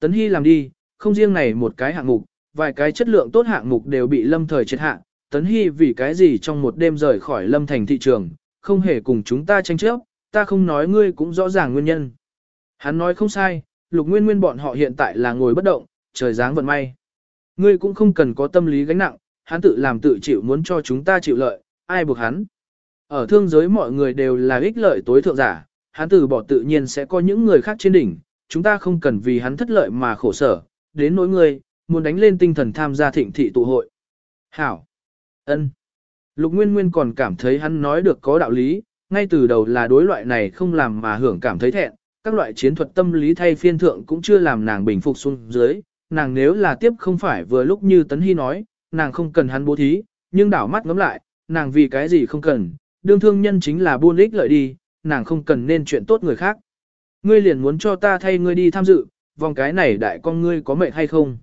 Tấn Hy làm đi, không riêng này một cái hạng mục, vài cái chất lượng tốt hạng mục đều bị lâm thời triệt hạ. Tấn Hy vì cái gì trong một đêm rời khỏi lâm thành thị trường, không hề cùng chúng ta tranh chấp, ta không nói ngươi cũng rõ ràng nguyên nhân. Hắn nói không sai, lục nguyên nguyên bọn họ hiện tại là ngồi bất động, trời dáng vận may. Ngươi cũng không cần có tâm lý gánh nặng, hắn tự làm tự chịu muốn cho chúng ta chịu lợi, ai buộc hắn. Ở thương giới mọi người đều là ích lợi tối thượng giả, hắn từ bỏ tự nhiên sẽ có những người khác trên đỉnh, chúng ta không cần vì hắn thất lợi mà khổ sở, đến nỗi ngươi, muốn đánh lên tinh thần tham gia thịnh thị tụ hội. Hảo! ân. Lục Nguyên Nguyên còn cảm thấy hắn nói được có đạo lý, ngay từ đầu là đối loại này không làm mà hưởng cảm thấy thẹn, các loại chiến thuật tâm lý thay phiên thượng cũng chưa làm nàng bình phục xuống dưới, nàng nếu là tiếp không phải vừa lúc như Tấn Hy nói, nàng không cần hắn bố thí, nhưng đảo mắt ngắm lại, nàng vì cái gì không cần, đương thương nhân chính là buôn ích lợi đi, nàng không cần nên chuyện tốt người khác. Ngươi liền muốn cho ta thay ngươi đi tham dự, vòng cái này đại con ngươi có mệnh hay không?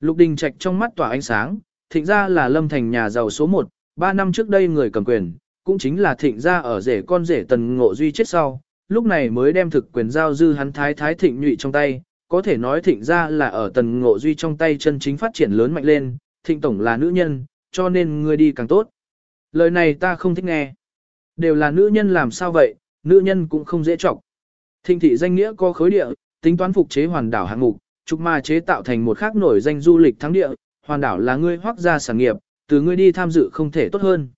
Lục Đình Trạch trong mắt tỏa ánh sáng, thịnh ra là lâm thành nhà giàu số 1, 3 năm trước đây người cầm quyền, cũng chính là thịnh ra ở rể con rể tần ngộ duy chết sau, lúc này mới đem thực quyền giao dư hắn thái thái thịnh nhụy trong tay, có thể nói thịnh ra là ở tần ngộ duy trong tay chân chính phát triển lớn mạnh lên, thịnh tổng là nữ nhân, cho nên ngươi đi càng tốt. Lời này ta không thích nghe. Đều là nữ nhân làm sao vậy, nữ nhân cũng không dễ trọng. Thịnh thị danh nghĩa có khối địa, tính toán phục chế hoàn đảo hạng mục, trục ma chế tạo thành một khác nổi danh du lịch thắng địa, hoàn đảo là ngươi hoác ra sản nghiệp, từ ngươi đi tham dự không thể tốt hơn.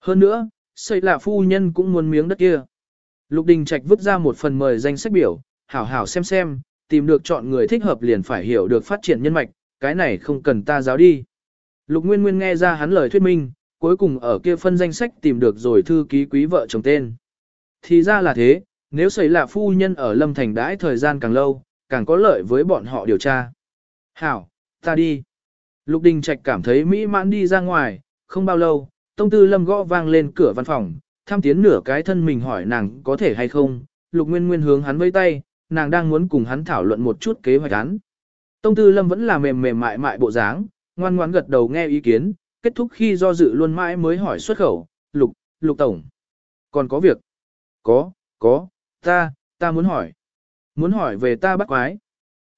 Hơn nữa, xây là phu nhân cũng muốn miếng đất kia. Lục Đình Trạch vứt ra một phần mời danh sách biểu, hảo hảo xem xem, tìm được chọn người thích hợp liền phải hiểu được phát triển nhân mạch, cái này không cần ta giáo đi. Lục Nguyên Nguyên nghe ra hắn lời thuyết minh, cuối cùng ở kia phân danh sách tìm được rồi thư ký quý vợ chồng tên. Thì ra là thế, nếu xảy là phu nhân ở Lâm Thành đãi thời gian càng lâu, càng có lợi với bọn họ điều tra. Hảo, ta đi. Lục Đình Trạch cảm thấy mỹ mãn đi ra ngoài, không bao lâu, Tông Tư Lâm gõ vang lên cửa văn phòng, tham tiến nửa cái thân mình hỏi nàng có thể hay không. Lục Nguyên Nguyên hướng hắn vẫy tay, nàng đang muốn cùng hắn thảo luận một chút kế hoạch án. Tông Tư Lâm vẫn là mềm mềm mại mại bộ dáng, ngoan ngoãn gật đầu nghe ý kiến, kết thúc khi do dự luôn mãi mới hỏi xuất khẩu, Lục, Lục Tổng. Còn có việc? Có, có, ta, ta muốn hỏi. Muốn hỏi về ta bắt quái.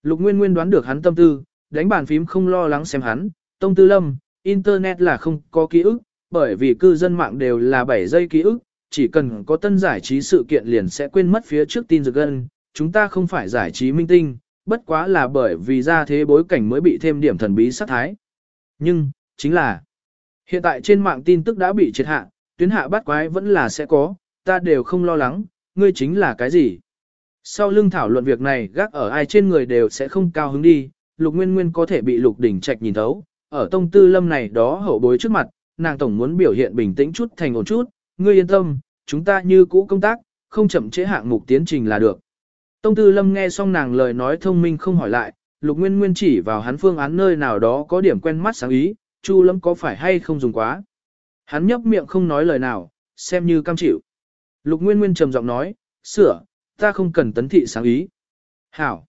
Lục Nguyên Nguyên đoán được hắn tâm tư, đánh bàn phím không lo lắng xem hắn, Tông Tư Lâm, Internet là không có ký ức, bởi vì cư dân mạng đều là 7 giây ký ức, chỉ cần có tân giải trí sự kiện liền sẽ quên mất phía trước tin dược gân, chúng ta không phải giải trí minh tinh, bất quá là bởi vì ra thế bối cảnh mới bị thêm điểm thần bí sát thái. Nhưng, chính là, hiện tại trên mạng tin tức đã bị triệt hạ, tuyến hạ bắt quái vẫn là sẽ có, ta đều không lo lắng, ngươi chính là cái gì. Sau lưng thảo luận việc này gác ở ai trên người đều sẽ không cao hứng đi, lục nguyên nguyên có thể bị lục đỉnh trạch nhìn thấu, ở tông tư lâm này đó hậu bối trước mặt, nàng tổng muốn biểu hiện bình tĩnh chút thành ổn chút, ngươi yên tâm, chúng ta như cũ công tác, không chậm chế hạng mục tiến trình là được. Tông Tư Lâm nghe xong nàng lời nói thông minh không hỏi lại, Lục Nguyên Nguyên chỉ vào hắn phương án nơi nào đó có điểm quen mắt sáng ý, Chu Lâm có phải hay không dùng quá. Hắn nhấp miệng không nói lời nào, xem như cam chịu. Lục Nguyên Nguyên trầm giọng nói, sửa, ta không cần tấn thị sáng ý. Hảo.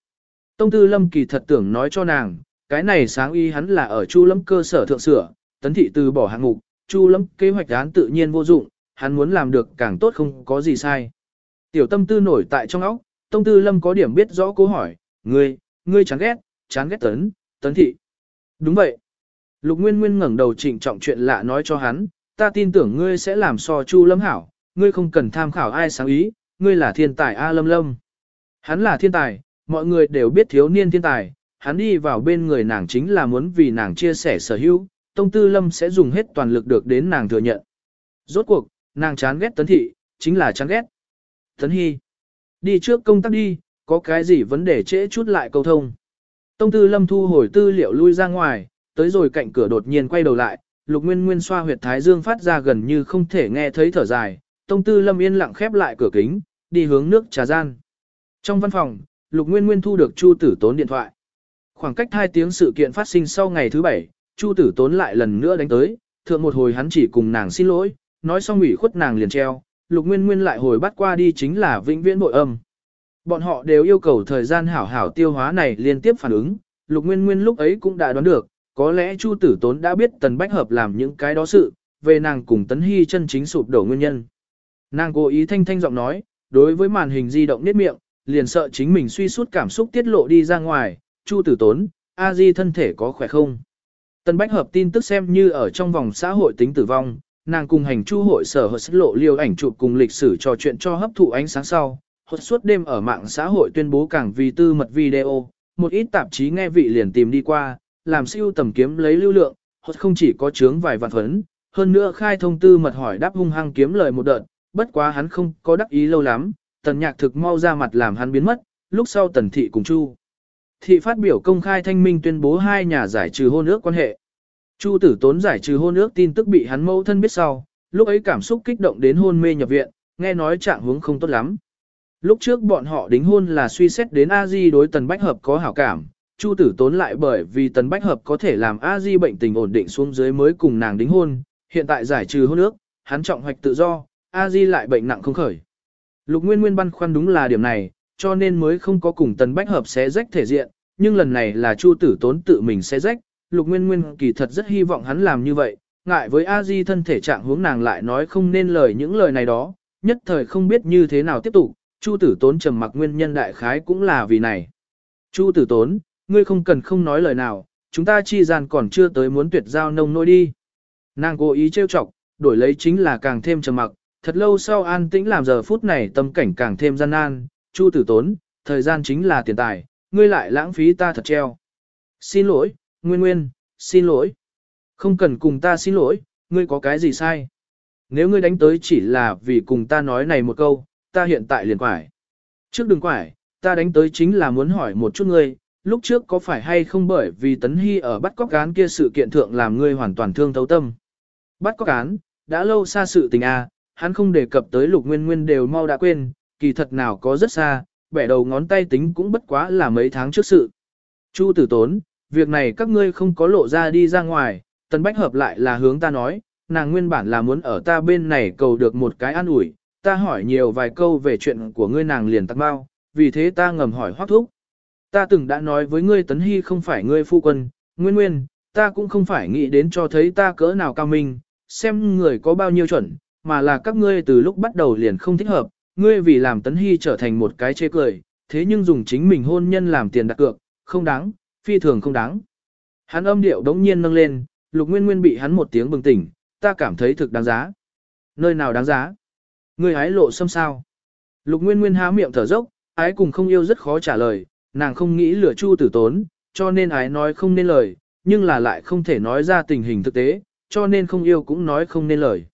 Tông Tư Lâm kỳ thật tưởng nói cho nàng, cái này sáng ý hắn là ở Chu Lâm cơ sở thượng sửa, tấn thị từ bỏ hạng mục, Chu Lâm kế hoạch án tự nhiên vô dụng, hắn muốn làm được càng tốt không có gì sai. Tiểu tâm tư nổi tại trong óc, Tông Tư Lâm có điểm biết rõ câu hỏi, ngươi, ngươi chán ghét, chán ghét tấn, tấn thị. Đúng vậy. Lục Nguyên Nguyên ngẩng đầu trịnh trọng chuyện lạ nói cho hắn, ta tin tưởng ngươi sẽ làm so Chu Lâm hảo, ngươi không cần tham khảo ai sáng ý, ngươi là thiên tài A Lâm Lâm. Hắn là thiên tài, mọi người đều biết thiếu niên thiên tài, hắn đi vào bên người nàng chính là muốn vì nàng chia sẻ sở hữu, Tông Tư Lâm sẽ dùng hết toàn lực được đến nàng thừa nhận. Rốt cuộc, nàng chán ghét Tấn Thị, chính là chán ghét. Tấn Hy, đi trước công tác đi, có cái gì vấn đề trễ chút lại câu thông. Tông Tư Lâm thu hồi tư liệu lui ra ngoài, tới rồi cạnh cửa đột nhiên quay đầu lại, Lục Nguyên Nguyên xoa huyệt thái dương phát ra gần như không thể nghe thấy thở dài, Tông Tư Lâm yên lặng khép lại cửa kính, đi hướng nước trà gian. Trong văn phòng, Lục Nguyên Nguyên thu được Chu Tử Tốn điện thoại. Khoảng cách hai tiếng sự kiện phát sinh sau ngày thứ bảy, Chu Tử Tốn lại lần nữa đánh tới, thượng một hồi hắn chỉ cùng nàng xin lỗi, nói xong ủy khuất nàng liền treo, Lục Nguyên Nguyên lại hồi bắt qua đi chính là vĩnh viễn bội âm. Bọn họ đều yêu cầu thời gian hảo hảo tiêu hóa này liên tiếp phản ứng, Lục Nguyên Nguyên lúc ấy cũng đã đoán được, có lẽ Chu Tử Tốn đã biết Tần Bách Hợp làm những cái đó sự, về nàng cùng Tấn Hy chân chính sụp đổ nguyên nhân. Nàng cố ý thanh thanh giọng nói, đối với màn hình di động niết miệng, liền sợ chính mình suy sút cảm xúc tiết lộ đi ra ngoài, Chu Tử Tốn, A Di thân thể có khỏe không? Tân Bách Hợp tin tức xem như ở trong vòng xã hội tính tử vong, nàng cùng hành chu hội sở hợp lộ liêu ảnh chụp cùng lịch sử trò chuyện cho hấp thụ ánh sáng sau. Hốt suốt đêm ở mạng xã hội tuyên bố càng vì tư mật video, một ít tạp chí nghe vị liền tìm đi qua, làm siêu tầm kiếm lấy lưu lượng, hốt không chỉ có chướng vài vạn phấn, hơn nữa khai thông tư mật hỏi đáp hung hăng kiếm lời một đợt, bất quá hắn không có đắc ý lâu lắm, tần nhạc thực mau ra mặt làm hắn biến mất, lúc sau tần thị cùng chu. Thị phát biểu công khai thanh minh tuyên bố hai nhà giải trừ hôn ước quan hệ. Chu tử tốn giải trừ hôn ước tin tức bị hắn mâu thân biết sau, lúc ấy cảm xúc kích động đến hôn mê nhập viện, nghe nói trạng huống không tốt lắm. Lúc trước bọn họ đính hôn là suy xét đến A Di đối Tần Bách Hợp có hảo cảm, Chu tử tốn lại bởi vì Tần Bách Hợp có thể làm A Di bệnh tình ổn định xuống dưới mới cùng nàng đính hôn, hiện tại giải trừ hôn ước, hắn trọng hoạch tự do, A Di lại bệnh nặng không khởi. Lục Nguyên Nguyên băn khoăn đúng là điểm này, cho nên mới không có cùng Tần Bách Hợp xé rách thể diện, nhưng lần này là Chu tử tốn tự mình xé rách, Lục Nguyên Nguyên kỳ thật rất hy vọng hắn làm như vậy, ngại với A Di thân thể trạng hướng nàng lại nói không nên lời những lời này đó, nhất thời không biết như thế nào tiếp tục, Chu tử tốn trầm mặc nguyên nhân đại khái cũng là vì này. Chu tử tốn, ngươi không cần không nói lời nào, chúng ta chi gian còn chưa tới muốn tuyệt giao nông nỗi đi. Nàng cố ý trêu chọc, đổi lấy chính là càng thêm trầm mặc, thật lâu sau an tĩnh làm giờ phút này tâm cảnh càng thêm gian nan, Chu tử tốn, thời gian chính là tiền tài, ngươi lại lãng phí ta thật treo. Xin lỗi, Nguyên Nguyên, xin lỗi. Không cần cùng ta xin lỗi, ngươi có cái gì sai? Nếu ngươi đánh tới chỉ là vì cùng ta nói này một câu, ta hiện tại liền quải. Trước đừng quải, ta đánh tới chính là muốn hỏi một chút ngươi, lúc trước có phải hay không bởi vì Tấn Hy ở bắt cóc cán kia sự kiện thượng làm ngươi hoàn toàn thương thấu tâm. Bắt cóc cán, đã lâu xa sự tình a, à, hắn không đề cập tới lục nguyên nguyên đều mau đã quên, kỳ thật nào có rất xa, bẻ đầu ngón tay tính cũng bất quá là mấy tháng trước sự. Chu tử tốn, việc này các ngươi không có lộ ra đi ra ngoài, Tần Bách Hợp lại là hướng ta nói, nàng nguyên bản là muốn ở ta bên này cầu được một cái an ủi, ta hỏi nhiều vài câu về chuyện của ngươi nàng liền tắt bao, vì thế ta ngầm hỏi hoác thúc. Ta từng đã nói với ngươi Tấn Hy không phải ngươi phu quân, nguyên nguyên, ta cũng không phải nghĩ đến cho thấy ta cỡ nào cao minh, xem người có bao nhiêu chuẩn, mà là các ngươi từ lúc bắt đầu liền không thích hợp, ngươi vì làm Tấn Hy trở thành một cái chê cười, thế nhưng dùng chính mình hôn nhân làm tiền đặt cược, không đáng, phi thường không đáng. Hắn âm điệu đống nhiên nâng lên, lục nguyên nguyên bị hắn một tiếng bừng tỉnh, ta cảm thấy thực đáng giá. Nơi nào đáng giá? Ngươi hái lộ xâm sao? Lục nguyên nguyên há miệng thở dốc, ái cùng không yêu rất khó trả lời, nàng không nghĩ lửa chu tử tốn, cho nên ái nói không nên lời, nhưng là lại không thể nói ra tình hình thực tế, cho nên không yêu cũng nói không nên lời.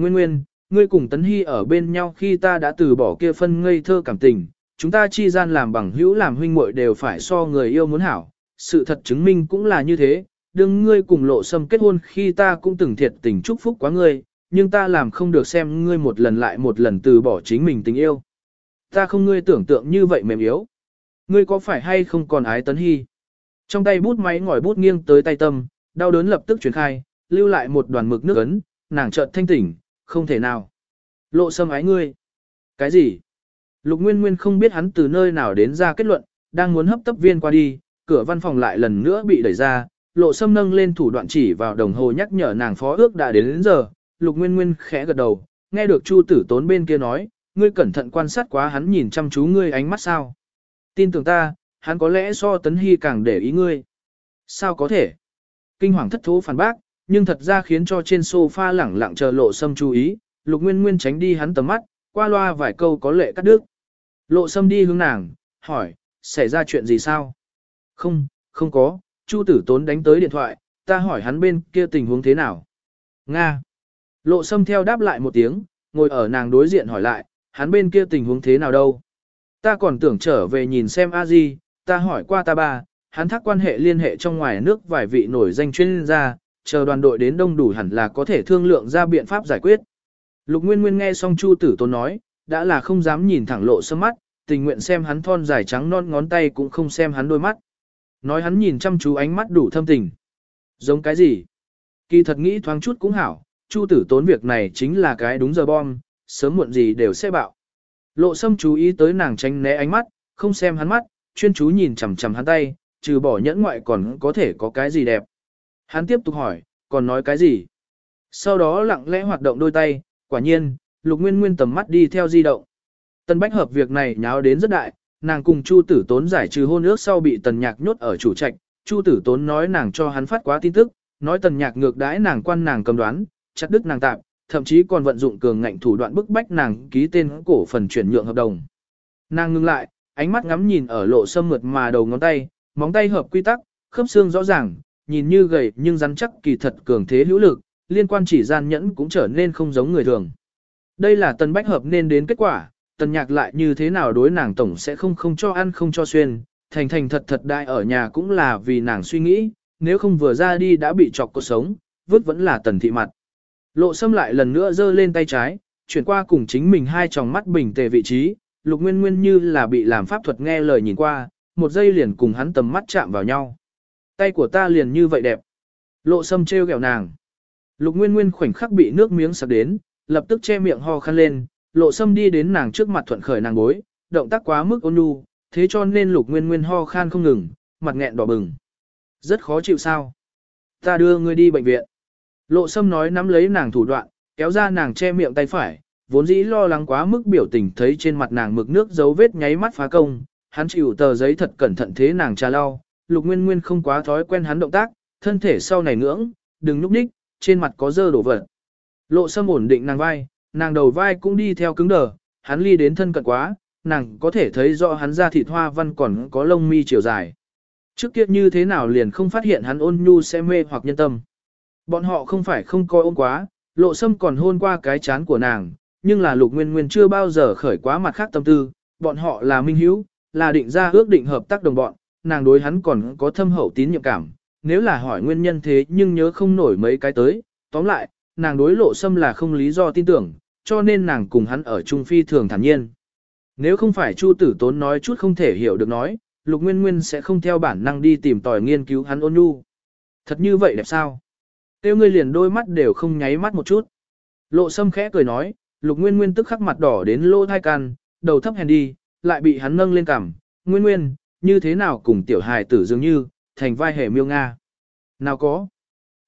Nguyên nguyên, ngươi cùng Tấn Hy ở bên nhau khi ta đã từ bỏ kia phân ngây thơ cảm tình, chúng ta chi gian làm bằng hữu làm huynh muội đều phải so người yêu muốn hảo, sự thật chứng minh cũng là như thế, đừng ngươi cùng lộ sâm kết hôn khi ta cũng từng thiệt tình chúc phúc quá ngươi, nhưng ta làm không được xem ngươi một lần lại một lần từ bỏ chính mình tình yêu. Ta không ngươi tưởng tượng như vậy mềm yếu. Ngươi có phải hay không còn ái tấn hy? Trong tay bút máy ngòi bút nghiêng tới tay tâm, đau đớn lập tức truyền khai, lưu lại một đoàn mực nước ấn, nàng chợt thanh tỉnh, không thể nào. Lộ sâm ái ngươi. Cái gì? Lục Nguyên Nguyên không biết hắn từ nơi nào đến ra kết luận, đang muốn hấp tấp viên qua đi, cửa văn phòng lại lần nữa bị đẩy ra, lộ sâm nâng lên thủ đoạn chỉ vào đồng hồ nhắc nhở nàng phó ước đã đến, đến giờ, Lục Nguyên Nguyên khẽ gật đầu, nghe được Chu Tử Tốn bên kia nói, ngươi cẩn thận quan sát quá hắn nhìn chăm chú ngươi ánh mắt sao. Tin tưởng ta, hắn có lẽ so Tấn Hy càng để ý ngươi. Sao có thể? Kinh hoàng thất thố phản bác, nhưng thật ra khiến cho trên sofa lẳng lặng chờ lộ sâm chú ý, Lục Nguyên Nguyên tránh đi hắn tầm mắt, qua loa vài câu có lệ cắt đứt. Lộ sâm đi hướng nàng, hỏi, xảy ra chuyện gì sao? Không, không có, Chu tử tốn đánh tới điện thoại, ta hỏi hắn bên kia tình huống thế nào? Nga. Lộ sâm theo đáp lại một tiếng, ngồi ở nàng đối diện hỏi lại, hắn bên kia tình huống thế nào đâu? Ta còn tưởng trở về nhìn xem a di, ta hỏi qua ta ba, hắn thắc quan hệ liên hệ trong ngoài nước vài vị nổi danh chuyên gia, chờ đoàn đội đến đông đủ hẳn là có thể thương lượng ra biện pháp giải quyết. Lục Nguyên Nguyên nghe xong Chu Tử Tôn nói, đã là không dám nhìn thẳng lộ sâm mắt, tình nguyện xem hắn thon dài trắng non ngón tay cũng không xem hắn đôi mắt. Nói hắn nhìn chăm chú ánh mắt đủ thâm tình. Giống cái gì? Kỳ thật nghĩ thoáng chút cũng hảo, Chu Tử Tốn việc này chính là cái đúng giờ bom, sớm muộn gì đều sẽ bạo. Lộ sâm chú ý tới nàng tránh né ánh mắt, không xem hắn mắt, chuyên chú nhìn chằm chằm hắn tay, trừ bỏ nhẫn ngoại còn có thể có cái gì đẹp. Hắn tiếp tục hỏi, còn nói cái gì? Sau đó lặng lẽ hoạt động đôi tay, Quả nhiên, Lục Nguyên Nguyên tầm mắt đi theo di động. tần Bách Hợp việc này nháo đến rất đại, nàng cùng Chu Tử Tốn giải trừ hôn ước sau bị Tần Nhạc nhốt ở chủ trạch, Chu Tử Tốn nói nàng cho hắn phát quá tin tức, nói Tần Nhạc ngược đãi nàng quan nàng cầm đoán, chặt đứt nàng tạm, thậm chí còn vận dụng cường ngạnh thủ đoạn bức bách nàng ký tên cổ phần chuyển nhượng hợp đồng. Nàng ngưng lại, ánh mắt ngắm nhìn ở lộ sâm mượt mà đầu ngón tay, móng tay hợp quy tắc, khớp xương rõ ràng, nhìn như gầy nhưng rắn chắc kỳ thật cường thế hữu lực, liên quan chỉ gian nhẫn cũng trở nên không giống người thường. Đây là tần bách hợp nên đến kết quả, tần nhạc lại như thế nào đối nàng tổng sẽ không không cho ăn không cho xuyên, thành thành thật thật đại ở nhà cũng là vì nàng suy nghĩ, nếu không vừa ra đi đã bị chọc cuộc sống, vứt vẫn là tần thị mặt. Lộ sâm lại lần nữa giơ lên tay trái, chuyển qua cùng chính mình hai tròng mắt bình tề vị trí, lục nguyên nguyên như là bị làm pháp thuật nghe lời nhìn qua, một giây liền cùng hắn tầm mắt chạm vào nhau. Tay của ta liền như vậy đẹp. Lộ sâm treo gẹo nàng. Lục nguyên nguyên khoảnh khắc bị nước miếng sặc đến, lập tức che miệng ho khăn lên, lộ sâm đi đến nàng trước mặt thuận khởi nàng gối, động tác quá mức ôn nhu, thế cho nên lục nguyên nguyên ho khan không ngừng, mặt nghẹn đỏ bừng. Rất khó chịu sao? Ta đưa ngươi đi bệnh viện. Lộ sâm nói nắm lấy nàng thủ đoạn, kéo ra nàng che miệng tay phải, vốn dĩ lo lắng quá mức biểu tình thấy trên mặt nàng mực nước dấu vết nháy mắt phá công, hắn chịu tờ giấy thật cẩn thận thế nàng trà lau, lục nguyên nguyên không quá thói quen hắn động tác, thân thể sau này ngưỡng, đừng núp ních, trên mặt có dơ đổ vật. Lộ sâm ổn định nàng vai, nàng đầu vai cũng đi theo cứng đờ, hắn ly đến thân cận quá, nàng có thể thấy rõ hắn da thịt hoa văn còn có lông mi chiều dài. Trước kia như thế nào liền không phát hiện hắn ôn nhu sẽ mê hoặc nhân tâm. Bọn họ không phải không coi ôm quá, lộ sâm còn hôn qua cái chán của nàng, nhưng là lục nguyên nguyên chưa bao giờ khởi quá mặt khác tâm tư, bọn họ là minh hữu, là định ra ước định hợp tác đồng bọn, nàng đối hắn còn có thâm hậu tín nhiệm cảm, nếu là hỏi nguyên nhân thế nhưng nhớ không nổi mấy cái tới, tóm lại, nàng đối lộ sâm là không lý do tin tưởng, cho nên nàng cùng hắn ở Trung Phi thường thản nhiên. Nếu không phải Chu Tử Tốn nói chút không thể hiểu được nói, Lục Nguyên Nguyên sẽ không theo bản năng đi tìm tòi nghiên cứu hắn ôn nhu. Thật như vậy đẹp sao? Tiêu ngươi liền đôi mắt đều không nháy mắt một chút. Lộ Sâm khẽ cười nói, Lục Nguyên Nguyên tức khắc mặt đỏ đến lỗ thai can, đầu thấp hèn đi, lại bị hắn nâng lên cằm. Nguyên Nguyên, như thế nào cùng tiểu hài tử dường như, thành vai hề miêu Nga. Nào có.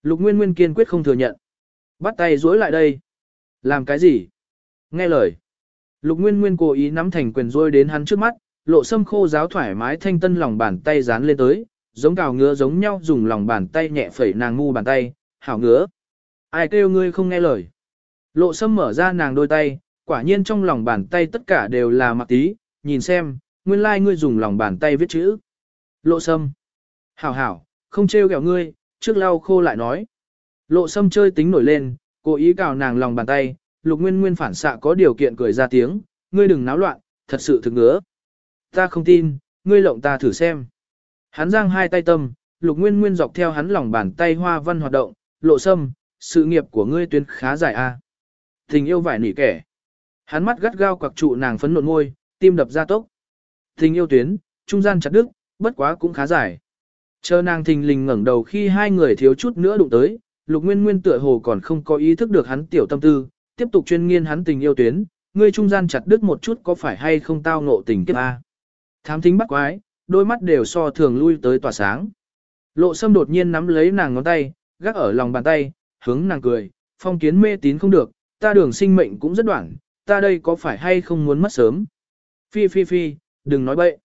Lục Nguyên Nguyên kiên quyết không thừa nhận. Bắt tay rối lại đây. Làm cái gì? Nghe lời. Lục Nguyên Nguyên cố ý nắm thành quyền rôi đến hắn trước mắt, lộ sâm khô giáo thoải mái thanh tân lòng bàn tay dán lên tới, giống cào ngứa giống nhau dùng lòng bàn tay nhẹ phẩy nàng ngu bàn tay, hảo ngứa. Ai kêu ngươi không nghe lời. Lộ sâm mở ra nàng đôi tay, quả nhiên trong lòng bàn tay tất cả đều là mặc tí, nhìn xem, nguyên lai like ngươi dùng lòng bàn tay viết chữ. Lộ sâm. Hảo hảo, không trêu ghẹo ngươi, trước lau khô lại nói. Lộ sâm chơi tính nổi lên, cố ý cào nàng lòng bàn tay, lục nguyên nguyên phản xạ có điều kiện cười ra tiếng, ngươi đừng náo loạn, thật sự thực ngứa. Ta không tin, ngươi lộng ta thử xem. Hắn giang hai tay tâm, lục nguyên nguyên dọc theo hắn lòng bàn tay hoa văn hoạt động, lộ sâm, sự nghiệp của ngươi tuyến khá dài a. Tình yêu vải nỉ kẻ. Hắn mắt gắt gao quặc trụ nàng phấn nộn môi, tim đập ra tốc. Tình yêu tuyến, trung gian chặt đứt, bất quá cũng khá dài. Chờ nàng thình lình ngẩng đầu khi hai người thiếu chút nữa đụng tới, lục nguyên nguyên tựa hồ còn không có ý thức được hắn tiểu tâm tư, tiếp tục chuyên nghiên hắn tình yêu tuyến, ngươi trung gian chặt đứt một chút có phải hay không tao ngộ tình kiếp a. Thám thính bắt quái, đôi mắt đều so thường lui tới tỏa sáng. Lộ sâm đột nhiên nắm lấy nàng ngón tay, gác ở lòng bàn tay, hướng nàng cười, phong kiến mê tín không được, ta đường sinh mệnh cũng rất đoạn, ta đây có phải hay không muốn mất sớm. Phi phi phi, đừng nói bậy.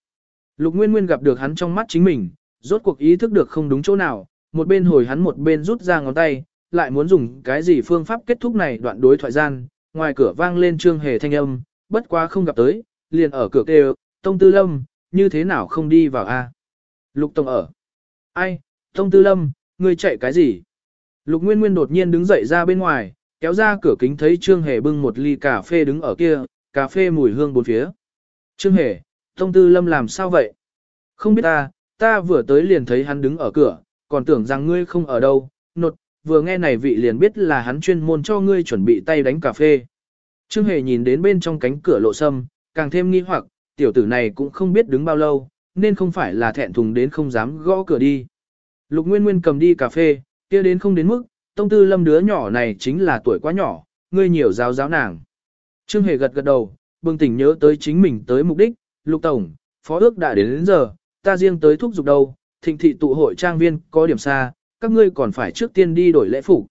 Lục Nguyên Nguyên gặp được hắn trong mắt chính mình, rốt cuộc ý thức được không đúng chỗ nào, một bên hồi hắn một bên rút ra ngón tay, lại muốn dùng cái gì phương pháp kết thúc này đoạn đối thoại gian, ngoài cửa vang lên trương hề thanh âm, bất quá không gặp tới, liền ở cửa kêu, Tông Tư Lâm, như thế nào không đi vào a? Lục Tông ở. Ai, Tông Tư Lâm, ngươi chạy cái gì? Lục Nguyên Nguyên đột nhiên đứng dậy ra bên ngoài, kéo ra cửa kính thấy Trương Hề bưng một ly cà phê đứng ở kia, cà phê mùi hương bốn phía. Trương Hề, Tông Tư Lâm làm sao vậy? Không biết ta, ta vừa tới liền thấy hắn đứng ở cửa, còn tưởng rằng ngươi không ở đâu, nột, vừa nghe này vị liền biết là hắn chuyên môn cho ngươi chuẩn bị tay đánh cà phê. Trương Hề nhìn đến bên trong cánh cửa lộ sâm, càng thêm nghi hoặc, tiểu tử này cũng không biết đứng bao lâu, nên không phải là thẹn thùng đến không dám gõ cửa đi. Lục Nguyên Nguyên cầm đi cà phê, kia đến không đến mức, tông tư lâm đứa nhỏ này chính là tuổi quá nhỏ, ngươi nhiều giáo giáo nàng. Trương Hề gật gật đầu, bừng tỉnh nhớ tới chính mình tới mục đích, Lục Tổng, phó ước đã đến, đến giờ, ta riêng tới thúc giục đâu, thịnh thị tụ hội trang viên có điểm xa, các ngươi còn phải trước tiên đi đổi lễ phục.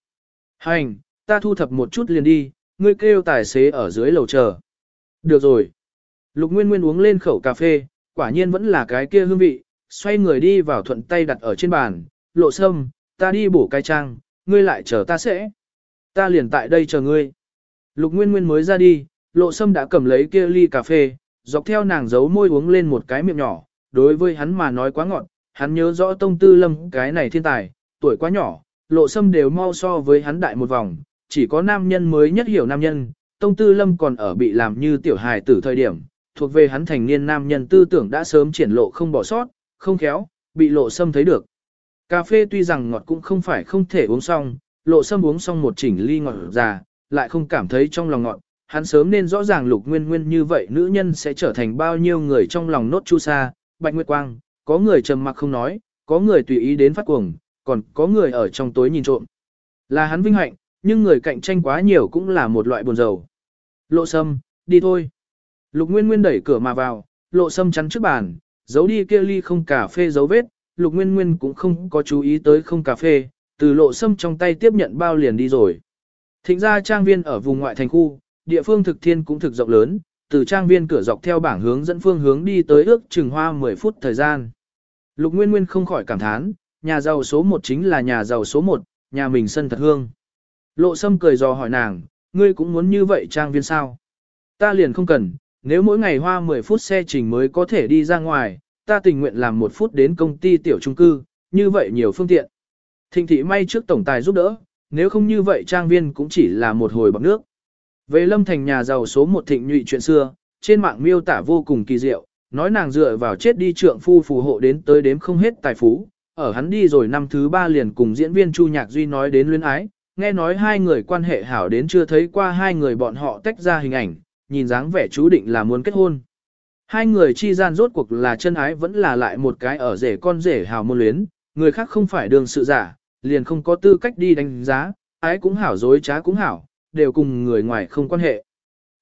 Hành, ta thu thập một chút liền đi, ngươi kêu tài xế ở dưới lầu chờ. Được rồi. Lục Nguyên Nguyên uống lên khẩu cà phê, quả nhiên vẫn là cái kia hương vị, xoay người đi vào thuận tay đặt ở trên bàn, lộ sâm, ta đi bổ cái trang, ngươi lại chờ ta sẽ. Ta liền tại đây chờ ngươi. Lục Nguyên Nguyên mới ra đi, lộ sâm đã cầm lấy kia ly cà phê, dọc theo nàng giấu môi uống lên một cái miệng nhỏ, đối với hắn mà nói quá ngọt, hắn nhớ rõ tông tư lâm cái này thiên tài, tuổi quá nhỏ, lộ sâm đều mau so với hắn đại một vòng, chỉ có nam nhân mới nhất hiểu nam nhân, tông tư lâm còn ở bị làm như tiểu hài tử thời điểm, thuộc về hắn thành niên nam nhân tư tưởng đã sớm triển lộ không bỏ sót, không khéo, bị lộ sâm thấy được. Cà phê tuy rằng ngọt cũng không phải không thể uống xong, lộ sâm uống xong một chỉnh ly ngọt già, lại không cảm thấy trong lòng ngọt, hắn sớm nên rõ ràng lục nguyên nguyên như vậy nữ nhân sẽ trở thành bao nhiêu người trong lòng nốt chu sa, bạch nguyệt quang, có người trầm mặc không nói, có người tùy ý đến phát cuồng, còn có người ở trong tối nhìn trộm. Là hắn vinh hạnh, nhưng người cạnh tranh quá nhiều cũng là một loại buồn rầu. Lộ sâm, đi thôi. Lục Nguyên Nguyên đẩy cửa mà vào, lộ sâm chắn trước bàn, giấu đi kia ly không cà phê dấu vết, Lục Nguyên Nguyên cũng không có chú ý tới không cà phê, từ lộ sâm trong tay tiếp nhận bao liền đi rồi. Thịnh ra trang viên ở vùng ngoại thành khu, địa phương thực thiên cũng thực rộng lớn, từ trang viên cửa dọc theo bảng hướng dẫn phương hướng đi tới ước chừng hoa 10 phút thời gian. Lục Nguyên Nguyên không khỏi cảm thán, nhà giàu số 1 chính là nhà giàu số 1, nhà mình sân thật hương. Lộ Sâm cười dò hỏi nàng, ngươi cũng muốn như vậy trang viên sao? Ta liền không cần, nếu mỗi ngày hoa 10 phút xe trình mới có thể đi ra ngoài, ta tình nguyện làm một phút đến công ty tiểu trung cư, như vậy nhiều phương tiện. Thịnh thị may trước tổng tài giúp đỡ, nếu không như vậy trang viên cũng chỉ là một hồi bọc nước. Về lâm thành nhà giàu số một thịnh nhụy chuyện xưa, trên mạng miêu tả vô cùng kỳ diệu, nói nàng dựa vào chết đi trượng phu phù hộ đến tới đếm không hết tài phú, ở hắn đi rồi năm thứ ba liền cùng diễn viên Chu Nhạc Duy nói đến luyến ái, nghe nói hai người quan hệ hảo đến chưa thấy qua hai người bọn họ tách ra hình ảnh, nhìn dáng vẻ chú định là muốn kết hôn. Hai người chi gian rốt cuộc là chân ái vẫn là lại một cái ở rể con rể hào môn luyến, người khác không phải đường sự giả, liền không có tư cách đi đánh giá, ái cũng hảo dối trá cũng hảo, đều cùng người ngoài không quan hệ.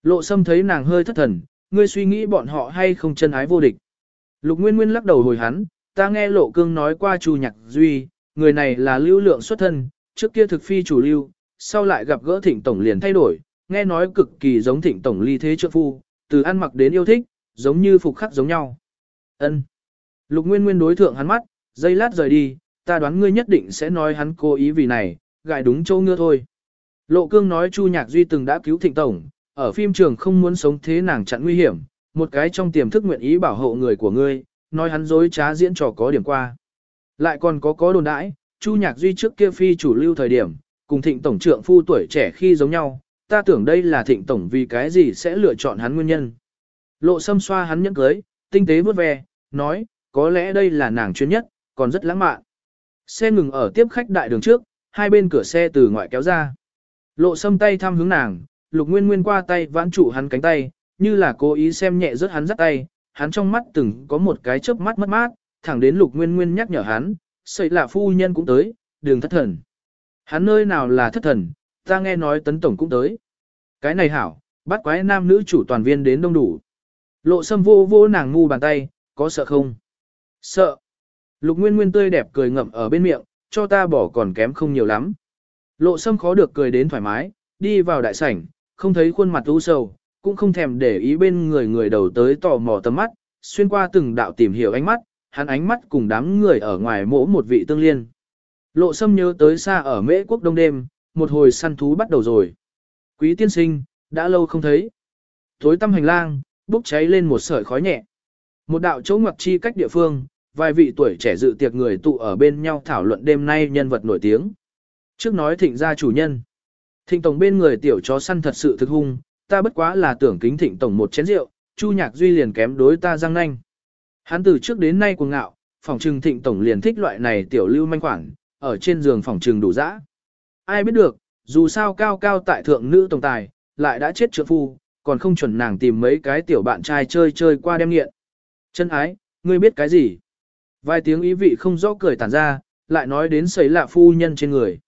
Lộ sâm thấy nàng hơi thất thần, ngươi suy nghĩ bọn họ hay không chân ái vô địch. Lục Nguyên Nguyên lắc đầu hồi hắn, ta nghe Lộ Cương nói qua Chu Nhạc Duy, người này là lưu lượng xuất thân, trước kia thực phi chủ lưu, sau lại gặp gỡ Thịnh Tổng liền thay đổi, nghe nói cực kỳ giống Thịnh Tổng ly thế trợ phu, từ ăn mặc đến yêu thích, giống như phục khắc giống nhau. Ân. Lục Nguyên Nguyên đối thượng hắn mắt, giây lát rời đi, ta đoán ngươi nhất định sẽ nói hắn cố ý vì này, gại đúng châu ngưa thôi. Lộ Cương nói Chu Nhạc Duy từng đã cứu Thịnh Tổng, ở phim trường không muốn sống thế nàng chặn nguy hiểm, một cái trong tiềm thức nguyện ý bảo hộ người của ngươi, nói hắn dối trá diễn trò có điểm qua. Lại còn có có đồn đãi, Chu Nhạc Duy trước kia phi chủ lưu thời điểm, cùng Thịnh Tổng trượng phu tuổi trẻ khi giống nhau, ta tưởng đây là Thịnh Tổng vì cái gì sẽ lựa chọn hắn nguyên nhân. Lộ xâm xoa hắn nhẫn cưới, tinh tế vớt ve, nói, có lẽ đây là nàng chuyên nhất, còn rất lãng mạn. Xe ngừng ở tiếp khách đại đường trước, hai bên cửa xe từ ngoại kéo ra. Lộ sâm tay thăm hướng nàng, lục nguyên nguyên qua tay vãn trụ hắn cánh tay, như là cố ý xem nhẹ rớt hắn dắt tay, hắn trong mắt từng có một cái chớp mắt mất mát, thẳng đến lục nguyên nguyên nhắc nhở hắn, sợi là phu nhân cũng tới, đường thất thần. Hắn nơi nào là thất thần, ta nghe nói tấn tổng cũng tới. Cái này hảo, bắt quái nam nữ chủ toàn viên đến đông đủ. Lộ sâm vô vô nàng ngu bàn tay, có sợ không? Sợ. Lục Nguyên Nguyên tươi đẹp cười ngậm ở bên miệng, cho ta bỏ còn kém không nhiều lắm. Lộ sâm khó được cười đến thoải mái, đi vào đại sảnh, không thấy khuôn mặt u sầu, cũng không thèm để ý bên người người đầu tới tò mò tầm mắt, xuyên qua từng đạo tìm hiểu ánh mắt, hắn ánh mắt cùng đám người ở ngoài mỗ một vị tương liên. Lộ sâm nhớ tới xa ở mễ quốc đông đêm, một hồi săn thú bắt đầu rồi. Quý tiên sinh, đã lâu không thấy. Tối tăm hành lang, bốc cháy lên một sợi khói nhẹ. Một đạo chỗ ngoặc chi cách địa phương, vài vị tuổi trẻ dự tiệc người tụ ở bên nhau thảo luận đêm nay nhân vật nổi tiếng. Trước nói thịnh gia chủ nhân. Thịnh tổng bên người tiểu chó săn thật sự thực hung, ta bất quá là tưởng kính thịnh tổng một chén rượu, chu nhạc duy liền kém đối ta răng nanh. Hắn từ trước đến nay cuồng ngạo, phòng trừng thịnh tổng liền thích loại này tiểu lưu manh khoản, ở trên giường phòng trừng đủ dã. Ai biết được, dù sao cao cao tại thượng nữ tổng tài, lại đã chết trượng phu, còn không chuẩn nàng tìm mấy cái tiểu bạn trai chơi chơi qua đem nghiện. Chân ái, ngươi biết cái gì? Vài tiếng ý vị không rõ cười tản ra, lại nói đến sấy lạ phu nhân trên người.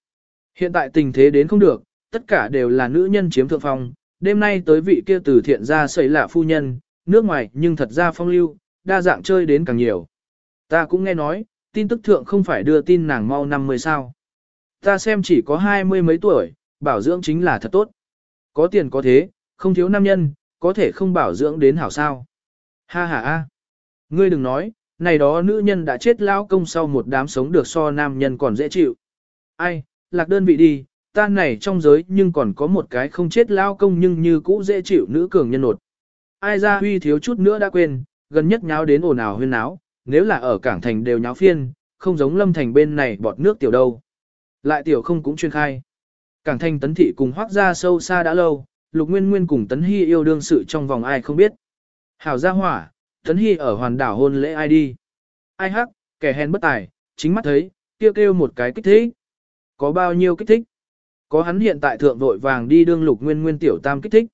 Hiện tại tình thế đến không được, tất cả đều là nữ nhân chiếm thượng phong, đêm nay tới vị kia từ thiện ra xây lạ phu nhân, nước ngoài nhưng thật ra phong lưu, đa dạng chơi đến càng nhiều. Ta cũng nghe nói, tin tức thượng không phải đưa tin nàng mau 50 sao. Ta xem chỉ có hai mươi mấy tuổi, bảo dưỡng chính là thật tốt. Có tiền có thế, không thiếu nam nhân, có thể không bảo dưỡng đến hảo sao. Ha ha ha, Ngươi đừng nói, này đó nữ nhân đã chết lao công sau một đám sống được so nam nhân còn dễ chịu. Ai, lạc đơn vị đi, ta này trong giới nhưng còn có một cái không chết lao công nhưng như cũ dễ chịu nữ cường nhân nột. Ai ra huy thiếu chút nữa đã quên, gần nhất nháo đến ồn ào huyên náo, nếu là ở cảng thành đều nháo phiên, không giống lâm thành bên này bọt nước tiểu đâu. Lại tiểu không cũng chuyên khai. Cảng thành tấn thị cùng hoác ra sâu xa đã lâu, lục nguyên nguyên cùng tấn hy yêu đương sự trong vòng ai không biết. Hảo gia hỏa, tấn hy ở hoàn đảo hôn lễ ai đi. Ai hắc, kẻ hèn bất tài, chính mắt thấy, kêu kêu một cái kích thích. Có bao nhiêu kích thích? Có hắn hiện tại thượng vội vàng đi đương lục nguyên nguyên tiểu tam kích thích.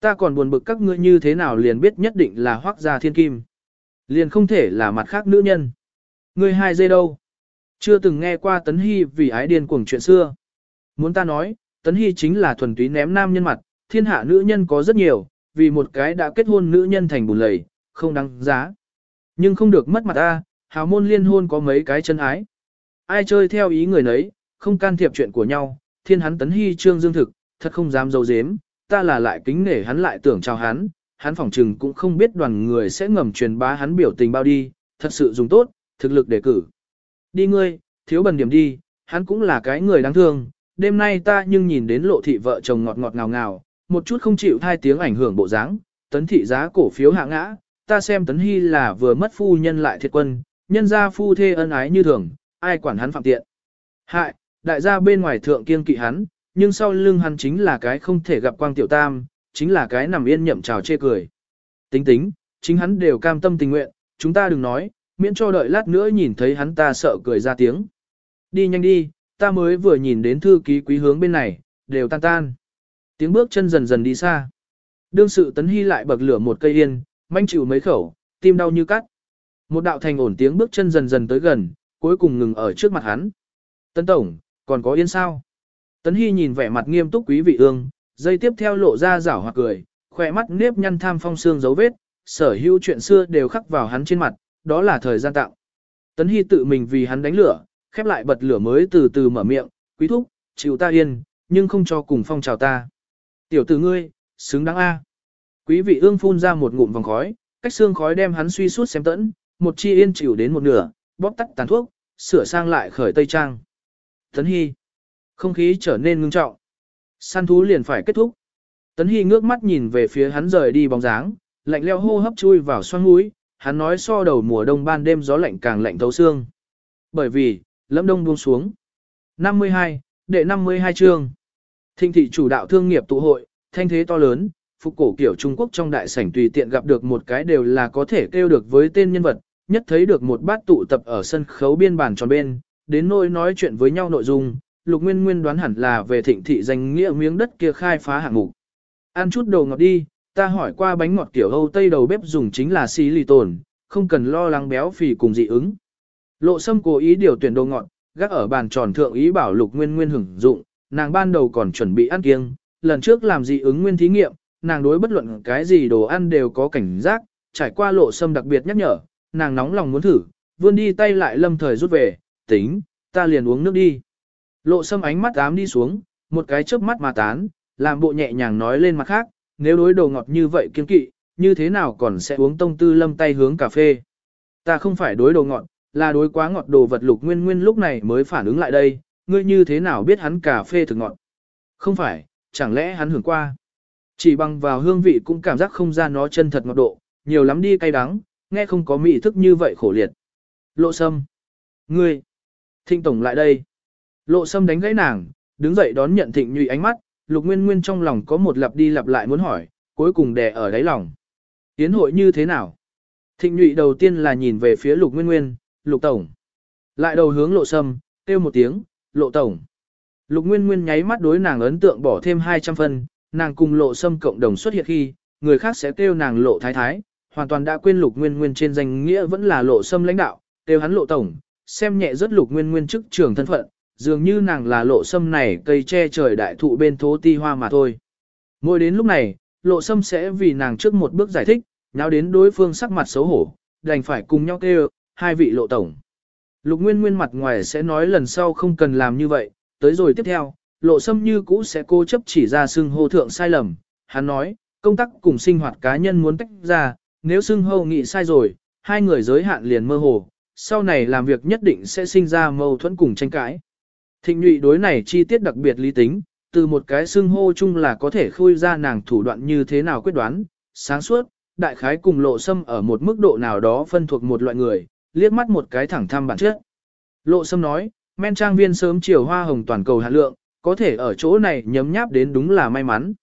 Ta còn buồn bực các ngươi như thế nào liền biết nhất định là hoác gia thiên kim. Liền không thể là mặt khác nữ nhân. Ngươi hai dây đâu? Chưa từng nghe qua Tấn Hy vì ái điên cuồng chuyện xưa. Muốn ta nói, Tấn Hy chính là thuần túy ném nam nhân mặt, thiên hạ nữ nhân có rất nhiều, vì một cái đã kết hôn nữ nhân thành bùn lầy, không đáng giá. Nhưng không được mất mặt ta, hào môn liên hôn có mấy cái chân ái. Ai chơi theo ý người nấy, không can thiệp chuyện của nhau, thiên hắn Tấn Hy trương dương thực, thật không dám dấu dếm, ta là lại kính nể hắn lại tưởng chào hắn, hắn phỏng trừng cũng không biết đoàn người sẽ ngầm truyền bá hắn biểu tình bao đi, thật sự dùng tốt, thực lực đề cử. Đi ngươi, thiếu bần điểm đi, hắn cũng là cái người đáng thương, đêm nay ta nhưng nhìn đến lộ thị vợ chồng ngọt ngọt ngào ngào, một chút không chịu thai tiếng ảnh hưởng bộ dáng, tấn thị giá cổ phiếu hạ ngã, ta xem tấn hy là vừa mất phu nhân lại thiệt quân, nhân gia phu thê ân ái như thường, ai quản hắn phạm tiện. Hại, đại gia bên ngoài thượng kiên kỵ hắn, nhưng sau lưng hắn chính là cái không thể gặp quang tiểu tam, chính là cái nằm yên nhậm trào chê cười. Tính tính, chính hắn đều cam tâm tình nguyện, chúng ta đừng nói, miễn cho đợi lát nữa nhìn thấy hắn ta sợ cười ra tiếng. Đi nhanh đi, ta mới vừa nhìn đến thư ký quý hướng bên này, đều tan tan. Tiếng bước chân dần dần đi xa. Đương sự tấn hy lại bậc lửa một cây yên, manh chịu mấy khẩu, tim đau như cắt. Một đạo thành ổn tiếng bước chân dần dần tới gần, cuối cùng ngừng ở trước mặt hắn. Tấn Tổng, còn có yên sao? Tấn Hy nhìn vẻ mặt nghiêm túc quý vị ương, dây tiếp theo lộ ra rảo hoặc cười, khỏe mắt nếp nhăn tham phong xương dấu vết, sở hữu chuyện xưa đều khắc vào hắn trên mặt, đó là thời gian tạo. Tấn Hy tự mình vì hắn đánh lửa, khép lại bật lửa mới từ từ mở miệng, quý thúc, chịu ta yên, nhưng không cho cùng phong chào ta. Tiểu tử ngươi, xứng đáng A. Quý vị ương phun ra một ngụm vòng khói, cách xương khói đem hắn suy suốt xem tẫn, một chi yên chịu đến một nửa, bóp tắt tàn thuốc, sửa sang lại khởi tây trang. Tấn Hy. Không khí trở nên ngưng trọng. Săn thú liền phải kết thúc. Tấn Hy ngước mắt nhìn về phía hắn rời đi bóng dáng, lạnh leo hô hấp chui vào xoang mũi, hắn nói so đầu mùa đông ban đêm gió lạnh càng lạnh thấu xương. Bởi vì, lâm đông buông xuống. 52, đệ 52 chương. Thịnh thị chủ đạo thương nghiệp tụ hội, thanh thế to lớn, phục cổ kiểu Trung Quốc trong đại sảnh tùy tiện gặp được một cái đều là có thể kêu được với tên nhân vật, nhất thấy được một bát tụ tập ở sân khấu biên bản tròn bên, đến nỗi nói chuyện với nhau nội dung, Lục Nguyên Nguyên đoán hẳn là về thịnh thị danh nghĩa miếng đất kia khai phá hạng mục. Ăn chút đồ ngọt đi, ta hỏi qua bánh ngọt kiểu Âu Tây đầu bếp dùng chính là xí lì tồn, không cần lo lắng béo phì cùng dị ứng. Lộ Sâm cố ý điều tuyển đồ ngọt, gác ở bàn tròn thượng ý bảo Lục Nguyên Nguyên hưởng dụng, nàng ban đầu còn chuẩn bị ăn kiêng, lần trước làm dị ứng nguyên thí nghiệm, nàng đối bất luận cái gì đồ ăn đều có cảnh giác, trải qua Lộ Sâm đặc biệt nhắc nhở, nàng nóng lòng muốn thử, vươn đi tay lại lâm thời rút về, tính, ta liền uống nước đi. Lộ Sâm ánh mắt ám đi xuống, một cái chớp mắt mà tán, làm bộ nhẹ nhàng nói lên mặt khác, nếu đối đồ ngọt như vậy kiên kỵ, như thế nào còn sẽ uống tông tư lâm tay hướng cà phê. Ta không phải đối đồ ngọt, là đối quá ngọt đồ vật lục nguyên nguyên lúc này mới phản ứng lại đây, ngươi như thế nào biết hắn cà phê thực ngọt. Không phải, chẳng lẽ hắn hưởng qua. Chỉ bằng vào hương vị cũng cảm giác không ra nó chân thật ngọt độ, nhiều lắm đi cay đắng, nghe không có mị thức như vậy khổ liệt. Lộ sâm. Ngươi. Thịnh tổng lại đây. Lộ sâm đánh gãy nàng, đứng dậy đón nhận thịnh nhụy ánh mắt, lục nguyên nguyên trong lòng có một lặp đi lặp lại muốn hỏi, cuối cùng đè ở đáy lòng. Tiến hội như thế nào? Thịnh nhụy đầu tiên là nhìn về phía lục nguyên nguyên, lục tổng. Lại đầu hướng lộ sâm, kêu một tiếng, lộ tổng. Lục nguyên nguyên nháy mắt đối nàng ấn tượng bỏ thêm 200 phân, nàng cùng lộ sâm cộng đồng xuất hiện khi, người khác sẽ kêu nàng lộ thái thái, hoàn toàn đã quên lục nguyên nguyên trên danh nghĩa vẫn là lộ sâm lãnh đạo, kêu hắn lộ tổng, xem nhẹ rất lục nguyên nguyên chức trưởng thân phận, dường như nàng là lộ sâm này cây che trời đại thụ bên thố ti hoa mà thôi. ngồi đến lúc này, lộ sâm sẽ vì nàng trước một bước giải thích, nháo đến đối phương sắc mặt xấu hổ, đành phải cùng nhau kêu, hai vị lộ tổng. Lục Nguyên Nguyên mặt ngoài sẽ nói lần sau không cần làm như vậy, tới rồi tiếp theo, lộ sâm như cũ sẽ cố chấp chỉ ra xưng hô thượng sai lầm. Hắn nói, công tác cùng sinh hoạt cá nhân muốn tách ra, nếu xưng hô nghị sai rồi, hai người giới hạn liền mơ hồ, sau này làm việc nhất định sẽ sinh ra mâu thuẫn cùng tranh cãi. Thịnh nhụy đối này chi tiết đặc biệt lý tính, từ một cái xưng hô chung là có thể khui ra nàng thủ đoạn như thế nào quyết đoán, sáng suốt, đại khái cùng lộ sâm ở một mức độ nào đó phân thuộc một loại người, liếc mắt một cái thẳng thăm bản chất. Lộ sâm nói, men trang viên sớm chiều hoa hồng toàn cầu hạt lượng, có thể ở chỗ này nhấm nháp đến đúng là may mắn.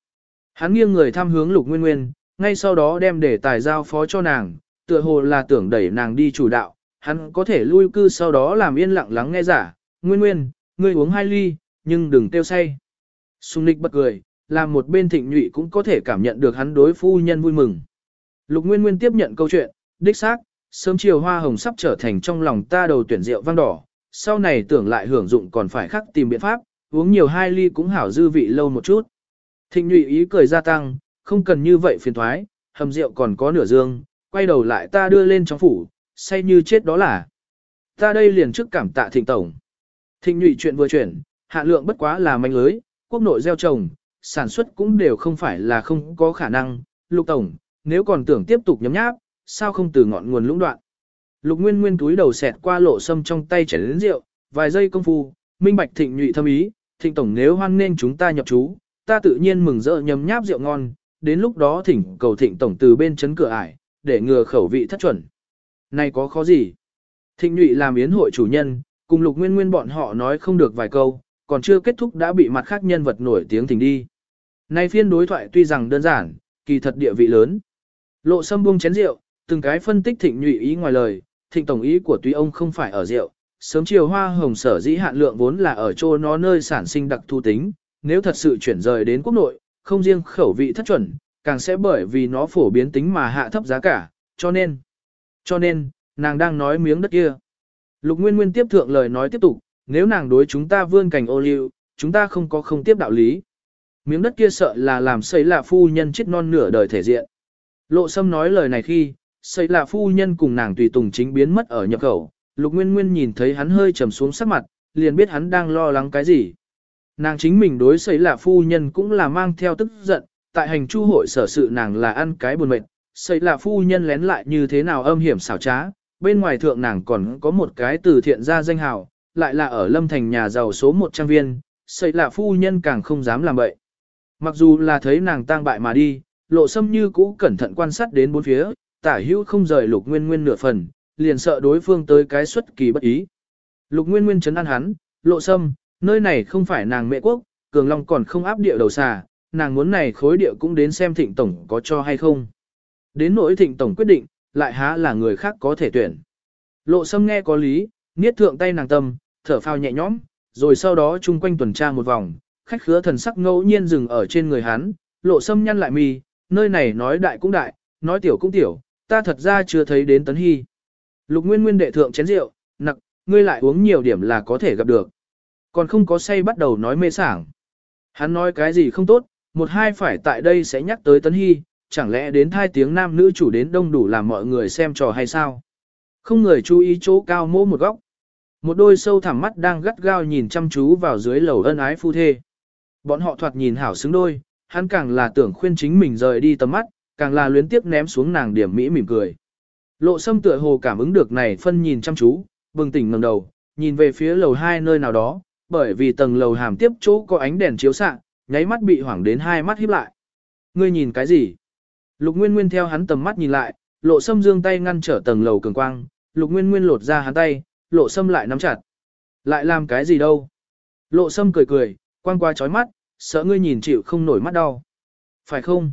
Hắn nghiêng người thăm hướng lục nguyên nguyên, ngay sau đó đem để tài giao phó cho nàng, tựa hồ là tưởng đẩy nàng đi chủ đạo, hắn có thể lui cư sau đó làm yên lặng lắng nghe giả, nguyên nguyên, ngươi uống hai ly, nhưng đừng tiêu say. Sùng nịch bật cười, làm một bên thịnh nhụy cũng có thể cảm nhận được hắn đối phu nhân vui mừng. Lục Nguyên Nguyên tiếp nhận câu chuyện, đích xác, sớm chiều hoa hồng sắp trở thành trong lòng ta đầu tuyển rượu vang đỏ, sau này tưởng lại hưởng dụng còn phải khắc tìm biện pháp, uống nhiều hai ly cũng hảo dư vị lâu một chút. Thịnh nhụy ý cười gia tăng, không cần như vậy phiền thoái, hầm rượu còn có nửa dương, quay đầu lại ta đưa lên trong phủ, say như chết đó là. Ta đây liền trước cảm tạ thịnh tổng. Thịnh nhụy chuyện vừa chuyển, hạ lượng bất quá là manh lưới, quốc nội gieo trồng, sản xuất cũng đều không phải là không có khả năng. Lục tổng, nếu còn tưởng tiếp tục nhấm nháp, sao không từ ngọn nguồn lũng đoạn. Lục Nguyên Nguyên túi đầu xẹt qua lộ sâm trong tay chảy đến rượu, vài giây công phu, minh bạch thịnh nhụy thâm ý, thịnh tổng nếu hoan nên chúng ta nhập chú, ta tự nhiên mừng rỡ nhấm nháp rượu ngon, đến lúc đó thỉnh cầu thịnh tổng từ bên chấn cửa ải, để ngừa khẩu vị thất chuẩn. Này có khó gì? Thịnh nhụy làm yến hội chủ nhân, cùng lục nguyên nguyên bọn họ nói không được vài câu, còn chưa kết thúc đã bị mặt khác nhân vật nổi tiếng thỉnh đi. nay phiên đối thoại tuy rằng đơn giản, kỳ thật địa vị lớn. Lộ sâm buông chén rượu, từng cái phân tích thịnh nhụy ý ngoài lời, thịnh tổng ý của tuy ông không phải ở rượu. Sớm chiều hoa hồng sở dĩ hạn lượng vốn là ở chỗ nó nơi sản sinh đặc thu tính, nếu thật sự chuyển rời đến quốc nội, không riêng khẩu vị thất chuẩn, càng sẽ bởi vì nó phổ biến tính mà hạ thấp giá cả, cho nên, cho nên, nàng đang nói miếng đất kia. Lục Nguyên Nguyên tiếp thượng lời nói tiếp tục, nếu nàng đối chúng ta vươn cảnh ô liu, chúng ta không có không tiếp đạo lý. Miếng đất kia sợ là làm xây là phu nhân chết non nửa đời thể diện. Lộ Sâm nói lời này khi, xây là phu nhân cùng nàng tùy tùng chính biến mất ở nhập khẩu, Lục Nguyên Nguyên nhìn thấy hắn hơi trầm xuống sắc mặt, liền biết hắn đang lo lắng cái gì. Nàng chính mình đối xây là phu nhân cũng là mang theo tức giận, tại hành chu hội sở sự nàng là ăn cái buồn mệt, xây là phu nhân lén lại như thế nào âm hiểm xảo trá, bên ngoài thượng nàng còn có một cái từ thiện gia danh hào, lại là ở lâm thành nhà giàu số một trang viên, xây là phu nhân càng không dám làm vậy. Mặc dù là thấy nàng tang bại mà đi, lộ sâm như cũ cẩn thận quan sát đến bốn phía, tả hữu không rời lục nguyên nguyên nửa phần, liền sợ đối phương tới cái xuất kỳ bất ý. Lục nguyên nguyên chấn an hắn, lộ sâm, nơi này không phải nàng mẹ quốc, cường long còn không áp địa đầu xà, nàng muốn này khối địa cũng đến xem thịnh tổng có cho hay không. Đến nỗi thịnh tổng quyết định, lại há là người khác có thể tuyển. Lộ sâm nghe có lý, niết thượng tay nàng tâm, thở phào nhẹ nhõm, rồi sau đó chung quanh tuần tra một vòng, khách khứa thần sắc ngẫu nhiên dừng ở trên người hắn, lộ sâm nhăn lại mi, nơi này nói đại cũng đại, nói tiểu cũng tiểu, ta thật ra chưa thấy đến tấn hy. Lục nguyên nguyên đệ thượng chén rượu, nặc, ngươi lại uống nhiều điểm là có thể gặp được. Còn không có say bắt đầu nói mê sảng. Hắn nói cái gì không tốt, một hai phải tại đây sẽ nhắc tới tấn hy, chẳng lẽ đến thai tiếng nam nữ chủ đến đông đủ làm mọi người xem trò hay sao? Không người chú ý chỗ cao mỗ một góc. Một đôi sâu thẳm mắt đang gắt gao nhìn chăm chú vào dưới lầu ân ái phu thê. Bọn họ thoạt nhìn hảo xứng đôi, hắn càng là tưởng khuyên chính mình rời đi tầm mắt, càng là luyến tiếp ném xuống nàng điểm mỹ mỉm cười. Lộ sâm tựa hồ cảm ứng được này phân nhìn chăm chú, bừng tỉnh ngẩng đầu, nhìn về phía lầu hai nơi nào đó, bởi vì tầng lầu hàm tiếp chỗ có ánh đèn chiếu xạ, nháy mắt bị hoảng đến hai mắt híp lại. Ngươi nhìn cái gì? Lục Nguyên Nguyên theo hắn tầm mắt nhìn lại, lộ sâm dương tay ngăn trở tầng lầu cường quang, Lục Nguyên Nguyên lột ra hắn tay, lộ sâm lại nắm chặt. Lại làm cái gì đâu? Lộ sâm cười cười, quang qua chói mắt, sợ ngươi nhìn chịu không nổi mắt đau. Phải không?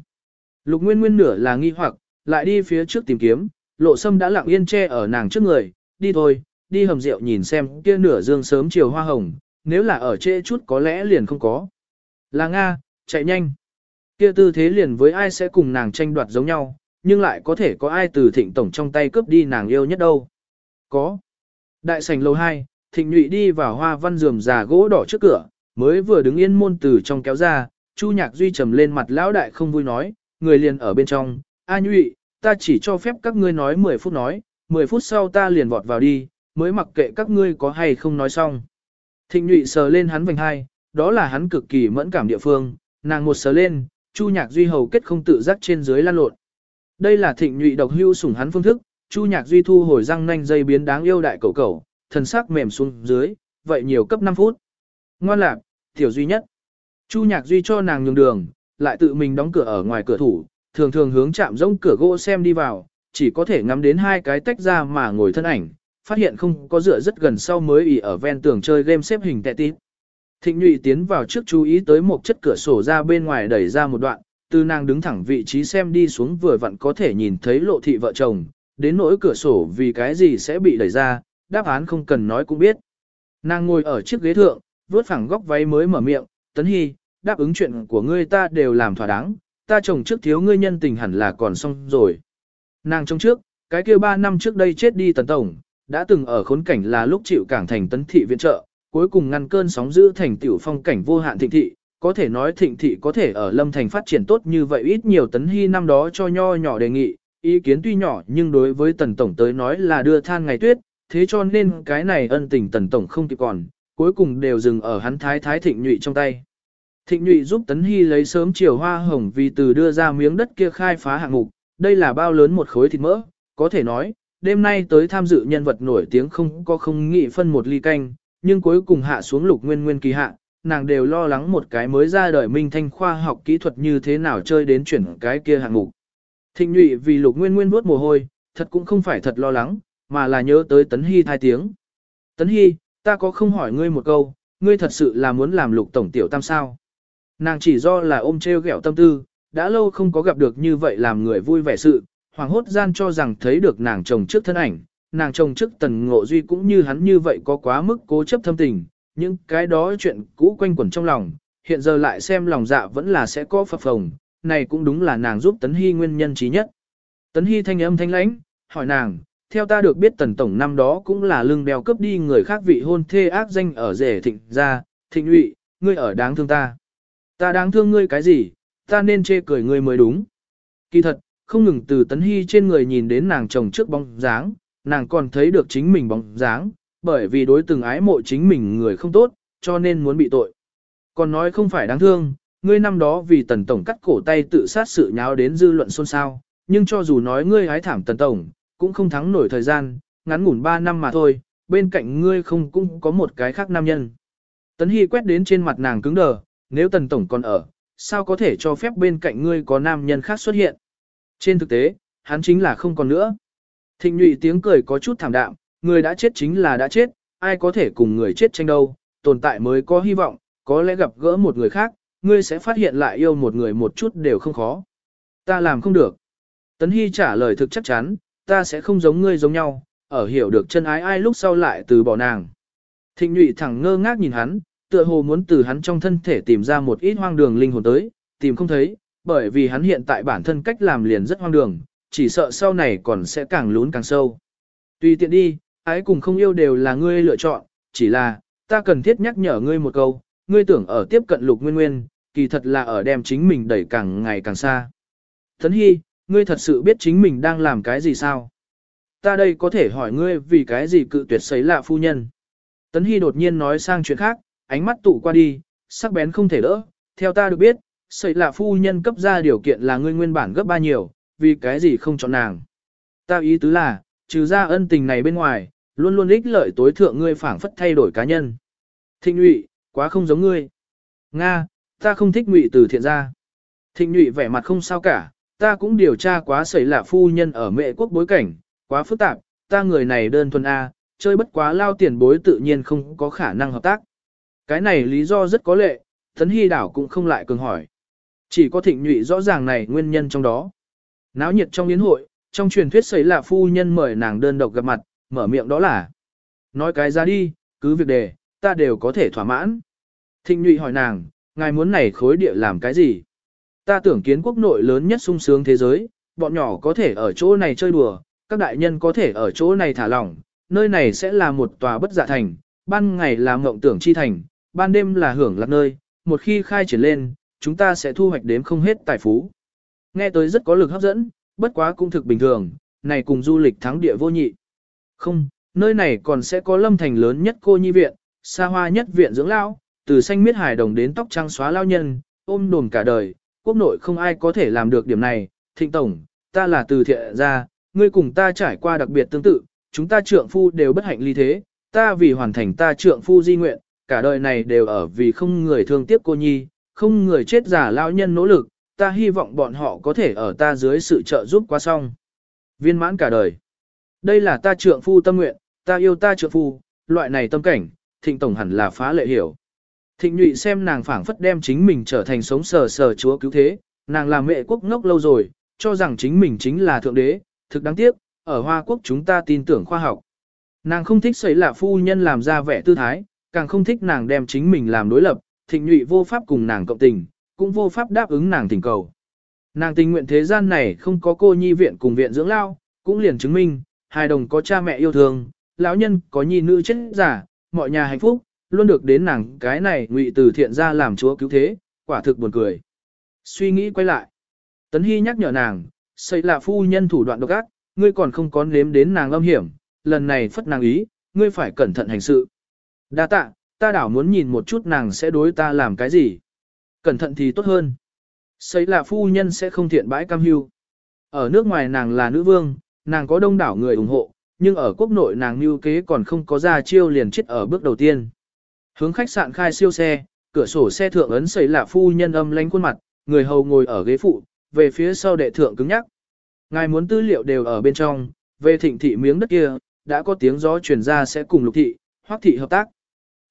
Lục Nguyên Nguyên nửa là nghi hoặc, lại đi phía trước tìm kiếm, lộ sâm đã lặng yên che ở nàng trước người, đi thôi, đi hầm rượu nhìn xem kia nửa dương sớm chiều hoa hồng, nếu là ở trễ chút có lẽ liền không có. Là Nga, chạy nhanh. Kia tư thế liền với ai sẽ cùng nàng tranh đoạt giống nhau, nhưng lại có thể có ai từ thịnh tổng trong tay cướp đi nàng yêu nhất đâu. Có. Đại sảnh lầu 2, thịnh nhụy đi vào hoa văn rườm già gỗ đỏ trước cửa, mới vừa đứng yên môn từ trong kéo ra, chu nhạc duy trầm lên mặt lão đại không vui nói, người liền ở bên trong, a nhụy, ta chỉ cho phép các ngươi nói 10 phút nói, 10 phút sau ta liền vọt vào đi, mới mặc kệ các ngươi có hay không nói xong. Thịnh nhụy sờ lên hắn vành hai, đó là hắn cực kỳ mẫn cảm địa phương, nàng một sờ lên, chu nhạc duy hầu kết không tự giác trên dưới lan lộn. Đây là thịnh nhụy độc hưu sủng hắn phương thức, Chu Nhạc Duy thu hồi răng nanh dây biến đáng yêu đại cầu cầu, thần sắc mềm xuống dưới, vậy nhiều cấp 5 phút. Ngoan lạc, tiểu duy nhất. Chu Nhạc Duy cho nàng nhường đường, lại tự mình đóng cửa ở ngoài cửa thủ, thường thường hướng chạm rỗng cửa gỗ xem đi vào, chỉ có thể ngắm đến hai cái tách ra mà ngồi thân ảnh, phát hiện không có dựa rất gần sau mới ỉ ở ven tường chơi game xếp hình tệ tít. Thịnh nhụy tiến vào trước chú ý tới một chất cửa sổ ra bên ngoài đẩy ra một đoạn, từ nàng đứng thẳng vị trí xem đi xuống vừa vặn có thể nhìn thấy lộ thị vợ chồng, đến nỗi cửa sổ vì cái gì sẽ bị đẩy ra, đáp án không cần nói cũng biết. Nàng ngồi ở chiếc ghế thượng, vuốt phẳng góc váy mới mở miệng, tấn hy, đáp ứng chuyện của ngươi ta đều làm thỏa đáng, ta chồng trước thiếu ngươi nhân tình hẳn là còn xong rồi. Nàng trong trước, cái kia ba năm trước đây chết đi tần tổng, đã từng ở khốn cảnh là lúc chịu cảng thành tấn thị viện trợ, cuối cùng ngăn cơn sóng giữ thành tiểu phong cảnh vô hạn thịnh thị, có thể nói thịnh thị có thể ở lâm thành phát triển tốt như vậy ít nhiều tấn hy năm đó cho nho nhỏ đề nghị, ý kiến tuy nhỏ nhưng đối với tần tổng tới nói là đưa than ngày tuyết, thế cho nên cái này ân tình tần tổng không kịp còn, cuối cùng đều dừng ở hắn thái thái thịnh nhụy trong tay. Thịnh nhụy giúp tấn hy lấy sớm chiều hoa hồng vì từ đưa ra miếng đất kia khai phá hạng mục, đây là bao lớn một khối thịt mỡ, có thể nói, đêm nay tới tham dự nhân vật nổi tiếng không có không nghị phân một ly canh, nhưng cuối cùng hạ xuống lục nguyên nguyên kỳ hạ, nàng đều lo lắng một cái mới ra đời minh thanh khoa học kỹ thuật như thế nào chơi đến chuyển cái kia hạng mục. Thịnh nhụy vì lục nguyên nguyên vuốt mồ hôi, thật cũng không phải thật lo lắng, mà là nhớ tới Tấn Hy thai tiếng. Tấn Hy, ta có không hỏi ngươi một câu, ngươi thật sự là muốn làm lục tổng tiểu tam sao? Nàng chỉ do là ôm treo ghẹo tâm tư, đã lâu không có gặp được như vậy làm người vui vẻ sự, hoàng hốt gian cho rằng thấy được nàng chồng trước thân ảnh, nàng chồng trước tần ngộ duy cũng như hắn như vậy có quá mức cố chấp thâm tình, những cái đó chuyện cũ quanh quẩn trong lòng, hiện giờ lại xem lòng dạ vẫn là sẽ có phập phồng, này cũng đúng là nàng giúp Tấn Hy nguyên nhân trí nhất. Tấn Hy thanh âm thanh lãnh, hỏi nàng, theo ta được biết tần tổng năm đó cũng là lưng đeo cướp đi người khác vị hôn thê ác danh ở rể thịnh gia, thịnh nhụy, ngươi ở đáng thương ta. Ta đáng thương ngươi cái gì, ta nên chê cười ngươi mới đúng. Kỳ thật, không ngừng từ tấn hy trên người nhìn đến nàng chồng trước bóng dáng, nàng còn thấy được chính mình bóng dáng, bởi vì đối từng ái mộ chính mình người không tốt, cho nên muốn bị tội. Còn nói không phải đáng thương, ngươi năm đó vì tần tổng cắt cổ tay tự sát sự nháo đến dư luận xôn xao, nhưng cho dù nói ngươi ái thảm tần tổng, cũng không thắng nổi thời gian, ngắn ngủn 3 năm mà thôi, bên cạnh ngươi không cũng có một cái khác nam nhân. Tấn Hy quét đến trên mặt nàng cứng đờ, nếu tần tổng còn ở, sao có thể cho phép bên cạnh ngươi có nam nhân khác xuất hiện. Trên thực tế, hắn chính là không còn nữa. Thịnh nhụy tiếng cười có chút thảm đạm, người đã chết chính là đã chết, ai có thể cùng người chết tranh đâu, tồn tại mới có hy vọng, có lẽ gặp gỡ một người khác, ngươi sẽ phát hiện lại yêu một người một chút đều không khó. Ta làm không được. Tấn Hy trả lời thực chắc chắn, ta sẽ không giống ngươi giống nhau, ở hiểu được chân ái ai lúc sau lại từ bỏ nàng. Thịnh nhụy thẳng ngơ ngác nhìn hắn, tựa hồ muốn từ hắn trong thân thể tìm ra một ít hoang đường linh hồn tới, tìm không thấy, bởi vì hắn hiện tại bản thân cách làm liền rất hoang đường, chỉ sợ sau này còn sẽ càng lún càng sâu. Tùy tiện đi, ái cùng không yêu đều là ngươi lựa chọn, chỉ là, ta cần thiết nhắc nhở ngươi một câu, ngươi tưởng ở tiếp cận lục nguyên nguyên, kỳ thật là ở đem chính mình đẩy càng ngày càng xa. Thấn Hy, ngươi thật sự biết chính mình đang làm cái gì sao? Ta đây có thể hỏi ngươi vì cái gì cự tuyệt sấy lạ phu nhân. Tấn Hy đột nhiên nói sang chuyện khác, ánh mắt tụ qua đi, sắc bén không thể đỡ. Theo ta được biết, sấy lạ phu nhân cấp ra điều kiện là ngươi nguyên bản gấp ba nhiều, vì cái gì không chọn nàng. Ta ý tứ là, trừ ra ân tình này bên ngoài, luôn luôn ích lợi tối thượng ngươi phảng phất thay đổi cá nhân. Thịnh nhụy, quá không giống ngươi. Nga, ta không thích nhụy từ thiện ra. Thịnh nhụy vẻ mặt không sao cả, ta cũng điều tra quá xảy lạ phu nhân ở mệ quốc bối cảnh, quá phức tạp, ta người này đơn thuần A, chơi bất quá lao tiền bối tự nhiên không có khả năng hợp tác. Cái này lý do rất có lệ, Thấn Hy Đảo cũng không lại cường hỏi. Chỉ có thịnh nhụy rõ ràng này nguyên nhân trong đó. Náo nhiệt trong yến hội, trong truyền thuyết xảy lạ phu nhân mời nàng đơn độc gặp mặt, mở miệng đó là. Nói cái ra đi, cứ việc đề, ta đều có thể thỏa mãn. Thịnh nhụy hỏi nàng, ngài muốn này khối địa làm cái gì? Ta tưởng kiến quốc nội lớn nhất sung sướng thế giới, bọn nhỏ có thể ở chỗ này chơi đùa, các đại nhân có thể ở chỗ này thả lỏng, nơi này sẽ là một tòa bất dạ thành, ban ngày là mộng tưởng chi thành, ban đêm là hưởng lạc nơi, một khi khai triển lên, chúng ta sẽ thu hoạch đếm không hết tài phú. Nghe tới rất có lực hấp dẫn, bất quá cũng thực bình thường, này cùng du lịch thắng địa vô nhị. Không, nơi này còn sẽ có lâm thành lớn nhất cô nhi viện, xa hoa nhất viện dưỡng lão, từ xanh miết hải đồng đến tóc trắng xóa lao nhân, ôm đồn cả đời, quốc nội không ai có thể làm được điểm này, thịnh tổng, ta là từ thiện ra, ngươi cùng ta trải qua đặc biệt tương tự, chúng ta trượng phu đều bất hạnh ly thế, ta vì hoàn thành ta trượng phu di nguyện, cả đời này đều ở vì không người thương tiếc cô nhi, không người chết giả lao nhân nỗ lực, ta hy vọng bọn họ có thể ở ta dưới sự trợ giúp qua xong. Viên mãn cả đời. Đây là ta trượng phu tâm nguyện, ta yêu ta trượng phu, loại này tâm cảnh, thịnh tổng hẳn là phá lệ hiểu. Thịnh nhụy xem nàng phảng phất đem chính mình trở thành sống sờ sờ chúa cứu thế, nàng làm mẹ quốc ngốc lâu rồi, cho rằng chính mình chính là thượng đế, thực đáng tiếc, ở Hoa Quốc chúng ta tin tưởng khoa học. Nàng không thích xảy là phu nhân làm ra vẻ tư thái, càng không thích nàng đem chính mình làm đối lập, thịnh nhụy vô pháp cùng nàng cộng tình, cũng vô pháp đáp ứng nàng tình cầu. Nàng tình nguyện thế gian này không có cô nhi viện cùng viện dưỡng lao, cũng liền chứng minh, hai đồng có cha mẹ yêu thương, lão nhân có nhi nữ chết giả, mọi nhà hạnh phúc, luôn được đến nàng cái này ngụy từ thiện ra làm chúa cứu thế, quả thực buồn cười. Suy nghĩ quay lại. Tấn Hy nhắc nhở nàng, xây là phu nhân thủ đoạn độc ác, ngươi còn không có nếm đến nàng âm hiểm, lần này phất nàng ý, ngươi phải cẩn thận hành sự. Đa tạ, ta đảo muốn nhìn một chút nàng sẽ đối ta làm cái gì. Cẩn thận thì tốt hơn. Xây là phu nhân sẽ không thiện bãi cam hưu. Ở nước ngoài nàng là nữ vương, nàng có đông đảo người ủng hộ, nhưng ở quốc nội nàng mưu kế còn không có ra chiêu liền chết ở bước đầu tiên. Hướng khách sạn khai siêu xe, cửa sổ xe thượng ấn xây là phu nhân âm lánh khuôn mặt, người hầu ngồi ở ghế phụ, về phía sau đệ thượng cứng nhắc. Ngài muốn tư liệu đều ở bên trong, về thịnh thị miếng đất kia, đã có tiếng gió truyền ra sẽ cùng lục thị, hoắc thị hợp tác.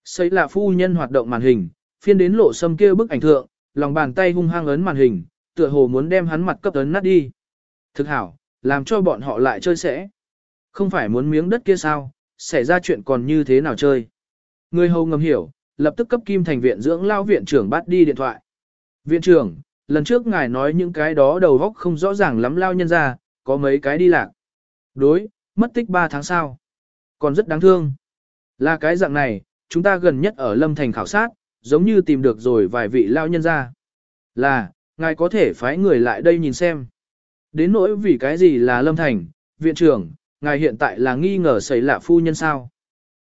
Xây là phu nhân hoạt động màn hình, phiên đến lộ sâm kia bức ảnh thượng, lòng bàn tay hung hăng ấn màn hình, tựa hồ muốn đem hắn mặt cấp ấn nát đi. Thực hảo, làm cho bọn họ lại chơi sẽ. Không phải muốn miếng đất kia sao, xảy ra chuyện còn như thế nào chơi. Người hầu ngầm hiểu, lập tức cấp kim thành viện dưỡng lao viện trưởng bắt đi điện thoại. Viện trưởng, lần trước ngài nói những cái đó đầu góc không rõ ràng lắm lao nhân ra, có mấy cái đi lạc. Đối, mất tích 3 tháng sau. Còn rất đáng thương. Là cái dạng này, chúng ta gần nhất ở Lâm Thành khảo sát, giống như tìm được rồi vài vị lao nhân ra. Là, ngài có thể phái người lại đây nhìn xem. Đến nỗi vì cái gì là Lâm Thành, viện trưởng, ngài hiện tại là nghi ngờ xảy lạ phu nhân sao.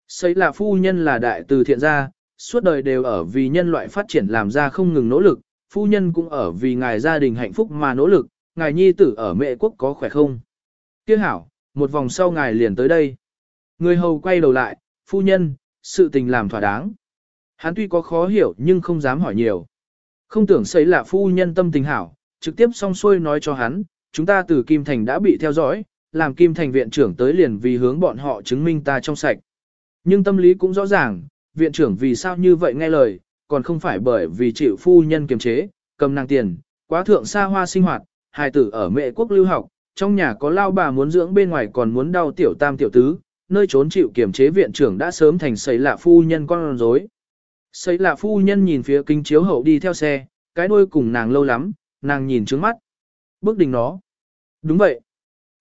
Xảy lạ phu nhân là đại từ thiện gia, suốt đời đều ở vì nhân loại phát triển làm ra không ngừng nỗ lực, phu nhân cũng ở vì ngài gia đình hạnh phúc mà nỗ lực, ngài nhi tử ở mẹ quốc có khỏe không? Tiếc hảo, một vòng sau ngài liền tới đây. Người hầu quay đầu lại, phu nhân, sự tình làm thỏa đáng. Hắn tuy có khó hiểu nhưng không dám hỏi nhiều. Không tưởng xây là phu nhân tâm tình hảo, trực tiếp song xuôi nói cho hắn, chúng ta từ Kim Thành đã bị theo dõi, làm Kim Thành viện trưởng tới liền vì hướng bọn họ chứng minh ta trong sạch. Nhưng tâm lý cũng rõ ràng, viện trưởng vì sao như vậy nghe lời, còn không phải bởi vì chịu phu nhân kiềm chế, cầm năng tiền, quá thượng xa hoa sinh hoạt, hài tử ở mẹ quốc lưu học, trong nhà có lao bà muốn dưỡng bên ngoài còn muốn đau tiểu tam tiểu tứ, nơi trốn chịu kiềm chế viện trưởng đã sớm thành sấy lạ phu nhân con rối. Sấy là phu nhân nhìn phía kính chiếu hậu đi theo xe, cái đuôi cùng nàng lâu lắm, nàng nhìn trước mắt. Bước đỉnh nó. Đúng vậy.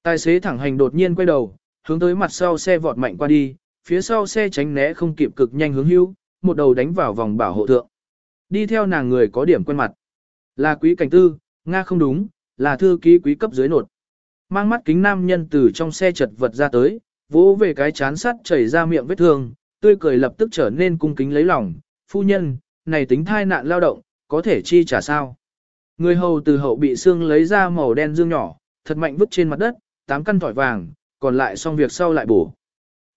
Tài xế thẳng hành đột nhiên quay đầu, hướng tới mặt sau xe vọt mạnh qua đi, phía sau xe tránh né không kịp cực nhanh hướng hưu, một đầu đánh vào vòng bảo hộ thượng. Đi theo nàng người có điểm quen mặt. Là quý cảnh tư, Nga không đúng, là thư ký quý cấp dưới nột. Mang mắt kính nam nhân từ trong xe chật vật ra tới, vỗ về cái chán sắt chảy ra miệng vết thương, tươi cười lập tức trở nên cung kính lấy lòng. Phu nhân, này tính thai nạn lao động, có thể chi trả sao? Người hầu từ hậu bị xương lấy ra màu đen dương nhỏ, thật mạnh vứt trên mặt đất, tám căn thỏi vàng, còn lại xong việc sau lại bổ.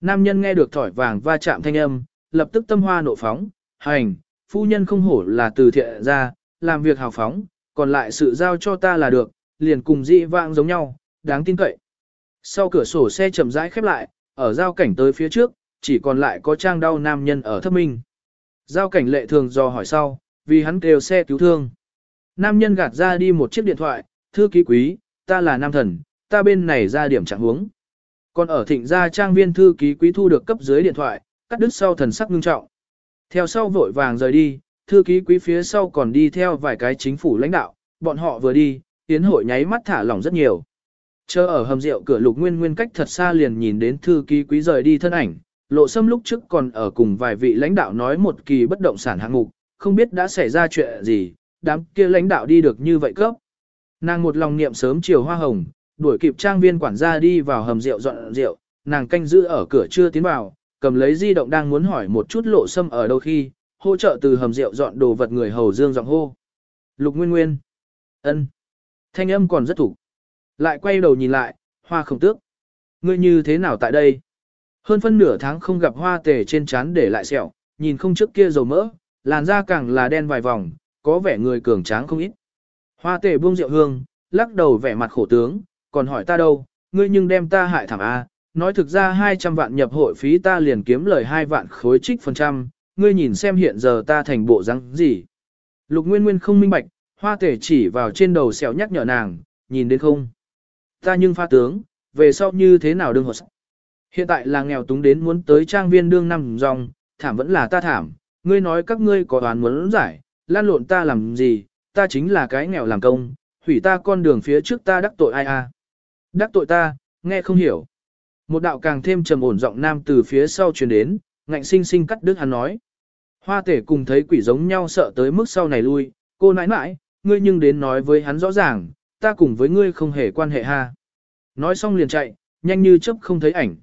Nam nhân nghe được thỏi vàng va chạm thanh âm, lập tức tâm hoa nộ phóng, hành, phu nhân không hổ là từ thiện ra, làm việc hào phóng, còn lại sự giao cho ta là được, liền cùng dị vãng giống nhau, đáng tin cậy. Sau cửa sổ xe chậm rãi khép lại, ở giao cảnh tới phía trước, chỉ còn lại có trang đau nam nhân ở thấp minh. Giao cảnh lệ thường dò hỏi sau, vì hắn kêu xe cứu thương. Nam nhân gạt ra đi một chiếc điện thoại, thư ký quý, ta là nam thần, ta bên này ra điểm trạng huống. Còn ở thịnh gia trang viên thư ký quý thu được cấp dưới điện thoại, cắt đứt sau thần sắc ngưng trọng. Theo sau vội vàng rời đi, thư ký quý phía sau còn đi theo vài cái chính phủ lãnh đạo, bọn họ vừa đi, tiến hội nháy mắt thả lỏng rất nhiều. Chờ ở hầm rượu cửa lục nguyên nguyên cách thật xa liền nhìn đến thư ký quý rời đi thân ảnh, lộ sâm lúc trước còn ở cùng vài vị lãnh đạo nói một kỳ bất động sản hạng mục, không biết đã xảy ra chuyện gì, đám kia lãnh đạo đi được như vậy cấp. Nàng một lòng niệm sớm chiều hoa hồng, đuổi kịp trang viên quản gia đi vào hầm rượu dọn rượu, nàng canh giữ ở cửa chưa tiến vào, cầm lấy di động đang muốn hỏi một chút lộ sâm ở đâu khi, hỗ trợ từ hầm rượu dọn đồ vật người hầu dương giọng hô. Lục Nguyên Nguyên. ân, Thanh âm còn rất thủ. Lại quay đầu nhìn lại, hoa không tước. Ngươi như thế nào tại đây? Hơn phân nửa tháng không gặp hoa tề trên trán để lại sẹo, nhìn không trước kia dầu mỡ, làn da càng là đen vài vòng, có vẻ người cường tráng không ít. Hoa tề buông rượu hương, lắc đầu vẻ mặt khổ tướng, còn hỏi ta đâu, ngươi nhưng đem ta hại thảm A, nói thực ra 200 vạn nhập hội phí ta liền kiếm lời 2 vạn khối trích phần trăm, ngươi nhìn xem hiện giờ ta thành bộ răng gì. Lục Nguyên Nguyên không minh bạch, hoa tể chỉ vào trên đầu sẹo nhắc nhở nàng, nhìn đến không. Ta nhưng pha tướng, về sau như thế nào đương hợp Hiện tại là nghèo túng đến muốn tới trang viên đương năm dòng, thảm vẫn là ta thảm, ngươi nói các ngươi có đoán muốn giải, lan lộn ta làm gì, ta chính là cái nghèo làm công, hủy ta con đường phía trước ta đắc tội ai à. Đắc tội ta, nghe không hiểu. Một đạo càng thêm trầm ổn giọng nam từ phía sau truyền đến, ngạnh sinh sinh cắt đứt hắn nói. Hoa tể cùng thấy quỷ giống nhau sợ tới mức sau này lui, cô nãi nãi, ngươi nhưng đến nói với hắn rõ ràng, ta cùng với ngươi không hề quan hệ ha. Nói xong liền chạy, nhanh như chớp không thấy ảnh.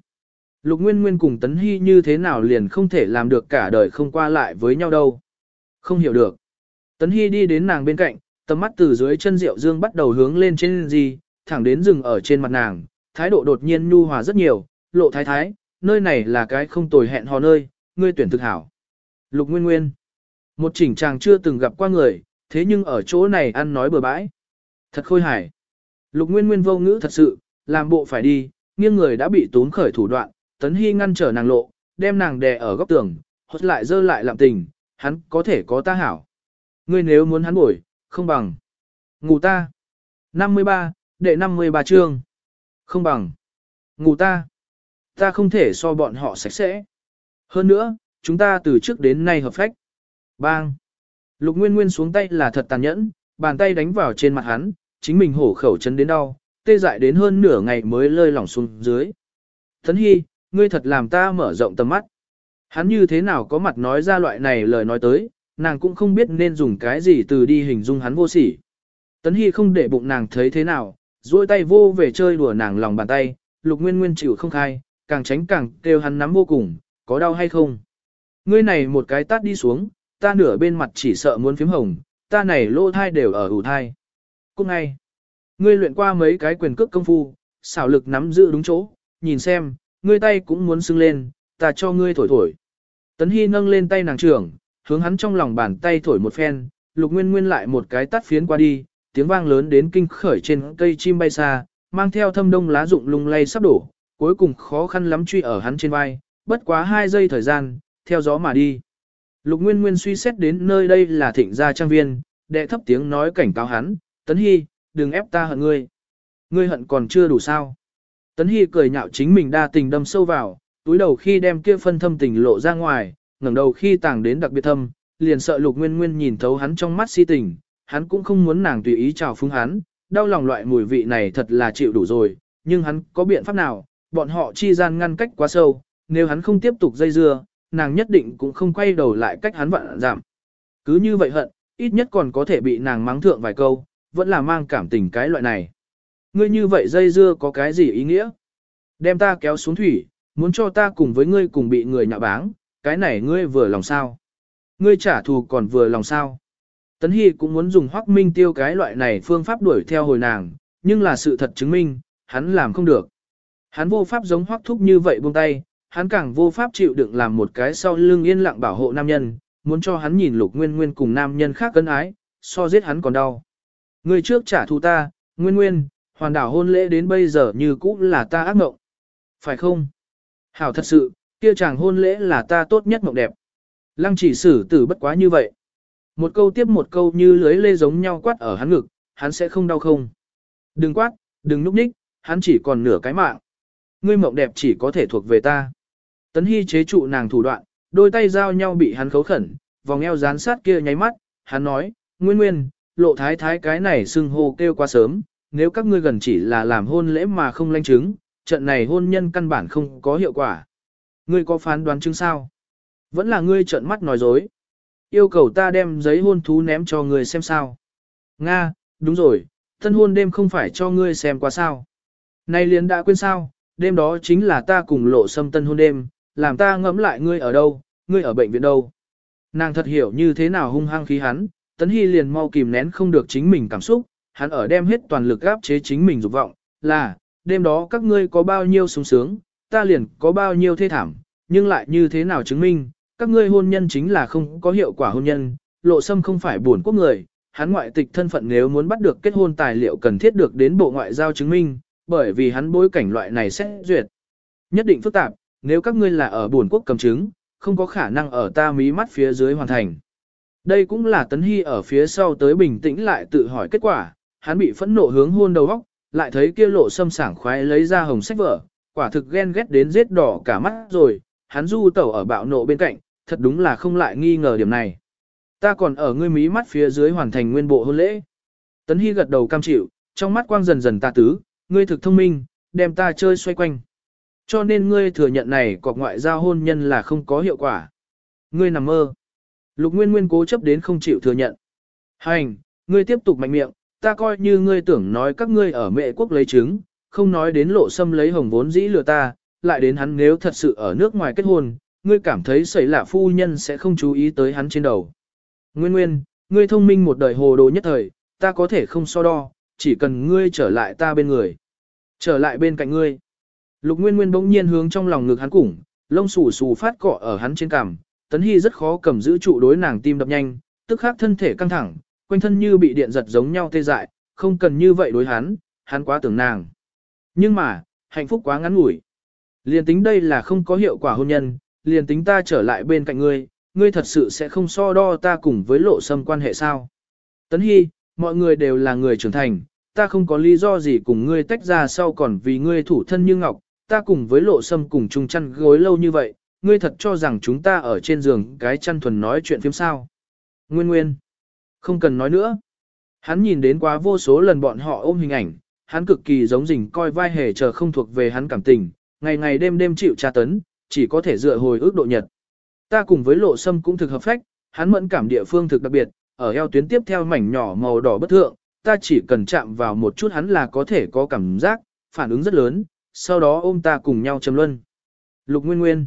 Lục Nguyên Nguyên cùng Tấn Hy như thế nào liền không thể làm được cả đời không qua lại với nhau đâu. Không hiểu được. Tấn Hy đi đến nàng bên cạnh, tầm mắt từ dưới chân rượu dương bắt đầu hướng lên trên gì, thẳng đến rừng ở trên mặt nàng, thái độ đột nhiên nhu hòa rất nhiều, lộ thái thái, nơi này là cái không tồi hẹn hò nơi, ngươi tuyển thực hảo. Lục Nguyên Nguyên. Một chỉnh chàng chưa từng gặp qua người, thế nhưng ở chỗ này ăn nói bừa bãi. Thật khôi hài. Lục Nguyên Nguyên vô ngữ thật sự, làm bộ phải đi, nghiêng người đã bị tốn khởi thủ đoạn, Tấn Hy ngăn trở nàng lộ, đem nàng đè ở góc tường, hốt lại dơ lại làm tình, hắn có thể có ta hảo. Ngươi nếu muốn hắn bổi, không bằng. Ngủ ta. 53, đệ 53 chương. Không bằng. Ngủ ta. Ta không thể so bọn họ sạch sẽ. Hơn nữa, chúng ta từ trước đến nay hợp phách. Bang. Lục Nguyên Nguyên xuống tay là thật tàn nhẫn, bàn tay đánh vào trên mặt hắn, chính mình hổ khẩu chân đến đau, tê dại đến hơn nửa ngày mới lơi lỏng xuống dưới. Thấn Hy, ngươi thật làm ta mở rộng tầm mắt. Hắn như thế nào có mặt nói ra loại này lời nói tới, nàng cũng không biết nên dùng cái gì từ đi hình dung hắn vô sỉ. Tấn Hy không để bụng nàng thấy thế nào, duỗi tay vô về chơi đùa nàng lòng bàn tay, lục nguyên nguyên chịu không khai, càng tránh càng kêu hắn nắm vô cùng, có đau hay không. Ngươi này một cái tát đi xuống, ta nửa bên mặt chỉ sợ muốn phím hồng, ta này lỗ thai đều ở ủ thai. Cũng ngay, ngươi luyện qua mấy cái quyền cước công phu, xảo lực nắm giữ đúng chỗ, nhìn xem, ngươi tay cũng muốn sưng lên, ta cho ngươi thổi thổi. Tấn Hy nâng lên tay nàng trưởng, hướng hắn trong lòng bàn tay thổi một phen, lục nguyên nguyên lại một cái tắt phiến qua đi, tiếng vang lớn đến kinh khởi trên cây chim bay xa, mang theo thâm đông lá rụng lung lay sắp đổ, cuối cùng khó khăn lắm truy ở hắn trên vai, bất quá hai giây thời gian, theo gió mà đi. Lục Nguyên Nguyên suy xét đến nơi đây là thịnh gia trang viên, đệ thấp tiếng nói cảnh cáo hắn, Tấn Hy, đừng ép ta hận ngươi. Ngươi hận còn chưa đủ sao. Tấn Hy cười nhạo chính mình đa tình đâm sâu vào, túi đầu khi đem kia phân thâm tình lộ ra ngoài, ngẩng đầu khi tàng đến đặc biệt thâm, liền sợ Lục Nguyên Nguyên nhìn thấu hắn trong mắt si tình, hắn cũng không muốn nàng tùy ý chào phúng hắn, đau lòng loại mùi vị này thật là chịu đủ rồi, nhưng hắn có biện pháp nào, bọn họ chi gian ngăn cách quá sâu, nếu hắn không tiếp tục dây dưa, nàng nhất định cũng không quay đầu lại cách hắn vạn giảm. Cứ như vậy hận, ít nhất còn có thể bị nàng mắng thượng vài câu, vẫn là mang cảm tình cái loại này. Ngươi như vậy dây dưa có cái gì ý nghĩa? Đem ta kéo xuống thủy, muốn cho ta cùng với ngươi cùng bị người nhạ báng, cái này ngươi vừa lòng sao? Ngươi trả thù còn vừa lòng sao? Tấn Hy cũng muốn dùng hoác minh tiêu cái loại này phương pháp đuổi theo hồi nàng, nhưng là sự thật chứng minh, hắn làm không được. Hắn vô pháp giống hoác thúc như vậy buông tay, hắn càng vô pháp chịu đựng làm một cái sau lưng yên lặng bảo hộ nam nhân, muốn cho hắn nhìn lục nguyên nguyên cùng nam nhân khác cân ái, so giết hắn còn đau. Người trước trả thù ta, nguyên nguyên, hoàn đảo hôn lễ đến bây giờ như cũ là ta ác mộng. Phải không? Hảo thật sự, kia chàng hôn lễ là ta tốt nhất mộng đẹp. Lăng chỉ xử tử bất quá như vậy. Một câu tiếp một câu như lưới lê giống nhau quát ở hắn ngực, hắn sẽ không đau không. Đừng quát, đừng núp ních, hắn chỉ còn nửa cái mạng. Ngươi mộng đẹp chỉ có thể thuộc về ta. Tấn Hy chế trụ nàng thủ đoạn, đôi tay giao nhau bị hắn khấu khẩn, vòng eo dán sát kia nháy mắt, hắn nói, Nguyên Nguyên, lộ thái thái cái này xưng hô kêu quá sớm, nếu các ngươi gần chỉ là làm hôn lễ mà không lanh chứng, trận này hôn nhân căn bản không có hiệu quả. Ngươi có phán đoán chứng sao? Vẫn là ngươi trợn mắt nói dối. Yêu cầu ta đem giấy hôn thú ném cho ngươi xem sao. Nga, đúng rồi, thân hôn đêm không phải cho ngươi xem qua sao. Nay liền đã quên sao, đêm đó chính là ta cùng lộ xâm tân hôn đêm, làm ta ngẫm lại ngươi ở đâu, ngươi ở bệnh viện đâu. Nàng thật hiểu như thế nào hung hăng khí hắn, Tấn Hy liền mau kìm nén không được chính mình cảm xúc, hắn ở đem hết toàn lực áp chế chính mình dục vọng, là, đêm đó các ngươi có bao nhiêu sung sướng, ta liền có bao nhiêu thê thảm, nhưng lại như thế nào chứng minh, các ngươi hôn nhân chính là không có hiệu quả hôn nhân, lộ sâm không phải buồn quốc người, hắn ngoại tịch thân phận nếu muốn bắt được kết hôn tài liệu cần thiết được đến bộ ngoại giao chứng minh, bởi vì hắn bối cảnh loại này sẽ duyệt. Nhất định phức tạp, nếu các ngươi là ở buồn quốc cầm chứng, không có khả năng ở ta mí mắt phía dưới hoàn thành. Đây cũng là Tấn Hy ở phía sau tới bình tĩnh lại tự hỏi kết quả, hắn bị phẫn nộ hướng hôn đầu góc, lại thấy kia lộ sâm sảng khoái lấy ra hồng sách vở, quả thực ghen ghét đến giết đỏ cả mắt rồi, hắn du tẩu ở bạo nộ bên cạnh, thật đúng là không lại nghi ngờ điểm này. Ta còn ở ngươi mí mắt phía dưới hoàn thành nguyên bộ hôn lễ. Tấn Hy gật đầu cam chịu, trong mắt quang dần dần ta tứ, ngươi thực thông minh, đem ta chơi xoay quanh. Cho nên ngươi thừa nhận này cọc ngoại giao hôn nhân là không có hiệu quả. Ngươi nằm mơ. Lục Nguyên Nguyên cố chấp đến không chịu thừa nhận. Hành, ngươi tiếp tục mạnh miệng, ta coi như ngươi tưởng nói các ngươi ở mẹ quốc lấy trứng, không nói đến lộ xâm lấy hồng vốn dĩ lừa ta, lại đến hắn nếu thật sự ở nước ngoài kết hôn, ngươi cảm thấy xảy lạ phu nhân sẽ không chú ý tới hắn trên đầu. Nguyên Nguyên, ngươi thông minh một đời hồ đồ nhất thời, ta có thể không so đo, chỉ cần ngươi trở lại ta bên người. Trở lại bên cạnh ngươi. Lục Nguyên Nguyên bỗng nhiên hướng trong lòng ngực hắn củng, lông xù xù phát cọ ở hắn trên cằm, Tấn Hy rất khó cầm giữ trụ đối nàng tim đập nhanh, tức khắc thân thể căng thẳng, quanh thân như bị điện giật giống nhau tê dại, không cần như vậy đối hắn, hắn quá tưởng nàng. Nhưng mà, hạnh phúc quá ngắn ngủi. Liền tính đây là không có hiệu quả hôn nhân, liền tính ta trở lại bên cạnh ngươi, ngươi thật sự sẽ không so đo ta cùng với lộ sâm quan hệ sao. Tấn Hy, mọi người đều là người trưởng thành, ta không có lý do gì cùng ngươi tách ra sau còn vì ngươi thủ thân như ngọc, ta cùng với lộ sâm cùng chung chăn gối lâu như vậy, ngươi thật cho rằng chúng ta ở trên giường cái chăn thuần nói chuyện phim sao. Nguyên nguyên, không cần nói nữa. Hắn nhìn đến quá vô số lần bọn họ ôm hình ảnh, hắn cực kỳ giống rình coi vai hề chờ không thuộc về hắn cảm tình, ngày ngày đêm đêm chịu tra tấn, chỉ có thể dựa hồi ước độ nhật. Ta cùng với lộ sâm cũng thực hợp phách, hắn mẫn cảm địa phương thực đặc biệt, ở eo tuyến tiếp theo mảnh nhỏ màu đỏ bất thượng, ta chỉ cần chạm vào một chút hắn là có thể có cảm giác, phản ứng rất lớn, sau đó ôm ta cùng nhau châm luân. Lục Nguyên Nguyên.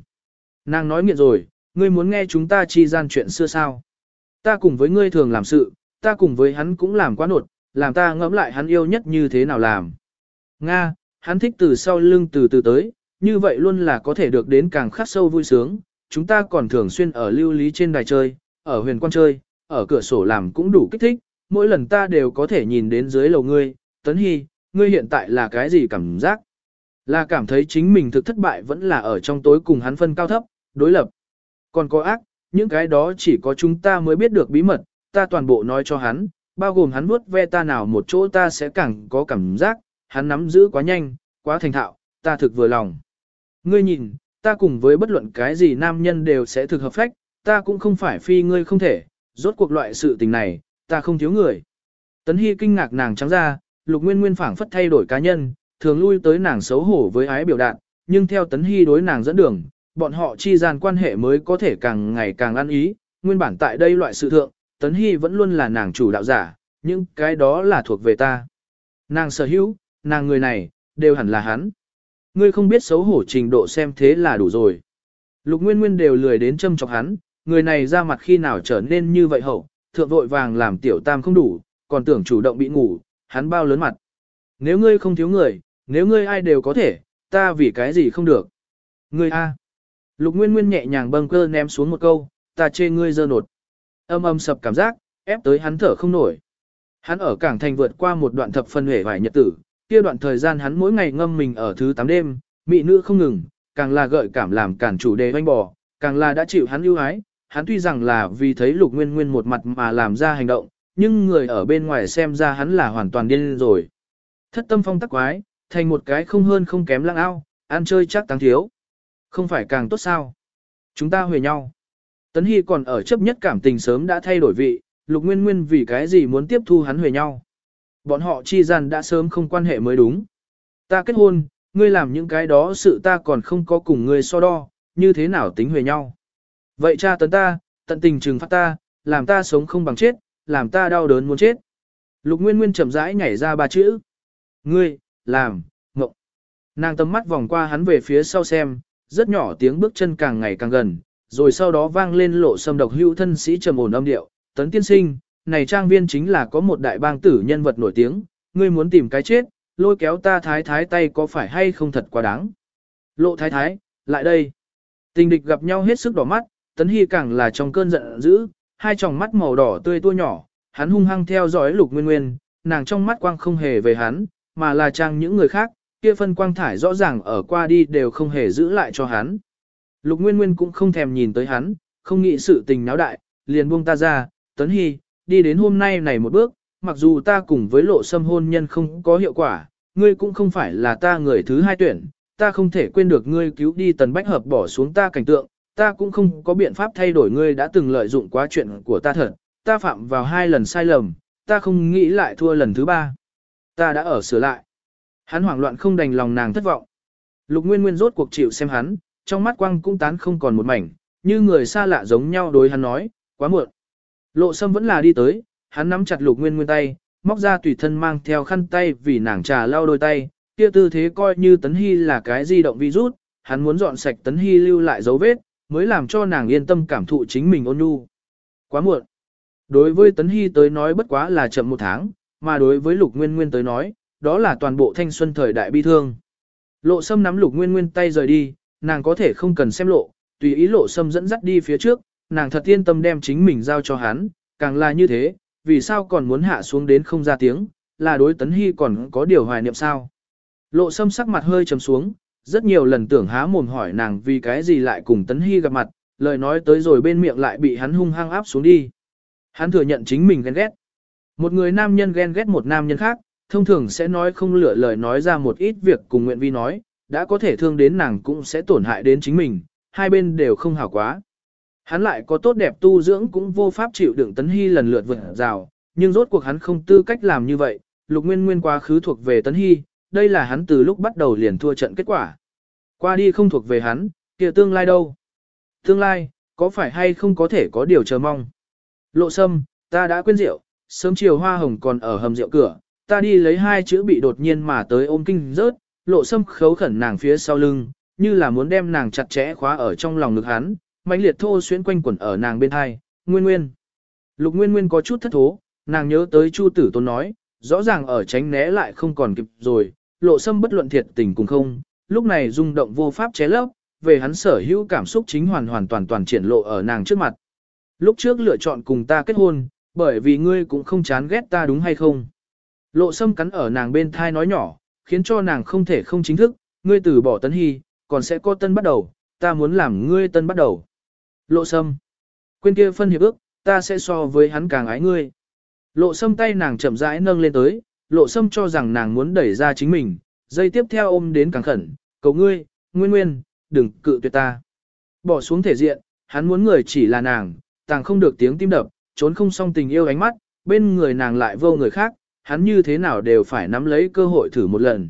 Nàng nói nghiện rồi, ngươi muốn nghe chúng ta chi gian chuyện xưa sao. Ta cùng với ngươi thường làm sự, ta cùng với hắn cũng làm quá nột, làm ta ngẫm lại hắn yêu nhất như thế nào làm. Nga, hắn thích từ sau lưng từ từ tới, như vậy luôn là có thể được đến càng khắc sâu vui sướng. Chúng ta còn thường xuyên ở lưu lý trên đài chơi, ở huyền quan chơi, ở cửa sổ làm cũng đủ kích thích, mỗi lần ta đều có thể nhìn đến dưới lầu ngươi, tấn hy, ngươi hiện tại là cái gì cảm giác? Là cảm thấy chính mình thực thất bại vẫn là ở trong tối cùng hắn phân cao thấp, đối lập. Còn có ác, những cái đó chỉ có chúng ta mới biết được bí mật, ta toàn bộ nói cho hắn, bao gồm hắn vuốt ve ta nào một chỗ ta sẽ càng có cảm giác, hắn nắm giữ quá nhanh, quá thành thạo, ta thực vừa lòng. Ngươi nhìn, ta cùng với bất luận cái gì nam nhân đều sẽ thực hợp phách, ta cũng không phải phi ngươi không thể, rốt cuộc loại sự tình này, ta không thiếu người. Tấn Hy kinh ngạc nàng trắng ra, lục nguyên nguyên phảng phất thay đổi cá nhân, thường lui tới nàng xấu hổ với ái biểu đạt, nhưng theo Tấn Hy đối nàng dẫn đường, bọn họ chi gian quan hệ mới có thể càng ngày càng ăn ý, nguyên bản tại đây loại sự thượng, Tấn Hy vẫn luôn là nàng chủ đạo giả, nhưng cái đó là thuộc về ta. Nàng sở hữu, nàng người này, đều hẳn là hắn. Ngươi không biết xấu hổ trình độ xem thế là đủ rồi. Lục Nguyên Nguyên đều lười đến châm chọc hắn, người này ra mặt khi nào trở nên như vậy hậu, thượng vội vàng làm tiểu tam không đủ, còn tưởng chủ động bị ngủ, hắn bao lớn mặt. Nếu ngươi không thiếu người, nếu ngươi ai đều có thể, ta vì cái gì không được. Ngươi A. Lục Nguyên Nguyên nhẹ nhàng bâng cơ ném xuống một câu, ta chê ngươi dơ nột. Âm âm sập cảm giác, ép tới hắn thở không nổi. Hắn ở cảng thành vượt qua một đoạn thập phân hể vài nhật tử, kia đoạn thời gian hắn mỗi ngày ngâm mình ở thứ 8 đêm, mị nữ không ngừng, càng là gợi cảm làm cản chủ đề oanh bò, càng là đã chịu hắn ưu ái, hắn tuy rằng là vì thấy lục nguyên nguyên một mặt mà làm ra hành động, nhưng người ở bên ngoài xem ra hắn là hoàn toàn điên rồi. Thất tâm phong tắc quái, thành một cái không hơn không kém lăng ao, ăn chơi chắc tăng thiếu. Không phải càng tốt sao? Chúng ta huề nhau. Tấn Hy còn ở chấp nhất cảm tình sớm đã thay đổi vị, lục nguyên nguyên vì cái gì muốn tiếp thu hắn huề nhau. Bọn họ chi gian đã sớm không quan hệ mới đúng. Ta kết hôn, ngươi làm những cái đó sự ta còn không có cùng ngươi so đo, như thế nào tính huề nhau. Vậy cha tấn ta, tận tình trừng phạt ta, làm ta sống không bằng chết, làm ta đau đớn muốn chết. Lục Nguyên Nguyên chậm rãi nhảy ra ba chữ. Ngươi, làm, ngộng. Nàng tầm mắt vòng qua hắn về phía sau xem, rất nhỏ tiếng bước chân càng ngày càng gần, rồi sau đó vang lên lộ sâm độc hữu thân sĩ trầm ổn âm điệu. Tấn tiên sinh, này trang viên chính là có một đại bang tử nhân vật nổi tiếng, ngươi muốn tìm cái chết, lôi kéo ta thái thái tay có phải hay không thật quá đáng. Lộ thái thái, lại đây. Tình địch gặp nhau hết sức đỏ mắt, tấn hy càng là trong cơn giận dữ, hai tròng mắt màu đỏ tươi tua nhỏ, hắn hung hăng theo dõi lục nguyên nguyên, nàng trong mắt quang không hề về hắn, mà là trang những người khác, kia phân quang thải rõ ràng ở qua đi đều không hề giữ lại cho hắn. Lục Nguyên Nguyên cũng không thèm nhìn tới hắn, không nghĩ sự tình náo đại, liền buông ta ra, Tấn Hy, đi đến hôm nay này một bước, mặc dù ta cùng với lộ xâm hôn nhân không có hiệu quả, ngươi cũng không phải là ta người thứ hai tuyển, ta không thể quên được ngươi cứu đi tần bách hợp bỏ xuống ta cảnh tượng, ta cũng không có biện pháp thay đổi ngươi đã từng lợi dụng quá chuyện của ta thật, ta phạm vào hai lần sai lầm, ta không nghĩ lại thua lần thứ ba. Ta đã ở sửa lại. Hắn hoảng loạn không đành lòng nàng thất vọng. Lục Nguyên Nguyên rốt cuộc chịu xem hắn, trong mắt quang cũng tán không còn một mảnh, như người xa lạ giống nhau đối hắn nói, quá muộn. Lộ Sâm vẫn là đi tới, hắn nắm chặt Lục Nguyên Nguyên tay, móc ra tùy thân mang theo khăn tay vì nàng trà lau đôi tay, kia tư thế coi như Tấn Hy là cái di động virus, hắn muốn dọn sạch Tấn Hy lưu lại dấu vết, mới làm cho nàng yên tâm cảm thụ chính mình ôn nhu. Quá muộn. Đối với Tấn Hy tới nói bất quá là chậm một tháng, mà đối với Lục Nguyên Nguyên tới nói, đó là toàn bộ thanh xuân thời đại bi thương. Lộ Sâm nắm Lục Nguyên Nguyên tay rời đi, nàng có thể không cần xem lộ, tùy ý Lộ Sâm dẫn dắt đi phía trước, nàng thật yên tâm đem chính mình giao cho hắn, càng là như thế, vì sao còn muốn hạ xuống đến không ra tiếng, là đối Tấn Hy còn có điều hoài niệm sao. Lộ Sâm sắc mặt hơi trầm xuống, rất nhiều lần tưởng há mồm hỏi nàng vì cái gì lại cùng Tấn Hy gặp mặt, lời nói tới rồi bên miệng lại bị hắn hung hăng áp xuống đi. Hắn thừa nhận chính mình ghen ghét. Một người nam nhân ghen ghét một nam nhân khác, thông thường sẽ nói không lựa lời nói ra một ít việc cùng nguyện vi nói, đã có thể thương đến nàng cũng sẽ tổn hại đến chính mình, hai bên đều không hảo quá. Hắn lại có tốt đẹp tu dưỡng cũng vô pháp chịu đựng Tấn Hy lần lượt vượt rào, nhưng rốt cuộc hắn không tư cách làm như vậy, lục nguyên nguyên quá khứ thuộc về Tấn Hy, đây là hắn từ lúc bắt đầu liền thua trận kết quả. Qua đi không thuộc về hắn, kia tương lai đâu? Tương lai, có phải hay không có thể có điều chờ mong? Lộ sâm, ta đã quên rượu, sớm chiều hoa hồng còn ở hầm rượu cửa, ta đi lấy hai chữ bị đột nhiên mà tới ôm kinh rớt, lộ sâm khấu khẩn nàng phía sau lưng, như là muốn đem nàng chặt chẽ khóa ở trong lòng ngực hắn, mãnh liệt thô xuyên quanh quẩn ở nàng bên hai, nguyên nguyên. Lục nguyên nguyên có chút thất thố, nàng nhớ tới chu tử tôn nói, rõ ràng ở tránh né lại không còn kịp rồi, lộ sâm bất luận thiệt tình cùng không, lúc này rung động vô pháp ché lấp, về hắn sở hữu cảm xúc chính hoàn hoàn toàn toàn triển lộ ở nàng trước mặt. Lúc trước lựa chọn cùng ta kết hôn, bởi vì ngươi cũng không chán ghét ta đúng hay không. Lộ sâm cắn ở nàng bên thai nói nhỏ, khiến cho nàng không thể không chính thức, ngươi từ bỏ tấn hy, còn sẽ có tân bắt đầu, ta muốn làm ngươi tân bắt đầu. Lộ sâm, quên kia phân hiệp ước, ta sẽ so với hắn càng ái ngươi. Lộ sâm tay nàng chậm rãi nâng lên tới, lộ sâm cho rằng nàng muốn đẩy ra chính mình, dây tiếp theo ôm đến càng khẩn, cầu ngươi, nguyên nguyên, đừng cự tuyệt ta. Bỏ xuống thể diện, hắn muốn người chỉ là nàng, tàng không được tiếng tim đập, trốn không xong tình yêu ánh mắt, bên người nàng lại vô người khác, hắn như thế nào đều phải nắm lấy cơ hội thử một lần.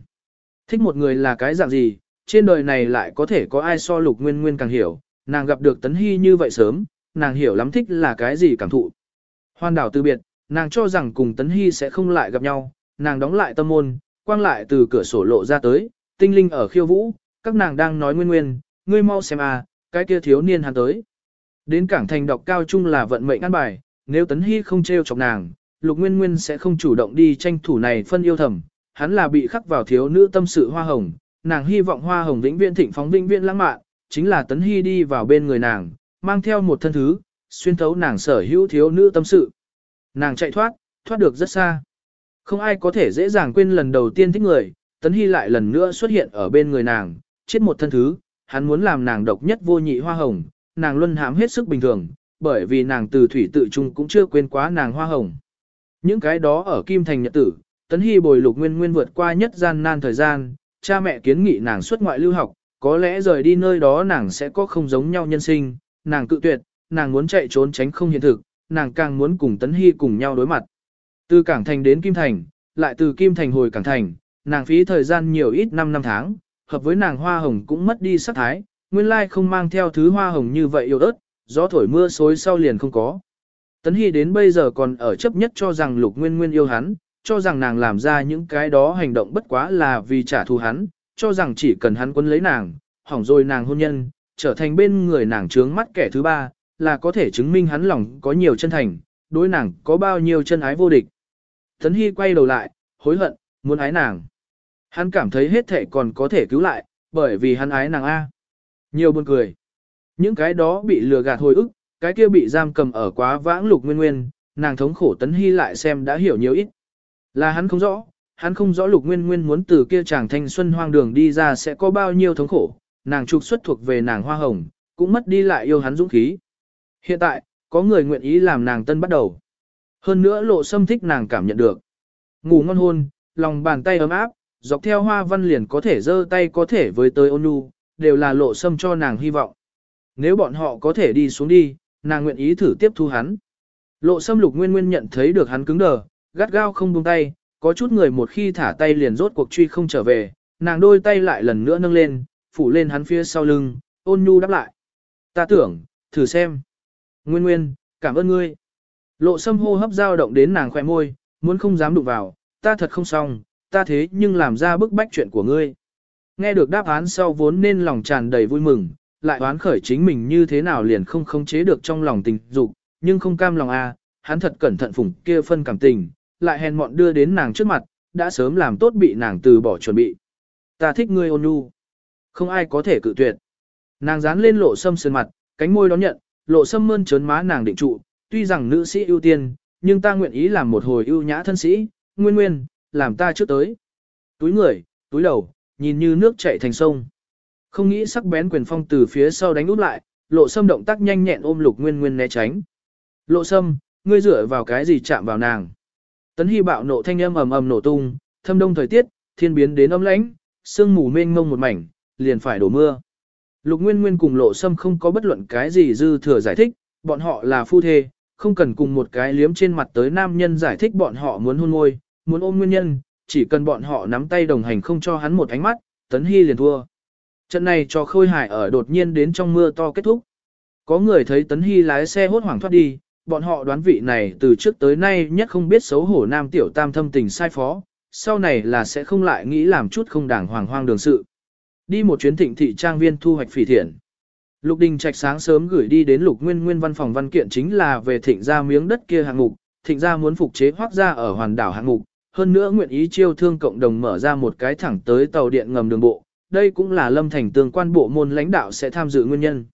Thích một người là cái dạng gì, trên đời này lại có thể có ai so lục nguyên nguyên càng hiểu, nàng gặp được tấn hy như vậy sớm, nàng hiểu lắm thích là cái gì cảm thụ. Hoan đảo từ biệt, nàng cho rằng cùng tấn hy sẽ không lại gặp nhau, nàng đóng lại tâm môn, quang lại từ cửa sổ lộ ra tới, tinh linh ở khiêu vũ, các nàng đang nói nguyên nguyên, ngươi mau xem à, cái kia thiếu niên hắn tới. Đến cảng thành đọc cao trung là vận mệnh ăn bài, nếu Tấn Hy không trêu chọc nàng, Lục Nguyên Nguyên sẽ không chủ động đi tranh thủ này phân yêu thầm, hắn là bị khắc vào thiếu nữ tâm sự hoa hồng, nàng hy vọng hoa hồng vĩnh viễn thịnh phóng vĩnh viễn lãng mạn, chính là Tấn Hy đi vào bên người nàng, mang theo một thân thứ, xuyên thấu nàng sở hữu thiếu nữ tâm sự. Nàng chạy thoát, thoát được rất xa. Không ai có thể dễ dàng quên lần đầu tiên thích người, Tấn Hy lại lần nữa xuất hiện ở bên người nàng, chết một thân thứ, hắn muốn làm nàng độc nhất vô nhị hoa hồng, nàng luân hãm hết sức bình thường, bởi vì nàng từ thủy tự trung cũng chưa quên quá nàng hoa hồng. Những cái đó ở Kim Thành Nhật Tử, Tấn Hy bồi lục nguyên nguyên vượt qua nhất gian nan thời gian, cha mẹ kiến nghị nàng xuất ngoại lưu học, có lẽ rời đi nơi đó nàng sẽ có không giống nhau nhân sinh, nàng cự tuyệt, nàng muốn chạy trốn tránh không hiện thực, nàng càng muốn cùng Tấn Hy cùng nhau đối mặt. Từ Cảng Thành đến Kim Thành, lại từ Kim Thành hồi Cảng Thành, nàng phí thời gian nhiều ít 5 năm tháng, hợp với nàng hoa hồng cũng mất đi sắc thái, nguyên lai không mang theo thứ hoa hồng như vậy yêu ớt, gió thổi mưa xối sau liền không có. Tấn Hy đến bây giờ còn ở chấp nhất cho rằng Lục Nguyên Nguyên yêu hắn, cho rằng nàng làm ra những cái đó hành động bất quá là vì trả thù hắn, cho rằng chỉ cần hắn quân lấy nàng, hỏng rồi nàng hôn nhân, trở thành bên người nàng trướng mắt kẻ thứ ba, là có thể chứng minh hắn lòng có nhiều chân thành, đối nàng có bao nhiêu chân ái vô địch. Tấn Hy quay đầu lại, hối hận, muốn ái nàng. Hắn cảm thấy hết thể còn có thể cứu lại, bởi vì hắn ái nàng A. Nhiều buồn cười. Những cái đó bị lừa gạt hồi ức, cái kia bị giam cầm ở quá vãng lục nguyên nguyên, nàng thống khổ tấn hy lại xem đã hiểu nhiều ít. Là hắn không rõ, hắn không rõ lục nguyên nguyên muốn từ kia chàng thanh xuân hoang đường đi ra sẽ có bao nhiêu thống khổ, nàng trục xuất thuộc về nàng hoa hồng, cũng mất đi lại yêu hắn dũng khí. Hiện tại, có người nguyện ý làm nàng tân bắt đầu. Hơn nữa lộ xâm thích nàng cảm nhận được. Ngủ ngon hôn, lòng bàn tay ấm áp, dọc theo hoa văn liền có thể giơ tay có thể với tới ôn nhu, đều là lộ xâm cho nàng hy vọng. Nếu bọn họ có thể đi xuống đi, nàng nguyện ý thử tiếp thu hắn. Lộ xâm lục nguyên nguyên nhận thấy được hắn cứng đờ, gắt gao không buông tay, có chút người một khi thả tay liền rốt cuộc truy không trở về, nàng đôi tay lại lần nữa nâng lên, phủ lên hắn phía sau lưng, ôn nhu đáp lại. Ta tưởng, thử xem. Nguyên nguyên, cảm ơn ngươi. Lộ xâm hô hấp dao động đến nàng khỏe môi, muốn không dám đụng vào, ta thật không xong, ta thế nhưng làm ra bức bách chuyện của ngươi. Nghe được đáp án sau vốn nên lòng tràn đầy vui mừng, lại đoán khởi chính mình như thế nào liền không khống chế được trong lòng tình dục, nhưng không cam lòng a, à, hắn thật cẩn thận phủng kia phân cảm tình, lại hèn mọn đưa đến nàng trước mặt, đã sớm làm tốt bị nàng từ bỏ chuẩn bị. Ta thích ngươi ôn nhu. Không ai có thể cự tuyệt. Nàng dán lên lộ sâm sơn mặt, cánh môi đón nhận, lộ sâm mơn trớn má nàng định trụ, tuy rằng nữ sĩ ưu tiên, nhưng ta nguyện ý làm một hồi ưu nhã thân sĩ, nguyên nguyên, làm ta trước tới. Túi người, túi đầu, nhìn như nước chảy thành sông. Không nghĩ sắc bén quyền phong từ phía sau đánh út lại, lộ sâm động tác nhanh nhẹn ôm lục nguyên nguyên né tránh. Lộ sâm, ngươi dựa vào cái gì chạm vào nàng. Tấn hy bạo nộ thanh âm ầm ầm nổ tung, thâm đông thời tiết, thiên biến đến âm lãnh, sương mù mênh mông một mảnh, liền phải đổ mưa. Lục Nguyên Nguyên cùng Lộ Sâm không có bất luận cái gì dư thừa giải thích, bọn họ là phu thê, không cần cùng một cái liếm trên mặt tới nam nhân giải thích bọn họ muốn hôn môi, muốn ôm nguyên nhân, chỉ cần bọn họ nắm tay đồng hành không cho hắn một ánh mắt, Tấn Hy liền thua. Trận này cho Khôi Hải ở đột nhiên đến trong mưa to kết thúc. Có người thấy Tấn Hy lái xe hốt hoảng thoát đi, bọn họ đoán vị này từ trước tới nay nhất không biết xấu hổ nam tiểu tam thâm tình sai phó, sau này là sẽ không lại nghĩ làm chút không đảng hoàng hoang đường sự. Đi một chuyến thịnh thị trang viên thu hoạch phỉ thiện. Lục Đình Trạch sáng sớm gửi đi đến Lục Nguyên Nguyên văn phòng văn kiện chính là về thịnh gia miếng đất kia hạng mục, thịnh gia muốn phục chế hoác gia ở hoàn đảo hạng mục, hơn nữa nguyện ý chiêu thương cộng đồng mở ra một cái thẳng tới tàu điện ngầm đường bộ, đây cũng là lâm thành tương quan bộ môn lãnh đạo sẽ tham dự nguyên nhân.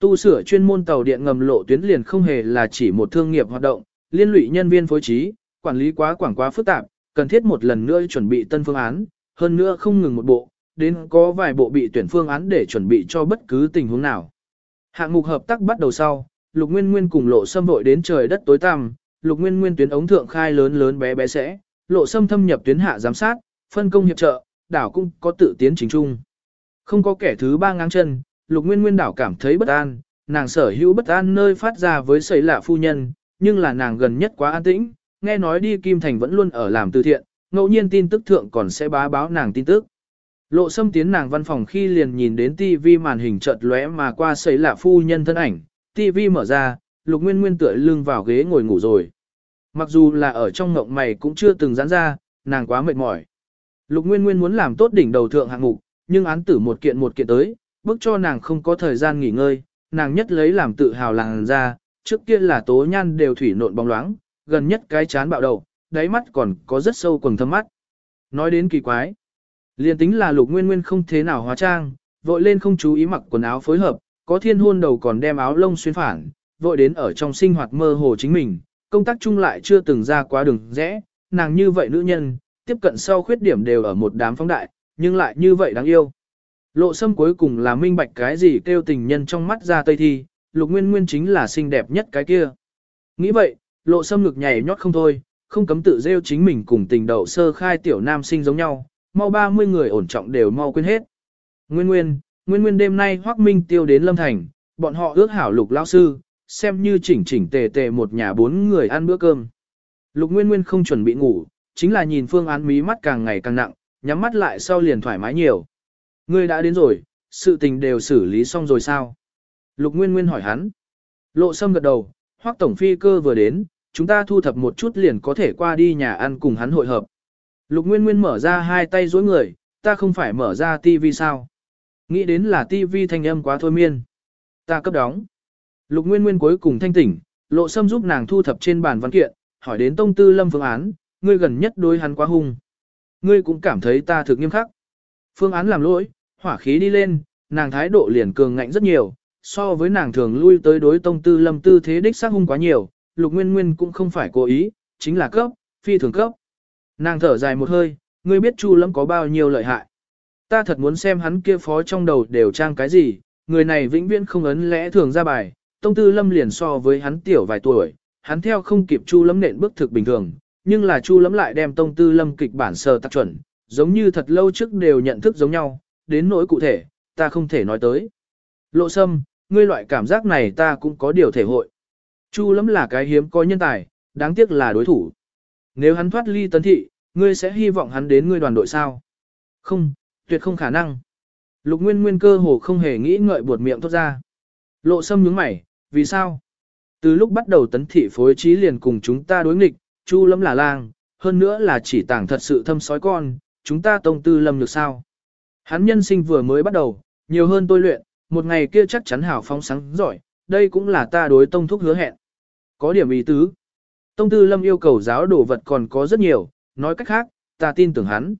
Tu sửa chuyên môn tàu điện ngầm lộ tuyến liền không hề là chỉ một thương nghiệp hoạt động, liên lụy nhân viên phối trí, quản lý quá quảng quá phức tạp, cần thiết một lần nữa chuẩn bị tân phương án, hơn nữa không ngừng một bộ, đến có vài bộ bị tuyển phương án để chuẩn bị cho bất cứ tình huống nào. Hạng mục hợp tác bắt đầu sau, Lục Nguyên Nguyên cùng Lộ Sâm vội đến trời đất tối tăm, Lục Nguyên Nguyên tuyến ống thượng khai lớn lớn bé bé sẽ, Lộ Sâm thâm nhập tuyến hạ giám sát, phân công hiệp trợ, đảo cũng có tự tiến chính trung. Không có kẻ thứ ba ngang chân, Lục Nguyên Nguyên đảo cảm thấy bất an, nàng sở hữu bất an nơi phát ra với sấy lạ phu nhân, nhưng là nàng gần nhất quá an tĩnh, nghe nói đi Kim Thành vẫn luôn ở làm từ thiện, ngẫu nhiên tin tức thượng còn sẽ bá báo nàng tin tức. Lộ xâm tiến nàng văn phòng khi liền nhìn đến TV màn hình chợt lóe mà qua sấy lạ phu nhân thân ảnh, TV mở ra, Lục Nguyên Nguyên tựa lưng vào ghế ngồi ngủ rồi. Mặc dù là ở trong ngộng mày cũng chưa từng giãn ra, nàng quá mệt mỏi. Lục Nguyên Nguyên muốn làm tốt đỉnh đầu thượng hạng mục, nhưng án tử một kiện một kiện tới, bức cho nàng không có thời gian nghỉ ngơi, nàng nhất lấy làm tự hào làng ra, trước kia là tố nhan đều thủy nộn bóng loáng, gần nhất cái chán bạo đầu, đáy mắt còn có rất sâu quầng thâm mắt. Nói đến kỳ quái, liền tính là lục nguyên nguyên không thế nào hóa trang, vội lên không chú ý mặc quần áo phối hợp, có thiên hôn đầu còn đem áo lông xuyên phản, vội đến ở trong sinh hoạt mơ hồ chính mình, công tác chung lại chưa từng ra quá đường rẽ, nàng như vậy nữ nhân, tiếp cận sau khuyết điểm đều ở một đám phóng đại, nhưng lại như vậy đáng yêu. Lộ sâm cuối cùng là minh bạch cái gì kêu tình nhân trong mắt ra tây thi, lục nguyên nguyên chính là xinh đẹp nhất cái kia. Nghĩ vậy, lộ sâm ngực nhảy nhót không thôi, không cấm tự rêu chính mình cùng tình đậu sơ khai tiểu nam sinh giống nhau, mau 30 người ổn trọng đều mau quên hết. Nguyên nguyên, nguyên nguyên đêm nay hoác minh tiêu đến lâm thành, bọn họ ước hảo lục lao sư, xem như chỉnh chỉnh tề tề một nhà bốn người ăn bữa cơm. Lục nguyên nguyên không chuẩn bị ngủ, chính là nhìn phương án mí mắt càng ngày càng nặng, nhắm mắt lại sau liền thoải mái nhiều. Ngươi đã đến rồi, sự tình đều xử lý xong rồi sao? Lục Nguyên Nguyên hỏi hắn. Lộ Sâm gật đầu, Hoắc tổng phi cơ vừa đến, chúng ta thu thập một chút liền có thể qua đi nhà ăn cùng hắn hội hợp. Lục Nguyên Nguyên mở ra hai tay dối người, ta không phải mở ra tivi sao? Nghĩ đến là tivi thanh âm quá thôi miên. Ta cấp đóng. Lục Nguyên Nguyên cuối cùng thanh tỉnh, Lộ Sâm giúp nàng thu thập trên bàn văn kiện, hỏi đến Tông Tư Lâm phương án, ngươi gần nhất đối hắn quá hung. ngươi cũng cảm thấy ta thực nghiêm khắc. Phương án làm lỗi, hỏa khí đi lên, nàng thái độ liền cường ngạnh rất nhiều, so với nàng thường lui tới đối tông tư lâm tư thế đích xác hung quá nhiều, lục nguyên nguyên cũng không phải cố ý, chính là cấp, phi thường cấp. Nàng thở dài một hơi, ngươi biết chu lâm có bao nhiêu lợi hại. Ta thật muốn xem hắn kia phó trong đầu đều trang cái gì, người này vĩnh viễn không ấn lẽ thường ra bài, tông tư lâm liền so với hắn tiểu vài tuổi, hắn theo không kịp chu lâm nện bước thực bình thường, nhưng là chu lâm lại đem tông tư lâm kịch bản sờ tạc chuẩn, giống như thật lâu trước đều nhận thức giống nhau, đến nỗi cụ thể, ta không thể nói tới. Lộ sâm, ngươi loại cảm giác này ta cũng có điều thể hội. Chu lắm là cái hiếm có nhân tài, đáng tiếc là đối thủ. Nếu hắn thoát ly tấn thị, ngươi sẽ hy vọng hắn đến ngươi đoàn đội sao? Không, tuyệt không khả năng. Lục Nguyên Nguyên cơ hồ không hề nghĩ ngợi buột miệng thoát ra. Lộ sâm nhướng mày, vì sao? Từ lúc bắt đầu tấn thị phối trí liền cùng chúng ta đối nghịch, Chu Lâm là lang, hơn nữa là chỉ tảng thật sự thâm sói con, chúng ta tông tư lâm được sao? Hắn nhân sinh vừa mới bắt đầu, nhiều hơn tôi luyện, một ngày kia chắc chắn hảo phóng sáng giỏi, đây cũng là ta đối tông thúc hứa hẹn. Có điểm ý tứ. Tông tư lâm yêu cầu giáo đồ vật còn có rất nhiều, nói cách khác, ta tin tưởng hắn.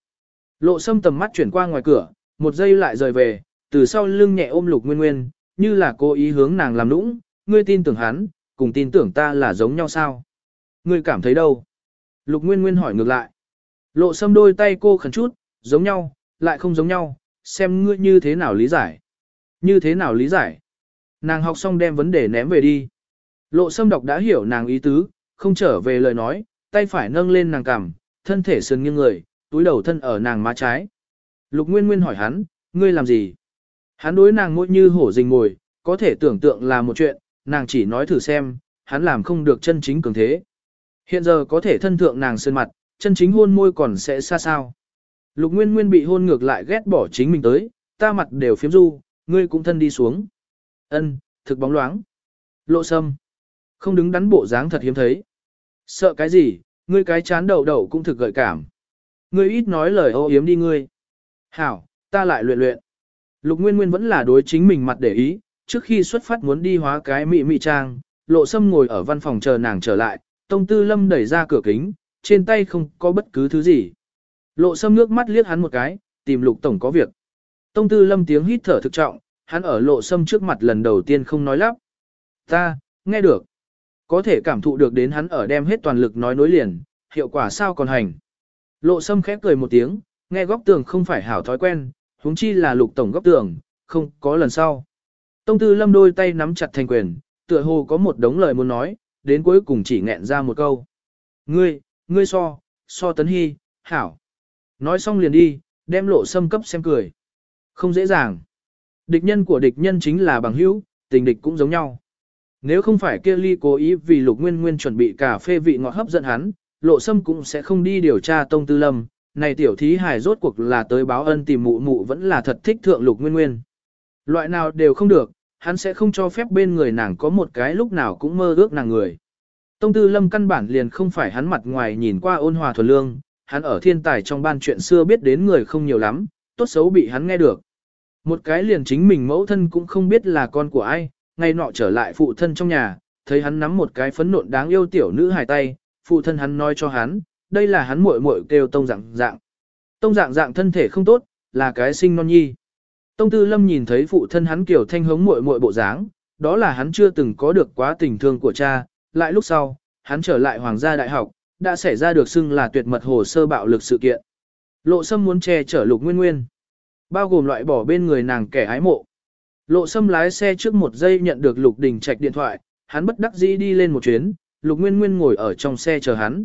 Lộ sâm tầm mắt chuyển qua ngoài cửa, một giây lại rời về, từ sau lưng nhẹ ôm lục nguyên nguyên, như là cố ý hướng nàng làm nũng, ngươi tin tưởng hắn, cùng tin tưởng ta là giống nhau sao? Ngươi cảm thấy đâu? Lục nguyên nguyên hỏi ngược lại. Lộ sâm đôi tay cô khẩn chút, giống nhau, lại không giống nhau, xem ngươi như thế nào lý giải. Như thế nào lý giải? Nàng học xong đem vấn đề ném về đi. Lộ sâm đọc đã hiểu nàng ý tứ, không trở về lời nói, tay phải nâng lên nàng cằm, thân thể sườn nghiêng người, túi đầu thân ở nàng má trái. Lục Nguyên Nguyên hỏi hắn, ngươi làm gì? Hắn đối nàng ngôi như hổ rình ngồi, có thể tưởng tượng là một chuyện, nàng chỉ nói thử xem, hắn làm không được chân chính cường thế. Hiện giờ có thể thân thượng nàng sơn mặt, chân chính hôn môi còn sẽ xa sao. Lục Nguyên Nguyên bị hôn ngược lại ghét bỏ chính mình tới, ta mặt đều phiếm du, ngươi cũng thân đi xuống. Ân, thực bóng loáng. Lộ sâm. Không đứng đắn bộ dáng thật hiếm thấy. Sợ cái gì, ngươi cái chán đầu đầu cũng thực gợi cảm. Ngươi ít nói lời ô yếm đi ngươi. Hảo, ta lại luyện luyện. Lục Nguyên Nguyên vẫn là đối chính mình mặt để ý, trước khi xuất phát muốn đi hóa cái mị mị trang, lộ sâm ngồi ở văn phòng chờ nàng trở lại, Tông Tư Lâm đẩy ra cửa kính, trên tay không có bất cứ thứ gì. Lộ sâm nước mắt liếc hắn một cái, tìm lục tổng có việc. Tông Tư Lâm tiếng hít thở thực trọng, hắn ở lộ sâm trước mặt lần đầu tiên không nói lắp. Ta, nghe được. Có thể cảm thụ được đến hắn ở đem hết toàn lực nói nối liền, hiệu quả sao còn hành. Lộ sâm khép cười một tiếng, nghe góc tường không phải hảo thói quen, huống chi là lục tổng góc tường, không có lần sau. Tông tư lâm đôi tay nắm chặt thành quyền, tựa hồ có một đống lời muốn nói, đến cuối cùng chỉ nghẹn ra một câu. Ngươi, ngươi so, so tấn hy, hảo. Nói xong liền đi, đem lộ xâm cấp xem cười. Không dễ dàng. Địch nhân của địch nhân chính là bằng hữu, tình địch cũng giống nhau. Nếu không phải kia ly cố ý vì lục nguyên nguyên chuẩn bị cà phê vị ngọt hấp dẫn hắn, lộ sâm cũng sẽ không đi điều tra tông tư lâm. Này tiểu thí hài rốt cuộc là tới báo ân tìm mụ mụ vẫn là thật thích thượng lục nguyên nguyên. Loại nào đều không được, hắn sẽ không cho phép bên người nàng có một cái lúc nào cũng mơ ước nàng người. Tông tư lâm căn bản liền không phải hắn mặt ngoài nhìn qua ôn hòa thuần lương, hắn ở thiên tài trong ban chuyện xưa biết đến người không nhiều lắm, tốt xấu bị hắn nghe được. Một cái liền chính mình mẫu thân cũng không biết là con của ai, ngay nọ trở lại phụ thân trong nhà, thấy hắn nắm một cái phấn nộn đáng yêu tiểu nữ hài tay, phụ thân hắn nói cho hắn, đây là hắn muội muội kêu tông dạng dạng. Tông dạng dạng thân thể không tốt, là cái sinh non nhi. Tông tư lâm nhìn thấy phụ thân hắn kiểu thanh hống muội muội bộ dáng, đó là hắn chưa từng có được quá tình thương của cha, lại lúc sau, hắn trở lại hoàng gia đại học, đã xảy ra được xưng là tuyệt mật hồ sơ bạo lực sự kiện. Lộ sâm muốn che chở lục nguyên nguyên, bao gồm loại bỏ bên người nàng kẻ ái mộ. Lộ sâm lái xe trước một giây nhận được lục đình trạch điện thoại, hắn bất đắc dĩ đi lên một chuyến, lục nguyên nguyên ngồi ở trong xe chờ hắn.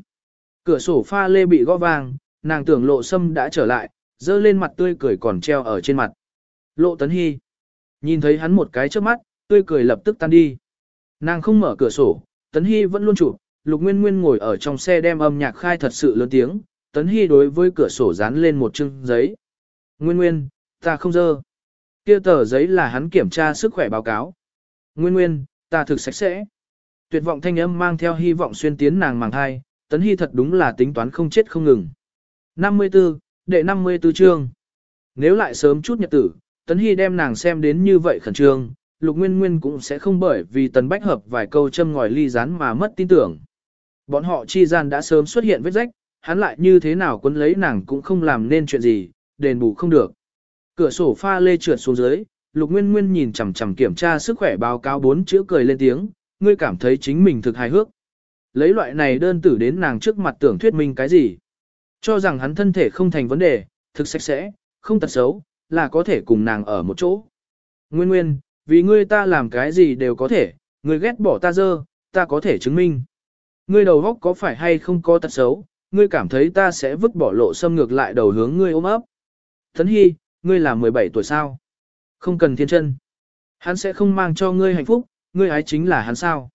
Cửa sổ pha lê bị gõ vang, nàng tưởng lộ sâm đã trở lại, dơ lên mặt tươi cười còn treo ở trên mặt. Lộ tấn hy. Nhìn thấy hắn một cái trước mắt, tươi cười lập tức tan đi. Nàng không mở cửa sổ, tấn hy vẫn luôn chụp, lục nguyên nguyên ngồi ở trong xe đem âm nhạc khai thật sự lớn tiếng, tấn hy đối với cửa sổ dán lên một chương giấy. Nguyên nguyên, ta không dơ. Kia tờ giấy là hắn kiểm tra sức khỏe báo cáo. Nguyên nguyên, ta thực sạch sẽ. Tuyệt vọng thanh âm mang theo hy vọng xuyên tiến nàng màng thai, tấn hy thật đúng là tính toán không chết không ngừng. 54, đệ 54 chương. Nếu lại sớm chút nhật tử, tấn hy đem nàng xem đến như vậy khẩn trương, lục nguyên nguyên cũng sẽ không bởi vì tấn bách hợp vài câu châm ngòi ly rán mà mất tin tưởng. Bọn họ chi gian đã sớm xuất hiện vết rách, hắn lại như thế nào quấn lấy nàng cũng không làm nên chuyện gì, đền bù không được. Cửa sổ pha lê trượt xuống dưới, Lục Nguyên Nguyên nhìn chằm chằm kiểm tra sức khỏe báo cáo bốn chữ cười lên tiếng, ngươi cảm thấy chính mình thực hài hước. Lấy loại này đơn tử đến nàng trước mặt tưởng thuyết minh cái gì? Cho rằng hắn thân thể không thành vấn đề, thực sạch sẽ, không tật xấu, là có thể cùng nàng ở một chỗ. Nguyên Nguyên, vì ngươi ta làm cái gì đều có thể, ngươi ghét bỏ ta dơ, ta có thể chứng minh. Ngươi đầu góc có phải hay không có tật xấu, ngươi cảm thấy ta sẽ vứt bỏ lộ xâm ngược lại đầu hướng ngươi ôm ấp. Thấn Hy, ngươi là 17 tuổi sao? Không cần thiên chân. Hắn sẽ không mang cho ngươi hạnh phúc, ngươi ái chính là hắn sao?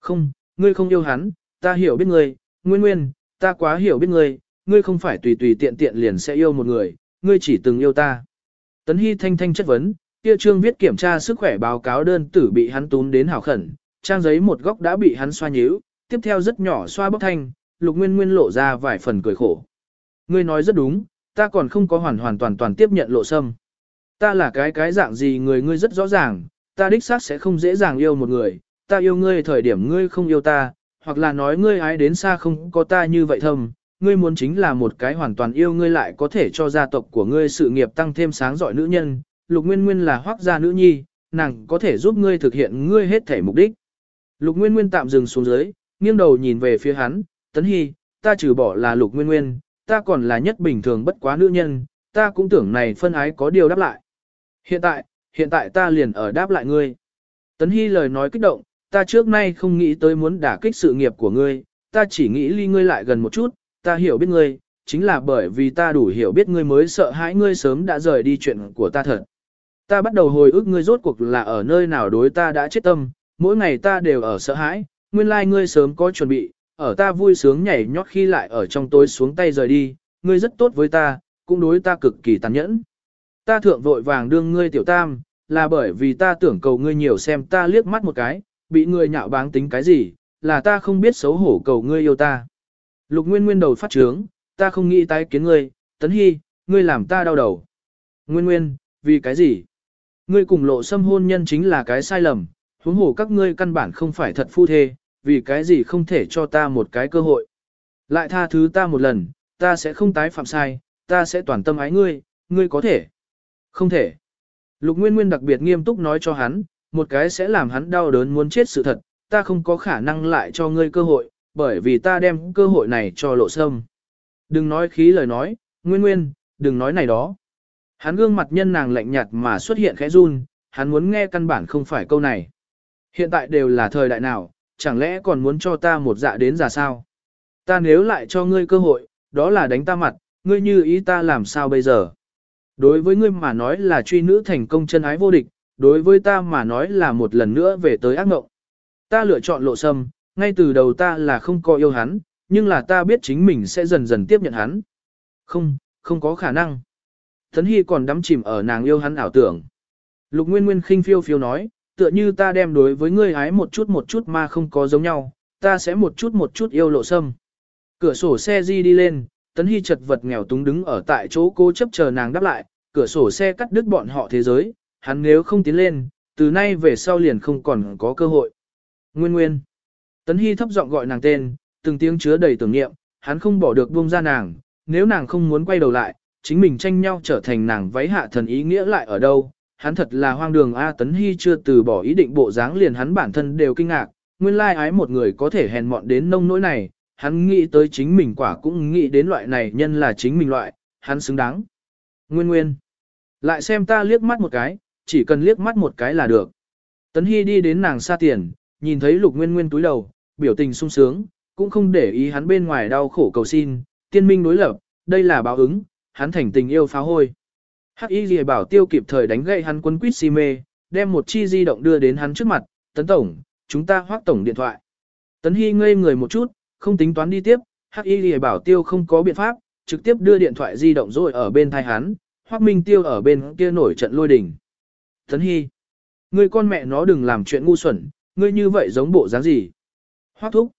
Không, ngươi không yêu hắn, ta hiểu biết ngươi, nguyên nguyên, ta quá hiểu biết ngươi, ngươi không phải tùy tùy tiện tiện liền sẽ yêu một người, ngươi chỉ từng yêu ta. Tấn Hy thanh thanh chất vấn, kia trương viết kiểm tra sức khỏe báo cáo đơn tử bị hắn tún đến hào khẩn, trang giấy một góc đã bị hắn xoa nhíu, tiếp theo rất nhỏ xoa bóc thanh, lục nguyên nguyên lộ ra vài phần cười khổ. Ngươi nói rất đúng, ta còn không có hoàn hoàn toàn toàn tiếp nhận lộ sâm. Ta là cái cái dạng gì người ngươi rất rõ ràng, ta đích xác sẽ không dễ dàng yêu một người, ta yêu ngươi thời điểm ngươi không yêu ta, hoặc là nói ngươi ái đến xa không có ta như vậy thâm, ngươi muốn chính là một cái hoàn toàn yêu ngươi lại có thể cho gia tộc của ngươi sự nghiệp tăng thêm sáng giỏi nữ nhân, lục nguyên nguyên là hoác gia nữ nhi, nàng có thể giúp ngươi thực hiện ngươi hết thể mục đích. Lục nguyên nguyên tạm dừng xuống dưới, nghiêng đầu nhìn về phía hắn, tấn hy, ta trừ bỏ là lục nguyên nguyên, ta còn là nhất bình thường bất quá nữ nhân, ta cũng tưởng này phân ái có điều đáp lại. Hiện tại, hiện tại ta liền ở đáp lại ngươi. Tấn Hy lời nói kích động, ta trước nay không nghĩ tới muốn đả kích sự nghiệp của ngươi, ta chỉ nghĩ ly ngươi lại gần một chút, ta hiểu biết ngươi, chính là bởi vì ta đủ hiểu biết ngươi mới sợ hãi ngươi sớm đã rời đi chuyện của ta thật. Ta bắt đầu hồi ức ngươi rốt cuộc là ở nơi nào đối ta đã chết tâm, mỗi ngày ta đều ở sợ hãi, nguyên lai like ngươi sớm có chuẩn bị, ở ta vui sướng nhảy nhót khi lại ở trong tối xuống tay rời đi, ngươi rất tốt với ta, cũng đối ta cực kỳ tàn nhẫn. Ta thượng vội vàng đương ngươi tiểu tam, là bởi vì ta tưởng cầu ngươi nhiều xem ta liếc mắt một cái, bị ngươi nhạo báng tính cái gì, là ta không biết xấu hổ cầu ngươi yêu ta. Lục Nguyên Nguyên đầu phát trướng, ta không nghĩ tái kiến ngươi, Tấn Hy, ngươi làm ta đau đầu. Nguyên Nguyên, vì cái gì? Ngươi cùng lộ xâm hôn nhân chính là cái sai lầm, huống hồ các ngươi căn bản không phải thật phu thê, vì cái gì không thể cho ta một cái cơ hội. Lại tha thứ ta một lần, ta sẽ không tái phạm sai, ta sẽ toàn tâm ái ngươi, ngươi có thể. Không thể. Lục Nguyên Nguyên đặc biệt nghiêm túc nói cho hắn, một cái sẽ làm hắn đau đớn muốn chết sự thật, ta không có khả năng lại cho ngươi cơ hội, bởi vì ta đem cơ hội này cho lộ sâm. Đừng nói khí lời nói, Nguyên Nguyên, đừng nói này đó. Hắn gương mặt nhân nàng lạnh nhạt mà xuất hiện khẽ run, hắn muốn nghe căn bản không phải câu này. Hiện tại đều là thời đại nào, chẳng lẽ còn muốn cho ta một dạ đến già sao? Ta nếu lại cho ngươi cơ hội, đó là đánh ta mặt, ngươi như ý ta làm sao bây giờ? Đối với ngươi mà nói là truy nữ thành công chân ái vô địch, đối với ta mà nói là một lần nữa về tới ác mộng. Ta lựa chọn lộ sâm, ngay từ đầu ta là không có yêu hắn, nhưng là ta biết chính mình sẽ dần dần tiếp nhận hắn. Không, không có khả năng. Thấn Hy còn đắm chìm ở nàng yêu hắn ảo tưởng. Lục Nguyên Nguyên khinh phiêu phiêu nói, tựa như ta đem đối với ngươi ái một chút một chút mà không có giống nhau, ta sẽ một chút một chút yêu lộ sâm. Cửa sổ xe di đi lên, Tấn Hy chật vật nghèo túng đứng ở tại chỗ cố chấp chờ nàng đáp lại, cửa sổ xe cắt đứt bọn họ thế giới, hắn nếu không tiến lên, từ nay về sau liền không còn có cơ hội. Nguyên Nguyên. Tấn Hy thấp giọng gọi nàng tên, từng tiếng chứa đầy tưởng niệm, hắn không bỏ được buông ra nàng, nếu nàng không muốn quay đầu lại, chính mình tranh nhau trở thành nàng váy hạ thần ý nghĩa lại ở đâu. Hắn thật là hoang đường A Tấn Hy chưa từ bỏ ý định bộ dáng liền hắn bản thân đều kinh ngạc, nguyên lai ái một người có thể hèn mọn đến nông nỗi này, hắn nghĩ tới chính mình quả cũng nghĩ đến loại này nhân là chính mình loại, hắn xứng đáng. Nguyên nguyên. Lại xem ta liếc mắt một cái, chỉ cần liếc mắt một cái là được. Tấn Hy đi đến nàng xa tiền, nhìn thấy lục nguyên nguyên túi đầu, biểu tình sung sướng, cũng không để ý hắn bên ngoài đau khổ cầu xin, tiên minh đối lập, đây là báo ứng, hắn thành tình yêu phá hôi. Hắc y lìa bảo tiêu kịp thời đánh gậy hắn quân quýt si mê, đem một chi di động đưa đến hắn trước mặt, tấn tổng, chúng ta hoác tổng điện thoại. Tấn Hy ngây người một chút, không tính toán đi tiếp, Hắc Y Lìa bảo tiêu không có biện pháp, trực tiếp đưa điện thoại di động rồi ở bên thai hắn, Hoắc Minh Tiêu ở bên kia nổi trận lôi đình. Tấn Hy, ngươi con mẹ nó đừng làm chuyện ngu xuẩn, ngươi như vậy giống bộ dáng gì? Hoác thúc.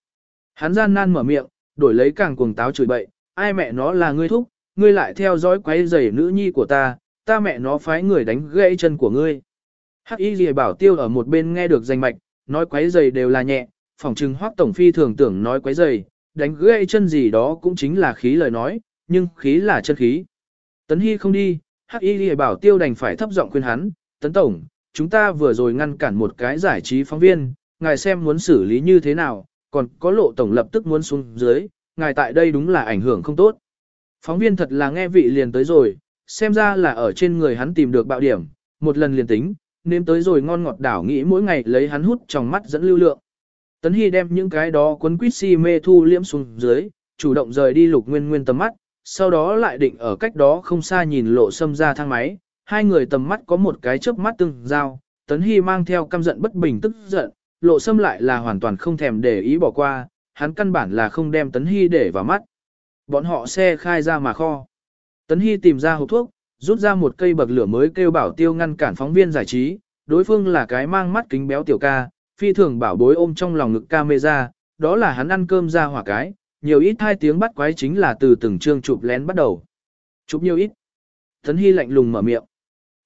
Hắn gian nan mở miệng, đổi lấy càng cuồng táo chửi bậy, ai mẹ nó là ngươi thúc, ngươi lại theo dõi quấy rầy nữ nhi của ta, ta mẹ nó phái người đánh gãy chân của ngươi. Hắc Y Lìa bảo tiêu ở một bên nghe được danh mạch, nói quấy rầy đều là nhẹ, phỏng chừng hoác tổng phi thường tưởng nói quấy rầy, đánh gãy chân gì đó cũng chính là khí lời nói, nhưng khí là chân khí. Tấn Hy không đi, Hắc Y Lìa bảo tiêu đành phải thấp giọng khuyên hắn, Tấn Tổng, chúng ta vừa rồi ngăn cản một cái giải trí phóng viên, ngài xem muốn xử lý như thế nào, còn có lộ tổng lập tức muốn xuống dưới, ngài tại đây đúng là ảnh hưởng không tốt. Phóng viên thật là nghe vị liền tới rồi, xem ra là ở trên người hắn tìm được bạo điểm, một lần liền tính, nếm tới rồi ngon ngọt đảo nghĩ mỗi ngày lấy hắn hút trong mắt dẫn lưu lượng. Tấn Hy đem những cái đó quấn quýt si mê thu liễm xuống dưới, chủ động rời đi lục nguyên nguyên tầm mắt, sau đó lại định ở cách đó không xa nhìn lộ xâm ra thang máy, hai người tầm mắt có một cái chớp mắt tương giao, Tấn Hy mang theo căm giận bất bình tức giận, lộ xâm lại là hoàn toàn không thèm để ý bỏ qua, hắn căn bản là không đem Tấn Hy để vào mắt. Bọn họ xe khai ra mà kho. Tấn Hy tìm ra hộp thuốc, rút ra một cây bậc lửa mới kêu bảo tiêu ngăn cản phóng viên giải trí, đối phương là cái mang mắt kính béo tiểu ca, phi thường bảo bối ôm trong lòng ngực camera, đó là hắn ăn cơm ra hỏa cái, nhiều ít hai tiếng bắt quái chính là từ từng chương chụp lén bắt đầu. Chụp nhiều ít. Tấn Hy lạnh lùng mở miệng.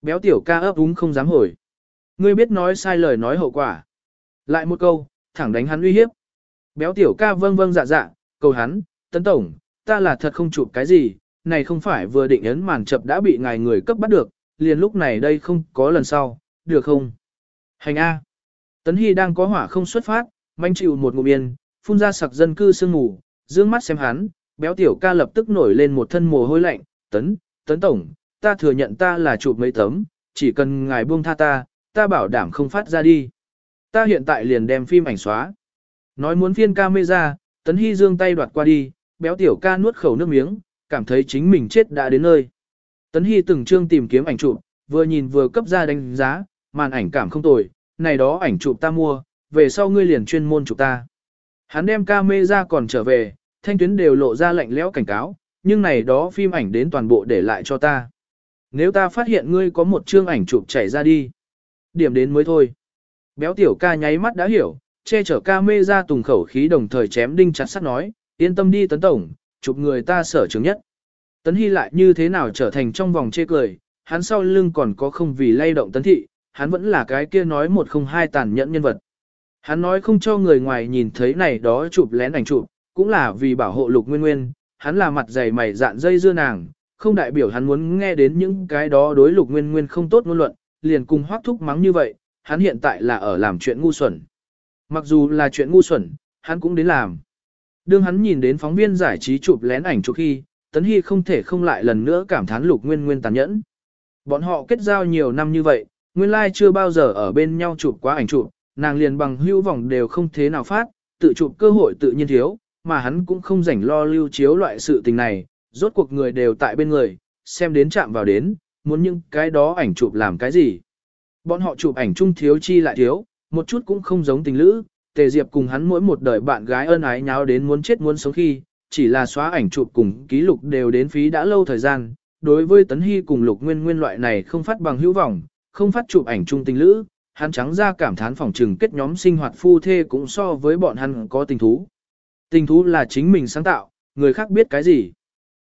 Béo tiểu ca ấp úng không dám hồi. Ngươi biết nói sai lời nói hậu quả. Lại một câu, thẳng đánh hắn uy hiếp. Béo tiểu ca vâng vâng dạ dạ, cầu hắn, tấn tổng, ta là thật không chụp cái gì, này không phải vừa định ấn màn chập đã bị ngài người cấp bắt được, liền lúc này đây không có lần sau, được không? Hành A. Tấn Hy đang có hỏa không xuất phát, manh chịu một ngụm yên, phun ra sặc dân cư sương ngủ, dương mắt xem hắn, béo tiểu ca lập tức nổi lên một thân mồ hôi lạnh, tấn, tấn tổng, ta thừa nhận ta là chụp mấy tấm, chỉ cần ngài buông tha ta, ta bảo đảm không phát ra đi. Ta hiện tại liền đem phim ảnh xóa. Nói muốn phiên camera, tấn hy dương tay đoạt qua đi, béo tiểu ca nuốt khẩu nước miếng, cảm thấy chính mình chết đã đến nơi. Tấn hy từng chương tìm kiếm ảnh chụp, vừa nhìn vừa cấp ra đánh giá, màn ảnh cảm không tồi, này đó ảnh chụp ta mua, về sau ngươi liền chuyên môn chụp ta. Hắn đem camera còn trở về, thanh tuyến đều lộ ra lạnh lẽo cảnh cáo, nhưng này đó phim ảnh đến toàn bộ để lại cho ta. Nếu ta phát hiện ngươi có một chương ảnh chụp chảy ra đi, điểm đến mới thôi. Béo tiểu ca nháy mắt đã hiểu, che chở ca mê ra tùng khẩu khí đồng thời chém đinh chặt sắt nói, yên tâm đi tấn tổng, chụp người ta sở chứng nhất. Tấn Hy lại như thế nào trở thành trong vòng chê cười, hắn sau lưng còn có không vì lay động tấn thị, hắn vẫn là cái kia nói một không hai tàn nhẫn nhân vật. Hắn nói không cho người ngoài nhìn thấy này đó chụp lén ảnh chụp, cũng là vì bảo hộ lục nguyên nguyên, hắn là mặt dày mày dạn dây dưa nàng, không đại biểu hắn muốn nghe đến những cái đó đối lục nguyên nguyên không tốt ngôn luận, liền cùng hoác thúc mắng như vậy, hắn hiện tại là ở làm chuyện ngu xuẩn. Mặc dù là chuyện ngu xuẩn, hắn cũng đến làm. Đương hắn nhìn đến phóng viên giải trí chụp lén ảnh chụp khi, Tấn Hy không thể không lại lần nữa cảm thán lục nguyên nguyên tàn nhẫn. Bọn họ kết giao nhiều năm như vậy, nguyên lai chưa bao giờ ở bên nhau chụp quá ảnh chụp, nàng liền bằng hữu vọng đều không thế nào phát, tự chụp cơ hội tự nhiên thiếu, mà hắn cũng không rảnh lo lưu chiếu loại sự tình này, rốt cuộc người đều tại bên người, xem đến chạm vào đến, muốn những cái đó ảnh chụp làm cái gì. Bọn họ chụp ảnh chung thiếu chi lại thiếu, một chút cũng không giống tình lữ, Tề Diệp cùng hắn mỗi một đời bạn gái ân ái nháo đến muốn chết muốn sống khi, chỉ là xóa ảnh chụp cùng ký lục đều đến phí đã lâu thời gian. Đối với Tấn Hy cùng Lục Nguyên Nguyên loại này không phát bằng hữu vọng, không phát chụp ảnh chung tình lữ, hắn trắng ra cảm thán phòng trừng kết nhóm sinh hoạt phu thê cũng so với bọn hắn có tình thú. Tình thú là chính mình sáng tạo, người khác biết cái gì.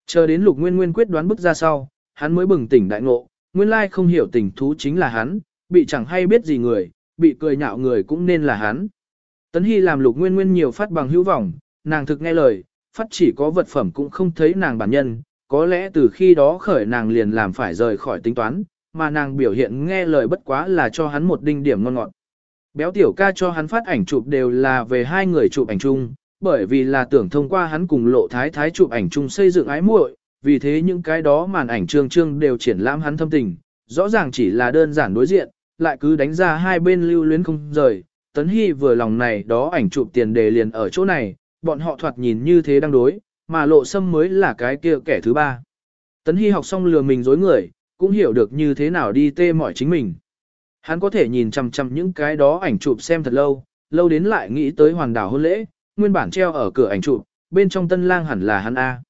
Chờ đến Lục Nguyên Nguyên quyết đoán bước ra sau, hắn mới bừng tỉnh đại ngộ, nguyên lai không hiểu tình thú chính là hắn, bị chẳng hay biết gì người, bị cười nhạo người cũng nên là hắn. Tấn Hy làm lục nguyên nguyên nhiều phát bằng hữu vọng, nàng thực nghe lời, phát chỉ có vật phẩm cũng không thấy nàng bản nhân, có lẽ từ khi đó khởi nàng liền làm phải rời khỏi tính toán, mà nàng biểu hiện nghe lời bất quá là cho hắn một đinh điểm ngon ngọt. Béo tiểu ca cho hắn phát ảnh chụp đều là về hai người chụp ảnh chung, bởi vì là tưởng thông qua hắn cùng lộ thái thái chụp ảnh chung xây dựng ái muội, vì thế những cái đó màn ảnh trương trương đều triển lãm hắn thâm tình, rõ ràng chỉ là đơn giản đối diện, lại cứ đánh ra hai bên lưu luyến không rời. Tấn Hy vừa lòng này đó ảnh chụp tiền đề liền ở chỗ này, bọn họ thoạt nhìn như thế đang đối, mà lộ sâm mới là cái kia kẻ thứ ba. Tấn Hy học xong lừa mình dối người, cũng hiểu được như thế nào đi tê mỏi chính mình. Hắn có thể nhìn chằm chằm những cái đó ảnh chụp xem thật lâu, lâu đến lại nghĩ tới hoàn đảo hôn lễ, nguyên bản treo ở cửa ảnh chụp, bên trong tân lang hẳn là hắn A.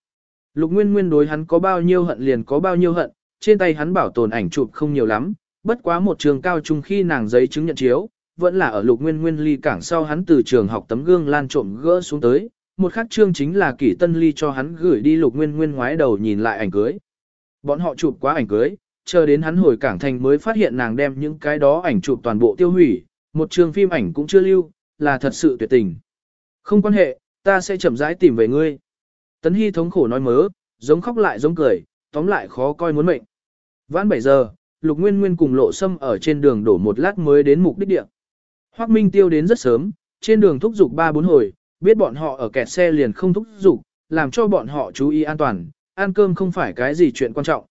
Lục Nguyên Nguyên đối hắn có bao nhiêu hận liền có bao nhiêu hận, trên tay hắn bảo tồn ảnh chụp không nhiều lắm, bất quá một trường cao trung khi nàng giấy chứng nhận chiếu, vẫn là ở Lục Nguyên Nguyên ly cảng sau hắn từ trường học tấm gương lan trộm gỡ xuống tới, một khác chương chính là kỷ tân ly cho hắn gửi đi Lục Nguyên Nguyên ngoái đầu nhìn lại ảnh cưới. Bọn họ chụp quá ảnh cưới, chờ đến hắn hồi cảng thành mới phát hiện nàng đem những cái đó ảnh chụp toàn bộ tiêu hủy, một trường phim ảnh cũng chưa lưu, là thật sự tuyệt tình. Không quan hệ, ta sẽ chậm rãi tìm về ngươi. Tấn Hy thống khổ nói mớ, giống khóc lại giống cười, tóm lại khó coi muốn mệnh. Vãn 7 giờ, Lục Nguyên Nguyên cùng Lộ Sâm ở trên đường đổ một lát mới đến mục đích địa. Hoắc Minh Tiêu đến rất sớm, trên đường thúc giục 3-4 hồi, biết bọn họ ở kẹt xe liền không thúc giục, làm cho bọn họ chú ý an toàn, ăn cơm không phải cái gì chuyện quan trọng.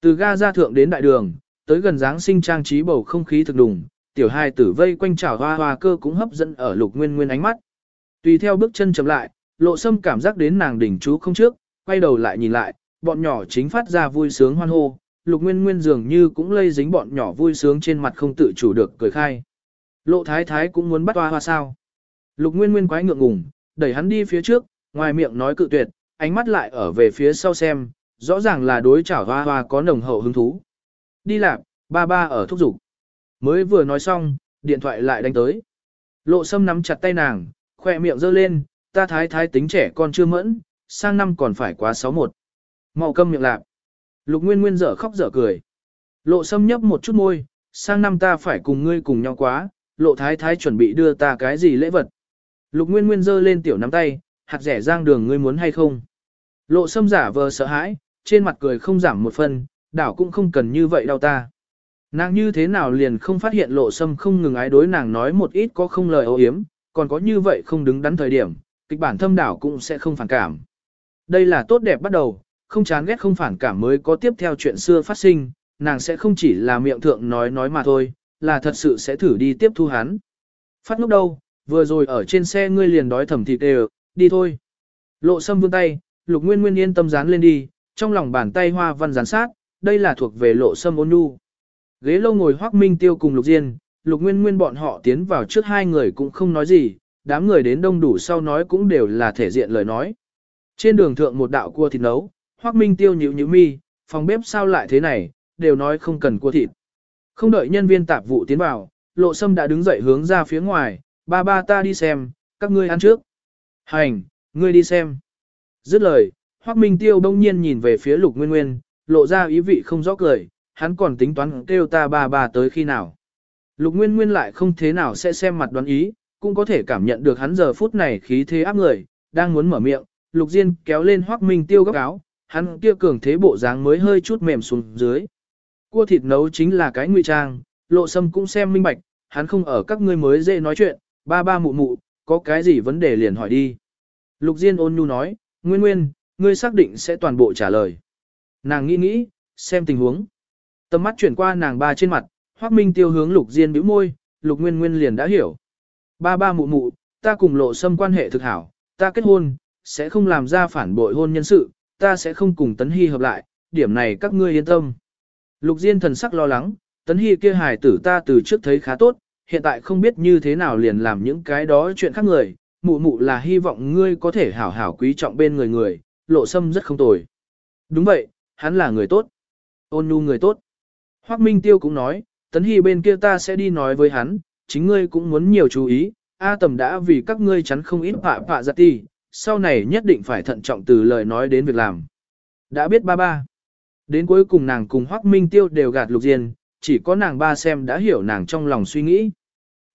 Từ ga ra thượng đến đại đường, tới gần dáng sinh trang trí bầu không khí thực đùng, tiểu hai tử vây quanh chảo hoa hoa cơ cũng hấp dẫn ở lục nguyên nguyên ánh mắt. Tùy theo bước chân chậm lại, lộ sâm cảm giác đến nàng đỉnh chú không trước, quay đầu lại nhìn lại, bọn nhỏ chính phát ra vui sướng hoan hô, lục nguyên nguyên dường như cũng lây dính bọn nhỏ vui sướng trên mặt không tự chủ được cười khai. Lộ thái thái cũng muốn bắt hoa hoa sao. Lục nguyên nguyên quái ngượng ngùng, đẩy hắn đi phía trước, ngoài miệng nói cự tuyệt, ánh mắt lại ở về phía sau xem, rõ ràng là đối chảo hoa hoa có nồng hậu hứng thú. Đi lạc, ba ba ở thúc giục. Mới vừa nói xong, điện thoại lại đánh tới. Lộ sâm nắm chặt tay nàng, khoe miệng giơ lên, ta thái thái tính trẻ con chưa mẫn, sang năm còn phải quá 61. Màu câm miệng lạc. Lục Nguyên Nguyên dở khóc dở cười. Lộ sâm nhấp một chút môi, sang năm ta phải cùng ngươi cùng nhau quá, lộ thái thái chuẩn bị đưa ta cái gì lễ vật. Lục Nguyên Nguyên giơ lên tiểu nắm tay, hạt rẻ giang đường ngươi muốn hay không. Lộ sâm giả vờ sợ hãi, trên mặt cười không giảm một phần, đảo cũng không cần như vậy đâu ta. Nàng như thế nào liền không phát hiện lộ sâm không ngừng ái đối nàng nói một ít có không lời ô hiếm, còn có như vậy không đứng đắn thời điểm, kịch bản thâm đảo cũng sẽ không phản cảm. Đây là tốt đẹp bắt đầu, không chán ghét không phản cảm mới có tiếp theo chuyện xưa phát sinh, nàng sẽ không chỉ là miệng thượng nói nói mà thôi, là thật sự sẽ thử đi tiếp thu hắn. Phát lúc đâu, vừa rồi ở trên xe ngươi liền đói thầm thịt đều, đi thôi. Lộ sâm vươn tay, lục nguyên nguyên yên tâm dán lên đi, trong lòng bàn tay hoa văn gián sát, đây là thuộc về lộ sâm ôn nhu. Ghế lâu ngồi Hoắc Minh Tiêu cùng Lục Diên, Lục Nguyên Nguyên bọn họ tiến vào trước hai người cũng không nói gì, đám người đến đông đủ sau nói cũng đều là thể diện lời nói. Trên đường thượng một đạo cua thịt nấu, Hoắc Minh Tiêu nhíu nhíu mi, phòng bếp sao lại thế này, đều nói không cần cua thịt. Không đợi nhân viên tạp vụ tiến vào, Lộ Sâm đã đứng dậy hướng ra phía ngoài, ba ba ta đi xem, các ngươi ăn trước. Hành, ngươi đi xem. Dứt lời, Hoắc Minh Tiêu đông nhiên nhìn về phía Lục Nguyên Nguyên, lộ ra ý vị không rõ cười, hắn còn tính toán kêu ta ba ba tới khi nào. Lục Nguyên Nguyên lại không thế nào sẽ xem mặt đoán ý, cũng có thể cảm nhận được hắn giờ phút này khí thế áp người, đang muốn mở miệng, Lục Diên kéo lên Hoắc Minh Tiêu góc áo, hắn kia cường thế bộ dáng mới hơi chút mềm xuống dưới. Cua thịt nấu chính là cái ngụy trang, lộ sâm cũng xem minh bạch, hắn không ở các ngươi mới dễ nói chuyện, ba ba mụ mụ, có cái gì vấn đề liền hỏi đi. Lục Diên ôn nhu nói, Nguyên Nguyên, ngươi xác định sẽ toàn bộ trả lời. Nàng nghĩ nghĩ, xem tình huống. Tầm mắt chuyển qua nàng ba trên mặt, Hoắc Minh Tiêu hướng Lục Diên bĩu môi, Lục Nguyên Nguyên liền đã hiểu. Ba ba mụ mụ, ta cùng lộ sâm quan hệ thực hảo, ta kết hôn, sẽ không làm ra phản bội hôn nhân sự, ta sẽ không cùng Tấn Hy hợp lại, điểm này các ngươi yên tâm. Lục Diên thần sắc lo lắng, Tấn Hy kia hài tử ta từ trước thấy khá tốt, hiện tại không biết như thế nào liền làm những cái đó chuyện khác người, mụ mụ là hy vọng ngươi có thể hảo hảo quý trọng bên người người, lộ sâm rất không tồi. Đúng vậy, hắn là người tốt. Ôn nhu người tốt. Hoác Minh Tiêu cũng nói, Tấn Hy bên kia ta sẽ đi nói với hắn, chính ngươi cũng muốn nhiều chú ý, A tầm đã vì các ngươi chắn không ít phạ phạ giặt ti, sau này nhất định phải thận trọng từ lời nói đến việc làm. Đã biết ba ba. Đến cuối cùng nàng cùng Hoác Minh Tiêu đều gạt Lục Diên, chỉ có nàng ba xem đã hiểu nàng trong lòng suy nghĩ.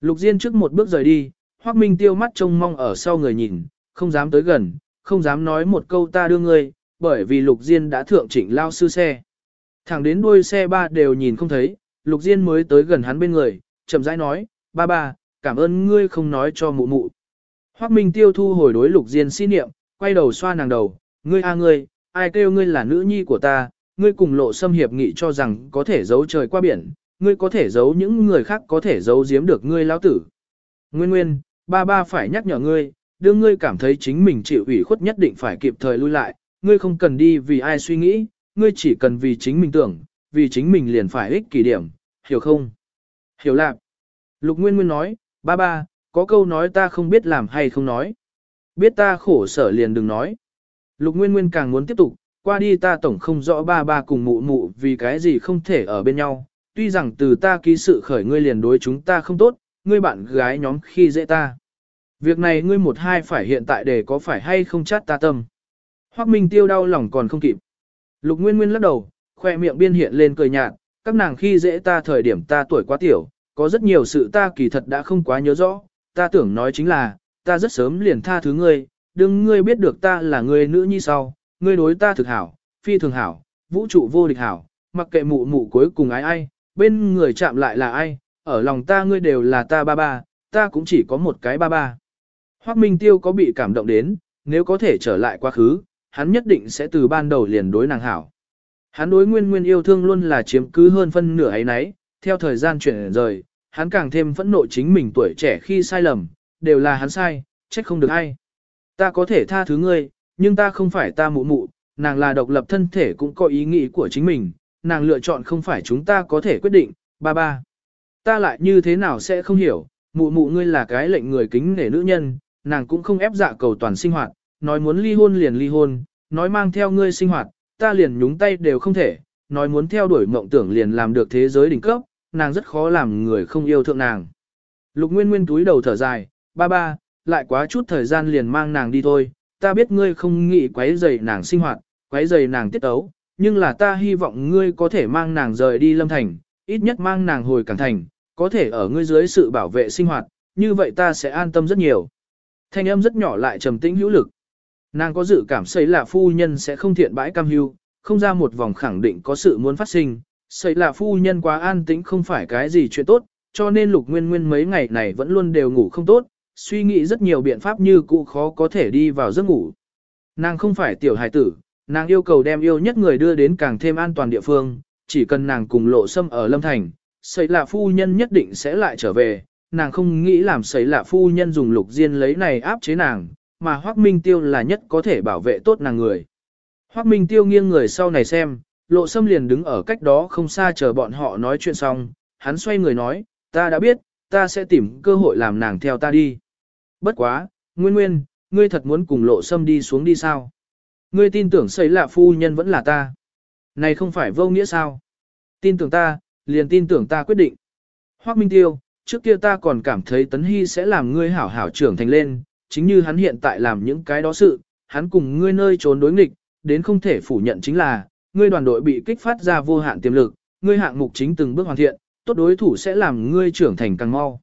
Lục Diên trước một bước rời đi, Hoác Minh Tiêu mắt trông mong ở sau người nhìn, không dám tới gần, không dám nói một câu ta đưa ngươi, bởi vì Lục Diên đã thượng chỉnh lao sư xe. Thẳng đến đuôi xe ba đều nhìn không thấy, Lục Diên mới tới gần hắn bên người, chậm rãi nói, ba ba, cảm ơn ngươi không nói cho mụ mụ. Hoác Minh Tiêu thu hồi đối Lục Diên xin niệm, quay đầu xoa nàng đầu, ngươi a ngươi, ai kêu ngươi là nữ nhi của ta, ngươi cùng lộ xâm hiệp nghị cho rằng có thể giấu trời qua biển, ngươi có thể giấu những người khác có thể giấu giếm được ngươi lão tử. Nguyên nguyên, ba ba phải nhắc nhở ngươi, đưa ngươi cảm thấy chính mình chịu ủy khuất nhất định phải kịp thời lui lại, ngươi không cần đi vì ai suy nghĩ, ngươi chỉ cần vì chính mình tưởng, vì chính mình liền phải ích kỷ điểm, hiểu không? Hiểu lạc. Lục Nguyên Nguyên nói, ba ba, có câu nói ta không biết làm hay không nói. Biết ta khổ sở liền đừng nói. Lục Nguyên Nguyên càng muốn tiếp tục, qua đi ta tổng không rõ ba ba cùng mụ mụ vì cái gì không thể ở bên nhau. Tuy rằng từ ta ký sự khởi ngươi liền đối chúng ta không tốt, ngươi bạn gái nhóm khi dễ ta. Việc này ngươi một hai phải hiện tại để có phải hay không chát ta tâm. Hoắc Minh tiêu đau lòng còn không kịp. Lục Nguyên Nguyên lắc đầu, khoe miệng biên hiện lên cười nhạt, các nàng khi dễ ta thời điểm ta tuổi quá tiểu, có rất nhiều sự ta kỳ thật đã không quá nhớ rõ, ta tưởng nói chính là, ta rất sớm liền tha thứ ngươi, đừng ngươi biết được ta là người nữ nhi sau, ngươi đối ta thực hảo, phi thường hảo, vũ trụ vô địch hảo, mặc kệ mụ mụ cuối cùng ai ai, bên người chạm lại là ai, ở lòng ta ngươi đều là ta ba ba, ta cũng chỉ có một cái ba ba. Hoắc Minh Tiêu có bị cảm động đến, nếu có thể trở lại quá khứ, hắn nhất định sẽ từ ban đầu liền đối nàng hảo. Hắn đối nguyên nguyên yêu thương luôn là chiếm cứ hơn phân nửa ấy nấy, theo thời gian chuyển rời, hắn càng thêm phẫn nộ chính mình tuổi trẻ khi sai lầm, đều là hắn sai, trách không được ai. Ta có thể tha thứ ngươi, nhưng ta không phải ta mụ mụ, nàng là độc lập thân thể cũng có ý nghĩ của chính mình, nàng lựa chọn không phải chúng ta có thể quyết định, ba ba. Ta lại như thế nào sẽ không hiểu, mụ mụ ngươi là cái lệnh người kính nể nữ nhân, nàng cũng không ép dạ cầu toàn sinh hoạt, nói muốn ly hôn liền ly hôn, nói mang theo ngươi sinh hoạt, ta liền nhúng tay đều không thể, nói muốn theo đuổi mộng tưởng liền làm được thế giới đỉnh cấp, nàng rất khó làm người không yêu thượng nàng. Lục Nguyên Nguyên túi đầu thở dài, ba ba, lại quá chút thời gian liền mang nàng đi thôi, ta biết ngươi không nghĩ quấy rầy nàng sinh hoạt, quấy rầy nàng tiết ấu, nhưng là ta hy vọng ngươi có thể mang nàng rời đi Lâm Thành, ít nhất mang nàng hồi Cảng Thành, có thể ở ngươi dưới sự bảo vệ sinh hoạt, như vậy ta sẽ an tâm rất nhiều. Thanh âm rất nhỏ lại trầm tĩnh hữu lực. Nàng có dự cảm xây là phu nhân sẽ không thiện bãi cam hưu, không ra một vòng khẳng định có sự muốn phát sinh. Xây là phu nhân quá an tĩnh không phải cái gì chuyện tốt, cho nên lục nguyên nguyên mấy ngày này vẫn luôn đều ngủ không tốt, suy nghĩ rất nhiều biện pháp như cũ khó có thể đi vào giấc ngủ. Nàng không phải tiểu hài tử, nàng yêu cầu đem yêu nhất người đưa đến càng thêm an toàn địa phương, chỉ cần nàng cùng lộ xâm ở Lâm Thành, xây là phu nhân nhất định sẽ lại trở về, nàng không nghĩ làm xây là phu nhân dùng lục diên lấy này áp chế nàng, mà Hoác Minh Tiêu là nhất có thể bảo vệ tốt nàng người. Hoác Minh Tiêu nghiêng người sau này xem, lộ Sâm liền đứng ở cách đó không xa chờ bọn họ nói chuyện xong, hắn xoay người nói, ta đã biết, ta sẽ tìm cơ hội làm nàng theo ta đi. Bất quá, Nguyên Nguyên, ngươi thật muốn cùng lộ Sâm đi xuống đi sao? Ngươi tin tưởng xây lạ phu nhân vẫn là ta. Này không phải vô nghĩa sao? Tin tưởng ta, liền tin tưởng ta quyết định. Hoác Minh Tiêu, trước kia ta còn cảm thấy Tấn Hy sẽ làm ngươi hảo hảo trưởng thành lên, chính như hắn hiện tại làm những cái đó sự, hắn cùng ngươi nơi trốn đối nghịch, đến không thể phủ nhận chính là, ngươi đoàn đội bị kích phát ra vô hạn tiềm lực, ngươi hạng mục chính từng bước hoàn thiện, tốt đối thủ sẽ làm ngươi trưởng thành càng mau.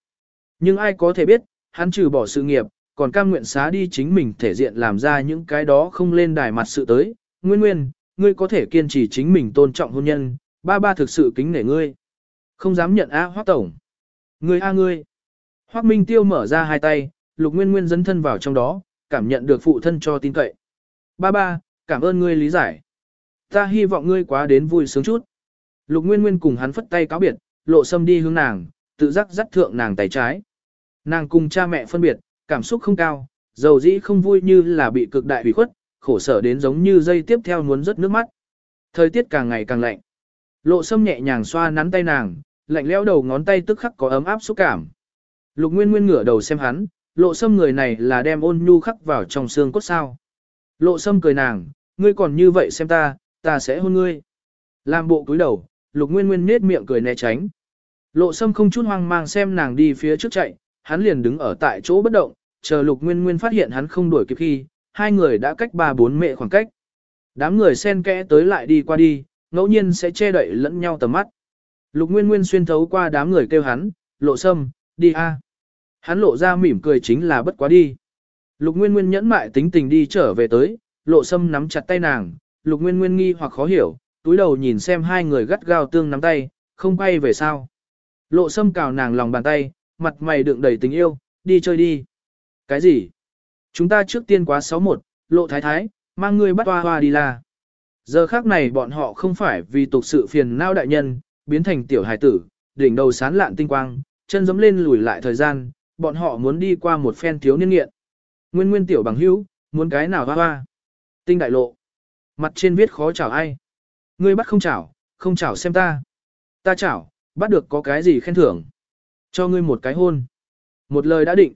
Nhưng ai có thể biết, hắn trừ bỏ sự nghiệp, còn cam nguyện xá đi chính mình thể diện làm ra những cái đó không lên đài mặt sự tới. Nguyên nguyên, ngươi có thể kiên trì chính mình tôn trọng hôn nhân, ba ba thực sự kính nể ngươi. Không dám nhận A Hoác Tổng. Ngươi A ngươi. Hoác Minh Tiêu mở ra hai tay, Lục Nguyên Nguyên dấn thân vào trong đó, cảm nhận được phụ thân cho tin cậy. Ba ba, cảm ơn ngươi lý giải. Ta hy vọng ngươi quá đến vui sướng chút. Lục Nguyên Nguyên cùng hắn phất tay cáo biệt, lộ sâm đi hướng nàng, tự giác dắt thượng nàng tay trái. Nàng cùng cha mẹ phân biệt, cảm xúc không cao, dầu dĩ không vui như là bị cực đại hủy khuất, khổ sở đến giống như dây tiếp theo muốn rớt nước mắt. Thời tiết càng ngày càng lạnh. Lộ sâm nhẹ nhàng xoa nắn tay nàng, lạnh lẽo đầu ngón tay tức khắc có ấm áp xúc cảm. Lục Nguyên Nguyên ngửa đầu xem hắn, lộ sâm người này là đem ôn nhu khắc vào trong xương cốt sao. Lộ sâm cười nàng, ngươi còn như vậy xem ta, ta sẽ hôn ngươi. Làm bộ cúi đầu, lục nguyên nguyên nết miệng cười né tránh. Lộ sâm không chút hoang mang xem nàng đi phía trước chạy, hắn liền đứng ở tại chỗ bất động, chờ lục nguyên nguyên phát hiện hắn không đuổi kịp khi, hai người đã cách ba bốn mệ khoảng cách. Đám người xen kẽ tới lại đi qua đi, ngẫu nhiên sẽ che đậy lẫn nhau tầm mắt. Lục nguyên nguyên xuyên thấu qua đám người kêu hắn, lộ sâm, đi a. Hắn lộ ra mỉm cười chính là bất quá đi. Lục Nguyên Nguyên nhẫn mại tính tình đi trở về tới, lộ sâm nắm chặt tay nàng, Lục Nguyên Nguyên nghi hoặc khó hiểu, túi đầu nhìn xem hai người gắt gao tương nắm tay, không quay về sao. Lộ sâm cào nàng lòng bàn tay, mặt mày đựng đầy tình yêu, đi chơi đi. Cái gì? Chúng ta trước tiên quá 61, lộ thái thái, mang ngươi bắt hoa hoa đi là. Giờ khác này bọn họ không phải vì tục sự phiền não đại nhân, biến thành tiểu hài tử, đỉnh đầu sán lạn tinh quang, chân giẫm lên lùi lại thời gian, bọn họ muốn đi qua một phen thiếu niên nghiện. Nguyên nguyên tiểu bằng hữu, muốn cái nào hoa hoa. Tinh đại lộ. Mặt trên viết khó chảo ai. Ngươi bắt không chảo, không chảo xem ta. Ta chảo, bắt được có cái gì khen thưởng. Cho ngươi một cái hôn. Một lời đã định.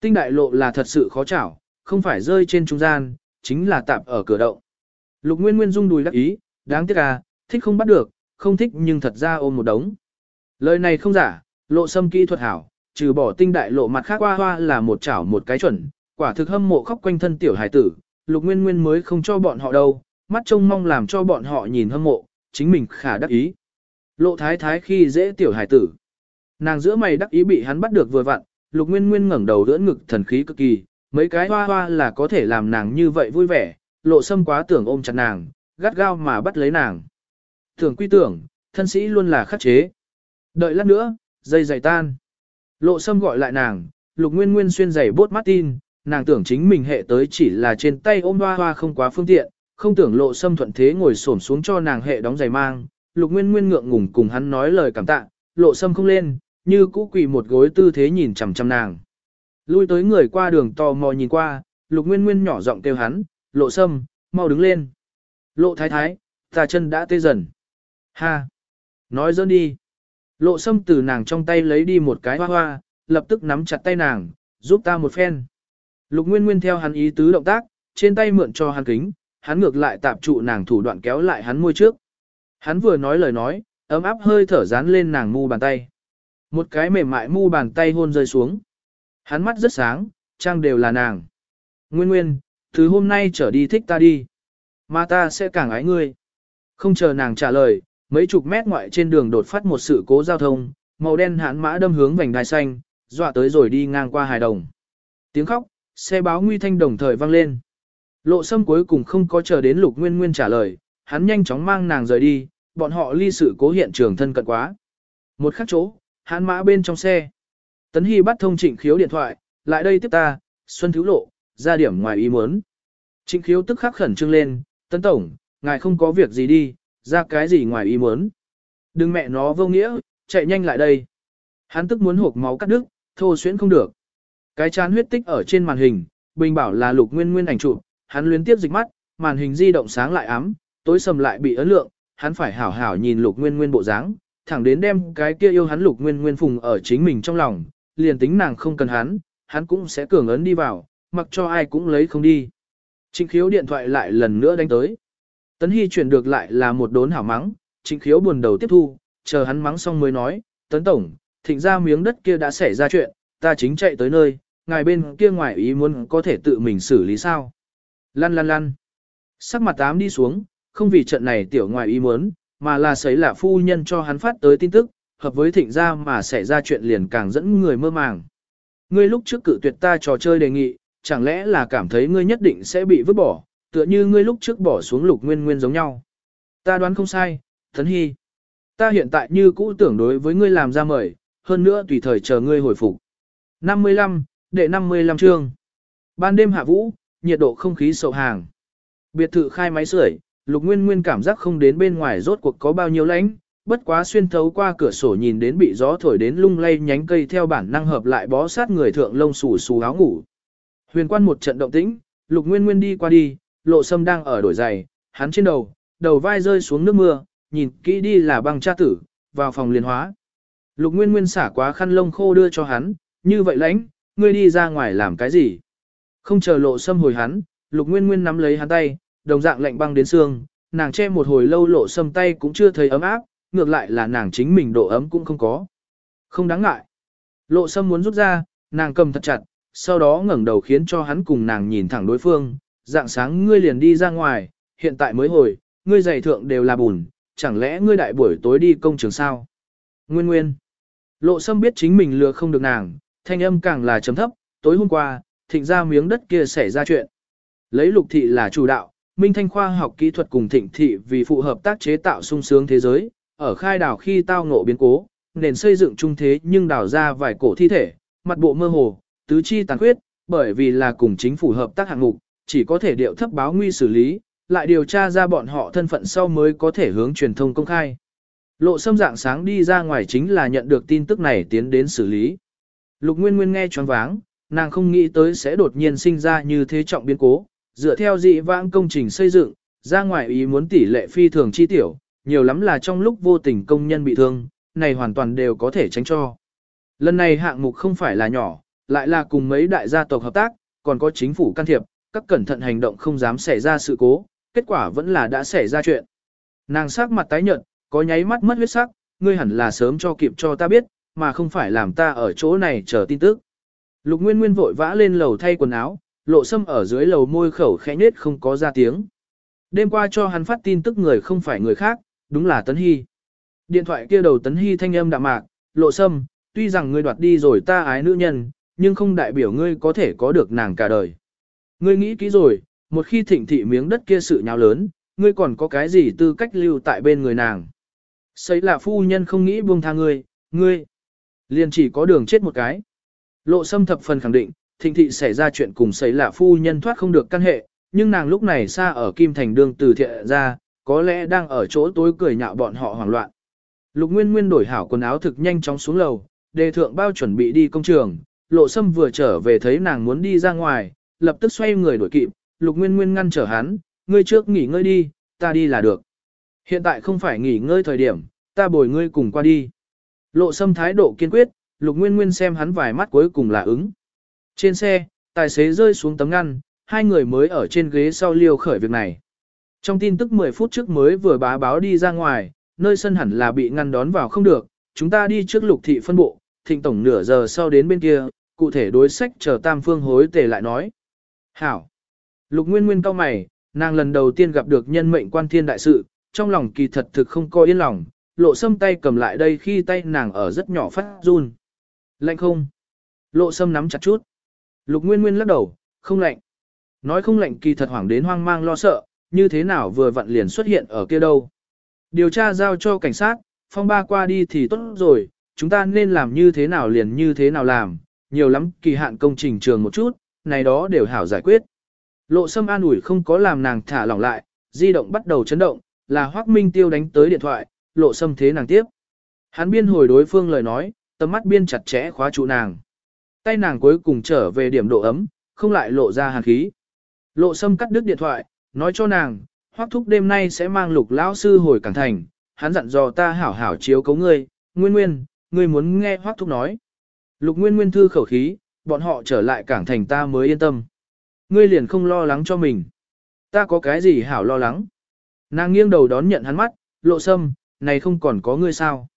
Tinh đại lộ là thật sự khó chảo, không phải rơi trên trung gian, chính là tạp ở cửa động. Lục Nguyên Nguyên rung đùi đắc ý, đáng tiếc à, thích không bắt được, không thích nhưng thật ra ôm một đống. Lời này không giả, lộ sâm kỹ thuật hảo, trừ bỏ tinh đại lộ mặt khác hoa hoa là một chảo một cái chuẩn, quả thực hâm mộ khóc quanh thân tiểu hải tử, lục nguyên nguyên mới không cho bọn họ đâu, mắt trông mong làm cho bọn họ nhìn hâm mộ, chính mình khả đắc ý. Lộ thái thái khi dễ tiểu hải tử. Nàng giữa mày đắc ý bị hắn bắt được vừa vặn, lục nguyên nguyên ngẩng đầu đỡ ngực thần khí cực kỳ, Mấy cái hoa hoa là có thể làm nàng như vậy vui vẻ, lộ sâm quá tưởng ôm chặt nàng, gắt gao mà bắt lấy nàng. Tưởng quy tưởng, thân sĩ luôn là khắc chế. Đợi lát nữa, dây dày tan. Lộ sâm gọi lại nàng, lục nguyên nguyên xuyên giày bốt tin, nàng tưởng chính mình hệ tới chỉ là trên tay ôm hoa hoa không quá phương tiện, không tưởng lộ xâm thuận thế ngồi xổm xuống cho nàng hệ đóng giày mang. Lục nguyên nguyên ngượng ngùng cùng hắn nói lời cảm tạ, lộ xâm không lên, như cũ quỳ một gối tư thế nhìn chằm chằm nàng. Lui tới người qua đường tò mò nhìn qua, lục nguyên nguyên nhỏ giọng kêu hắn, lộ sâm, mau đứng lên. Lộ thái thái, ta chân đã tê dần. Ha! Nói dơn đi. Lộ sâm từ nàng trong tay lấy đi một cái hoa hoa, lập tức nắm chặt tay nàng, giúp ta một phen. Lục Nguyên Nguyên theo hắn ý tứ động tác, trên tay mượn cho hắn kính, hắn ngược lại tạp trụ nàng thủ đoạn kéo lại hắn môi trước. Hắn vừa nói lời nói, ấm áp hơi thở dán lên nàng mu bàn tay. Một cái mềm mại mu bàn tay hôn rơi xuống. Hắn mắt rất sáng, trang đều là nàng. Nguyên Nguyên, từ hôm nay trở đi thích ta đi. Mà ta sẽ càng ái ngươi. Không chờ nàng trả lời, mấy chục mét ngoại trên đường đột phát một sự cố giao thông, màu đen hãn mã đâm hướng vành đai xanh, dọa tới rồi đi ngang qua hài đồng. Tiếng khóc, xe báo nguy thanh đồng thời vang lên. Lộ sâm cuối cùng không có chờ đến lục nguyên nguyên trả lời, hắn nhanh chóng mang nàng rời đi, bọn họ ly sự cố hiện trường thân cận quá. Một khắc chỗ, hắn mã bên trong xe. Tấn Hy bắt thông trịnh khiếu điện thoại, lại đây tiếp ta, Xuân Thứ Lộ, ra điểm ngoài ý muốn. Trịnh khiếu tức khắc khẩn trương lên, Tấn Tổng, ngài không có việc gì đi, ra cái gì ngoài ý muốn. Đừng mẹ nó vô nghĩa, chạy nhanh lại đây. Hắn tức muốn hộp máu cắt đứt, thô xuyễn không được. Cái chán huyết tích ở trên màn hình, bình bảo là lục nguyên nguyên ảnh chụp, hắn luyến tiếp dịch mắt, màn hình di động sáng lại ám, tối sầm lại bị ấn lượng, hắn phải hảo hảo nhìn lục nguyên nguyên bộ dáng, thẳng đến đem cái kia yêu hắn lục nguyên nguyên phùng ở chính mình trong lòng, liền tính nàng không cần hắn, hắn cũng sẽ cường ấn đi vào, mặc cho ai cũng lấy không đi. Trịnh khiếu điện thoại lại lần nữa đánh tới. Tấn Hy chuyển được lại là một đốn hảo mắng, trịnh khiếu buồn đầu tiếp thu, chờ hắn mắng xong mới nói, Tấn Tổng, thịnh ra miếng đất kia đã xảy ra chuyện, ta chính chạy tới nơi, ngài bên kia ngoài ý muốn có thể tự mình xử lý sao. Lăn lăn lăn. Sắc mặt tám đi xuống, không vì trận này tiểu ngoài ý muốn, mà là sấy là phu nhân cho hắn phát tới tin tức, hợp với thịnh gia mà xảy ra chuyện liền càng dẫn người mơ màng. Ngươi lúc trước cự tuyệt ta trò chơi đề nghị, chẳng lẽ là cảm thấy ngươi nhất định sẽ bị vứt bỏ, tựa như ngươi lúc trước bỏ xuống lục nguyên nguyên giống nhau. Ta đoán không sai, Thấn Hy. Ta hiện tại như cũ tưởng đối với ngươi làm ra mời, hơn nữa tùy thời chờ ngươi hồi phục. 55, đệ 55 chương. Ban đêm hạ vũ, nhiệt độ không khí sầu hàng. Biệt thự khai máy sưởi, Lục Nguyên Nguyên cảm giác không đến bên ngoài rốt cuộc có bao nhiêu lạnh, bất quá xuyên thấu qua cửa sổ nhìn đến bị gió thổi đến lung lay nhánh cây theo bản năng hợp lại bó sát người thượng lông xù xù áo ngủ. Huyền quan một trận động tĩnh, Lục Nguyên Nguyên đi qua đi, lộ sâm đang ở đổi giày, hắn trên đầu, đầu vai rơi xuống nước mưa, nhìn kỹ đi là băng cha tử, vào phòng liên hóa. Lục Nguyên Nguyên xả quá khăn lông khô đưa cho hắn, như vậy lãnh, ngươi đi ra ngoài làm cái gì? Không chờ lộ sâm hồi hắn, Lục Nguyên Nguyên nắm lấy hắn tay, đồng dạng lạnh băng đến xương, nàng che một hồi lâu lộ sâm tay cũng chưa thấy ấm áp, ngược lại là nàng chính mình độ ấm cũng không có. Không đáng ngại. Lộ sâm muốn rút ra, nàng cầm thật chặt, sau đó ngẩng đầu khiến cho hắn cùng nàng nhìn thẳng đối phương, dạng sáng ngươi liền đi ra ngoài, hiện tại mới hồi, ngươi giày thượng đều là bùn, chẳng lẽ ngươi đại buổi tối đi công trường sao? Nguyên nguyên. Lộ sâm biết chính mình lừa không được nàng, thanh âm càng là chấm thấp, tối hôm qua, thịnh ra miếng đất kia xảy ra chuyện. Lấy lục thị là chủ đạo, minh thanh khoa học kỹ thuật cùng thịnh thị vì phụ hợp tác chế tạo sung sướng thế giới, ở khai đảo khi tao ngộ biến cố, nền xây dựng trung thế nhưng đào ra vài cổ thi thể, mặt bộ mơ hồ, tứ chi tàn khuyết, bởi vì là cùng chính phủ hợp tác hạng mục, chỉ có thể điệu thấp báo nguy xử lý, lại điều tra ra bọn họ thân phận sau mới có thể hướng truyền thông công khai. Lộ xâm dạng sáng đi ra ngoài chính là nhận được tin tức này tiến đến xử lý. Lục Nguyên Nguyên nghe choáng váng, nàng không nghĩ tới sẽ đột nhiên sinh ra như thế trọng biến cố, dựa theo dị vãng công trình xây dựng, ra ngoài ý muốn tỷ lệ phi thường chi tiểu, nhiều lắm là trong lúc vô tình công nhân bị thương, này hoàn toàn đều có thể tránh cho. Lần này hạng mục không phải là nhỏ, lại là cùng mấy đại gia tộc hợp tác, còn có chính phủ can thiệp, các cẩn thận hành động không dám xảy ra sự cố, kết quả vẫn là đã xảy ra chuyện. Nàng sắc mặt tái nhợt, có nháy mắt mất huyết sắc, ngươi hẳn là sớm cho kịp cho ta biết, mà không phải làm ta ở chỗ này chờ tin tức. Lục Nguyên Nguyên vội vã lên lầu thay quần áo, lộ sâm ở dưới lầu môi khẩu khẽ nết không có ra tiếng. Đêm qua cho hắn phát tin tức người không phải người khác, đúng là Tấn Hy. Điện thoại kia đầu Tấn Hy thanh âm đạm mạc, lộ sâm, tuy rằng ngươi đoạt đi rồi ta ái nữ nhân, nhưng không đại biểu ngươi có thể có được nàng cả đời. Ngươi nghĩ kỹ rồi, một khi thịnh thị miếng đất kia sự nhào lớn, ngươi còn có cái gì tư cách lưu tại bên người nàng. Sấy là phu nhân không nghĩ buông tha ngươi, ngươi, liền chỉ có đường chết một cái. Lộ sâm thập phần khẳng định, thịnh thị xảy ra chuyện cùng xảy là phu nhân thoát không được căn hệ, nhưng nàng lúc này xa ở Kim Thành đường từ thiện ra, có lẽ đang ở chỗ tối cười nhạo bọn họ hoảng loạn. Lục Nguyên Nguyên đổi hảo quần áo thực nhanh chóng xuống lầu, đề thượng bao chuẩn bị đi công trường, lộ sâm vừa trở về thấy nàng muốn đi ra ngoài, lập tức xoay người đổi kịp, Lục Nguyên Nguyên ngăn trở hắn, ngươi trước nghỉ ngơi đi, ta đi là được. Hiện tại không phải nghỉ ngơi thời điểm, ta bồi ngươi cùng qua đi. Lộ sâm thái độ kiên quyết, Lục Nguyên Nguyên xem hắn vài mắt cuối cùng là ứng. Trên xe, tài xế rơi xuống tấm ngăn, hai người mới ở trên ghế sau liêu khởi việc này. Trong tin tức 10 phút trước mới vừa bá báo đi ra ngoài, nơi sân hẳn là bị ngăn đón vào không được, chúng ta đi trước lục thị phân bộ, thịnh tổng nửa giờ sau đến bên kia, cụ thể đối sách chờ tam phương hối tề lại nói. Hảo! Lục Nguyên Nguyên cao mày, nàng lần đầu tiên gặp được nhân mệnh quan thiên đại sự, trong lòng kỳ thật thực không coi yên lòng, lộ sâm tay cầm lại đây khi tay nàng ở rất nhỏ phát run. Lạnh không? Lộ sâm nắm chặt chút. Lục Nguyên Nguyên lắc đầu, không lạnh. Nói không lạnh kỳ thật hoảng đến hoang mang lo sợ, như thế nào vừa vặn liền xuất hiện ở kia đâu. Điều tra giao cho cảnh sát, phong ba qua đi thì tốt rồi, chúng ta nên làm như thế nào liền như thế nào làm, nhiều lắm kỳ hạn công trình trường một chút, này đó đều hảo giải quyết. Lộ sâm an ủi không có làm nàng thả lỏng lại, di động bắt đầu chấn động, là Hoác Minh Tiêu đánh tới điện thoại, lộ sâm thế nàng tiếp. Hắn biên hồi đối phương lời nói, tầm mắt biên chặt chẽ khóa trụ nàng. Tay nàng cuối cùng trở về điểm độ ấm, không lại lộ ra hàn khí. Lộ sâm cắt đứt điện thoại, nói cho nàng, hoắc Thúc đêm nay sẽ mang lục lão sư hồi cảng thành, hắn dặn dò ta hảo hảo chiếu cấu ngươi, nguyên nguyên, ngươi muốn nghe hoắc Thúc nói. Lục nguyên nguyên thư khẩu khí, bọn họ trở lại cảng thành ta mới yên tâm. Ngươi liền không lo lắng cho mình. Ta có cái gì hảo lo lắng. Nàng nghiêng đầu đón nhận hắn mắt, lộ sâm, này không còn có ngươi sao.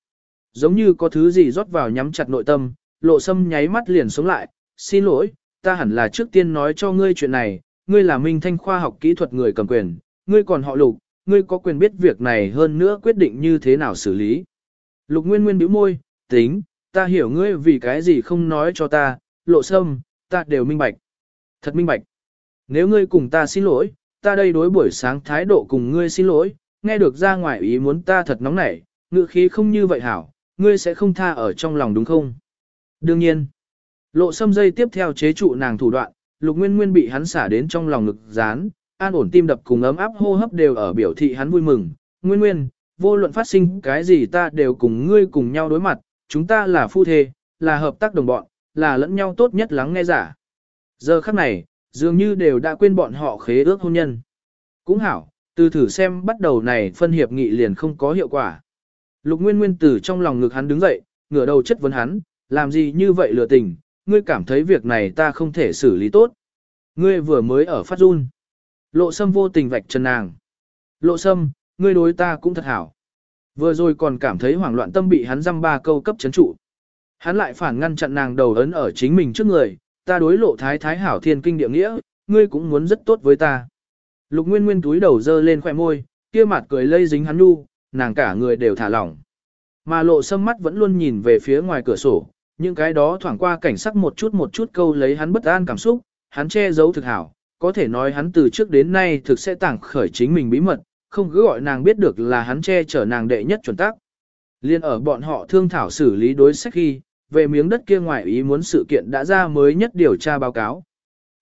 Giống như có thứ gì rót vào nhắm chặt nội tâm, lộ sâm nháy mắt liền sống lại, xin lỗi, ta hẳn là trước tiên nói cho ngươi chuyện này, ngươi là minh thanh khoa học kỹ thuật người cầm quyền, ngươi còn họ lục, ngươi có quyền biết việc này hơn nữa quyết định như thế nào xử lý. Lục Nguyên Nguyên bĩu môi, tính, ta hiểu ngươi vì cái gì không nói cho ta, lộ sâm, ta đều minh bạch. Thật minh bạch. Nếu ngươi cùng ta xin lỗi, ta đây đối buổi sáng thái độ cùng ngươi xin lỗi, nghe được ra ngoài ý muốn ta thật nóng nảy, ngựa khí không như vậy hảo, ngươi sẽ không tha ở trong lòng đúng không? Đương nhiên. Lộ sâm dây tiếp theo chế trụ nàng thủ đoạn, lục nguyên nguyên bị hắn xả đến trong lòng ngực dán, an ổn tim đập cùng ấm áp hô hấp đều ở biểu thị hắn vui mừng. Nguyên nguyên, vô luận phát sinh cái gì ta đều cùng ngươi cùng nhau đối mặt, chúng ta là phu thê, là hợp tác đồng bọn, là lẫn nhau tốt nhất lắng nghe giả. Giờ khắc này, dường như đều đã quên bọn họ khế ước hôn nhân. Cũng hảo, từ thử xem bắt đầu này phân hiệp nghị liền không có hiệu quả. Lục Nguyên Nguyên từ trong lòng ngực hắn đứng dậy, ngửa đầu chất vấn hắn, làm gì như vậy lừa tình, ngươi cảm thấy việc này ta không thể xử lý tốt. Ngươi vừa mới ở phát run. Lộ sâm vô tình vạch chân nàng. Lộ sâm, ngươi đối ta cũng thật hảo. Vừa rồi còn cảm thấy hoảng loạn tâm bị hắn dăm ba câu cấp chấn trụ. Hắn lại phản ngăn chặn nàng đầu ấn ở chính mình trước người, ta đối lộ thái thái hảo thiên kinh địa nghĩa, ngươi cũng muốn rất tốt với ta. Lục Nguyên Nguyên túi đầu dơ lên khỏe môi, kia mặt cười lây dính hắn nu, nàng cả người đều thả lỏng. Mà lộ sâm mắt vẫn luôn nhìn về phía ngoài cửa sổ, những cái đó thoảng qua cảnh sắc một chút một chút câu lấy hắn bất an cảm xúc, hắn che giấu thực hảo, có thể nói hắn từ trước đến nay thực sẽ tảng khởi chính mình bí mật, không cứ gọi nàng biết được là hắn che chở nàng đệ nhất chuẩn tác. Liên ở bọn họ thương thảo xử lý đối sách khi, về miếng đất kia ngoài ý muốn sự kiện đã ra mới nhất điều tra báo cáo.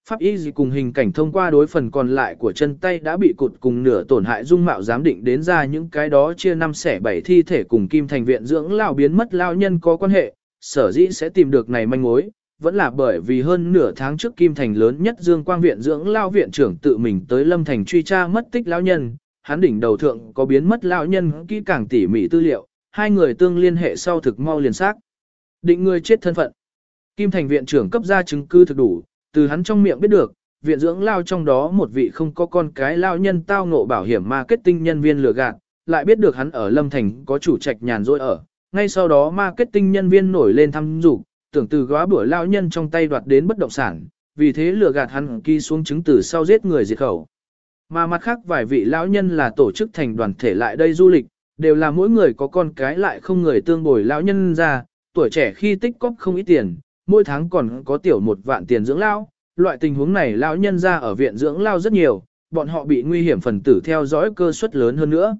Pháp y gì cùng hình cảnh thông qua đối phần còn lại của chân tay đã bị cụt cùng nửa tổn hại dung mạo giám định đến ra những cái đó chia năm xẻ bảy thi thể cùng kim thành viện dưỡng lao biến mất lao nhân có quan hệ, sở dĩ sẽ tìm được này manh mối, vẫn là bởi vì hơn nửa tháng trước kim thành lớn nhất dương quang viện dưỡng lao viện trưởng tự mình tới lâm thành truy tra mất tích lao nhân, hắn đỉnh đầu thượng có biến mất lao nhân kỹ càng tỉ mỉ tư liệu, hai người tương liên hệ sau thực mau liền xác. Định người chết thân phận. Kim thành viện trưởng cấp ra chứng cứ thực đủ, từ hắn trong miệng biết được, viện dưỡng lao trong đó một vị không có con cái lao nhân tao ngộ bảo hiểm marketing nhân viên lừa gạt, lại biết được hắn ở Lâm Thành có chủ trạch nhàn rỗi ở. Ngay sau đó marketing nhân viên nổi lên thăm dục, tưởng từ góa bữa lao nhân trong tay đoạt đến bất động sản, vì thế lừa gạt hắn ký xuống chứng từ sau giết người diệt khẩu. Mà mặt khác vài vị lão nhân là tổ chức thành đoàn thể lại đây du lịch, đều là mỗi người có con cái lại không người tương bồi lão nhân ra, tuổi trẻ khi tích cóp không ít tiền, mỗi tháng còn có tiểu một vạn tiền dưỡng lao, loại tình huống này lão nhân ra ở viện dưỡng lao rất nhiều, bọn họ bị nguy hiểm phần tử theo dõi cơ suất lớn hơn nữa.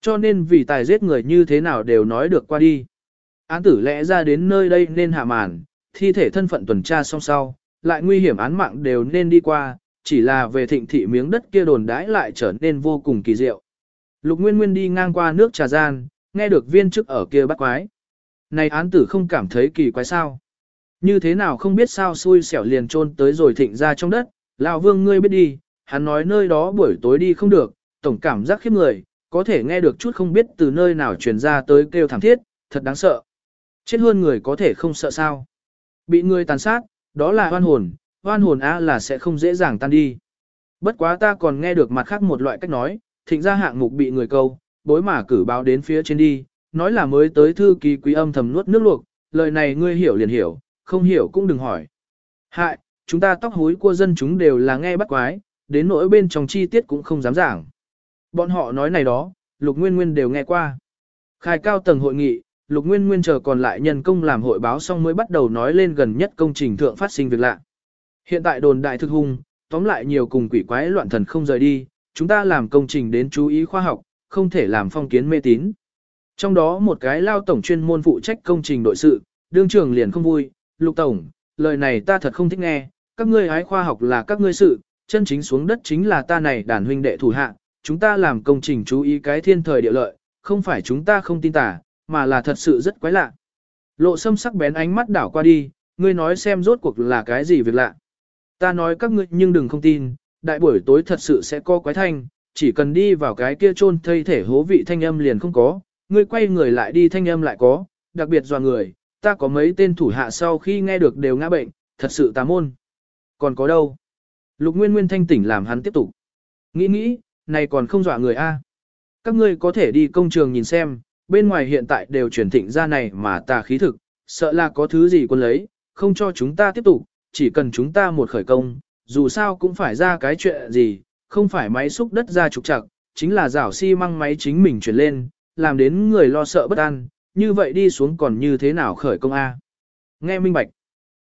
Cho nên vì tài giết người như thế nào đều nói được qua đi. Án tử lẽ ra đến nơi đây nên hạ màn, thi thể thân phận tuần tra song sau, lại nguy hiểm án mạng đều nên đi qua, chỉ là về thịnh thị miếng đất kia đồn đãi lại trở nên vô cùng kỳ diệu. Lục Nguyên Nguyên đi ngang qua nước trà gian, nghe được viên chức ở kia bắt quái. Này án tử không cảm thấy kỳ quái sao? Như thế nào không biết sao xui xẻo liền trôn tới rồi thịnh ra trong đất, lão vương ngươi biết đi, hắn nói nơi đó buổi tối đi không được, tổng cảm giác khiếp người, có thể nghe được chút không biết từ nơi nào truyền ra tới kêu thảm thiết, thật đáng sợ. Chết hơn người có thể không sợ sao. Bị người tàn sát, đó là hoan hồn, hoan hồn A là sẽ không dễ dàng tan đi. Bất quá ta còn nghe được mặt khác một loại cách nói, thịnh ra hạng mục bị người câu, bối mà cử báo đến phía trên đi, nói là mới tới thư ký quý âm thầm nuốt nước luộc, lời này ngươi hiểu liền hiểu, không hiểu cũng đừng hỏi. Hại, chúng ta tóc hối của dân chúng đều là nghe bắt quái, đến nỗi bên trong chi tiết cũng không dám giảng. Bọn họ nói này đó, Lục Nguyên Nguyên đều nghe qua. Khai cao tầng hội nghị, Lục Nguyên Nguyên chờ còn lại nhân công làm hội báo xong mới bắt đầu nói lên gần nhất công trình thượng phát sinh việc lạ. Hiện tại đồn đại thực hung, tóm lại nhiều cùng quỷ quái loạn thần không rời đi, chúng ta làm công trình đến chú ý khoa học, không thể làm phong kiến mê tín. Trong đó một cái lao tổng chuyên môn phụ trách công trình đội sự, đương trưởng liền không vui, Lục Tổng, lời này ta thật không thích nghe, các ngươi hái khoa học là các ngươi sự, chân chính xuống đất chính là ta này đàn huynh đệ thủ hạ, chúng ta làm công trình chú ý cái thiên thời địa lợi, không phải chúng ta không tin tả, mà là thật sự rất quái lạ. Lộ sâm sắc bén ánh mắt đảo qua đi, ngươi nói xem rốt cuộc là cái gì việc lạ. Ta nói các ngươi nhưng đừng không tin, đại buổi tối thật sự sẽ có quái thanh, chỉ cần đi vào cái kia chôn thây thể hố vị thanh âm liền không có, ngươi quay người lại đi thanh âm lại có, đặc biệt dò người, ta có mấy tên thủ hạ sau khi nghe được đều ngã bệnh, thật sự tà môn. Còn có đâu? Lục Nguyên Nguyên thanh tỉnh làm hắn tiếp tục. Nghĩ nghĩ, này còn không dọa người a. Các ngươi có thể đi công trường nhìn xem, bên ngoài hiện tại đều chuyển thịnh ra này mà tà khí thực, sợ là có thứ gì quân lấy, không cho chúng ta tiếp tục, chỉ cần chúng ta một khởi công, dù sao cũng phải ra cái chuyện gì, không phải máy xúc đất ra trục trặc, chính là rảo xi si măng máy chính mình chuyển lên, làm đến người lo sợ bất an, như vậy đi xuống còn như thế nào khởi công A. Nghe minh bạch.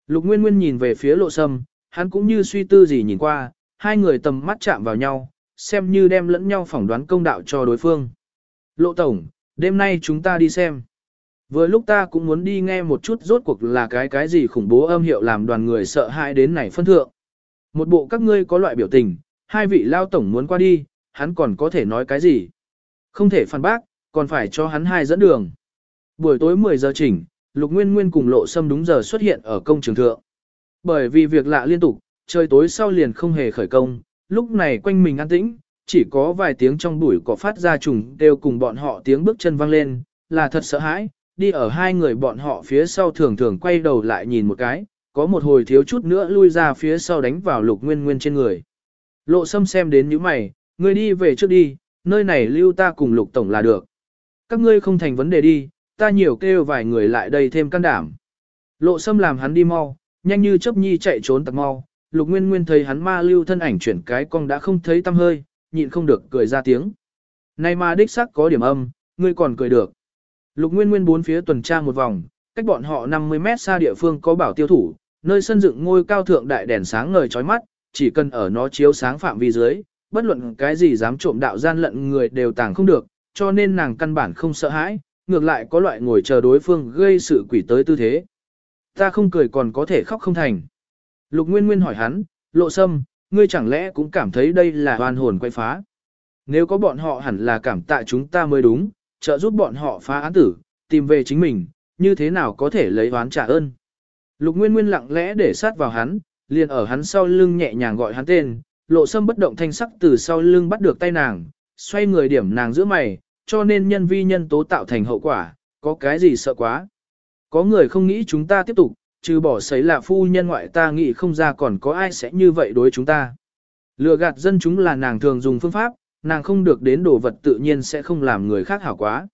Lục Nguyên Nguyên nhìn về phía lộ sâm, hắn cũng như suy tư gì nhìn qua, hai người tầm mắt chạm vào nhau, xem như đem lẫn nhau phỏng đoán công đạo cho đối phương. Lộ Tổng, đêm nay chúng ta đi xem. Vừa lúc ta cũng muốn đi nghe một chút rốt cuộc là cái cái gì khủng bố âm hiệu làm đoàn người sợ hãi đến này phân thượng. Một bộ các ngươi có loại biểu tình, hai vị lao tổng muốn qua đi, hắn còn có thể nói cái gì. Không thể phản bác, còn phải cho hắn hai dẫn đường. Buổi tối 10 giờ chỉnh, Lục Nguyên Nguyên cùng Lộ Sâm đúng giờ xuất hiện ở công trường thượng. Bởi vì việc lạ liên tục, trời tối sau liền không hề khởi công, lúc này quanh mình an tĩnh, chỉ có vài tiếng trong bụi cỏ phát ra trùng đều cùng bọn họ tiếng bước chân vang lên, là thật sợ hãi, đi ở hai người bọn họ phía sau thường thường quay đầu lại nhìn một cái, có một hồi thiếu chút nữa lui ra phía sau đánh vào lục nguyên nguyên trên người. Lộ sâm xem đến những mày, ngươi đi về trước đi, nơi này lưu ta cùng lục tổng là được. Các ngươi không thành vấn đề đi, ta nhiều kêu vài người lại đây thêm can đảm. Lộ sâm làm hắn đi mau, nhanh như chớp nhi chạy trốn tặc mau, lục nguyên nguyên thấy hắn ma lưu thân ảnh chuyển cái cong đã không thấy tâm hơi, nhịn không được cười ra tiếng. Này mà đích xác có điểm âm, ngươi còn cười được. Lục nguyên nguyên bốn phía tuần tra một vòng, cách bọn họ 50 mét xa địa phương có bảo tiêu thủ, nơi sân dựng ngôi cao thượng đại đèn sáng ngời chói mắt, chỉ cần ở nó chiếu sáng phạm vi dưới, bất luận cái gì dám trộm đạo gian lận người đều tàng không được, cho nên nàng căn bản không sợ hãi, ngược lại có loại ngồi chờ đối phương gây sự quỷ tới tư thế. Ta không cười còn có thể khóc không thành. Lục Nguyên Nguyên hỏi hắn, lộ sâm, ngươi chẳng lẽ cũng cảm thấy đây là hoàn hồn quay phá? Nếu có bọn họ hẳn là cảm tạ chúng ta mới đúng, trợ giúp bọn họ phá án tử, tìm về chính mình, như thế nào có thể lấy oán trả ơn? Lục Nguyên Nguyên lặng lẽ để sát vào hắn, liền ở hắn sau lưng nhẹ nhàng gọi hắn tên, lộ sâm bất động thanh sắc từ sau lưng bắt được tay nàng, xoay người điểm nàng giữa mày, cho nên nhân vi nhân tố tạo thành hậu quả, có cái gì sợ quá. Có người không nghĩ chúng ta tiếp tục, trừ bỏ sấy là phu nhân ngoại ta nghĩ không ra còn có ai sẽ như vậy đối chúng ta. Lừa gạt dân chúng là nàng thường dùng phương pháp, nàng không được đến đồ vật tự nhiên sẽ không làm người khác hảo quá.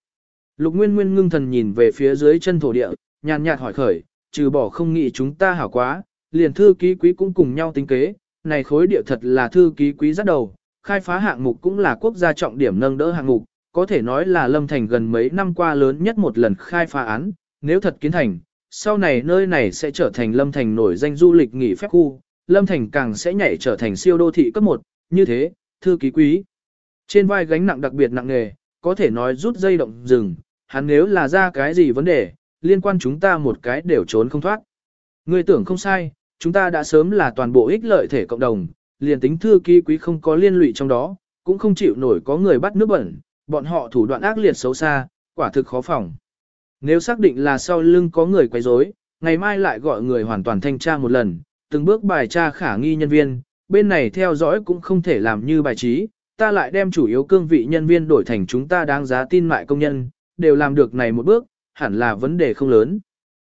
Lục Nguyên Nguyên ngưng thần nhìn về phía dưới chân thổ địa, nhàn nhạt hỏi khởi, trừ bỏ không nghĩ chúng ta hảo quá, liền thư ký quý cũng cùng nhau tính kế, này khối địa thật là thư ký quý rất đầu, khai phá hạng mục cũng là quốc gia trọng điểm nâng đỡ hạng mục, có thể nói là lâm thành gần mấy năm qua lớn nhất một lần khai phá án, nếu thật kiến thành, sau này nơi này sẽ trở thành Lâm Thành nổi danh du lịch nghỉ phép khu, Lâm Thành càng sẽ nhảy trở thành siêu đô thị cấp 1, như thế, thư ký quý. Trên vai gánh nặng đặc biệt nặng nề, có thể nói rút dây động rừng, hắn nếu là ra cái gì vấn đề, liên quan chúng ta một cái đều trốn không thoát. người tưởng không sai, chúng ta đã sớm là toàn bộ ích lợi thể cộng đồng, liền tính thư ký quý không có liên lụy trong đó, cũng không chịu nổi có người bắt nước bẩn, bọn họ thủ đoạn ác liệt xấu xa, quả thực khó phòng. Nếu xác định là sau lưng có người quấy rối, ngày mai lại gọi người hoàn toàn thanh tra một lần, từng bước bài tra khả nghi nhân viên, bên này theo dõi cũng không thể làm như bài trí, ta lại đem chủ yếu cương vị nhân viên đổi thành chúng ta đáng giá tin mại công nhân, đều làm được này một bước, hẳn là vấn đề không lớn.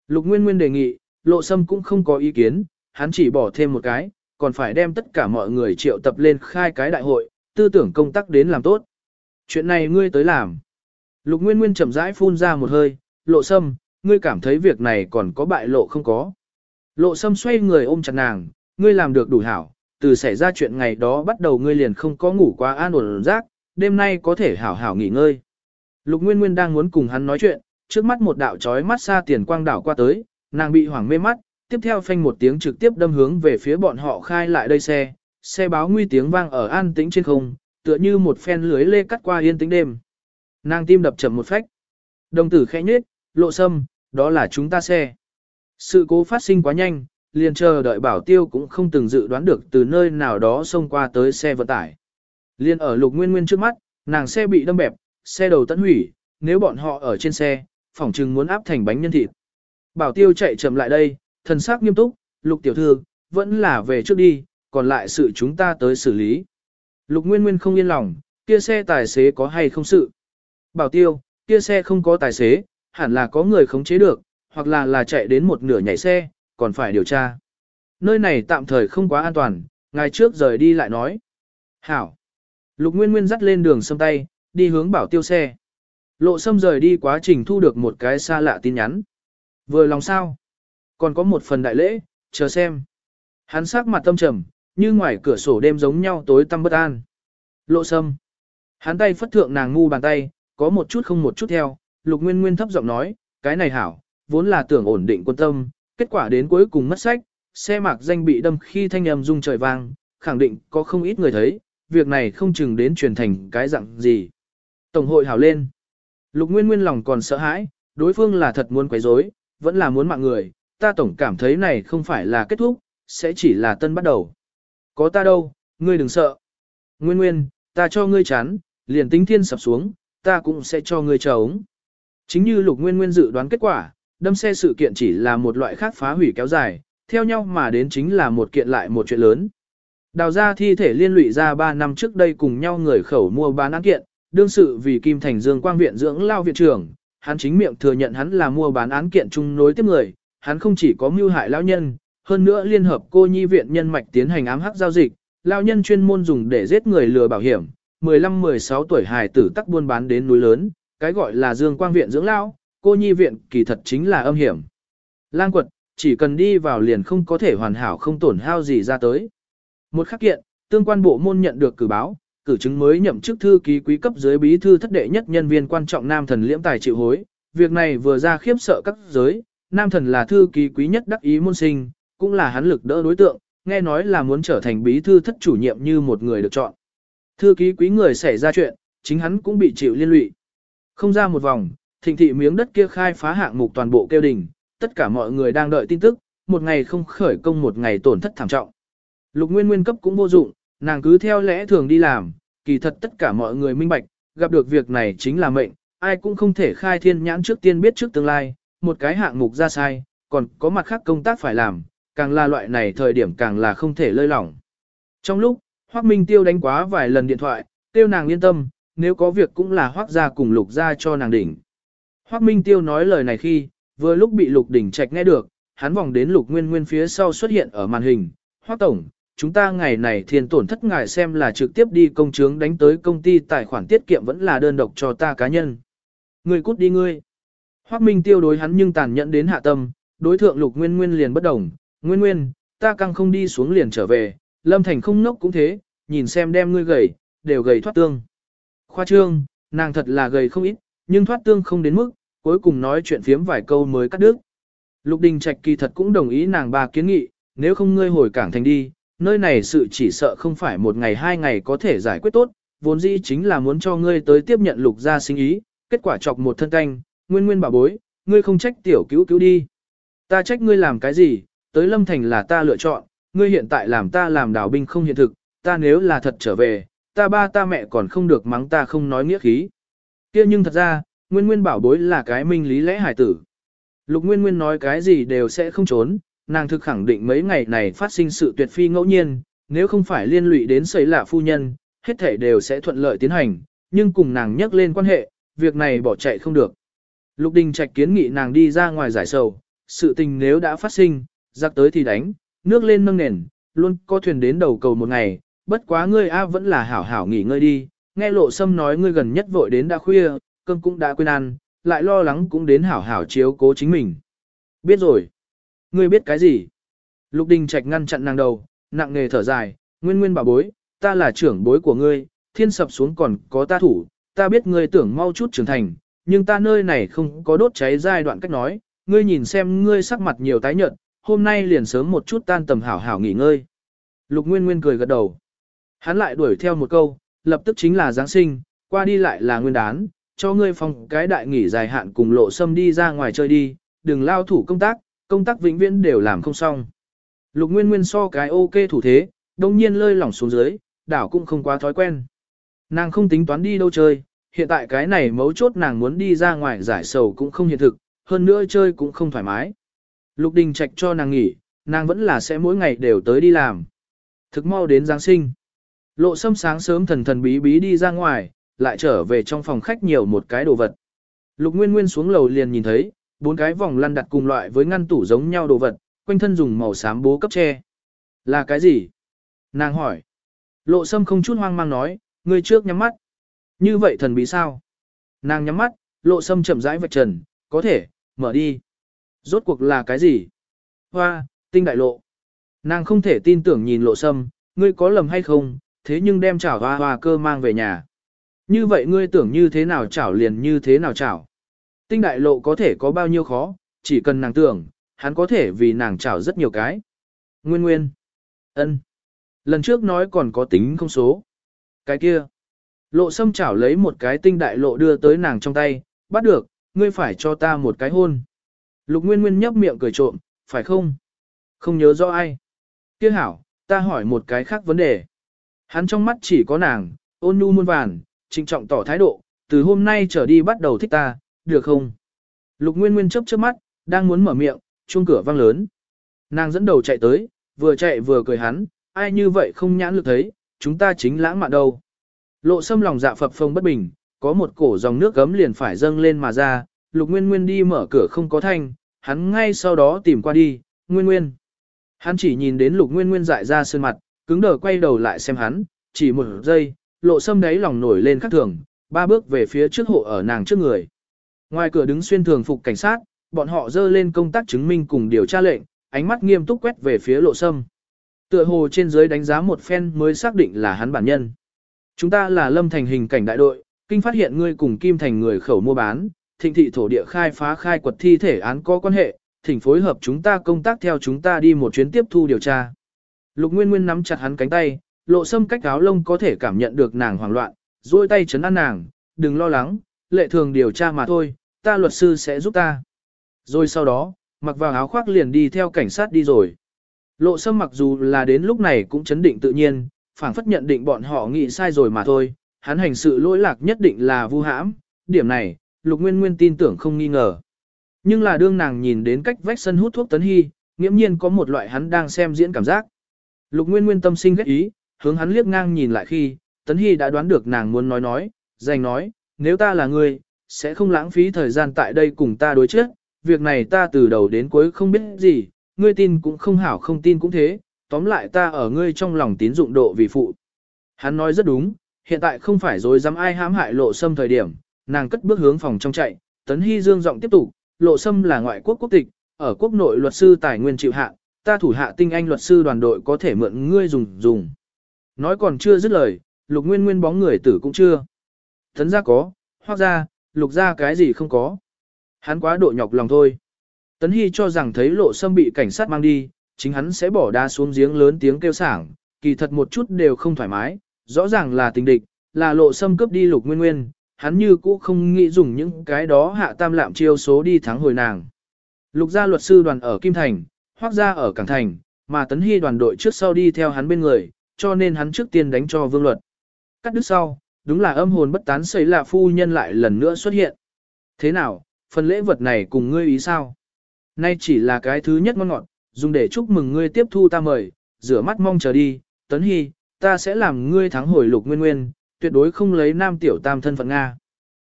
Lục Nguyên Nguyên đề nghị, Lộ Sâm cũng không có ý kiến, hắn chỉ bỏ thêm một cái, còn phải đem tất cả mọi người triệu tập lên khai cái đại hội, tư tưởng công tác đến làm tốt. Chuyện này ngươi tới làm. Lục Nguyên Nguyên chậm rãi phun ra một hơi, Lộ Sâm, ngươi cảm thấy việc này còn có bại lộ không có. Lộ Sâm xoay người ôm chặt nàng, ngươi làm được đủ hảo, từ xảy ra chuyện ngày đó bắt đầu ngươi liền không có ngủ quá an ổn rác, đêm nay có thể hảo hảo nghỉ ngơi. Lục Nguyên Nguyên đang muốn cùng hắn nói chuyện, trước mắt một đạo chói mắt xa tiền quang đảo qua tới, nàng bị hoảng mê mắt, tiếp theo phanh một tiếng trực tiếp đâm hướng về phía bọn họ khai lại đây xe, xe báo nguy tiếng vang ở an tĩnh trên không, tựa như một phen lưới lê cắt qua yên tĩnh đêm. Nàng tim đập chậm một phách. Đồng tử khẽ nhếch, lộ sâm, đó là chúng ta xe. Sự cố phát sinh quá nhanh, liền chờ đợi bảo tiêu cũng không từng dự đoán được từ nơi nào đó xông qua tới xe vận tải. Liên ở lục nguyên nguyên trước mắt, nàng xe bị đâm bẹp, xe đầu tận hủy, nếu bọn họ ở trên xe, phỏng chừng muốn áp thành bánh nhân thịt. Bảo tiêu chạy chậm lại đây, thần sắc nghiêm túc, lục tiểu thư, vẫn là về trước đi, còn lại sự chúng ta tới xử lý. Lục Nguyên Nguyên không yên lòng, kia xe tài xế có hay không sự. Bảo tiêu, kia xe không có tài xế, hẳn là có người khống chế được, hoặc là là chạy đến một nửa nhảy xe, còn phải điều tra. Nơi này tạm thời không quá an toàn, ngày trước rời đi lại nói. Hảo. Lục Nguyên Nguyên dắt lên đường sâm tay, đi hướng bảo tiêu xe. Lộ sâm rời đi quá trình thu được một cái xa lạ tin nhắn. Vừa lòng sao? Còn có một phần đại lễ, chờ xem. Hắn sắc mặt tâm trầm, như ngoài cửa sổ đêm giống nhau tối tăm bất an. Lộ sâm. Hắn tay phất thượng nàng ngu bàn tay, có một chút không một chút theo, lục nguyên nguyên thấp giọng nói, cái này hảo, vốn là tưởng ổn định quân tâm, kết quả đến cuối cùng mất sách, xe mạc danh bị đâm khi thanh âm rung trời vang, khẳng định có không ít người thấy, việc này không chừng đến truyền thành cái dạng gì. Tổng hội hảo lên. Lục Nguyên Nguyên lòng còn sợ hãi, đối phương là thật muốn quấy rối, vẫn là muốn mạng người, ta tổng cảm thấy này không phải là kết thúc, sẽ chỉ là tân bắt đầu. Có ta đâu, ngươi đừng sợ. Nguyên Nguyên, ta cho ngươi chán, liền tính thiên sập xuống, ta cũng sẽ cho ngươi chờ ống. Chính như Lục Nguyên Nguyên dự đoán kết quả, đâm xe sự kiện chỉ là một loại khác phá hủy kéo dài, theo nhau mà đến chính là một kiện lại một chuyện lớn. Đào ra thi thể liên lụy ra 3 năm trước đây cùng nhau người khẩu mua bán án kiện, đương sự vì Kim Thành Dương Quang Viện dưỡng lao viện trưởng, hắn chính miệng thừa nhận hắn là mua bán án kiện chung nối tiếp người, hắn không chỉ có mưu hại lao nhân, hơn nữa liên hợp cô nhi viện nhân mạch tiến hành ám hắc giao dịch, lao nhân chuyên môn dùng để giết người lừa bảo hiểm, 15-16 tuổi hài tử tắc buôn bán đến núi lớn, cái gọi là Dương Quang Viện dưỡng lao, cô nhi viện kỳ thật chính là âm hiểm. Lang quật, chỉ cần đi vào liền không có thể hoàn hảo không tổn hao gì ra tới. Một khắc kiện, tương quan bộ môn nhận được cử báo, cử chứng mới nhậm chức thư ký quý cấp dưới bí thư thất đệ nhất nhân viên quan trọng nam thần liễm tài chịu hối. Việc này vừa ra khiếp sợ các giới, nam thần là thư ký quý nhất đắc ý môn sinh, cũng là hắn lực đỡ đối tượng, nghe nói là muốn trở thành bí thư thất chủ nhiệm như một người được chọn. Thư ký quý người xảy ra chuyện, chính hắn cũng bị chịu liên lụy. Không ra một vòng, thịnh thị miếng đất kia khai phá hạng mục toàn bộ kêu đình, tất cả mọi người đang đợi tin tức, một ngày không khởi công một ngày tổn thất thảm trọng. Lục Nguyên Nguyên cấp cũng vô dụng, nàng cứ theo lẽ thường đi làm, kỳ thật tất cả mọi người minh bạch, gặp được việc này chính là mệnh, ai cũng không thể khai thiên nhãn trước tiên biết trước tương lai, một cái hạng mục ra sai, còn có mặt khác công tác phải làm, càng là loại này thời điểm càng là không thể lơi lỏng. Trong lúc, Hoác Minh Tiêu đánh quá vài lần điện thoại, tiêu nàng yên tâm, nếu có việc cũng là Hoác ra cùng Lục ra cho nàng đỉnh. Hoác Minh Tiêu nói lời này khi, vừa lúc bị Lục đỉnh trạch nghe được, hắn vòng đến Lục Nguyên Nguyên phía sau xuất hiện ở màn hình. Hoác Tổng, chúng ta ngày này thiên tổn thất ngài xem là trực tiếp đi công chứng đánh tới công ty tài khoản tiết kiệm vẫn là đơn độc cho ta cá nhân. Người cút đi ngươi. Hoác Minh tiêu đối hắn nhưng tàn nhẫn đến hạ tâm, đối thượng lục nguyên nguyên liền bất đồng. Nguyên nguyên, ta căng không đi xuống liền trở về, lâm thành không nốc cũng thế, nhìn xem đem ngươi gầy, đều gầy thoát tương. Khoa trương, nàng thật là gầy không ít, nhưng thoát tương không đến mức, cuối cùng nói chuyện phiếm vài câu mới cắt đứt. Lục Đình Trạch kỳ thật cũng đồng ý nàng bà kiến nghị, nếu không ngươi hồi cảng thành đi, nơi này sự chỉ sợ không phải một ngày hai ngày có thể giải quyết tốt, vốn dĩ chính là muốn cho ngươi tới tiếp nhận lục gia sinh ý, kết quả chọc một thân canh, nguyên nguyên bảo bối, ngươi không trách tiểu cứu cứu đi. Ta trách ngươi làm cái gì, tới Lâm Thành là ta lựa chọn, ngươi hiện tại làm ta làm đảo binh không hiện thực, ta nếu là thật trở về, ta ba ta mẹ còn không được mắng ta không nói nghĩa khí. kia nhưng thật ra, nguyên nguyên bảo bối là cái minh lý lẽ hải tử. Lục nguyên nguyên nói cái gì đều sẽ không trốn, nàng thực khẳng định mấy ngày này phát sinh sự tuyệt phi ngẫu nhiên, nếu không phải liên lụy đến xảy lạ phu nhân, hết thể đều sẽ thuận lợi tiến hành, nhưng cùng nàng nhắc lên quan hệ, việc này bỏ chạy không được. Lục Đình Trạch kiến nghị nàng đi ra ngoài giải sầu, sự tình nếu đã phát sinh, giặc tới thì đánh, nước lên nâng nền, luôn có thuyền đến đầu cầu một ngày, bất quá ngươi A vẫn là hảo hảo nghỉ ngơi đi, nghe lộ sâm nói ngươi gần nhất vội đến đã khuya, cơm cũng đã quên ăn, lại lo lắng cũng đến hảo hảo chiếu cố chính mình. Biết rồi. Ngươi biết cái gì? Lục Đình Trạch ngăn chặn nàng đầu, nặng nề thở dài, nguyên nguyên bà bối, ta là trưởng bối của ngươi, thiên sập xuống còn có ta thủ, ta biết ngươi tưởng mau chút trưởng thành, nhưng ta nơi này không có đốt cháy giai đoạn cách nói, ngươi nhìn xem ngươi sắc mặt nhiều tái nhợt, hôm nay liền sớm một chút tan tầm hảo hảo nghỉ ngơi. Lục Nguyên Nguyên cười gật đầu. Hắn lại đuổi theo một câu, lập tức chính là Giáng sinh, qua đi lại là nguyên đán, cho ngươi phòng cái đại nghỉ dài hạn cùng lộ xâm đi ra ngoài chơi đi, đừng lao thủ công tác, công tác vĩnh viễn đều làm không xong. Lục Nguyên Nguyên so cái ok thủ thế, đồng nhiên lơi lỏng xuống dưới, đảo cũng không quá thói quen. Nàng không tính toán đi đâu chơi, hiện tại cái này mấu chốt nàng muốn đi ra ngoài giải sầu cũng không hiện thực, hơn nữa chơi cũng không thoải mái. Lục Đình Trạch cho nàng nghỉ, nàng vẫn là sẽ mỗi ngày đều tới đi làm. Thực mau đến Giáng sinh. Lộ sâm sáng sớm thần thần bí bí đi ra ngoài, lại trở về trong phòng khách nhiều một cái đồ vật. Lục Nguyên Nguyên xuống lầu liền nhìn thấy, bốn cái vòng lăn đặt cùng loại với ngăn tủ giống nhau đồ vật, quanh thân dùng màu xám bố cấp che. Là cái gì? Nàng hỏi. Lộ sâm không chút hoang mang nói, người trước nhắm mắt. Như vậy thần bí sao? Nàng nhắm mắt, lộ sâm chậm rãi vạch trần, có thể, mở đi. Rốt cuộc là cái gì? Hoa, tinh đại lộ. Nàng không thể tin tưởng nhìn lộ sâm, ngươi có lầm hay không, thế nhưng đem chảo hoa hoa cơ mang về nhà. Như vậy ngươi tưởng như thế nào chảo liền như thế nào chảo. Tinh đại lộ có thể có bao nhiêu khó, chỉ cần nàng tưởng, hắn có thể vì nàng chảo rất nhiều cái. Nguyên nguyên. ân. Lần trước nói còn có tính không số. Cái kia. Lộ sâm chảo lấy một cái tinh đại lộ đưa tới nàng trong tay, bắt được, ngươi phải cho ta một cái hôn. Lục Nguyên Nguyên nhấp miệng cười trộm, phải không? Không nhớ rõ ai. Kia hảo, ta hỏi một cái khác vấn đề. Hắn trong mắt chỉ có nàng, ôn nhu muôn vàn, trịnh trọng tỏ thái độ, từ hôm nay trở đi bắt đầu thích ta, được không? Lục Nguyên Nguyên chớp chớp mắt, đang muốn mở miệng, chuông cửa vang lớn. Nàng dẫn đầu chạy tới, vừa chạy vừa cười hắn, ai như vậy không nhãn lực thấy, chúng ta chính lãng mạn đâu. Lộ sâm lòng dạ phập phồng bất bình, có một cổ dòng nước gấm liền phải dâng lên mà ra, Lục Nguyên Nguyên đi mở cửa không có thanh, hắn ngay sau đó tìm qua đi, Nguyên Nguyên. Hắn chỉ nhìn đến Lục Nguyên Nguyên dại ra sơn mặt, cứng đờ quay đầu lại xem hắn, chỉ một giây, lộ sâm đáy lòng nổi lên khắc thường, ba bước về phía trước hộ ở nàng trước người. Ngoài cửa đứng xuyên thường phục cảnh sát, bọn họ dơ lên công tác chứng minh cùng điều tra lệnh, ánh mắt nghiêm túc quét về phía lộ sâm. Tựa hồ trên dưới đánh giá một phen mới xác định là hắn bản nhân. Chúng ta là lâm thành hình cảnh đại đội, kinh phát hiện ngươi cùng Kim Thành người khẩu mua bán, thịnh thị thổ địa khai phá khai quật thi thể án có quan hệ, thỉnh phối hợp chúng ta công tác theo chúng ta đi một chuyến tiếp thu điều tra. Lục Nguyên Nguyên nắm chặt hắn cánh tay, lộ sâm cách áo lông có thể cảm nhận được nàng hoảng loạn, duỗi tay chấn an nàng, đừng lo lắng, lệ thường điều tra mà thôi, ta luật sư sẽ giúp ta. Rồi sau đó, mặc vào áo khoác liền đi theo cảnh sát đi rồi. Lộ sâm mặc dù là đến lúc này cũng chấn định tự nhiên, phảng phất nhận định bọn họ nghĩ sai rồi mà thôi, hắn hành sự lỗi lạc nhất định là vu hãm, điểm này, Lục Nguyên Nguyên tin tưởng không nghi ngờ. Nhưng là đương nàng nhìn đến cách vách sân hút thuốc tấn hy, nghiễm nhiên có một loại hắn đang xem diễn cảm giác. Lục Nguyên Nguyên tâm sinh ghét ý, hướng hắn liếc ngang nhìn lại khi, tấn hy đã đoán được nàng muốn nói nói, dành nói, nếu ta là người, sẽ không lãng phí thời gian tại đây cùng ta đối trước, việc này ta từ đầu đến cuối không biết gì, ngươi tin cũng không hảo không tin cũng thế, tóm lại ta ở ngươi trong lòng tín dụng độ vì phụ. Hắn nói rất đúng, hiện tại không phải rồi dám ai hãm hại lộ xâm thời điểm, nàng cất bước hướng phòng trong chạy, tấn hy dương giọng tiếp tục, lộ xâm là ngoại quốc quốc tịch, ở quốc nội luật sư tài nguyên chịu hạ, ta thủ hạ tinh anh luật sư đoàn đội có thể mượn ngươi dùng dùng. Nói còn chưa dứt lời, lục nguyên nguyên bóng người tử cũng chưa. Tấn gia có, hoặc ra, lục gia cái gì không có. Hắn quá độ nhọc lòng thôi. Tấn Hy cho rằng thấy lộ sâm bị cảnh sát mang đi, chính hắn sẽ bỏ đá xuống giếng lớn tiếng kêu sảng, kỳ thật một chút đều không thoải mái, rõ ràng là tình địch, là lộ sâm cướp đi lục nguyên nguyên, hắn như cũ không nghĩ dùng những cái đó hạ tam lạm chiêu số đi thắng hồi nàng. Lục gia luật sư đoàn ở Kim Thành, hoác gia ở Cảng Thành, mà Tấn Hy đoàn đội trước sau đi theo hắn bên người, cho nên hắn trước tiên đánh cho vương luật. Cắt đứt sau, đúng là âm hồn bất tán xảy là phu nhân lại lần nữa xuất hiện. Thế nào, phần lễ vật này cùng ngươi ý sao? Nay chỉ là cái thứ nhất ngon ngọt, dùng để chúc mừng ngươi tiếp thu ta mời, rửa mắt mong chờ đi, Tấn Hy, ta sẽ làm ngươi thắng hồi lục nguyên nguyên, tuyệt đối không lấy nam tiểu tam thân phận Nga.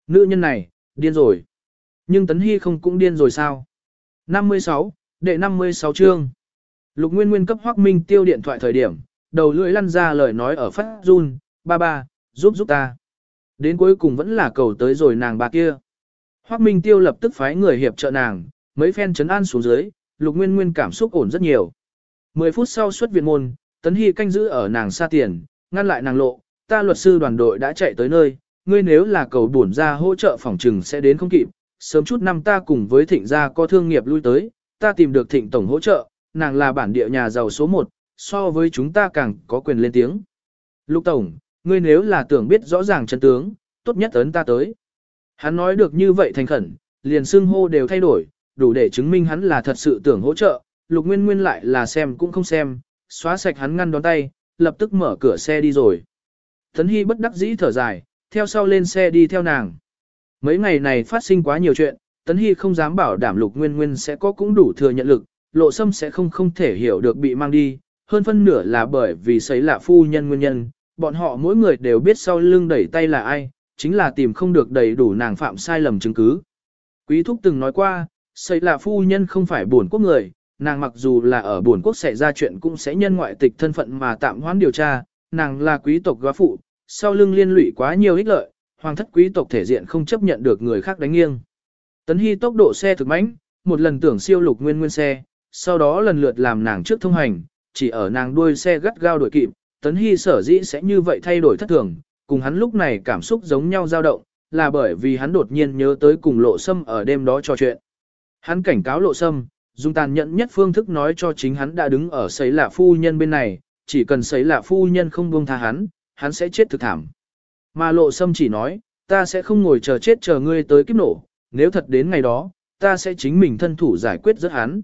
Nữ nhân này, điên rồi. Nhưng Tấn Hy không cũng điên rồi sao? 56, đệ 56 chương. Lục Nguyên Nguyên cấp Hoắc Minh tiêu điện thoại thời điểm, đầu lưỡi lăn ra lời nói ở phát run, ba ba, giúp giúp ta. Đến cuối cùng vẫn là cầu tới rồi nàng bà kia. Hoắc Minh tiêu lập tức phái người hiệp trợ nàng, mấy phen chấn an xuống dưới, Lục Nguyên Nguyên cảm xúc ổn rất nhiều. 10 phút sau xuất viện môn, Tấn Hy canh giữ ở nàng xa tiền, ngăn lại nàng lộ, ta luật sư đoàn đội đã chạy tới nơi, ngươi nếu là cầu bổn ra hỗ trợ phòng trừng sẽ đến không kịp, sớm chút năm ta cùng với thịnh gia có thương nghiệp lui tới, ta tìm được thịnh tổng hỗ trợ, nàng là bản địa nhà giàu số 1, so với chúng ta càng có quyền lên tiếng. Lục tổng, ngươi nếu là tưởng biết rõ ràng chân tướng, tốt nhất ấn ta tới. Hắn nói được như vậy thành khẩn, liền xưng hô đều thay đổi, đủ để chứng minh hắn là thật sự tưởng hỗ trợ, lục nguyên nguyên lại là xem cũng không xem, xóa sạch hắn ngăn đón tay, lập tức mở cửa xe đi rồi. Thấn Hy bất đắc dĩ thở dài, theo sau lên xe đi theo nàng. Mấy ngày này phát sinh quá nhiều chuyện, Tấn Hy không dám bảo đảm Lục Nguyên Nguyên sẽ có cũng đủ thừa nhận lực, lộ sâm sẽ không không thể hiểu được bị mang đi, hơn phân nửa là bởi vì sấy là phu nhân nguyên nhân, bọn họ mỗi người đều biết sau lưng đẩy tay là ai, chính là tìm không được đầy đủ nàng phạm sai lầm chứng cứ. Quý thúc từng nói qua, sấy là phu nhân không phải buồn quốc người, nàng mặc dù là ở buồn quốc xảy ra chuyện cũng sẽ nhân ngoại tịch thân phận mà tạm hoãn điều tra, nàng là quý tộc góa phụ, sau lưng liên lụy quá nhiều ích lợi, hoàng thất quý tộc thể diện không chấp nhận được người khác đánh nghiêng. Tấn Hy tốc độ xe thực mãnh, một lần tưởng siêu lục nguyên nguyên xe, sau đó lần lượt làm nàng trước thông hành, chỉ ở nàng đuôi xe gắt gao đuổi kịp, Tấn Hy sở dĩ sẽ như vậy thay đổi thất thường, cùng hắn lúc này cảm xúc giống nhau dao động, là bởi vì hắn đột nhiên nhớ tới cùng lộ sâm ở đêm đó trò chuyện. Hắn cảnh cáo lộ sâm, dùng tàn nhẫn nhất phương thức nói cho chính hắn đã đứng ở sấy lạ phu nhân bên này, chỉ cần sấy lạ phu nhân không buông tha hắn, hắn sẽ chết thực thảm. Mà lộ sâm chỉ nói, ta sẽ không ngồi chờ chết chờ ngươi tới kiếp nổ, nếu thật đến ngày đó, ta sẽ chính mình thân thủ giải quyết rất hắn.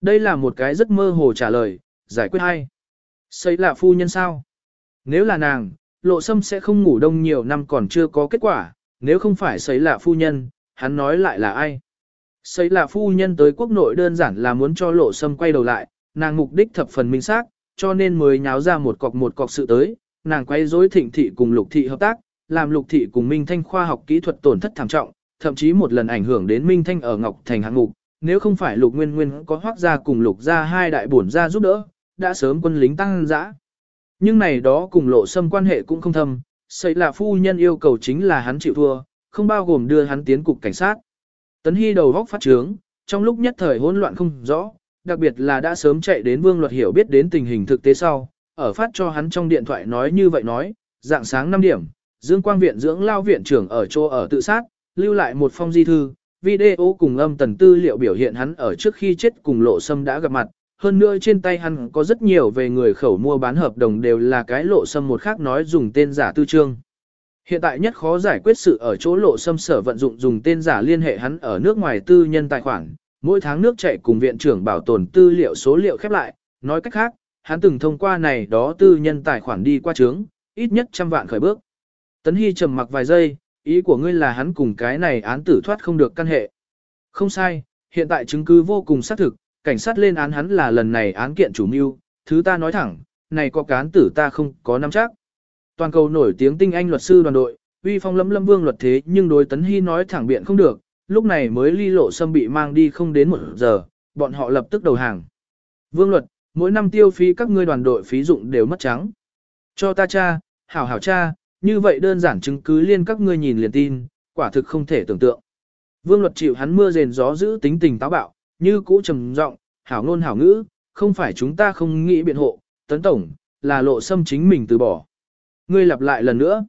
Đây là một cái rất mơ hồ trả lời, giải quyết hay. Xây là phu nhân sao? Nếu là nàng, lộ sâm sẽ không ngủ đông nhiều năm còn chưa có kết quả, nếu không phải xây là phu nhân, hắn nói lại là ai? Xây là phu nhân tới quốc nội đơn giản là muốn cho lộ sâm quay đầu lại, nàng mục đích thập phần minh xác, cho nên mới nháo ra một cọc một cọc sự tới, nàng quay rối thịnh thị cùng lục thị hợp tác, làm lục thị cùng Minh Thanh khoa học kỹ thuật tổn thất thảm trọng, thậm chí một lần ảnh hưởng đến Minh Thanh ở Ngọc Thành hạng mục, nếu không phải lục nguyên nguyên có hoác gia cùng lục gia hai đại bổn gia giúp đỡ, đã sớm quân lính tăng dã. Nhưng này đó cùng lộ xâm quan hệ cũng không thâm, xây là phu nhân yêu cầu chính là hắn chịu thua, không bao gồm đưa hắn tiến cục cảnh sát. Tấn Hy đầu góc phát trướng, trong lúc nhất thời hỗn loạn không rõ, đặc biệt là đã sớm chạy đến vương luật hiểu biết đến tình hình thực tế sau, ở phát cho hắn trong điện thoại nói như vậy nói, dạng sáng 5 điểm, Dương Quang Viện dưỡng lao viện trưởng ở chỗ ở tự sát, lưu lại một phong di thư, video cùng âm tần tư liệu biểu hiện hắn ở trước khi chết cùng lộ sâm đã gặp mặt, hơn nữa trên tay hắn có rất nhiều về người khẩu mua bán hợp đồng đều là cái lộ sâm một khác nói dùng tên giả tư trương. Hiện tại nhất khó giải quyết sự ở chỗ lộ sâm sở vận dụng dùng tên giả liên hệ hắn ở nước ngoài tư nhân tài khoản, mỗi tháng nước chạy cùng viện trưởng bảo tồn tư liệu số liệu khép lại, nói cách khác, hắn từng thông qua này đó tư nhân tài khoản đi qua trướng, ít nhất trăm vạn khởi bước. Tấn Hy trầm mặc vài giây, ý của ngươi là hắn cùng cái này án tử thoát không được căn hệ. Không sai, hiện tại chứng cứ vô cùng xác thực, cảnh sát lên án hắn là lần này án kiện chủ mưu, thứ ta nói thẳng, này có cán tử ta không có nắm chắc. Toàn cầu nổi tiếng tinh anh luật sư đoàn đội, uy phong lâm lâm vương luật thế nhưng đối Tấn Hy nói thẳng biện không được, lúc này mới ly lộ xâm bị mang đi không đến một giờ, bọn họ lập tức đầu hàng. Vương luật, mỗi năm tiêu phí các ngươi đoàn đội phí dụng đều mất trắng. Cho ta cha, hảo hảo cha, như vậy đơn giản chứng cứ liên các ngươi nhìn liền tin, quả thực không thể tưởng tượng. Vương luật chịu hắn mưa rền gió giữ tính tình táo bạo, như cũ trầm giọng, hảo ngôn hảo ngữ, không phải chúng ta không nghĩ biện hộ, tấn tổng, là lộ xâm chính mình từ bỏ. Ngươi lặp lại lần nữa.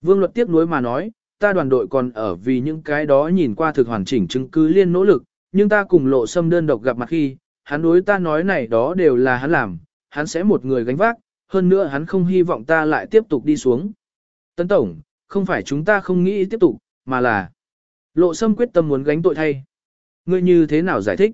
Vương luật tiếp nối mà nói, ta đoàn đội còn ở vì những cái đó nhìn qua thực hoàn chỉnh chứng cứ liên nỗ lực, nhưng ta cùng lộ sâm đơn độc gặp mặt khi, hắn đối ta nói này đó đều là hắn làm, hắn sẽ một người gánh vác, hơn nữa hắn không hy vọng ta lại tiếp tục đi xuống. Tấn Tổng, không phải chúng ta không nghĩ tiếp tục, mà là lộ sâm quyết tâm muốn gánh tội thay. Ngươi như thế nào giải thích?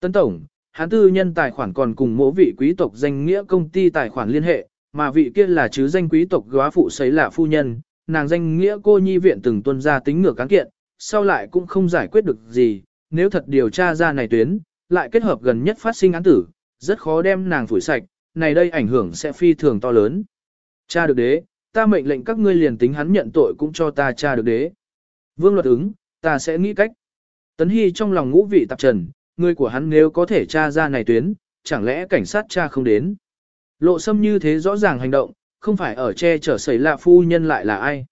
Tấn Tổng, hắn tư nhân tài khoản còn cùng mỗi vị quý tộc danh nghĩa công ty tài khoản liên hệ, mà vị kia là chứ danh quý tộc góa phụ sấy là phu nhân, nàng danh nghĩa cô nhi viện từng tuân ra tính ngược cán kiện, sau lại cũng không giải quyết được gì, nếu thật điều tra ra này tuyến, lại kết hợp gần nhất phát sinh án tử, rất khó đem nàng phủi sạch, này đây ảnh hưởng sẽ phi thường to lớn. Cha được đế, ta mệnh lệnh các ngươi liền tính hắn nhận tội cũng cho ta cha được đế. Vương luật ứng, ta sẽ nghĩ cách. Tấn Hy trong lòng ngũ vị tạp trần, người của hắn nếu có thể tra ra này tuyến, chẳng lẽ cảnh sát tra không đến. Lộ sâm như thế rõ ràng hành động, không phải ở che chở xảy lạ phu nhân lại là ai.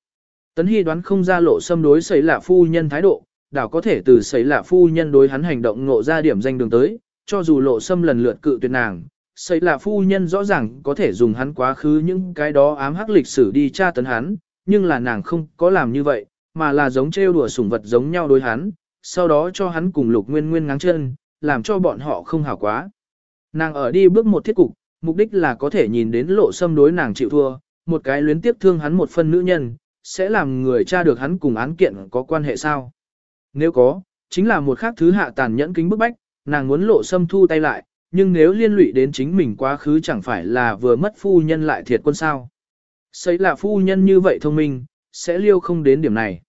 Tấn Hy đoán không ra lộ xâm đối xảy lạ phu nhân thái độ, đảo có thể từ sấy lạ phu nhân đối hắn hành động ngộ ra điểm danh đường tới, cho dù lộ xâm lần lượt cự tuyệt nàng, sấy lạ phu nhân rõ ràng có thể dùng hắn quá khứ những cái đó ám hắc lịch sử đi tra tấn hắn, nhưng là nàng không có làm như vậy, mà là giống trêu đùa sủng vật giống nhau đối hắn, sau đó cho hắn cùng lục nguyên nguyên ngáng chân, làm cho bọn họ không hảo quá. Nàng ở đi bước một thiết cục, mục đích là có thể nhìn đến lộ xâm đối nàng chịu thua, một cái luyến tiếp thương hắn một phân nữ nhân, sẽ làm người tra được hắn cùng án kiện có quan hệ sao. Nếu có, chính là một khác thứ hạ tàn nhẫn kính bức bách, nàng muốn lộ xâm thu tay lại, nhưng nếu liên lụy đến chính mình quá khứ chẳng phải là vừa mất phu nhân lại thiệt quân sao. Xây là phu nhân như vậy thông minh, sẽ liêu không đến điểm này.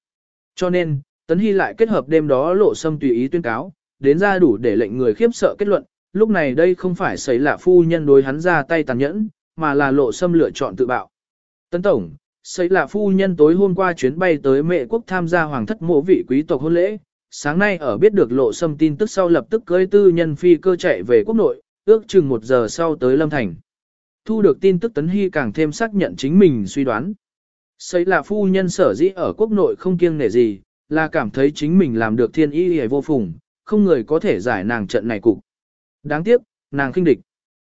Cho nên, Tấn Hy lại kết hợp đêm đó lộ xâm tùy ý tuyên cáo, đến ra đủ để lệnh người khiếp sợ kết luận, lúc này đây không phải xảy là phu nhân đối hắn ra tay tàn nhẫn, mà là lộ xâm lựa chọn tự bạo. Tấn Tổng, Xây là phu nhân tối hôm qua chuyến bay tới mệ quốc tham gia hoàng thất mộ vị quý tộc hôn lễ, sáng nay ở biết được lộ xâm tin tức sau lập tức cưới tư nhân phi cơ chạy về quốc nội, ước chừng một giờ sau tới Lâm Thành. Thu được tin tức Tấn Hy càng thêm xác nhận chính mình suy đoán. Xây là phu nhân sở dĩ ở quốc nội không kiêng nể gì, là cảm thấy chính mình làm được thiên y hề vô phùng, không người có thể giải nàng trận này cục. Đáng tiếc, nàng khinh địch.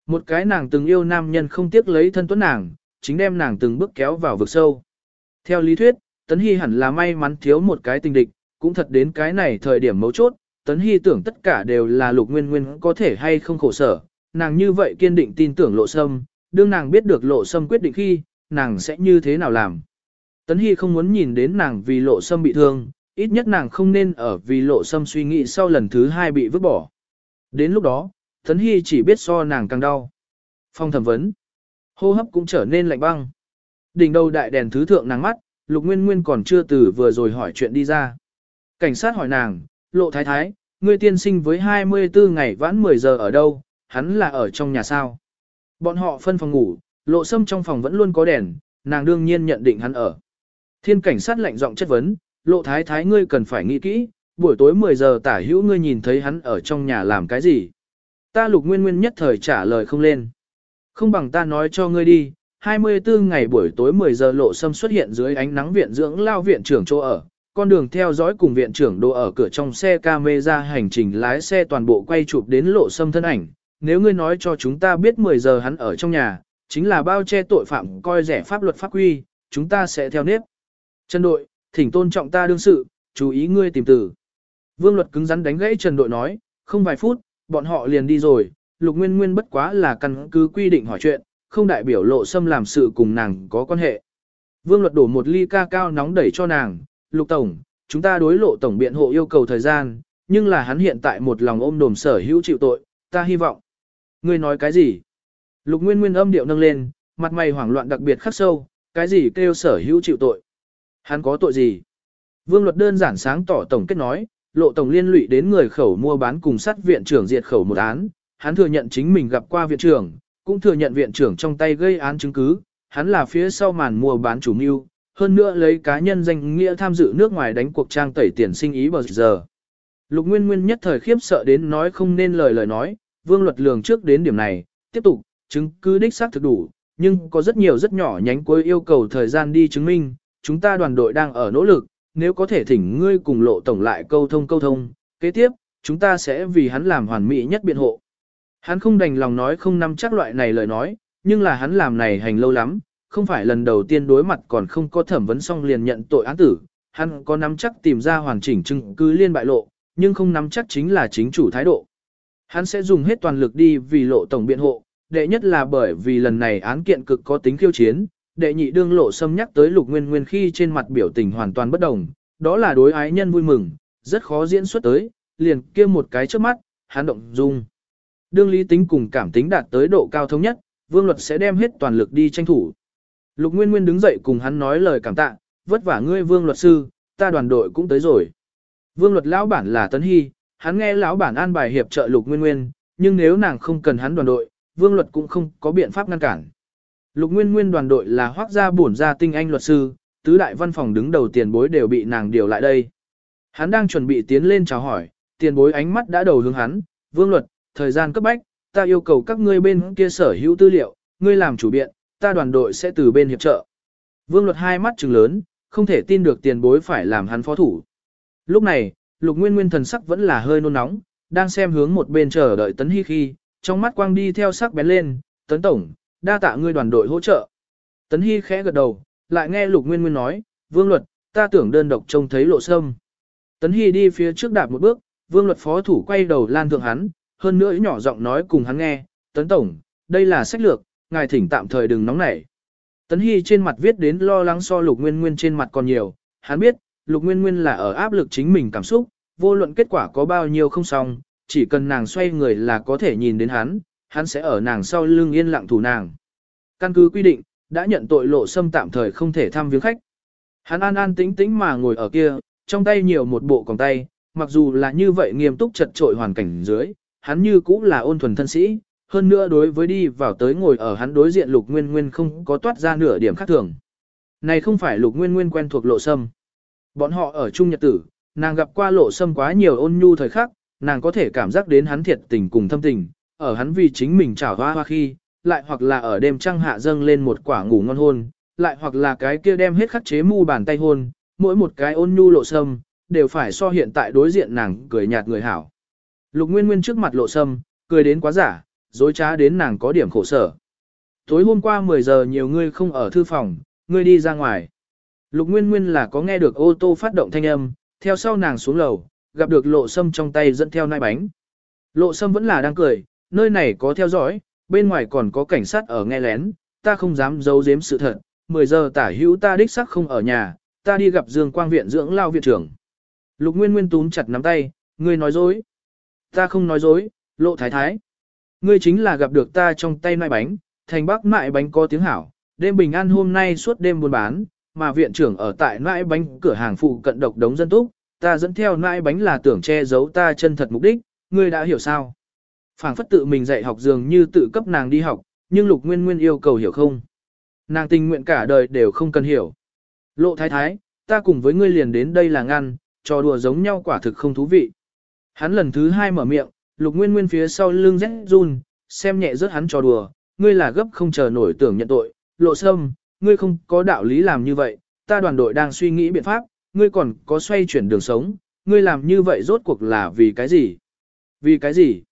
Một cái nàng từng yêu nam nhân không tiếc lấy thân tuấn nàng, chính đem nàng từng bước kéo vào vực sâu. Theo lý thuyết, Tấn Hy hẳn là may mắn thiếu một cái tình địch, cũng thật đến cái này thời điểm mấu chốt, Tấn Hy tưởng tất cả đều là lục nguyên nguyên có thể hay không khổ sở, nàng như vậy kiên định tin tưởng lộ sâm, đương nàng biết được lộ sâm quyết định khi, nàng sẽ như thế nào làm. Tấn Hy không muốn nhìn đến nàng vì lộ sâm bị thương, ít nhất nàng không nên ở vì lộ sâm suy nghĩ sau lần thứ hai bị vứt bỏ. Đến lúc đó, Tấn Hy chỉ biết so nàng càng đau. Phong thẩm vấn. Hô hấp cũng trở nên lạnh băng. Đỉnh đầu đại đèn thứ thượng nàng mắt, Lục Nguyên Nguyên còn chưa từ vừa rồi hỏi chuyện đi ra. Cảnh sát hỏi nàng, lộ thái thái, ngươi tiên sinh với 24 ngày vãn 10 giờ ở đâu, hắn là ở trong nhà sao. Bọn họ phân phòng ngủ, lộ sâm trong phòng vẫn luôn có đèn, nàng đương nhiên nhận định hắn ở. Thiên cảnh sát lạnh giọng chất vấn, lộ thái thái ngươi cần phải nghĩ kỹ, buổi tối 10 giờ tả hữu ngươi nhìn thấy hắn ở trong nhà làm cái gì. Ta lục nguyên nguyên nhất thời trả lời không lên. Không bằng ta nói cho ngươi đi, 24 ngày buổi tối 10 giờ lộ sâm xuất hiện dưới ánh nắng viện dưỡng lao viện trưởng chỗ ở, con đường theo dõi cùng viện trưởng đồ ở cửa trong xe camera hành trình lái xe toàn bộ quay chụp đến lộ sâm thân ảnh. Nếu ngươi nói cho chúng ta biết 10 giờ hắn ở trong nhà, chính là bao che tội phạm coi rẻ pháp luật pháp quy, chúng ta sẽ theo nếp. Trần đội, thỉnh tôn trọng ta đương sự, chú ý ngươi tìm từ. Vương luật cứng rắn đánh gãy Trần đội nói, không vài phút, bọn họ liền đi rồi, lục nguyên nguyên bất quá là căn cứ quy định hỏi chuyện, không đại biểu lộ xâm làm sự cùng nàng có quan hệ. Vương luật đổ một ly ca cao nóng đẩy cho nàng, lục tổng, chúng ta đối lộ tổng biện hộ yêu cầu thời gian, nhưng là hắn hiện tại một lòng ôm đồm sở hữu chịu tội, ta hy vọng. Ngươi nói cái gì? Lục nguyên nguyên âm điệu nâng lên, mặt mày hoảng loạn đặc biệt khắc sâu, cái gì kêu sở hữu chịu tội? Hắn có tội gì? Vương luật đơn giản sáng tỏ tổng kết nói, lộ tổng liên lụy đến người khẩu mua bán cùng sát viện trưởng diệt khẩu một án, hắn thừa nhận chính mình gặp qua viện trưởng, cũng thừa nhận viện trưởng trong tay gây án chứng cứ, hắn là phía sau màn mua bán chủ mưu, hơn nữa lấy cá nhân danh nghĩa tham dự nước ngoài đánh cuộc trang tẩy tiền sinh ý bờ giờ. Lục Nguyên Nguyên nhất thời khiếp sợ đến nói không nên lời lời nói, vương luật lường trước đến điểm này, tiếp tục, chứng cứ đích xác thực đủ, nhưng có rất nhiều rất nhỏ nhánh cuối yêu cầu thời gian đi chứng minh, chúng ta đoàn đội đang ở nỗ lực, nếu có thể thỉnh ngươi cùng lộ tổng lại câu thông câu thông, kế tiếp, chúng ta sẽ vì hắn làm hoàn mỹ nhất biện hộ. Hắn không đành lòng nói không nắm chắc loại này lời nói, nhưng là hắn làm này hành lâu lắm, không phải lần đầu tiên đối mặt còn không có thẩm vấn xong liền nhận tội án tử, hắn có nắm chắc tìm ra hoàn chỉnh chứng cứ liên bại lộ, nhưng không nắm chắc chính là chính chủ thái độ. Hắn sẽ dùng hết toàn lực đi vì lộ tổng biện hộ, đệ nhất là bởi vì lần này án kiện cực có tính khiêu chiến, đệ nhị đương lộ xâm nhắc tới lục nguyên nguyên khi trên mặt biểu tình hoàn toàn bất đồng, đó là đối ái nhân vui mừng, rất khó diễn xuất tới, liền kia một cái trước mắt, hắn động dung. Đương lý tính cùng cảm tính đạt tới độ cao thống nhất, vương luật sẽ đem hết toàn lực đi tranh thủ. Lục Nguyên Nguyên đứng dậy cùng hắn nói lời cảm tạ, vất vả ngươi vương luật sư, ta đoàn đội cũng tới rồi. Vương luật lão bản là Tấn Hy, hắn nghe lão bản an bài hiệp trợ Lục Nguyên Nguyên, nhưng nếu nàng không cần hắn đoàn đội, vương luật cũng không có biện pháp ngăn cản. Lục Nguyên Nguyên đoàn đội là hoác gia bổn gia tinh anh luật sư, tứ đại văn phòng đứng đầu tiền bối đều bị nàng điều lại đây. Hắn đang chuẩn bị tiến lên chào hỏi, tiền bối ánh mắt đã đầu hướng hắn, vương luật, thời gian cấp bách, ta yêu cầu các ngươi bên kia sở hữu tư liệu, ngươi làm chủ biện, ta đoàn đội sẽ từ bên hiệp trợ. Vương luật hai mắt trừng lớn, không thể tin được tiền bối phải làm hắn phó thủ. Lúc này, lục nguyên nguyên thần sắc vẫn là hơi nôn nóng, đang xem hướng một bên chờ đợi tấn hy khi, trong mắt quang đi theo sắc bén lên, tấn tổng, đa tạ ngươi đoàn đội hỗ trợ. Tấn hy khẽ gật đầu, lại nghe lục nguyên nguyên nói, vương luật, ta tưởng đơn độc trông thấy lộ sâm. Tấn hy đi phía trước đạp một bước, vương luật phó thủ quay đầu lan thượng hắn, hơn nữa nhỏ giọng nói cùng hắn nghe, tấn tổng, đây là sách lược, ngài thỉnh tạm thời đừng nóng nảy. Tấn Hy trên mặt viết đến lo lắng so lục nguyên nguyên trên mặt còn nhiều, hắn biết, lục nguyên nguyên là ở áp lực chính mình cảm xúc, vô luận kết quả có bao nhiêu không xong, chỉ cần nàng xoay người là có thể nhìn đến hắn, hắn sẽ ở nàng sau lưng yên lặng thủ nàng. Căn cứ quy định, đã nhận tội lộ xâm tạm thời không thể thăm viếng khách. Hắn an an tĩnh tĩnh mà ngồi ở kia, trong tay nhiều một bộ còng tay, mặc dù là như vậy nghiêm túc chật trội hoàn cảnh dưới, hắn như cũng là ôn thuần thân sĩ, hơn nữa đối với đi vào tới ngồi ở hắn đối diện lục nguyên nguyên không có toát ra nửa điểm khác thường. Này không phải lục nguyên nguyên quen thuộc lộ sâm. Bọn họ ở chung nhật tử, nàng gặp qua lộ sâm quá nhiều ôn nhu thời khắc, nàng có thể cảm giác đến hắn thiệt tình cùng thâm tình, ở hắn vì chính mình trảo hoa hoa khi, lại hoặc là ở đêm trăng hạ dâng lên một quả ngủ ngon hôn, lại hoặc là cái kia đem hết khắc chế mu bàn tay hôn, mỗi một cái ôn nhu lộ sâm, đều phải so hiện tại đối diện nàng cười nhạt người hảo. Lục Nguyên Nguyên trước mặt lộ sâm, cười đến quá giả, dối trá đến nàng có điểm khổ sở. Tối hôm qua 10 giờ nhiều ngươi không ở thư phòng, ngươi đi ra ngoài. Lục Nguyên Nguyên là có nghe được ô tô phát động thanh âm, theo sau nàng xuống lầu, gặp được lộ sâm trong tay dẫn theo nai bánh. Lộ sâm vẫn là đang cười, nơi này có theo dõi, bên ngoài còn có cảnh sát ở nghe lén, ta không dám giấu giếm sự thật, 10 giờ tả hữu ta đích sắc không ở nhà, ta đi gặp Dương Quang Viện dưỡng lao viện trưởng. Lục Nguyên Nguyên túm chặt nắm tay, ngươi nói dối. Ta không nói dối, lộ thái thái. Ngươi chính là gặp được ta trong tay nai bánh, thành bắc nại bánh có tiếng hảo, đêm bình an hôm nay suốt đêm buôn bán, mà viện trưởng ở tại nại bánh cửa hàng phụ cận độc đống dân túc, ta dẫn theo nại bánh là tưởng che giấu ta chân thật mục đích, ngươi đã hiểu sao? Phảng phất tự mình dạy học dường như tự cấp nàng đi học, nhưng lục nguyên nguyên yêu cầu hiểu không? Nàng tình nguyện cả đời đều không cần hiểu. Lộ thái thái, ta cùng với ngươi liền đến đây là ngăn, trò đùa giống nhau quả thực không thú vị. Hắn lần thứ hai mở miệng, lục nguyên nguyên phía sau lưng rét run, xem nhẹ rớt hắn trò đùa, ngươi là gấp không chờ nổi tưởng nhận tội, lộ sâm, ngươi không có đạo lý làm như vậy, ta đoàn đội đang suy nghĩ biện pháp, ngươi còn có xoay chuyển đường sống, ngươi làm như vậy rốt cuộc là vì cái gì? Vì cái gì?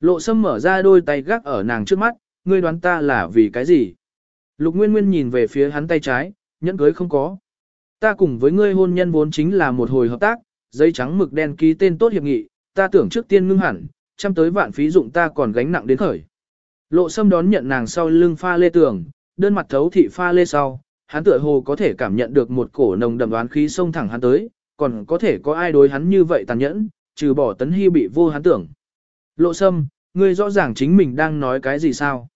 Lộ sâm mở ra đôi tay gác ở nàng trước mắt, ngươi đoán ta là vì cái gì? Lục Nguyên Nguyên nhìn về phía hắn tay trái, nhẫn cưới không có. Ta cùng với ngươi hôn nhân vốn chính là một hồi hợp tác, giấy trắng mực đen ký tên tốt hiệp nghị, ta tưởng trước tiên ngưng hẳn, chăm tới vạn phí dụng ta còn gánh nặng đến khởi. Lộ sâm đón nhận nàng sau lưng pha lê tường, đơn mặt thấu thị pha lê sau, hắn tựa hồ có thể cảm nhận được một cổ nồng đậm đoán khí xông thẳng hắn tới, còn có thể có ai đối hắn như vậy tàn nhẫn, trừ bỏ tấn hy bị vô hắn tưởng. Lộ sâm, ngươi rõ ràng chính mình đang nói cái gì sao?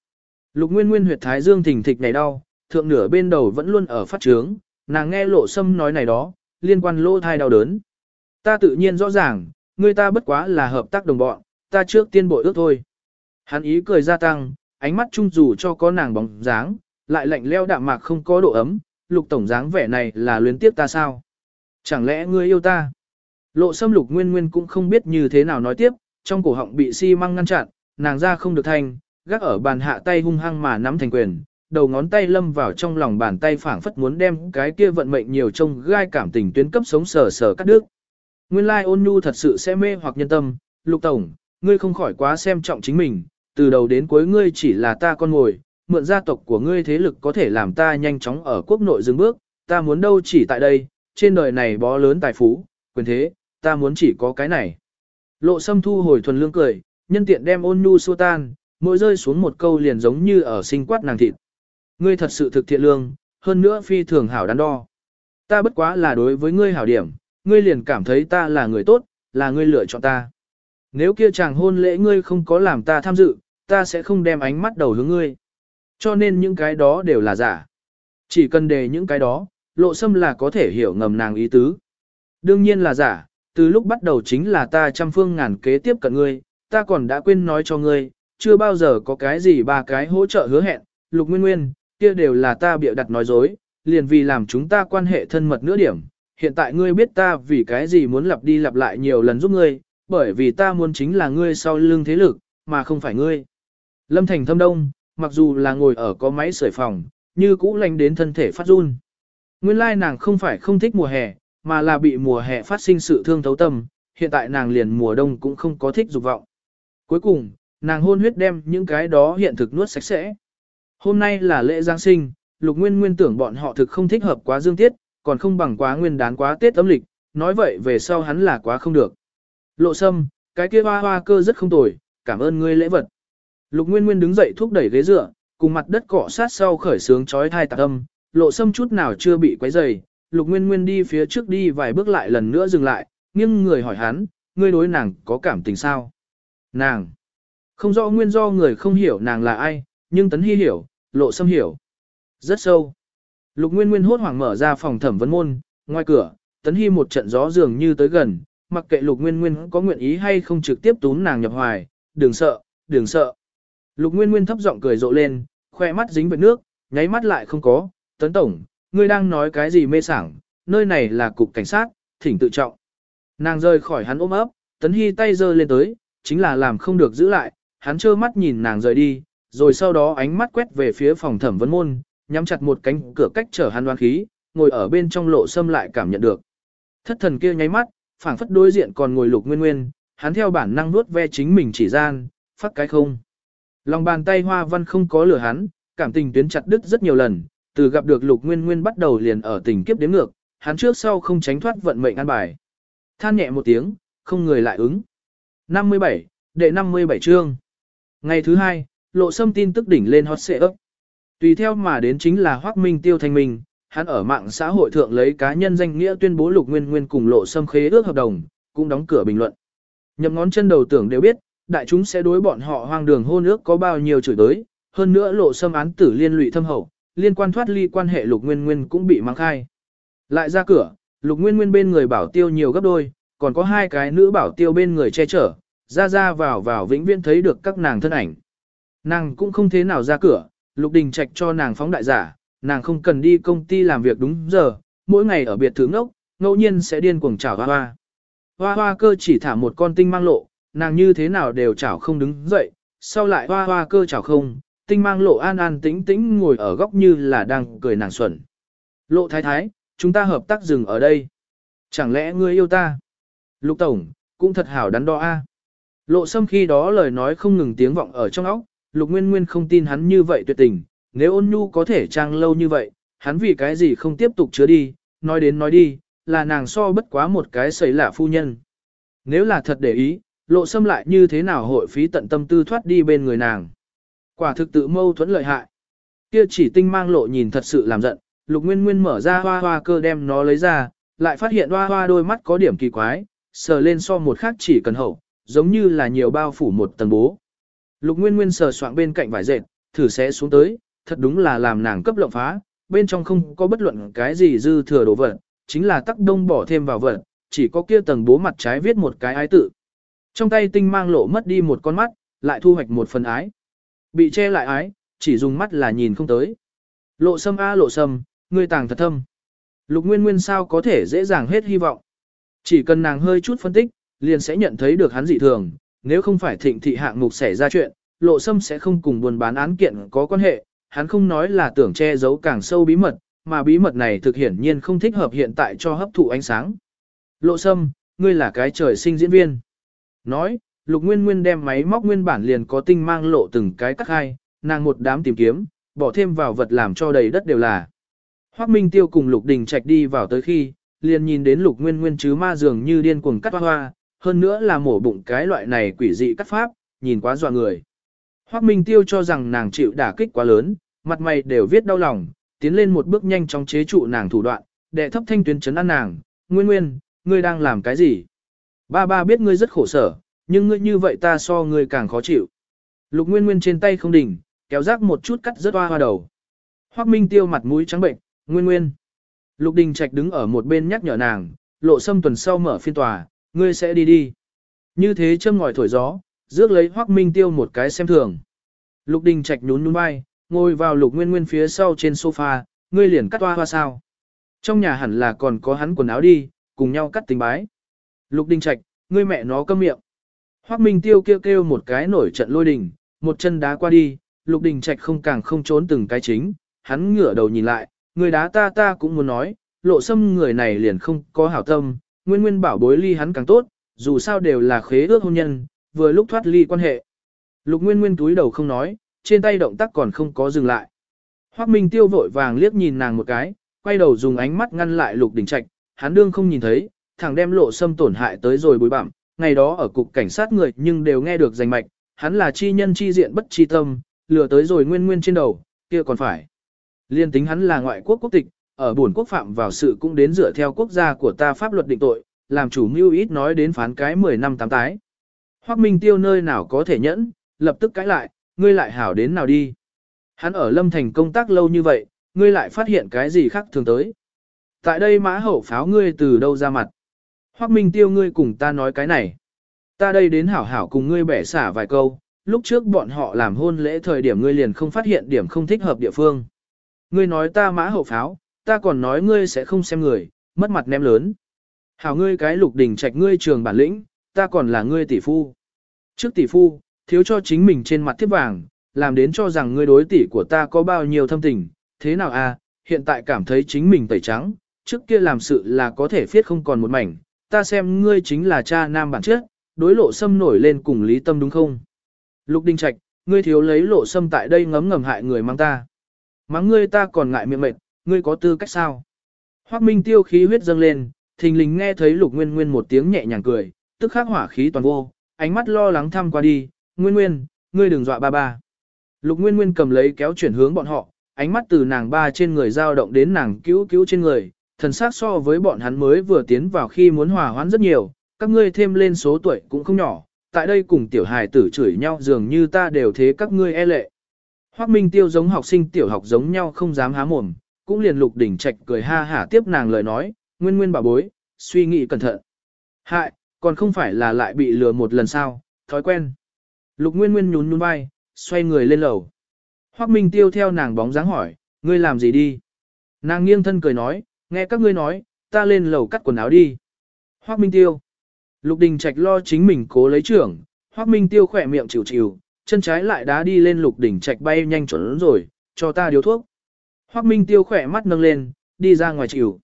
Lục nguyên nguyên huyệt thái dương thình thịch này đau, thượng nửa bên đầu vẫn luôn ở phát trướng, nàng nghe lộ sâm nói này đó, liên quan lỗ thai đau đớn. Ta tự nhiên rõ ràng, ngươi ta bất quá là hợp tác đồng bọn, ta trước tiên bội ước thôi. Hắn ý cười gia tăng, ánh mắt trung dù cho có nàng bóng dáng, lại lạnh leo đạm mạc không có độ ấm, lục tổng dáng vẻ này là luyến tiếp ta sao? Chẳng lẽ ngươi yêu ta? Lộ xâm lục nguyên nguyên cũng không biết như thế nào nói tiếp, trong cổ họng bị xi si măng ngăn chặn, nàng ra không được thanh, gác ở bàn hạ tay hung hăng mà nắm thành quyền, đầu ngón tay lâm vào trong lòng bàn tay phảng phất muốn đem cái kia vận mệnh nhiều trông gai cảm tình tuyến cấp sống sờ sờ cắt đứt. Nguyên lai ôn nhu thật sự sẽ mê hoặc nhân tâm, lục tổng, ngươi không khỏi quá xem trọng chính mình, từ đầu đến cuối ngươi chỉ là ta con ngồi, mượn gia tộc của ngươi thế lực có thể làm ta nhanh chóng ở quốc nội dừng bước, ta muốn đâu chỉ tại đây, trên đời này bó lớn tài phú, quyền thế, ta muốn chỉ có cái này. Lộ sâm thu hồi thuần lương cười, nhân tiện đem ôn nhu xua tan, mỗi rơi xuống một câu liền giống như ở sinh quát nàng thịt. Ngươi thật sự thực thiện lương, hơn nữa phi thường hảo đắn đo. Ta bất quá là đối với ngươi hảo điểm, ngươi liền cảm thấy ta là người tốt, là ngươi lựa chọn ta. Nếu kia chàng hôn lễ ngươi không có làm ta tham dự, ta sẽ không đem ánh mắt đầu hướng ngươi. Cho nên những cái đó đều là giả. Chỉ cần đề những cái đó, lộ sâm là có thể hiểu ngầm nàng ý tứ. Đương nhiên là giả, từ lúc bắt đầu chính là ta trăm phương ngàn kế tiếp cận ngươi, ta còn đã quên nói cho ngươi, chưa bao giờ có cái gì ba cái hỗ trợ hứa hẹn, lục nguyên nguyên, kia đều là ta bịa đặt nói dối, liền vì làm chúng ta quan hệ thân mật nữa điểm. Hiện tại ngươi biết ta vì cái gì muốn lặp đi lặp lại nhiều lần giúp ngươi, bởi vì ta muốn chính là ngươi sau lưng thế lực, mà không phải ngươi. Lâm Thành thâm đông, mặc dù là ngồi ở có máy sưởi phòng, như cũ lành đến thân thể phát run. Nguyên lai nàng không phải không thích mùa hè, mà là bị mùa hè phát sinh sự thương thấu tâm, hiện tại nàng liền mùa đông cũng không có thích dục vọng. Cuối cùng, nàng hôn huyết đem những cái đó hiện thực nuốt sạch sẽ. Hôm nay là lễ Giáng sinh, lục nguyên nguyên tưởng bọn họ thực không thích hợp quá dương tiết, còn không bằng quá nguyên đán quá tết âm lịch, nói vậy về sau hắn là quá không được. Lộ sâm, cái kia hoa hoa cơ rất không tồi, cảm ơn ngươi lễ vật. Lục nguyên nguyên đứng dậy thúc đẩy ghế dựa, cùng mặt đất cọ sát sau khởi sướng chói thai tạc âm, lộ sâm chút nào chưa bị quấy dày. Lục nguyên nguyên đi phía trước đi vài bước lại lần nữa dừng lại, nhưng người hỏi hắn, ngươi đối nàng có cảm tình sao? Nàng! Không rõ nguyên do người không hiểu nàng là ai, nhưng tấn hy hiểu, lộ sâm hiểu. Rất sâu. Lục Nguyên Nguyên hốt hoảng mở ra phòng thẩm vấn môn, ngoài cửa, tấn hy một trận gió dường như tới gần, mặc kệ Lục Nguyên Nguyên có nguyện ý hay không trực tiếp túm nàng nhập hoài, đừng sợ, đừng sợ. Lục Nguyên Nguyên thấp giọng cười rộ lên, khoe mắt dính vệt nước, nháy mắt lại không có, tấn tổng, ngươi đang nói cái gì mê sảng, nơi này là cục cảnh sát, thỉnh tự trọng. Nàng rơi khỏi hắn ôm ấp, tấn hy tay giơ lên tới, chính là làm không được giữ lại, hắn trơ mắt nhìn nàng rời đi, rồi sau đó ánh mắt quét về phía phòng thẩm vấn môn, nhắm chặt một cánh cửa cách trở hắn đoán khí, ngồi ở bên trong lộ sâm lại cảm nhận được. Thất thần kia nháy mắt, phảng phất đối diện còn ngồi lục nguyên nguyên, hắn theo bản năng nuốt ve chính mình chỉ gian, phát cái không. Lòng bàn tay hoa văn không có lửa hắn, cảm tình tuyến chặt đứt rất nhiều lần, từ gặp được lục nguyên nguyên bắt đầu liền ở tình kiếp đến ngược, hắn trước sau không tránh thoát vận mệnh an bài. Than nhẹ một tiếng, không người lại ứng. 57, đệ 57 chương. Ngày thứ hai, lộ sâm tin tức đỉnh lên hot xệ ấp. Tùy theo mà đến chính là Hoác Minh Tiêu Thanh Minh, hắn ở mạng xã hội thượng lấy cá nhân danh nghĩa tuyên bố lục nguyên nguyên cùng lộ sâm khế ước hợp đồng, cũng đóng cửa bình luận. Nhậm ngón chân đầu tưởng đều biết, đại chúng sẽ đối bọn họ hoang đường hôn ước có bao nhiêu chửi tới, hơn nữa lộ sâm án tử liên lụy thâm hậu, liên quan thoát ly quan hệ lục nguyên nguyên cũng bị mang khai. Lại ra cửa, lục nguyên nguyên bên người bảo tiêu nhiều gấp đôi, còn có hai cái nữ bảo tiêu bên người che chở, ra ra vào vào vĩnh viễn thấy được các nàng thân ảnh. Nàng cũng không thế nào ra cửa, Lục Đình Trạch cho nàng phóng đại giả, nàng không cần đi công ty làm việc đúng giờ, mỗi ngày ở biệt thự ngốc, ngẫu nhiên sẽ điên cuồng chảo hoa hoa. Hoa hoa cơ chỉ thả một con tinh mang lộ, nàng như thế nào đều chảo không đứng dậy, sau lại hoa hoa cơ chảo không, tinh mang lộ an an tĩnh tĩnh ngồi ở góc như là đang cười nàng xuẩn. Lộ thái thái, chúng ta hợp tác dừng ở đây. Chẳng lẽ ngươi yêu ta? Lục Tổng, cũng thật hảo đắn đo a. Lộ sâm khi đó lời nói không ngừng tiếng vọng ở trong óc, Lục Nguyên Nguyên không tin hắn như vậy tuyệt tình, nếu ôn nhu có thể trang lâu như vậy, hắn vì cái gì không tiếp tục chứa đi, nói đến nói đi, là nàng so bất quá một cái xảy lạ phu nhân. Nếu là thật để ý, lộ xâm lại như thế nào hội phí tận tâm tư thoát đi bên người nàng. Quả thực tự mâu thuẫn lợi hại. Kia chỉ tinh mang lộ nhìn thật sự làm giận, lục nguyên nguyên mở ra hoa hoa cơ đem nó lấy ra, lại phát hiện hoa hoa đôi mắt có điểm kỳ quái, sờ lên so một khác chỉ cần hậu, giống như là nhiều bao phủ một tầng bố. Lục Nguyên Nguyên sờ soạng bên cạnh vải dệt, thử sẽ xuống tới, thật đúng là làm nàng cấp lộng phá, bên trong không có bất luận cái gì dư thừa đồ vật, chính là tắc đông bỏ thêm vào vật, chỉ có kia tầng bố mặt trái viết một cái ái tự. Trong tay tinh mang lộ mất đi một con mắt, lại thu hoạch một phần ái. Bị che lại ái, chỉ dùng mắt là nhìn không tới. Lộ sâm a lộ sâm, ngươi tàng thật thâm. Lục Nguyên Nguyên sao có thể dễ dàng hết hy vọng. Chỉ cần nàng hơi chút phân tích, liền sẽ nhận thấy được hắn dị thường, nếu không phải thịnh thị hạng mục xảy ra chuyện, lộ sâm sẽ không cùng buôn bán án kiện có quan hệ, hắn không nói là tưởng che giấu càng sâu bí mật, mà bí mật này thực hiển nhiên không thích hợp hiện tại cho hấp thụ ánh sáng. Lộ sâm, ngươi là cái trời sinh diễn viên. Nói, lục nguyên nguyên đem máy móc nguyên bản liền có tinh mang lộ từng cái cắt hai, nàng một đám tìm kiếm, bỏ thêm vào vật làm cho đầy đất đều là. Hoác Minh Tiêu cùng Lục Đình Trạch đi vào tới khi, liền nhìn đến Lục Nguyên Nguyên chứ ma dường như điên cuồng cắt hoa hoa, hơn nữa là mổ bụng cái loại này quỷ dị cắt pháp, nhìn quá dọa người. Hoắc Minh Tiêu cho rằng nàng chịu đả kích quá lớn, mặt mày đều viết đau lòng, tiến lên một bước nhanh chóng chế trụ nàng thủ đoạn, đệ thấp thanh tuyến chấn an nàng, "Nguyên Nguyên, ngươi đang làm cái gì? Ba ba biết ngươi rất khổ sở, nhưng ngươi như vậy ta so ngươi càng khó chịu." Lục Nguyên Nguyên trên tay không đỉnh, kéo rác một chút cắt rất hoa hoa đầu. Hoắc Minh Tiêu mặt mũi trắng bệnh, "Nguyên Nguyên." Lục Đình Trạch đứng ở một bên nhắc nhở nàng, lộ sâm tuần sau mở phiên tòa, ngươi sẽ đi đi. Như thế châm ngòi thổi gió, rước lấy Hoắc Minh Tiêu một cái xem thường. Lục Đình Trạch nhún nhún vai, ngồi vào Lục Nguyên Nguyên phía sau trên sofa, ngươi liền cắt toa hoa sao. Trong nhà hẳn là còn có hắn quần áo đi, cùng nhau cắt tình bái. Lục Đình Trạch, ngươi mẹ nó câm miệng. Hoắc Minh Tiêu kêu kêu một cái nổi trận lôi đình, một chân đá qua đi, Lục Đình Trạch không càng không trốn từng cái chính, hắn ngửa đầu nhìn lại, người đá ta ta cũng muốn nói, lộ sâm người này liền không có hảo tâm, nguyên nguyên bảo bối ly hắn càng tốt, dù sao đều là khế ước hôn nhân, vừa lúc thoát ly quan hệ. Lục nguyên nguyên túi đầu không nói, trên tay động tác còn không có dừng lại. Hoắc Minh Tiêu vội vàng liếc nhìn nàng một cái, quay đầu dùng ánh mắt ngăn lại Lục Đình Trạch, hắn đương không nhìn thấy, thằng đem lộ xâm tổn hại tới rồi bối bặm, ngày đó ở cục cảnh sát người nhưng đều nghe được danh mạch, hắn là chi nhân chi diện bất chi tâm, lừa tới rồi nguyên nguyên trên đầu, kia còn phải. Liên tính hắn là ngoại quốc quốc tịch, ở buồn quốc phạm vào sự cũng đến dựa theo quốc gia của ta pháp luật định tội, làm chủ mưu ít nói đến phán cái 10 năm tám tái. Hoắc Minh Tiêu nơi nào có thể nhẫn, lập tức cãi lại, ngươi lại hảo đến nào đi. Hắn ở Lâm Thành công tác lâu như vậy, ngươi lại phát hiện cái gì khác thường tới. Tại đây mã hậu pháo ngươi từ đâu ra mặt. Hoắc Minh Tiêu ngươi cùng ta nói cái này. Ta đây đến hảo hảo cùng ngươi bẻ xả vài câu, lúc trước bọn họ làm hôn lễ thời điểm ngươi liền không phát hiện điểm không thích hợp địa phương. Ngươi nói ta mã hậu pháo, ta còn nói ngươi sẽ không xem người, mất mặt ném lớn. Hảo ngươi cái lục đỉnh trạch ngươi trường bản lĩnh, ta còn là ngươi tỷ phu. Trước tỷ phu, thiếu cho chính mình trên mặt thiếp vàng, làm đến cho rằng ngươi đối tỷ của ta có bao nhiêu thâm tình, thế nào à, hiện tại cảm thấy chính mình tẩy trắng, trước kia làm sự là có thể phiết không còn một mảnh, ta xem ngươi chính là cha nam bản chất, đối lộ xâm nổi lên cùng lý tâm đúng không? Lục Đinh Trạch, ngươi thiếu lấy lộ xâm tại đây ngấm ngầm hại người mang ta. Mắng ngươi ta còn ngại miệng mệt, ngươi có tư cách sao? Hoắc Minh tiêu khí huyết dâng lên, thình lình nghe thấy Lục Nguyên Nguyên một tiếng nhẹ nhàng cười, tức khắc hỏa khí toàn vô, ánh mắt lo lắng thăm qua đi, Nguyên Nguyên, ngươi đừng dọa ba ba. Lục Nguyên Nguyên cầm lấy kéo chuyển hướng bọn họ, ánh mắt từ nàng ba trên người dao động đến nàng cứu cứu trên người, thần sắc so với bọn hắn mới vừa tiến vào khi muốn hòa hoãn rất nhiều, các ngươi thêm lên số tuổi cũng không nhỏ, tại đây cùng tiểu hài tử chửi nhau dường như ta đều thế các ngươi e lệ. Hoắc Minh Tiêu giống học sinh tiểu học giống nhau không dám há mồm, cũng liền lục đỉnh trạch cười ha hả tiếp nàng lời nói, nguyên nguyên bà bối, suy nghĩ cẩn thận. Hại, còn không phải là lại bị lừa một lần sao, thói quen. Lục nguyên nguyên nhún nhún vai, xoay người lên lầu. Hoắc Minh Tiêu theo nàng bóng dáng hỏi, ngươi làm gì đi? Nàng nghiêng thân cười nói, nghe các ngươi nói, ta lên lầu cắt quần áo đi. Hoắc Minh Tiêu. Lục Đình Trạch lo chính mình cố lấy trưởng, Hoắc Minh Tiêu khỏe miệng chịu chịu, chân trái lại đá đi lên Lục Đình Trạch bay nhanh chuẩn rồi, cho ta điếu thuốc. Hoắc Minh Tiêu khỏe mắt nâng lên, đi ra ngoài chịu.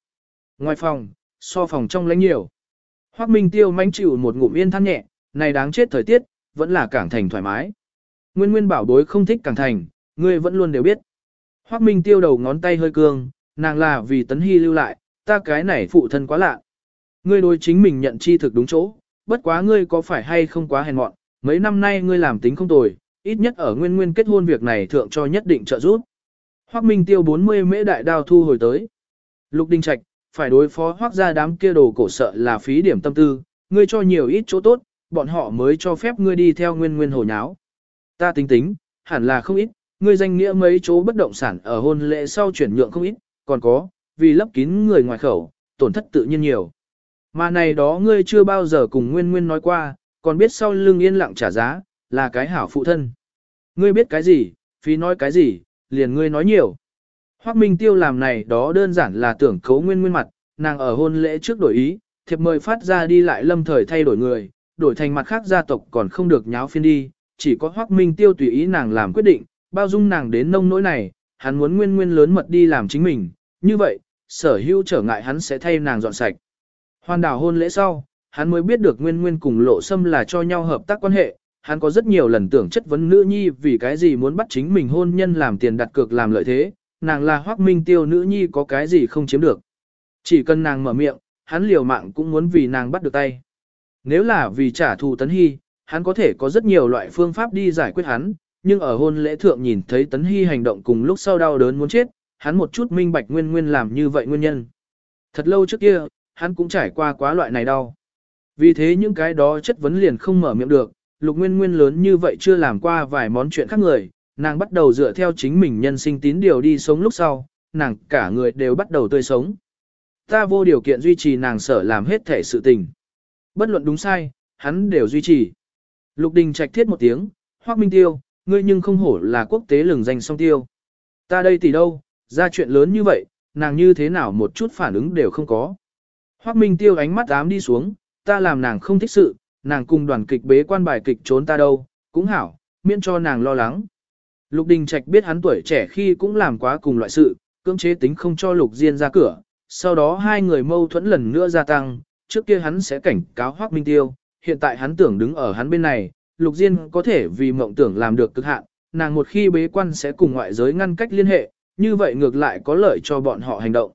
Ngoài phòng, so phòng trong lánh nhiều. Hoắc Minh Tiêu mánh chịu một ngụm yên than nhẹ, này đáng chết thời tiết, vẫn là cảng thành thoải mái. Nguyên Nguyên bảo bối không thích cảng thành, ngươi vẫn luôn đều biết. Hoắc Minh Tiêu đầu ngón tay hơi cương, nàng là vì Tấn Hy lưu lại, ta cái này phụ thân quá lạ. Ngươi đối chính mình nhận chi thực đúng chỗ, bất quá ngươi có phải hay không quá hèn mọn, mấy năm nay ngươi làm tính không tồi, ít nhất ở Nguyên Nguyên kết hôn việc này thượng cho nhất định trợ giúp. Hoắc Minh Tiêu 40 mễ đại đao thu hồi tới. Lục Đinh Trạch, phải đối phó Hoắc gia đám kia đồ cổ sợ là phí điểm tâm tư, ngươi cho nhiều ít chỗ tốt, bọn họ mới cho phép ngươi đi theo nguyên nguyên hồ nháo. Ta tính tính, hẳn là không ít, ngươi danh nghĩa mấy chỗ bất động sản ở hôn lễ sau chuyển nhượng không ít, còn có, vì lấp kín người ngoài khẩu, tổn thất tự nhiên nhiều. Mà này đó ngươi chưa bao giờ cùng nguyên nguyên nói qua, còn biết sau lưng yên lặng trả giá, là cái hảo phụ thân. Ngươi biết cái gì, phí nói cái gì, liền ngươi nói nhiều. Hoắc Minh Tiêu làm này đó đơn giản là tưởng cấu nguyên nguyên mặt, nàng ở hôn lễ trước đổi ý, thiệp mời phát ra đi lại lâm thời thay đổi người, đổi thành mặt khác gia tộc còn không được nháo phiên đi, chỉ có Hoắc Minh Tiêu tùy ý nàng làm quyết định, bao dung nàng đến nông nỗi này, hắn muốn nguyên nguyên lớn mật đi làm chính mình, như vậy, sở hữu trở ngại hắn sẽ thay nàng dọn sạch. Hoàn đảo hôn lễ sau, hắn mới biết được nguyên nguyên cùng lộ xâm là cho nhau hợp tác quan hệ, hắn có rất nhiều lần tưởng chất vấn nữ nhi vì cái gì muốn bắt chính mình hôn nhân làm tiền đặt cược làm lợi thế, nàng là hoác minh tiêu nữ nhi có cái gì không chiếm được. Chỉ cần nàng mở miệng, hắn liều mạng cũng muốn vì nàng bắt được tay. Nếu là vì trả thù Tấn Hy, hắn có thể có rất nhiều loại phương pháp đi giải quyết hắn, nhưng ở hôn lễ thượng nhìn thấy Tấn Hy hành động cùng lúc sau đau đớn muốn chết, hắn một chút minh bạch nguyên nguyên làm như vậy nguyên nhân. Thật lâu trước kia, hắn cũng trải qua quá loại này đau. Vì thế những cái đó chất vấn liền không mở miệng được, lục nguyên nguyên lớn như vậy chưa làm qua vài món chuyện khác người, nàng bắt đầu dựa theo chính mình nhân sinh tín điều đi sống lúc sau, nàng cả người đều bắt đầu tươi sống. Ta vô điều kiện duy trì nàng sở làm hết thể sự tình. Bất luận đúng sai, hắn đều duy trì. Lục đình trạch thiết một tiếng, hoác minh tiêu, ngươi nhưng không hổ là quốc tế lừng danh song tiêu. Ta đây thì đâu, ra chuyện lớn như vậy, nàng như thế nào một chút phản ứng đều không có. Hoác minh tiêu ánh mắt ám đi xuống, ta làm nàng không thích sự, nàng cùng đoàn kịch bế quan bài kịch trốn ta đâu, cũng hảo, miễn cho nàng lo lắng. Lục Đình Trạch biết hắn tuổi trẻ khi cũng làm quá cùng loại sự, cưỡng chế tính không cho Lục Diên ra cửa, sau đó hai người mâu thuẫn lần nữa gia tăng, trước kia hắn sẽ cảnh cáo Hoắc Minh Tiêu, hiện tại hắn tưởng đứng ở hắn bên này, Lục Diên có thể vì mộng tưởng làm được cực hạn, nàng một khi bế quan sẽ cùng ngoại giới ngăn cách liên hệ, như vậy ngược lại có lợi cho bọn họ hành động.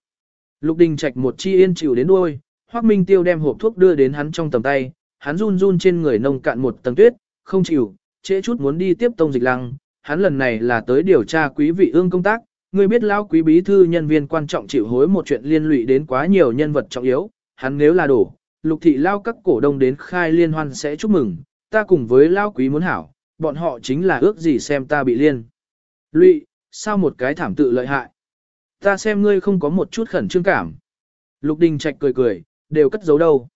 Lục Đình Trạch một chi yên chịu đến đuôi, Hoắc Minh Tiêu đem hộp thuốc đưa đến hắn trong tầm tay, hắn run run trên người nông cạn một tầng tuyết, không chịu, trễ chút muốn đi tiếp tông dịch lăng, hắn lần này là tới điều tra quý vị ương công tác, người biết lão quý bí thư nhân viên quan trọng chịu hối một chuyện liên lụy đến quá nhiều nhân vật trọng yếu, hắn nếu là đổ, lục thị lao các cổ đông đến khai liên hoan sẽ chúc mừng, ta cùng với lao quý muốn hảo, bọn họ chính là ước gì xem ta bị liên. Lụy, sao một cái thảm tự lợi hại? Ta xem ngươi không có một chút khẩn trương cảm. Lục đình trạch cười cười, đều cất giấu đâu.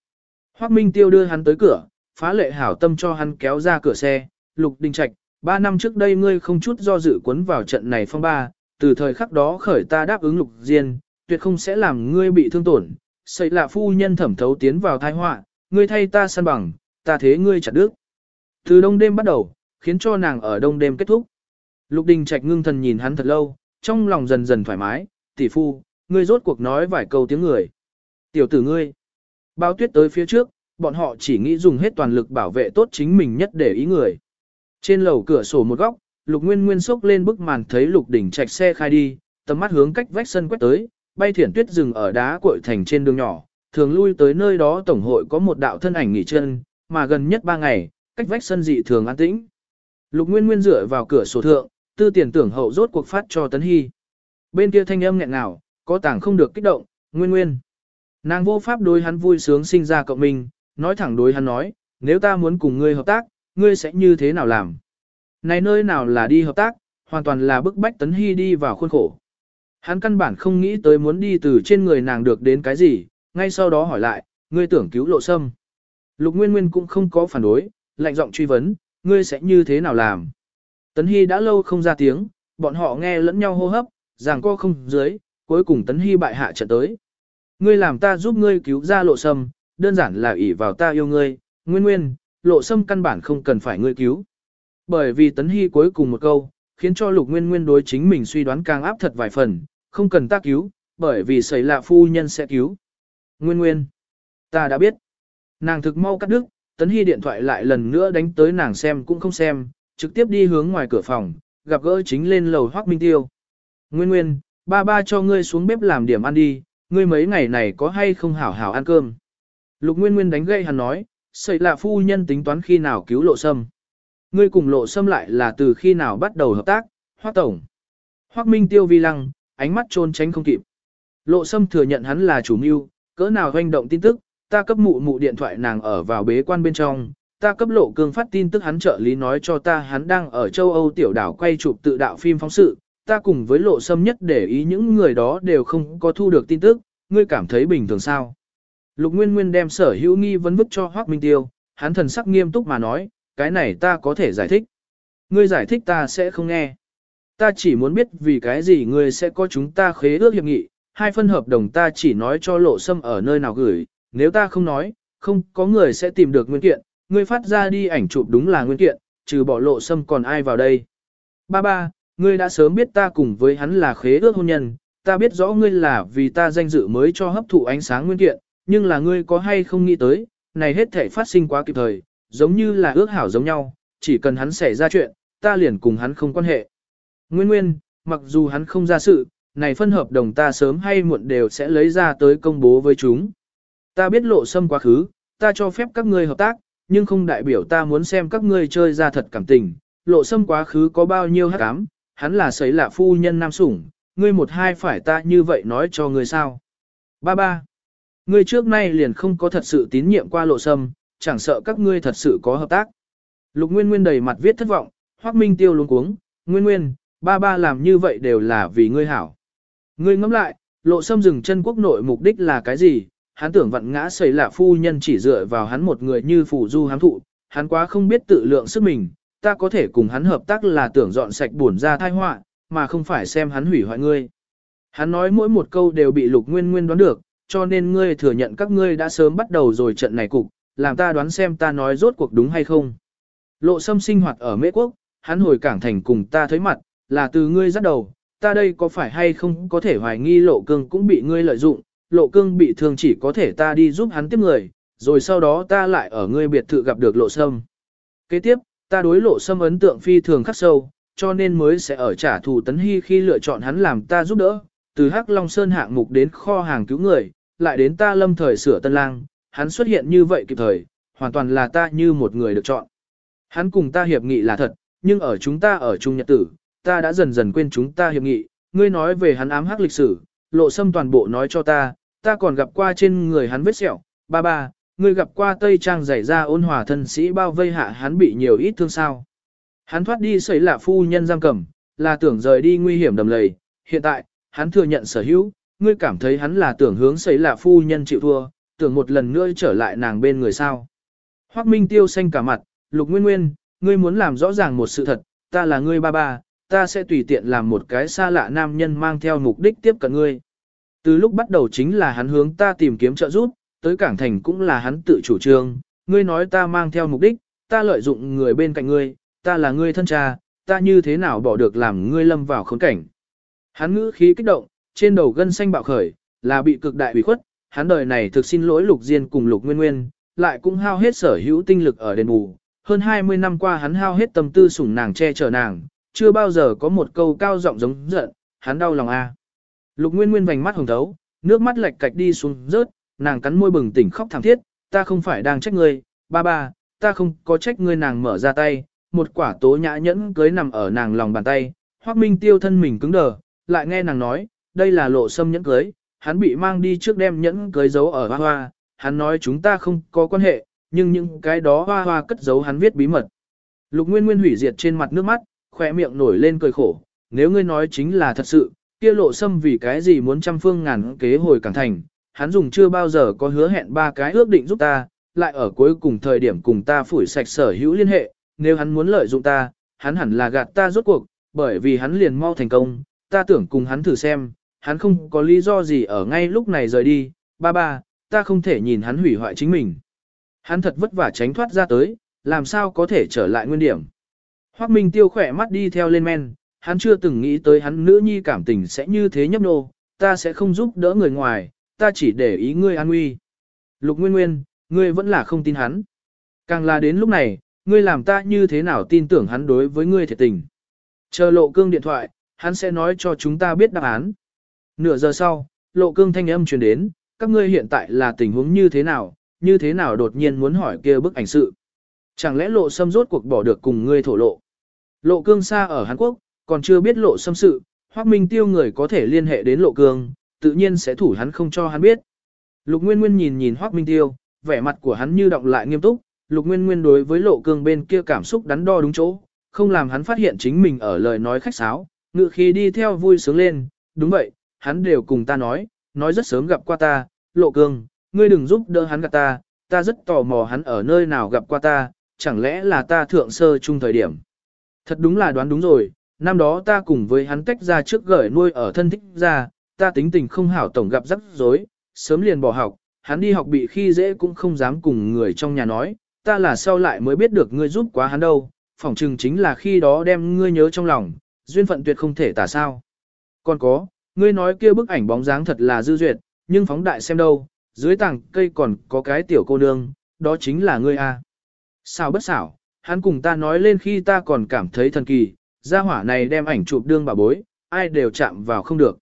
Hoác Minh Tiêu đưa hắn tới cửa, phá lệ hảo tâm cho hắn kéo ra cửa xe, Lục Đình Trạch, ba năm trước đây ngươi không chút do dự quấn vào trận này phong ba, từ thời khắc đó khởi ta đáp ứng Lục Diên, tuyệt không sẽ làm ngươi bị thương tổn, xây là phu nhân thẩm thấu tiến vào tai họa, ngươi thay ta săn bằng, ta thế ngươi chặt đứt. Từ đông đêm bắt đầu, khiến cho nàng ở đông đêm kết thúc. Lục Đình Trạch ngưng thần nhìn hắn thật lâu, trong lòng dần dần thoải mái, tỷ phu, ngươi rốt cuộc nói vài câu tiếng người. Tiểu tử ngươi, Bao tuyết tới phía trước, bọn họ chỉ nghĩ dùng hết toàn lực bảo vệ tốt chính mình nhất để ý người. Trên lầu cửa sổ một góc, Lục Nguyên Nguyên sốc lên bức màn thấy Lục Đỉnh Trạch xe khai đi, tầm mắt hướng cách vách sân quét tới, bay thiển tuyết dừng ở đá cội thành trên đường nhỏ, thường lui tới nơi đó tổng hội có một đạo thân ảnh nghỉ chân, mà gần nhất ba ngày, cách vách sân dị thường an tĩnh. Lục Nguyên Nguyên dựa vào cửa sổ thượng, tư tiền tưởng hậu rốt cuộc phát cho Tấn Hy. Bên kia thanh âm nghẹn ngào, có tảng không được kích động, Nguyên Nguyên. Nàng vô pháp đối hắn vui sướng sinh ra cộng mình, nói thẳng đối hắn nói, nếu ta muốn cùng ngươi hợp tác, ngươi sẽ như thế nào làm? Này nơi nào là đi hợp tác, hoàn toàn là bức bách Tấn Hy đi vào khuôn khổ. Hắn căn bản không nghĩ tới muốn đi từ trên người nàng được đến cái gì, ngay sau đó hỏi lại, ngươi tưởng cứu lộ sâm. Lục Nguyên Nguyên cũng không có phản đối, lạnh giọng truy vấn, ngươi sẽ như thế nào làm? Tấn Hy đã lâu không ra tiếng, bọn họ nghe lẫn nhau hô hấp, ràng co không dưới, cuối cùng Tấn Hy bại hạ trận tới. Ngươi làm ta giúp ngươi cứu ra lộ sâm, đơn giản là ỷ vào ta yêu ngươi, nguyên nguyên, lộ sâm căn bản không cần phải ngươi cứu. Bởi vì tấn hy cuối cùng một câu, khiến cho lục nguyên nguyên đối chính mình suy đoán càng áp thật vài phần, không cần ta cứu, bởi vì xảy lạ phu nhân sẽ cứu. Nguyên nguyên, ta đã biết. Nàng thực mau cắt đứt, tấn hy điện thoại lại lần nữa đánh tới nàng xem cũng không xem, trực tiếp đi hướng ngoài cửa phòng, gặp gỡ chính lên lầu hoác minh tiêu. Nguyên nguyên, ba ba cho ngươi xuống bếp làm điểm ăn đi, ngươi mấy ngày này có hay không hảo hảo ăn cơm? Lục Nguyên Nguyên đánh gậy hắn nói, sợi là phu nhân tính toán khi nào cứu lộ sâm. Ngươi cùng lộ sâm lại là từ khi nào bắt đầu hợp tác, Hoác Tổng. Hoác Minh tiêu vi lăng, ánh mắt trôn tránh không kịp. Lộ sâm thừa nhận hắn là chủ mưu, cỡ nào hoành động tin tức, ta cấp mụ mụ điện thoại nàng ở vào bế quan bên trong, ta cấp lộ cương phát tin tức hắn trợ lý nói cho ta hắn đang ở châu Âu tiểu đảo quay chụp tự đạo phim phóng sự, ta cùng với lộ sâm nhất để ý những người đó đều không có thu được tin tức, ngươi cảm thấy bình thường sao. Lục Nguyên Nguyên đem sở hữu nghi vấn vứt cho Hoác Minh Tiêu, hắn thần sắc nghiêm túc mà nói, cái này ta có thể giải thích. Ngươi giải thích ta sẽ không nghe. Ta chỉ muốn biết vì cái gì ngươi sẽ có chúng ta khế ước hiệp nghị, hai phân hợp đồng ta chỉ nói cho lộ sâm ở nơi nào gửi, nếu ta không nói, không có người sẽ tìm được nguyên kiện, ngươi phát ra đi ảnh chụp đúng là nguyên kiện, trừ bỏ lộ sâm còn ai vào đây. Ba ba, Ngươi đã sớm biết ta cùng với hắn là khế ước hôn nhân, ta biết rõ ngươi là vì ta danh dự mới cho hấp thụ ánh sáng nguyên kiện, nhưng là ngươi có hay không nghĩ tới, này hết thể phát sinh quá kịp thời, giống như là ước hảo giống nhau, chỉ cần hắn xảy ra chuyện, ta liền cùng hắn không quan hệ. Nguyên nguyên, mặc dù hắn không ra sự, này phân hợp đồng ta sớm hay muộn đều sẽ lấy ra tới công bố với chúng. Ta biết lộ xâm quá khứ, ta cho phép các ngươi hợp tác, nhưng không đại biểu ta muốn xem các ngươi chơi ra thật cảm tình. Lộ sâm quá khứ có bao nhiêu hắc ám, hắn là sấy là phu nhân nam sủng, ngươi một hai phải ta như vậy nói cho ngươi sao. Ba ba, ngươi trước nay liền không có thật sự tín nhiệm qua lộ sâm, chẳng sợ các ngươi thật sự có hợp tác. Lục Nguyên Nguyên đầy mặt viết thất vọng, Hoắc Minh Tiêu luống cuống, Nguyên Nguyên, ba ba làm như vậy đều là vì ngươi hảo. Ngươi ngẫm lại, lộ sâm dừng chân quốc nội mục đích là cái gì? Hắn tưởng vận ngã xảy lạ phu nhân chỉ dựa vào hắn một người như phủ du hám thụ, hắn quá không biết tự lượng sức mình, ta có thể cùng hắn hợp tác là tưởng dọn sạch buồn ra thai họa, mà không phải xem hắn hủy hoại ngươi. Hắn nói mỗi một câu đều bị lục nguyên nguyên đoán được, cho nên ngươi thừa nhận các ngươi đã sớm bắt đầu rồi trận này cục, làm ta đoán xem ta nói rốt cuộc đúng hay không. Lộ sâm sinh hoạt ở Mễ Quốc, hắn hồi cảng thành cùng ta thấy mặt, là từ ngươi dắt đầu, ta đây có phải hay không có thể hoài nghi lộ cương cũng bị ngươi lợi dụng, lộ cương bị thương chỉ có thể ta đi giúp hắn tiếp người, rồi sau đó ta lại ở ngươi biệt thự gặp được lộ sâm. Kế tiếp, ta đối lộ sâm ấn tượng phi thường khắc sâu, cho nên mới sẽ ở trả thù tấn hy khi lựa chọn hắn làm ta giúp đỡ, từ Hắc Long Sơn hạng mục đến kho hàng cứu người, lại đến ta lâm thời sửa tân lang, hắn xuất hiện như vậy kịp thời, hoàn toàn là ta như một người được chọn. Hắn cùng ta hiệp nghị là thật, nhưng ở chúng ta ở chung nhật tử, ta đã dần dần quên chúng ta hiệp nghị, ngươi nói về hắn ám hắc lịch sử, lộ sâm toàn bộ nói cho ta, ta còn gặp qua trên người hắn vết sẹo, ba ba, ngươi gặp qua Tây Trang giải ra ôn hòa thân sĩ bao vây hạ hắn bị nhiều ít thương sao. Hắn thoát đi xảy lạ phu nhân giam cầm, là tưởng rời đi nguy hiểm đầm lầy, hiện tại, hắn thừa nhận sở hữu, ngươi cảm thấy hắn là tưởng hướng xảy lạ phu nhân chịu thua, tưởng một lần nữa trở lại nàng bên người sao. Hoắc Minh tiêu xanh cả mặt, lục nguyên nguyên, ngươi muốn làm rõ ràng một sự thật, ta là ngươi ba ba, ta sẽ tùy tiện làm một cái xa lạ nam nhân mang theo mục đích tiếp cận ngươi. Từ lúc bắt đầu chính là hắn hướng ta tìm kiếm trợ giúp, tới cảng thành cũng là hắn tự chủ trương, ngươi nói ta mang theo mục đích, ta lợi dụng người bên cạnh ngươi, ta là ngươi thân cha, ta như thế nào bỏ được làm ngươi lâm vào khốn cảnh. Hắn ngữ khí kích động, trên đầu gân xanh bạo khởi, là bị cực đại ủy khuất, hắn đời này thực xin lỗi Lục Diên cùng Lục Nguyên Nguyên, lại cũng hao hết sở hữu tinh lực ở đền bù. Hơn 20 năm qua hắn hao hết tâm tư sủng nàng che chở nàng, chưa bao giờ có một câu cao giọng giống giận, hắn đau lòng a. Lục Nguyên Nguyên vành mắt hồng thấu, nước mắt lệch cạch đi xuống rớt, nàng cắn môi bừng tỉnh khóc thảm thiết, ta không phải đang trách ngươi, ba ba, ta không có trách ngươi nàng mở ra tay, một quả tố nhã nhẫn cưới nằm ở nàng lòng bàn tay, Hoắc Minh Tiêu thân mình cứng đờ, lại nghe nàng nói, đây là lộ sâm nhẫn cưới, hắn bị mang đi trước đem nhẫn cưới giấu ở hoa hoa, hắn nói chúng ta không có quan hệ, nhưng những cái đó hoa hoa cất giấu hắn viết bí mật. Lục Nguyên Nguyên hủy diệt trên mặt nước mắt, khỏe miệng nổi lên cười khổ, nếu ngươi nói chính là thật sự, kia lộ sâm vì cái gì muốn trăm phương ngàn kế hồi cảng thành, hắn dùng chưa bao giờ có hứa hẹn ba cái ước định giúp ta, lại ở cuối cùng thời điểm cùng ta phủi sạch sở hữu liên hệ, nếu hắn muốn lợi dụng ta, hắn hẳn là gạt ta rốt cuộc, bởi vì hắn liền mau thành công, ta tưởng cùng hắn thử xem, hắn không có lý do gì ở ngay lúc này rời đi, ba ba, ta không thể nhìn hắn hủy hoại chính mình. Hắn thật vất vả tránh thoát ra tới, làm sao có thể trở lại nguyên điểm. Hoắc Minh tiêu khỏe mắt đi theo lên men, hắn chưa từng nghĩ tới hắn nữ nhi cảm tình sẽ như thế nhấp nô, ta sẽ không giúp đỡ người ngoài, ta chỉ để ý ngươi an nguy. Lục Nguyên Nguyên, ngươi vẫn là không tin hắn. Càng là đến lúc này, ngươi làm ta như thế nào tin tưởng hắn đối với ngươi thiệt tình. Chờ lộ cương điện thoại, hắn sẽ nói cho chúng ta biết đáp án. Nửa giờ sau, lộ cương thanh âm truyền đến, các ngươi hiện tại là tình huống như thế nào, như thế nào đột nhiên muốn hỏi kia bức ảnh sự. Chẳng lẽ lộ xâm rốt cuộc bỏ được cùng ngươi thổ lộ. Lộ cương xa ở Hàn Quốc, còn chưa biết lộ xâm sự, Hoác Minh Tiêu người có thể liên hệ đến lộ cương, tự nhiên sẽ thủ hắn không cho hắn biết. Lục Nguyên Nguyên nhìn nhìn Hoắc Minh Tiêu, vẻ mặt của hắn như động lại nghiêm túc, Lục Nguyên Nguyên đối với lộ cương bên kia cảm xúc đắn đo đúng chỗ, không làm hắn phát hiện chính mình ở lời nói khách sáo, ngự khí đi theo vui sướng lên, đúng vậy, hắn đều cùng ta nói, nói rất sớm gặp qua ta, lộ cương, ngươi đừng giúp đỡ hắn gặp ta, ta rất tò mò hắn ở nơi nào gặp qua ta, chẳng lẽ là ta thượng sơ chung thời điểm. Thật đúng là đoán đúng rồi, năm đó ta cùng với hắn tách ra trước gửi nuôi ở thân thích ra, ta tính tình không hảo tổng gặp rắc rối, sớm liền bỏ học, hắn đi học bị khi dễ cũng không dám cùng người trong nhà nói, ta là sau lại mới biết được ngươi giúp quá hắn đâu, phỏng chừng chính là khi đó đem ngươi nhớ trong lòng, duyên phận tuyệt không thể tả sao. Còn có, ngươi nói kia bức ảnh bóng dáng thật là dư duyệt, nhưng phóng đại xem đâu, dưới tảng cây còn có cái tiểu cô nương, đó chính là ngươi a. Sao bất xảo, hắn cùng ta nói lên khi ta còn cảm thấy thần kỳ, gia hỏa này đem ảnh chụp đương bà bối, ai đều chạm vào không được.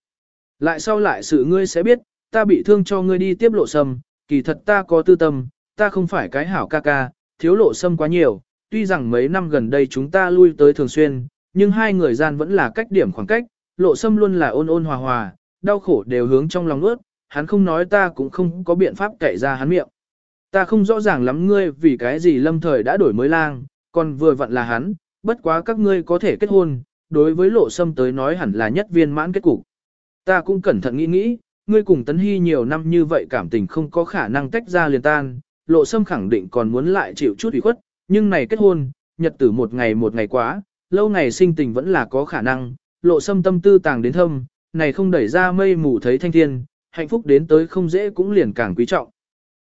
Lại sau lại sự ngươi sẽ biết, ta bị thương cho ngươi đi tiếp lộ sâm, kỳ thật ta có tư tâm, ta không phải cái hảo ca ca, thiếu lộ sâm quá nhiều, tuy rằng mấy năm gần đây chúng ta lui tới thường xuyên, nhưng hai người gian vẫn là cách điểm khoảng cách, lộ sâm luôn là ôn ôn hòa hòa, đau khổ đều hướng trong lòng ướt, hắn không nói ta cũng không có biện pháp cậy ra hắn miệng. Ta không rõ ràng lắm ngươi vì cái gì lâm thời đã đổi mới lang, còn vừa vặn là hắn, bất quá các ngươi có thể kết hôn, đối với lộ sâm tới nói hẳn là nhất viên mãn kết cục. Ta cũng cẩn thận nghĩ nghĩ, ngươi cùng Tấn Hy nhiều năm như vậy cảm tình không có khả năng tách ra liền tan, lộ sâm khẳng định còn muốn lại chịu chút ủy khuất, nhưng này kết hôn, nhật tử một ngày một ngày quá, lâu ngày sinh tình vẫn là có khả năng, lộ sâm tâm tư tàng đến thâm, này không đẩy ra mây mù thấy thanh thiên, hạnh phúc đến tới không dễ cũng liền càng quý trọng.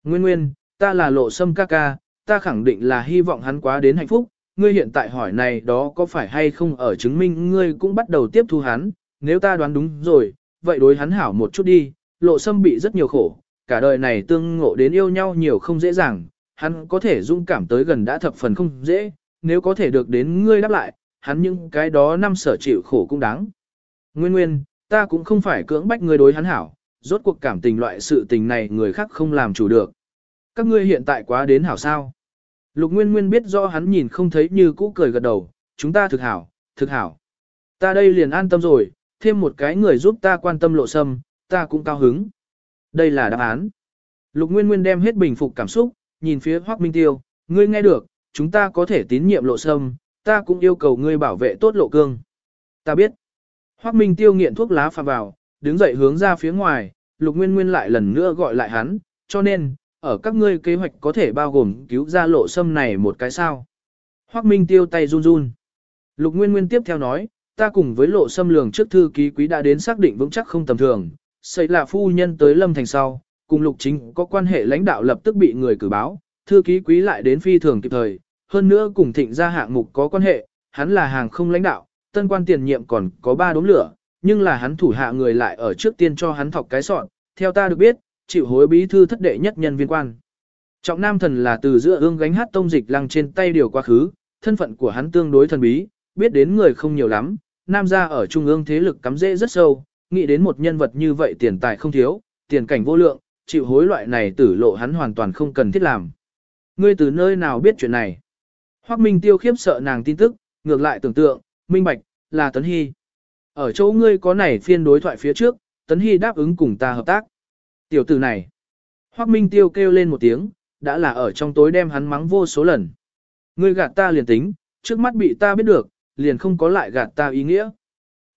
Nguyên nguyên, ta là lộ sâm ca ca, ta khẳng định là hy vọng hắn quá đến hạnh phúc, ngươi hiện tại hỏi này đó có phải hay không ở chứng minh ngươi cũng bắt đầu tiếp thu hắn, nếu ta đoán đúng rồi, vậy đối hắn hảo một chút đi, lộ sâm bị rất nhiều khổ, cả đời này tương ngộ đến yêu nhau nhiều không dễ dàng, hắn có thể dung cảm tới gần đã thập phần không dễ, nếu có thể được đến ngươi đáp lại, hắn những cái đó năm sở chịu khổ cũng đáng. Nguyên nguyên, ta cũng không phải cưỡng bách ngươi đối hắn hảo, rốt cuộc cảm tình loại sự tình này người khác không làm chủ được. Các ngươi hiện tại quá đến hảo sao. Lục Nguyên Nguyên biết rõ hắn nhìn không thấy như cũ cười gật đầu, chúng ta thực hảo, thực hảo. Ta đây liền an tâm rồi, thêm một cái người giúp ta quan tâm lộ sâm, ta cũng cao hứng. Đây là đáp án. Lục Nguyên Nguyên đem hết bình phục cảm xúc, nhìn phía Hoắc Minh Tiêu, ngươi nghe được, chúng ta có thể tín nhiệm lộ sâm, ta cũng yêu cầu ngươi bảo vệ tốt lộ cương. Ta biết. Hoắc Minh Tiêu nghiện thuốc lá pha vào, đứng dậy hướng ra phía ngoài, Lục Nguyên Nguyên lại lần nữa gọi lại hắn, cho nên, ở các ngươi kế hoạch có thể bao gồm cứu ra lộ sâm này một cái sao. Hoắc Minh Tiêu tay run run. Lục Nguyên Nguyên tiếp theo nói, ta cùng với lộ xâm lường trước thư ký quý đã đến xác định vững chắc không tầm thường, xây là phu nhân tới lâm thành sau, cùng lục chính có quan hệ lãnh đạo lập tức bị người cử báo, thư ký quý lại đến phi thường kịp thời, hơn nữa cùng thịnh gia hạng mục có quan hệ, hắn là hàng không lãnh đạo, tân quan tiền nhiệm còn có ba đốm lửa, nhưng là hắn thủ hạ người lại ở trước tiên cho hắn thọc cái sọn, theo ta được biết, chịu hối bí thư thất đệ nhất nhân viên quan. Trọng nam thần là từ giữa ương gánh hát tông dịch lăng trên tay điều quá khứ, thân phận của hắn tương đối thần bí, biết đến người không nhiều lắm, nam gia ở trung ương thế lực cắm rễ rất sâu, nghĩ đến một nhân vật như vậy tiền tài không thiếu, tiền cảnh vô lượng, chịu hối loại này tử lộ hắn hoàn toàn không cần thiết làm. Ngươi từ nơi nào biết chuyện này? Hoắc Minh Tiêu khiếp sợ nàng tin tức, ngược lại tưởng tượng, minh bạch, là Tấn Hy. Ở chỗ ngươi có này phiên đối thoại phía trước, Tấn Hy đáp ứng cùng ta hợp tác. Tiểu tử này. Hoắc Minh Tiêu kêu lên một tiếng, đã là ở trong tối đem hắn mắng vô số lần. Ngươi gạt ta liền tính, trước mắt bị ta biết được, liền không có lại gạt ta ý nghĩa.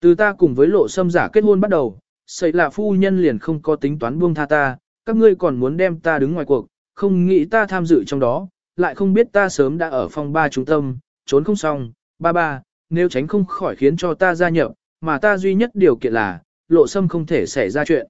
Từ ta cùng với lộ xâm giả kết hôn bắt đầu, xảy là phu nhân liền không có tính toán buông tha ta, các ngươi còn muốn đem ta đứng ngoài cuộc, không nghĩ ta tham dự trong đó, lại không biết ta sớm đã ở phòng ba trung tâm, trốn không xong, ba ba, nếu tránh không khỏi khiến cho ta gia nhập, mà ta duy nhất điều kiện là, lộ xâm không thể xảy ra chuyện.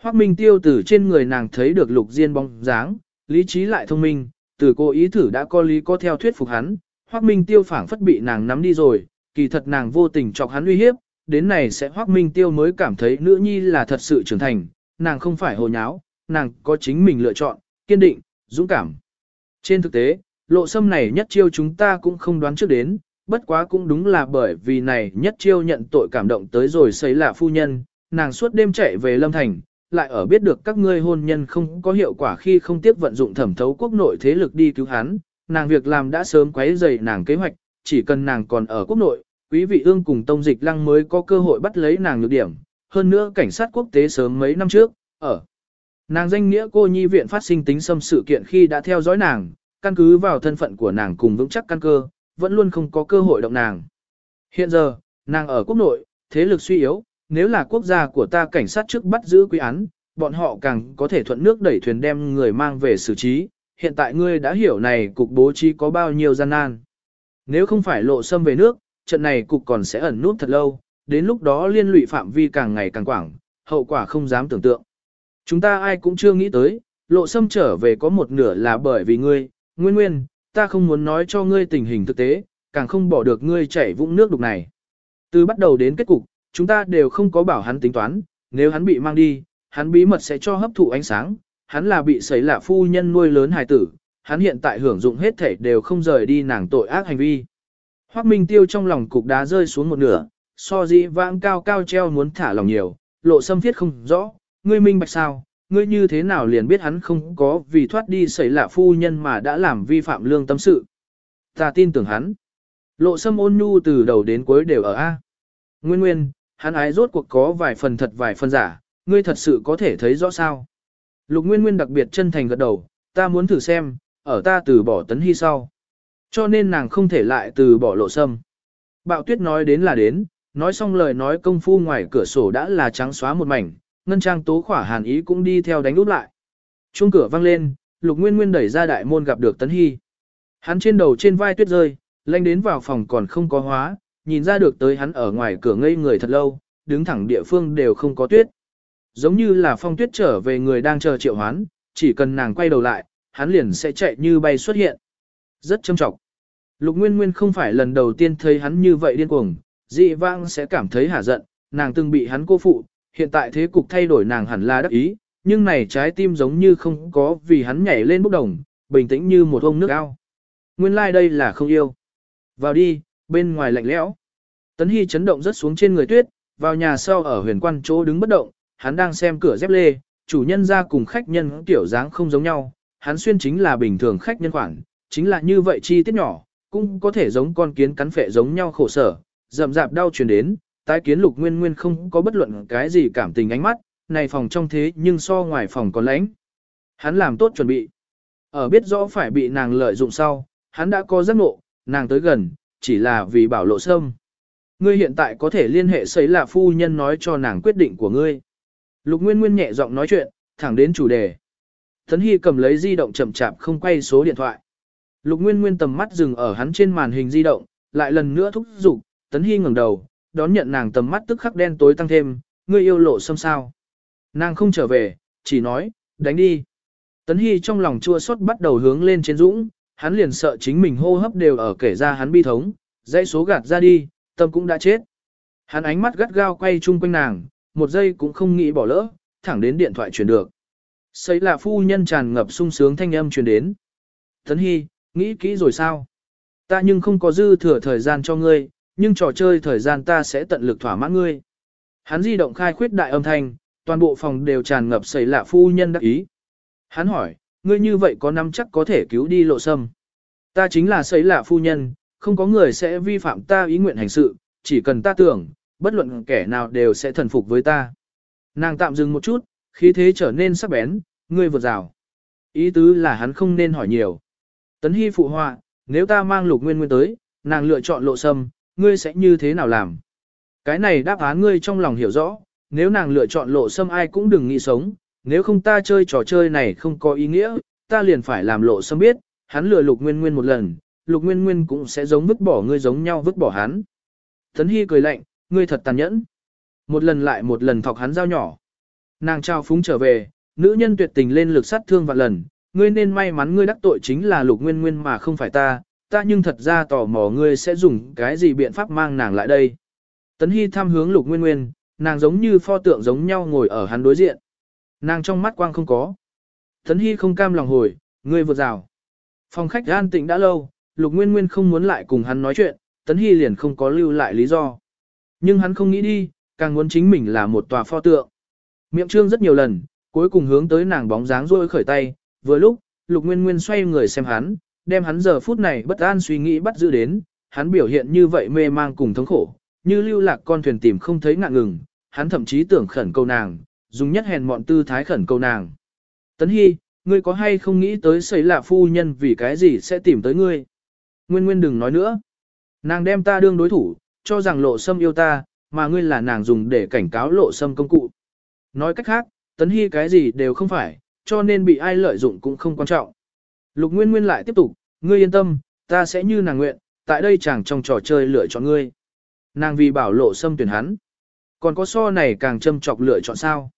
Hoác Minh Tiêu từ trên người nàng thấy được lục diên bóng dáng, lý trí lại thông minh, từ cô ý thử đã có lý có theo thuyết phục hắn, Hoác Minh Tiêu phảng phất bị nàng nắm đi rồi, kỳ thật nàng vô tình chọc hắn uy hiếp, đến này sẽ Hoác Minh Tiêu mới cảm thấy nữ nhi là thật sự trưởng thành, nàng không phải hồ nháo, nàng có chính mình lựa chọn, kiên định, dũng cảm. Trên thực tế, lộ sâm này nhất chiêu chúng ta cũng không đoán trước đến, bất quá cũng đúng là bởi vì này nhất chiêu nhận tội cảm động tới rồi xây là phu nhân, nàng suốt đêm chạy về Lâm Thành, lại ở biết được các ngươi hôn nhân không có hiệu quả khi không tiếp vận dụng thẩm thấu quốc nội thế lực đi cứu hắn, nàng việc làm đã sớm quấy dày nàng kế hoạch, chỉ cần nàng còn ở quốc nội, quý vị ương cùng tông dịch lăng mới có cơ hội bắt lấy nàng nhược điểm. Hơn nữa cảnh sát quốc tế sớm mấy năm trước, ở nàng danh nghĩa cô nhi viện phát sinh tính xâm sự kiện khi đã theo dõi nàng, căn cứ vào thân phận của nàng cùng vững chắc căn cơ, vẫn luôn không có cơ hội động nàng. Hiện giờ, nàng ở quốc nội, thế lực suy yếu, nếu là quốc gia của ta cảnh sát trước bắt giữ quý án, bọn họ càng có thể thuận nước đẩy thuyền đem người mang về xử trí. Hiện tại ngươi đã hiểu này cục bố trí có bao nhiêu gian nan. Nếu không phải lộ xâm về nước, trận này cục còn sẽ ẩn nút thật lâu, đến lúc đó liên lụy phạm vi càng ngày càng quảng, hậu quả không dám tưởng tượng. Chúng ta ai cũng chưa nghĩ tới, lộ xâm trở về có một nửa là bởi vì ngươi, nguyên nguyên, ta không muốn nói cho ngươi tình hình thực tế, càng không bỏ được ngươi chảy vũng nước đục này. Từ bắt đầu đến kết cục, chúng ta đều không có bảo hắn tính toán, nếu hắn bị mang đi, hắn bí mật sẽ cho hấp thụ ánh sáng, hắn là bị sấy lạ phu nhân nuôi lớn hài tử, hắn hiện tại hưởng dụng hết thể đều không rời đi nàng tội ác hành vi. Hoắc Minh Tiêu trong lòng cục đá rơi xuống một nửa, so dĩ vãng cao cao treo muốn thả lòng nhiều, lộ xâm thiết không rõ, ngươi minh bạch sao, ngươi như thế nào liền biết hắn không có vì thoát đi xảy lạ phu nhân mà đã làm vi phạm lương tâm sự. Ta tin tưởng hắn. Lộ xâm ôn nhu từ đầu đến cuối đều ở A. Nguyên nguyên, hắn ái rốt cuộc có vài phần thật vài phần giả, ngươi thật sự có thể thấy rõ sao. Lục Nguyên Nguyên đặc biệt chân thành gật đầu, ta muốn thử xem, ở ta từ bỏ tấn hy sau. Cho nên nàng không thể lại từ bỏ lộ sâm. Bạo tuyết nói đến là đến, nói xong lời nói công phu ngoài cửa sổ đã là trắng xóa một mảnh, ngân trang tố khỏa hàn ý cũng đi theo đánh úp lại. Chuông cửa vang lên, lục nguyên nguyên đẩy ra đại môn gặp được tấn hy. Hắn trên đầu trên vai tuyết rơi, lanh đến vào phòng còn không có hóa, nhìn ra được tới hắn ở ngoài cửa ngây người thật lâu, đứng thẳng địa phương đều không có tuyết. Giống như là phong tuyết trở về người đang chờ triệu hoán, chỉ cần nàng quay đầu lại, hắn liền sẽ chạy như bay xuất hiện. Rất châm trọng. Lục Nguyên Nguyên không phải lần đầu tiên thấy hắn như vậy điên cuồng, dị vãng sẽ cảm thấy hả giận, nàng từng bị hắn cô phụ, hiện tại thế cục thay đổi nàng hẳn là đắc ý, nhưng này trái tim giống như không có vì hắn nhảy lên bốc đồng, bình tĩnh như một ông nước ao. Nguyên lai like đây là không yêu. Vào đi, bên ngoài lạnh lẽo. Tấn Hy chấn động rất xuống trên người tuyết, vào nhà sau ở huyền quan chỗ đứng bất động, hắn đang xem cửa dép lê, chủ nhân ra cùng khách nhân tiểu dáng không giống nhau, hắn xuyên chính là bình thường khách nhân khoảng, chính là như vậy chi tiết nhỏ, cũng có thể giống con kiến cắn phệ giống nhau khổ sở, rậm rạp đau truyền đến, tái kiến lục nguyên nguyên không có bất luận cái gì cảm tình ánh mắt, này phòng trong thế nhưng so ngoài phòng còn lãnh. Hắn làm tốt chuẩn bị. Ở biết rõ phải bị nàng lợi dụng sau, hắn đã có giấc ngộ, nàng tới gần, chỉ là vì bảo lộ sâm. Ngươi hiện tại có thể liên hệ sấy là phu nhân nói cho nàng quyết định của ngươi. Lục Nguyên Nguyên nhẹ giọng nói chuyện, thẳng đến chủ đề. Thấn Hy cầm lấy di động chậm chạp không quay số điện thoại. Lục Nguyên Nguyên tầm mắt dừng ở hắn trên màn hình di động, lại lần nữa thúc giục, Tấn Hy ngẩng đầu, đón nhận nàng tầm mắt tức khắc đen tối tăng thêm, ngươi yêu lộ xâm sao. Nàng không trở về, chỉ nói, đánh đi. Tấn Hy trong lòng chua xót bắt đầu hướng lên trên dũng, hắn liền sợ chính mình hô hấp đều ở kể ra hắn bi thống, dãy số gạt ra đi, tâm cũng đã chết. Hắn ánh mắt gắt gao quay chung quanh nàng, một giây cũng không nghĩ bỏ lỡ, thẳng đến điện thoại truyền được. Xây là phu nhân tràn ngập sung sướng thanh âm truyền đến. Tấn Hy, nghĩ kỹ rồi sao? Ta nhưng không có dư thừa thời gian cho ngươi, nhưng trò chơi thời gian ta sẽ tận lực thỏa mãn ngươi. Hắn di động khai khuyết đại âm thanh, toàn bộ phòng đều tràn ngập xây lạ phu nhân đắc ý. Hắn hỏi, ngươi như vậy có nắm chắc có thể cứu đi lộ sâm. Ta chính là xây lạ phu nhân, không có người sẽ vi phạm ta ý nguyện hành sự, chỉ cần ta tưởng, bất luận kẻ nào đều sẽ thần phục với ta. Nàng tạm dừng một chút, khí thế trở nên sắc bén, ngươi vượt rào. Ý tứ là hắn không nên hỏi nhiều. Tấn Hy phụ họa, nếu ta mang lục nguyên nguyên tới, nàng lựa chọn lộ sâm, ngươi sẽ như thế nào làm? Cái này đáp án ngươi trong lòng hiểu rõ, nếu nàng lựa chọn lộ sâm ai cũng đừng nghĩ sống, nếu không ta chơi trò chơi này không có ý nghĩa, ta liền phải làm lộ sâm biết, hắn lựa lục nguyên nguyên một lần, lục nguyên nguyên cũng sẽ giống vứt bỏ ngươi giống nhau vứt bỏ hắn. Tấn Hy cười lạnh, ngươi thật tàn nhẫn. Một lần lại một lần thọc hắn dao nhỏ. Nàng trao phúng trở về, nữ nhân tuyệt tình lên lực sát thương vạn lần, ngươi nên may mắn ngươi đắc tội chính là lục nguyên nguyên mà không phải ta, ta nhưng thật ra tò mò ngươi sẽ dùng cái gì biện pháp mang nàng lại đây. Tấn Hy tham hướng lục nguyên nguyên, nàng giống như pho tượng giống nhau ngồi ở hắn đối diện. Nàng trong mắt quang không có. Tấn Hy không cam lòng hồi, ngươi vượt rào. Phòng khách an tĩnh đã lâu, lục nguyên nguyên không muốn lại cùng hắn nói chuyện, Tấn Hy liền không có lưu lại lý do. Nhưng hắn không nghĩ đi, càng muốn chính mình là một tòa pho tượng. Miệng trương rất nhiều lần, cuối cùng hướng tới nàng bóng dáng rôi khởi tay, vừa lúc, Lục Nguyên Nguyên xoay người xem hắn, đem hắn giờ phút này bất an suy nghĩ bắt giữ đến, hắn biểu hiện như vậy mê mang cùng thống khổ, như lưu lạc con thuyền tìm không thấy ngạn ngừng, hắn thậm chí tưởng khẩn cầu nàng, dùng nhất hèn mọn tư thái khẩn cầu nàng. Tấn Hy, ngươi có hay không nghĩ tới xảy lạ phu nhân vì cái gì sẽ tìm tới ngươi? Nguyên Nguyên đừng nói nữa. Nàng đem ta đương đối thủ, cho rằng lộ sâm yêu ta, mà ngươi là nàng dùng để cảnh cáo lộ sâm công cụ. Nói cách khác, Tấn Hy cái gì đều không phải, cho nên bị ai lợi dụng cũng không quan trọng. Lục Nguyên Nguyên lại tiếp tục, ngươi yên tâm, ta sẽ như nàng nguyện, tại đây chàng trong trò chơi lựa chọn ngươi. Nàng vì bảo lộ sâm tuyển hắn. Còn có so này càng châm chọc lựa chọn sao.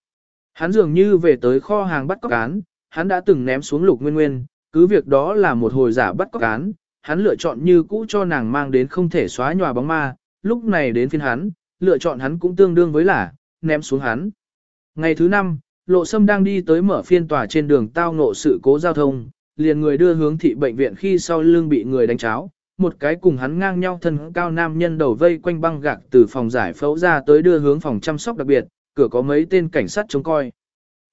Hắn dường như về tới kho hàng bắt cóc án, hắn đã từng ném xuống Lục Nguyên Nguyên, cứ việc đó là một hồi giả bắt cóc án, hắn lựa chọn như cũ cho nàng mang đến không thể xóa nhòa bóng ma, lúc này đến phiên hắn, lựa chọn hắn cũng tương đương với là, ném xuống hắn. Ngày thứ năm, Lộ Sâm đang đi tới mở phiên tòa trên đường tao ngộ sự cố giao thông, liền người đưa hướng thị bệnh viện khi sau lưng bị người đánh cháo, một cái cùng hắn ngang nhau thân cao nam nhân đầu vây quanh băng gạc từ phòng giải phẫu ra tới đưa hướng phòng chăm sóc đặc biệt, cửa có mấy tên cảnh sát trông coi.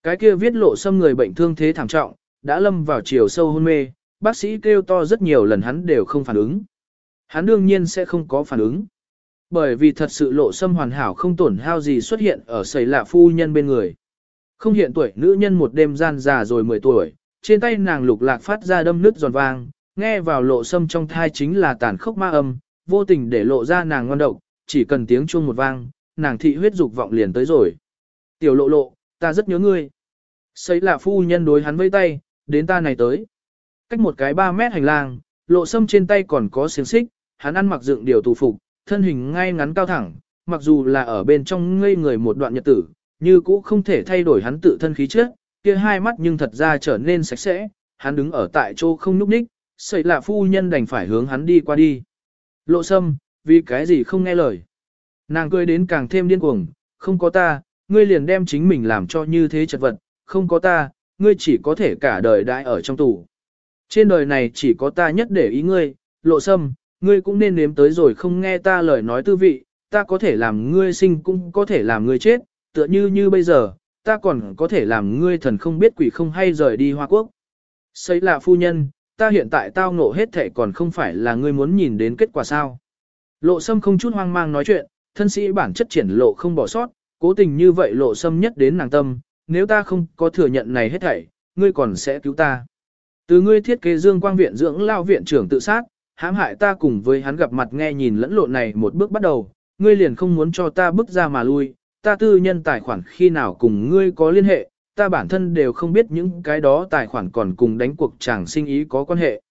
Cái kia viết lộ sâm người bệnh thương thế thảm trọng, đã lâm vào chiều sâu hôn mê, bác sĩ kêu to rất nhiều lần hắn đều không phản ứng. Hắn đương nhiên sẽ không có phản ứng. Bởi vì thật sự lộ sâm hoàn hảo không tổn hao gì xuất hiện ở sầy lạ phu nhân bên người. Không hiện tuổi nữ nhân một đêm gian già rồi 10 tuổi, trên tay nàng lục lạc phát ra đâm nứt giòn vang, nghe vào lộ sâm trong thai chính là tàn khốc ma âm, vô tình để lộ ra nàng ngon độc, chỉ cần tiếng chuông một vang, nàng thị huyết dục vọng liền tới rồi. Tiểu lộ lộ, ta rất nhớ ngươi. Sấy là phu nhân đối hắn vây tay, đến ta này tới. Cách một cái 3 mét hành lang, lộ sâm trên tay còn có xiềng xích, hắn ăn mặc dựng điều tù phục, thân hình ngay ngắn cao thẳng, mặc dù là ở bên trong ngây người một đoạn nhật tử, như cũ không thể thay đổi hắn tự thân khí chất, kia hai mắt nhưng thật ra trở nên sạch sẽ, hắn đứng ở tại chỗ không núp ních, sợi lạ phu nhân đành phải hướng hắn đi qua đi. Lộ sâm, vì cái gì không nghe lời. Nàng cười đến càng thêm điên cuồng, không có ta, ngươi liền đem chính mình làm cho như thế chật vật, không có ta, ngươi chỉ có thể cả đời đại ở trong tù. Trên đời này chỉ có ta nhất để ý ngươi, lộ sâm, ngươi cũng nên nếm tới rồi không nghe ta lời nói tư vị, ta có thể làm ngươi sinh cũng có thể làm ngươi chết, tựa như như bây giờ, ta còn có thể làm ngươi thần không biết quỷ không hay rời đi Hoa Quốc. Xây là phu nhân, ta hiện tại tao ngộ hết thể còn không phải là ngươi muốn nhìn đến kết quả sao. Lộ sâm không chút hoang mang nói chuyện, thân sĩ bản chất triển lộ không bỏ sót, cố tình như vậy lộ sâm nhất đến nàng tâm, nếu ta không có thừa nhận này hết thảy, ngươi còn sẽ cứu ta. Từ ngươi thiết kế dương quang viện dưỡng lao viện trưởng tự sát, hãm hại ta cùng với hắn gặp mặt nghe nhìn lẫn lộn này một bước bắt đầu, ngươi liền không muốn cho ta bước ra mà lui, ta tư nhân tài khoản khi nào cùng ngươi có liên hệ, ta bản thân đều không biết những cái đó tài khoản còn cùng đánh cuộc chàng sinh ý có quan hệ.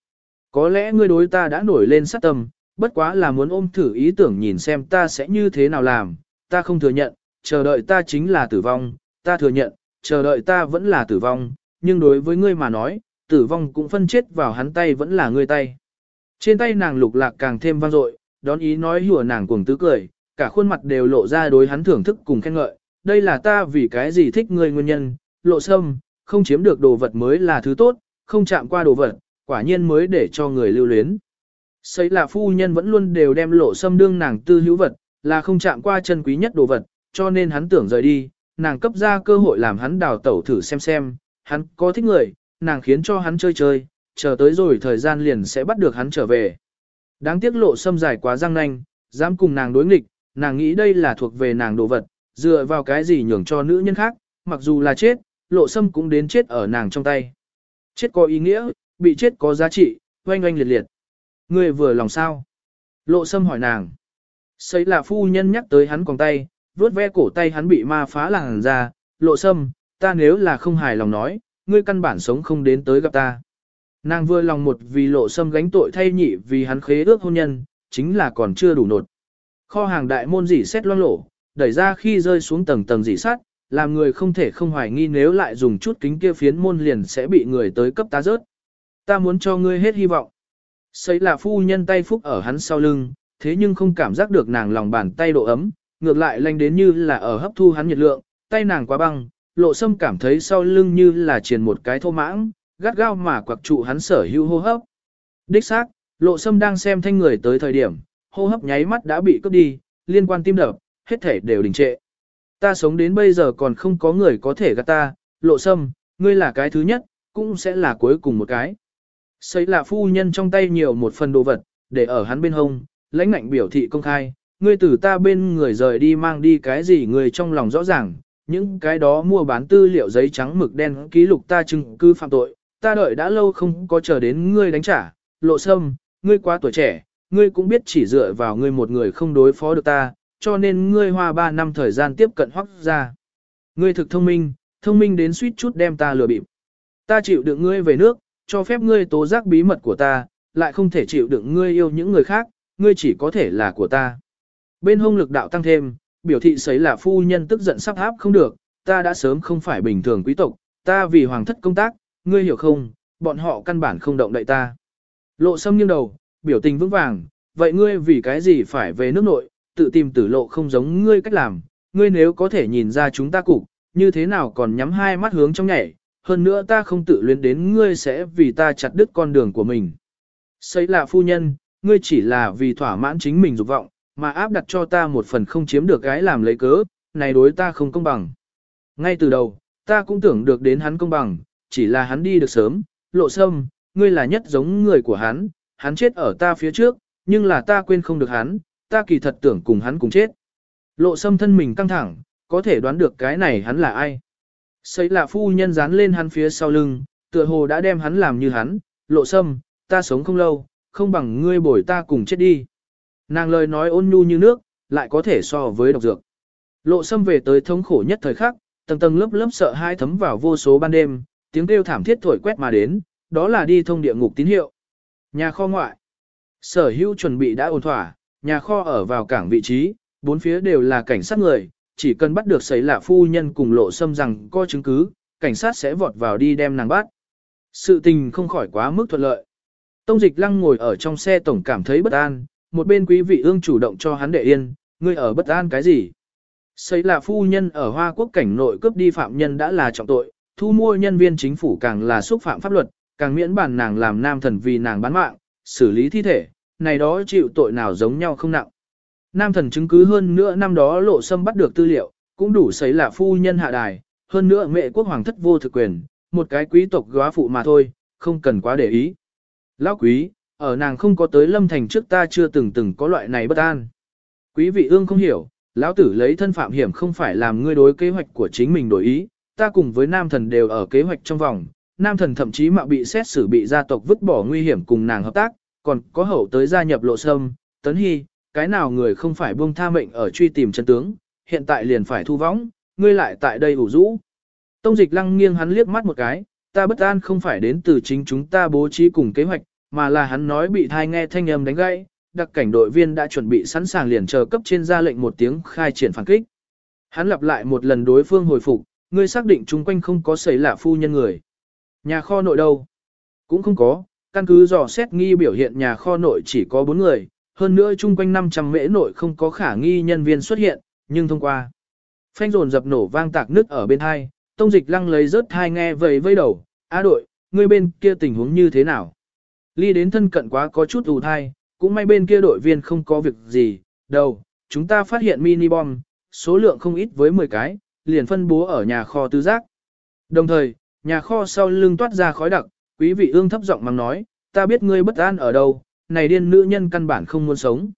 Có lẽ ngươi đối ta đã nổi lên sát tâm, bất quá là muốn ôm thử ý tưởng nhìn xem ta sẽ như thế nào làm, ta không thừa nhận, chờ đợi ta chính là tử vong, ta thừa nhận, chờ đợi ta vẫn là tử vong, nhưng đối với ngươi mà nói, tử vong cũng phân chết vào hắn tay vẫn là ngươi tay. Trên tay nàng lục lạc càng thêm vang dội, đón ý nói hùa nàng cuồng tứ cười, cả khuôn mặt đều lộ ra đối hắn thưởng thức cùng khen ngợi, đây là ta vì cái gì thích ngươi nguyên nhân, lộ sâm, không chiếm được đồ vật mới là thứ tốt, không chạm qua đồ vật, quả nhiên mới để cho người lưu luyến. Xây là phu nhân vẫn luôn đều đem lộ sâm đương nàng tư hữu vật, là không chạm qua chân quý nhất đồ vật, cho nên hắn tưởng rời đi, nàng cấp ra cơ hội làm hắn đào tẩu thử xem xem, hắn có thích người, nàng khiến cho hắn chơi chơi, chờ tới rồi thời gian liền sẽ bắt được hắn trở về. Đáng tiếc lộ xâm dài quá răng nanh, dám cùng nàng đối nghịch, nàng nghĩ đây là thuộc về nàng đồ vật, dựa vào cái gì nhường cho nữ nhân khác, mặc dù là chết, lộ xâm cũng đến chết ở nàng trong tay. Chết có ý nghĩa, bị chết có giá trị, oanh oanh liệt liệt. Người vừa lòng sao? Lộ xâm hỏi nàng. Xây là phu nhân nhắc tới hắn còn tay, vuốt ve cổ tay hắn bị ma phá làng ra, lộ xâm, ta nếu là không hài lòng nói, ngươi căn bản sống không đến tới gặp ta. Nàng vừa lòng một vì lộ sâm gánh tội thay nhị vì hắn khế ước hôn nhân, chính là còn chưa đủ nột. Kho hàng đại môn dỉ xét loang lổ, đẩy ra khi rơi xuống tầng tầng dỉ sát, làm người không thể không hoài nghi nếu lại dùng chút kính kia phiến môn liền sẽ bị người tới cấp tá rớt. Ta muốn cho ngươi hết hy vọng. Xây là phu nhân tay phúc ở hắn sau lưng, thế nhưng không cảm giác được nàng lòng bàn tay độ ấm, ngược lại lanh đến như là ở hấp thu hắn nhiệt lượng, tay nàng quá băng, lộ sâm cảm thấy sau lưng như là triền một cái thô mãng, gắt gao mà quặc trụ hắn sở hữu hô hấp. Đích xác, lộ sâm đang xem thanh người tới thời điểm, hô hấp nháy mắt đã bị cướp đi, liên quan tim đập, hết thể đều đình trệ. Ta sống đến bây giờ còn không có người có thể gạt ta, lộ sâm, ngươi là cái thứ nhất, cũng sẽ là cuối cùng một cái. Xây là phu nhân trong tay nhiều một phần đồ vật, để ở hắn bên hông, lãnh ngạnh biểu thị công khai, ngươi từ ta bên người rời đi mang đi cái gì người trong lòng rõ ràng, những cái đó mua bán tư liệu giấy trắng mực đen ký lục ta chứng cứ phạm tội, ta đợi đã lâu không có chờ đến ngươi đánh trả, lộ sâm, ngươi quá tuổi trẻ, ngươi cũng biết chỉ dựa vào ngươi một người không đối phó được ta, cho nên ngươi hoa ba năm thời gian tiếp cận hoắc ra. Ngươi thực thông minh, thông minh đến suýt chút đem ta lừa bịp. Ta chịu đựng ngươi về nước, cho phép ngươi tố giác bí mật của ta, lại không thể chịu đựng ngươi yêu những người khác, ngươi chỉ có thể là của ta. Bên hông lực đạo tăng thêm, biểu thị sấy là phu nhân tức giận sắp áp không được, ta đã sớm không phải bình thường quý tộc, ta vì hoàng thất công tác, ngươi hiểu không, bọn họ căn bản không động đậy ta. Lộ sâm nghiêng đầu, biểu tình vững vàng, vậy ngươi vì cái gì phải về nước nội, tự tìm tử lộ không giống ngươi cách làm, ngươi nếu có thể nhìn ra chúng ta cục, như thế nào còn nhắm hai mắt hướng trong nhảy, hơn nữa ta không tự luyến đến ngươi sẽ vì ta chặt đứt con đường của mình. Xây là phu nhân, ngươi chỉ là vì thỏa mãn chính mình dục vọng, mà áp đặt cho ta một phần không chiếm được gái làm lấy cớ, này đối ta không công bằng. Ngay từ đầu, Ta cũng tưởng được đến hắn công bằng, chỉ là hắn đi được sớm, lộ sâm, ngươi là nhất giống người của hắn, hắn chết ở ta phía trước, nhưng là ta quên không được hắn, ta kỳ thật tưởng cùng hắn cùng chết. Lộ sâm thân mình căng thẳng, có thể đoán được cái này hắn là ai. Xây là phu nhân dán lên hắn phía sau lưng, tựa hồ đã đem hắn làm như hắn, lộ sâm, ta sống không lâu, không bằng ngươi bồi ta cùng chết đi. Nàng lời nói ôn nhu như nước, lại có thể so với độc dược. Lộ sâm về tới thống khổ nhất thời khắc, tầng tầng lớp lớp sợ hai thấm vào vô số ban đêm, tiếng kêu thảm thiết thổi quét mà đến, đó là đi thông địa ngục tín hiệu. Nhà kho ngoại. Sở hữu chuẩn bị đã ổn thỏa, nhà kho ở vào cảng vị trí, bốn phía đều là cảnh sát người, chỉ cần bắt được xảy lạ phu nhân cùng lộ xâm rằng có chứng cứ, cảnh sát sẽ vọt vào đi đem nàng bắt. Sự tình không khỏi quá mức thuận lợi. Tông dịch lăng ngồi ở trong xe tổng cảm thấy bất an, một bên quý vị ương chủ động cho hắn đệ yên, ngươi ở bất an cái gì? Sấy lạ phu nhân ở Hoa Quốc cảnh nội cướp đi phạm nhân đã là trọng tội, thu mua nhân viên chính phủ càng là xúc phạm pháp luật, càng miễn bản nàng làm nam thần vì nàng bán mạng, xử lý thi thể, này đó chịu tội nào giống nhau không nặng. Nam thần chứng cứ hơn nữa năm đó lộ sâm bắt được tư liệu, cũng đủ xấy là phu nhân hạ đài, hơn nữa mẹ quốc hoàng thất vô thực quyền, một cái quý tộc góa phụ mà thôi, không cần quá để ý. Lão quý, ở nàng không có tới lâm thành trước ta chưa từng từng có loại này bất an. Quý vị ương không hiểu, lão tử lấy thân phạm hiểm không phải làm ngươi đối kế hoạch của chính mình đổi ý, ta cùng với nam thần đều ở kế hoạch trong vòng, nam thần thậm chí mạo bị xét xử bị gia tộc vứt bỏ nguy hiểm cùng nàng hợp tác, còn có hậu tới gia nhập lộ sâm, tấn hy, cái nào người không phải buông tha mệnh ở truy tìm chân tướng, hiện tại liền phải thu võng, ngươi lại tại đây ủ rũ. Tông dịch lăng nghiêng hắn liếc mắt một cái, ta bất an không phải đến từ chính chúng ta bố trí cùng kế hoạch, mà là hắn nói bị thai nghe thanh âm đánh gãy, đặc cảnh đội viên đã chuẩn bị sẵn sàng liền chờ cấp trên ra lệnh một tiếng khai triển phản kích. Hắn lặp lại một lần đối phương hồi phục, ngươi xác định chung quanh không có xảy lạ phu nhân người. Nhà kho nội đâu? Cũng không có, căn cứ dò xét nghi biểu hiện nhà kho nội chỉ có 4 người, hơn nữa chung quanh 500 mễ nội không có khả nghi nhân viên xuất hiện, nhưng thông qua. Phanh rồn dập nổ vang tạc nước ở bên hai, tông dịch lăng lấy rớt hai nghe vầy vây đầu, á đội, ngươi bên kia tình huống như thế nào? Ly đến thân cận quá có chút ù thai, cũng may bên kia đội viên không có việc gì, đâu, chúng ta phát hiện mini bom, số lượng không ít với 10 cái, liền phân bố ở nhà kho tứ giác. Đồng thời, nhà kho sau lưng toát ra khói đặc, quý vị ương thấp giọng mắng nói, ta biết ngươi bất an ở đâu, này điên nữ nhân căn bản không muốn sống.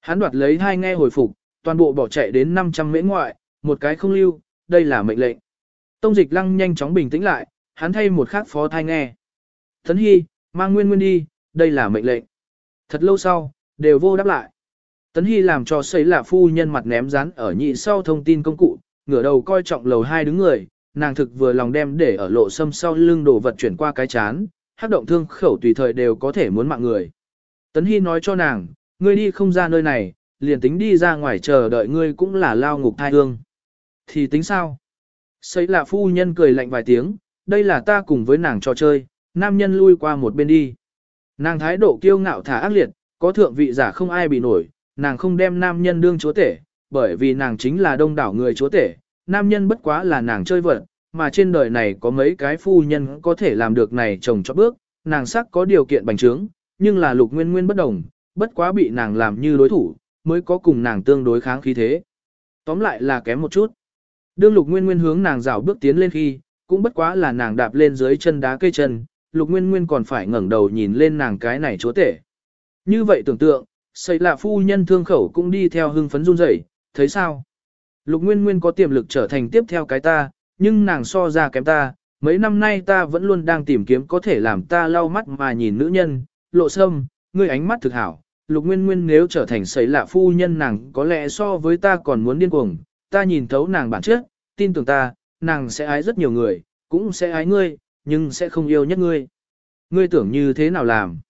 Hắn đoạt lấy hai nghe hồi phục, toàn bộ bỏ chạy đến 500 mễ ngoại, một cái không lưu, đây là mệnh lệnh. Tông dịch lăng nhanh chóng bình tĩnh lại, hắn thay một khác phó thai nghe. Thấn hy, mang nguyên nguyên đi, đây là mệnh lệnh. Thật lâu sau, đều vô đáp lại. Tấn Hy làm cho xây là phu nhân mặt ném rán ở nhị sau thông tin công cụ, ngửa đầu coi trọng lầu hai đứng người, nàng thực vừa lòng đem để ở lộ sâm sau lưng đồ vật chuyển qua cái chán, hát động thương khẩu tùy thời đều có thể muốn mạng người. Tấn Hy nói cho nàng, ngươi đi không ra nơi này, liền tính đi ra ngoài chờ đợi ngươi cũng là lao ngục thai hương. Thì tính sao? Xây là phu nhân cười lạnh vài tiếng, đây là ta cùng với nàng trò chơi, nam nhân lui qua một bên đi. Nàng thái độ kiêu ngạo thả ác liệt, có thượng vị giả không ai bị nổi, nàng không đem nam nhân đương chúa tể, bởi vì nàng chính là đông đảo người chúa tể, nam nhân bất quá là nàng chơi vợ, mà trên đời này có mấy cái phu nhân có thể làm được này chồng cho bước, nàng sắc có điều kiện bành trướng, nhưng là lục nguyên nguyên bất đồng, bất quá bị nàng làm như đối thủ, mới có cùng nàng tương đối kháng khí thế. Tóm lại là kém một chút. Đương lục nguyên nguyên hướng nàng rào bước tiến lên khi, cũng bất quá là nàng đạp lên dưới chân đá cây chân, lục nguyên nguyên còn phải ngẩng đầu nhìn lên nàng cái này chúa tể. Như vậy tưởng tượng, xây lạ phu nhân thương khẩu cũng đi theo hưng phấn run rẩy, thấy sao? Lục nguyên nguyên có tiềm lực trở thành tiếp theo cái ta, nhưng nàng so ra kém ta, mấy năm nay ta vẫn luôn đang tìm kiếm có thể làm ta lau mắt mà nhìn nữ nhân, lộ sâm, ngươi ánh mắt thực hảo. Lục Nguyên Nguyên nếu trở thành sấy lạ phu nhân nàng có lẽ so với ta còn muốn điên cuồng, ta nhìn thấu nàng bản chất, tin tưởng ta, nàng sẽ ái rất nhiều người, cũng sẽ ái ngươi, nhưng sẽ không yêu nhất ngươi. Ngươi tưởng như thế nào làm?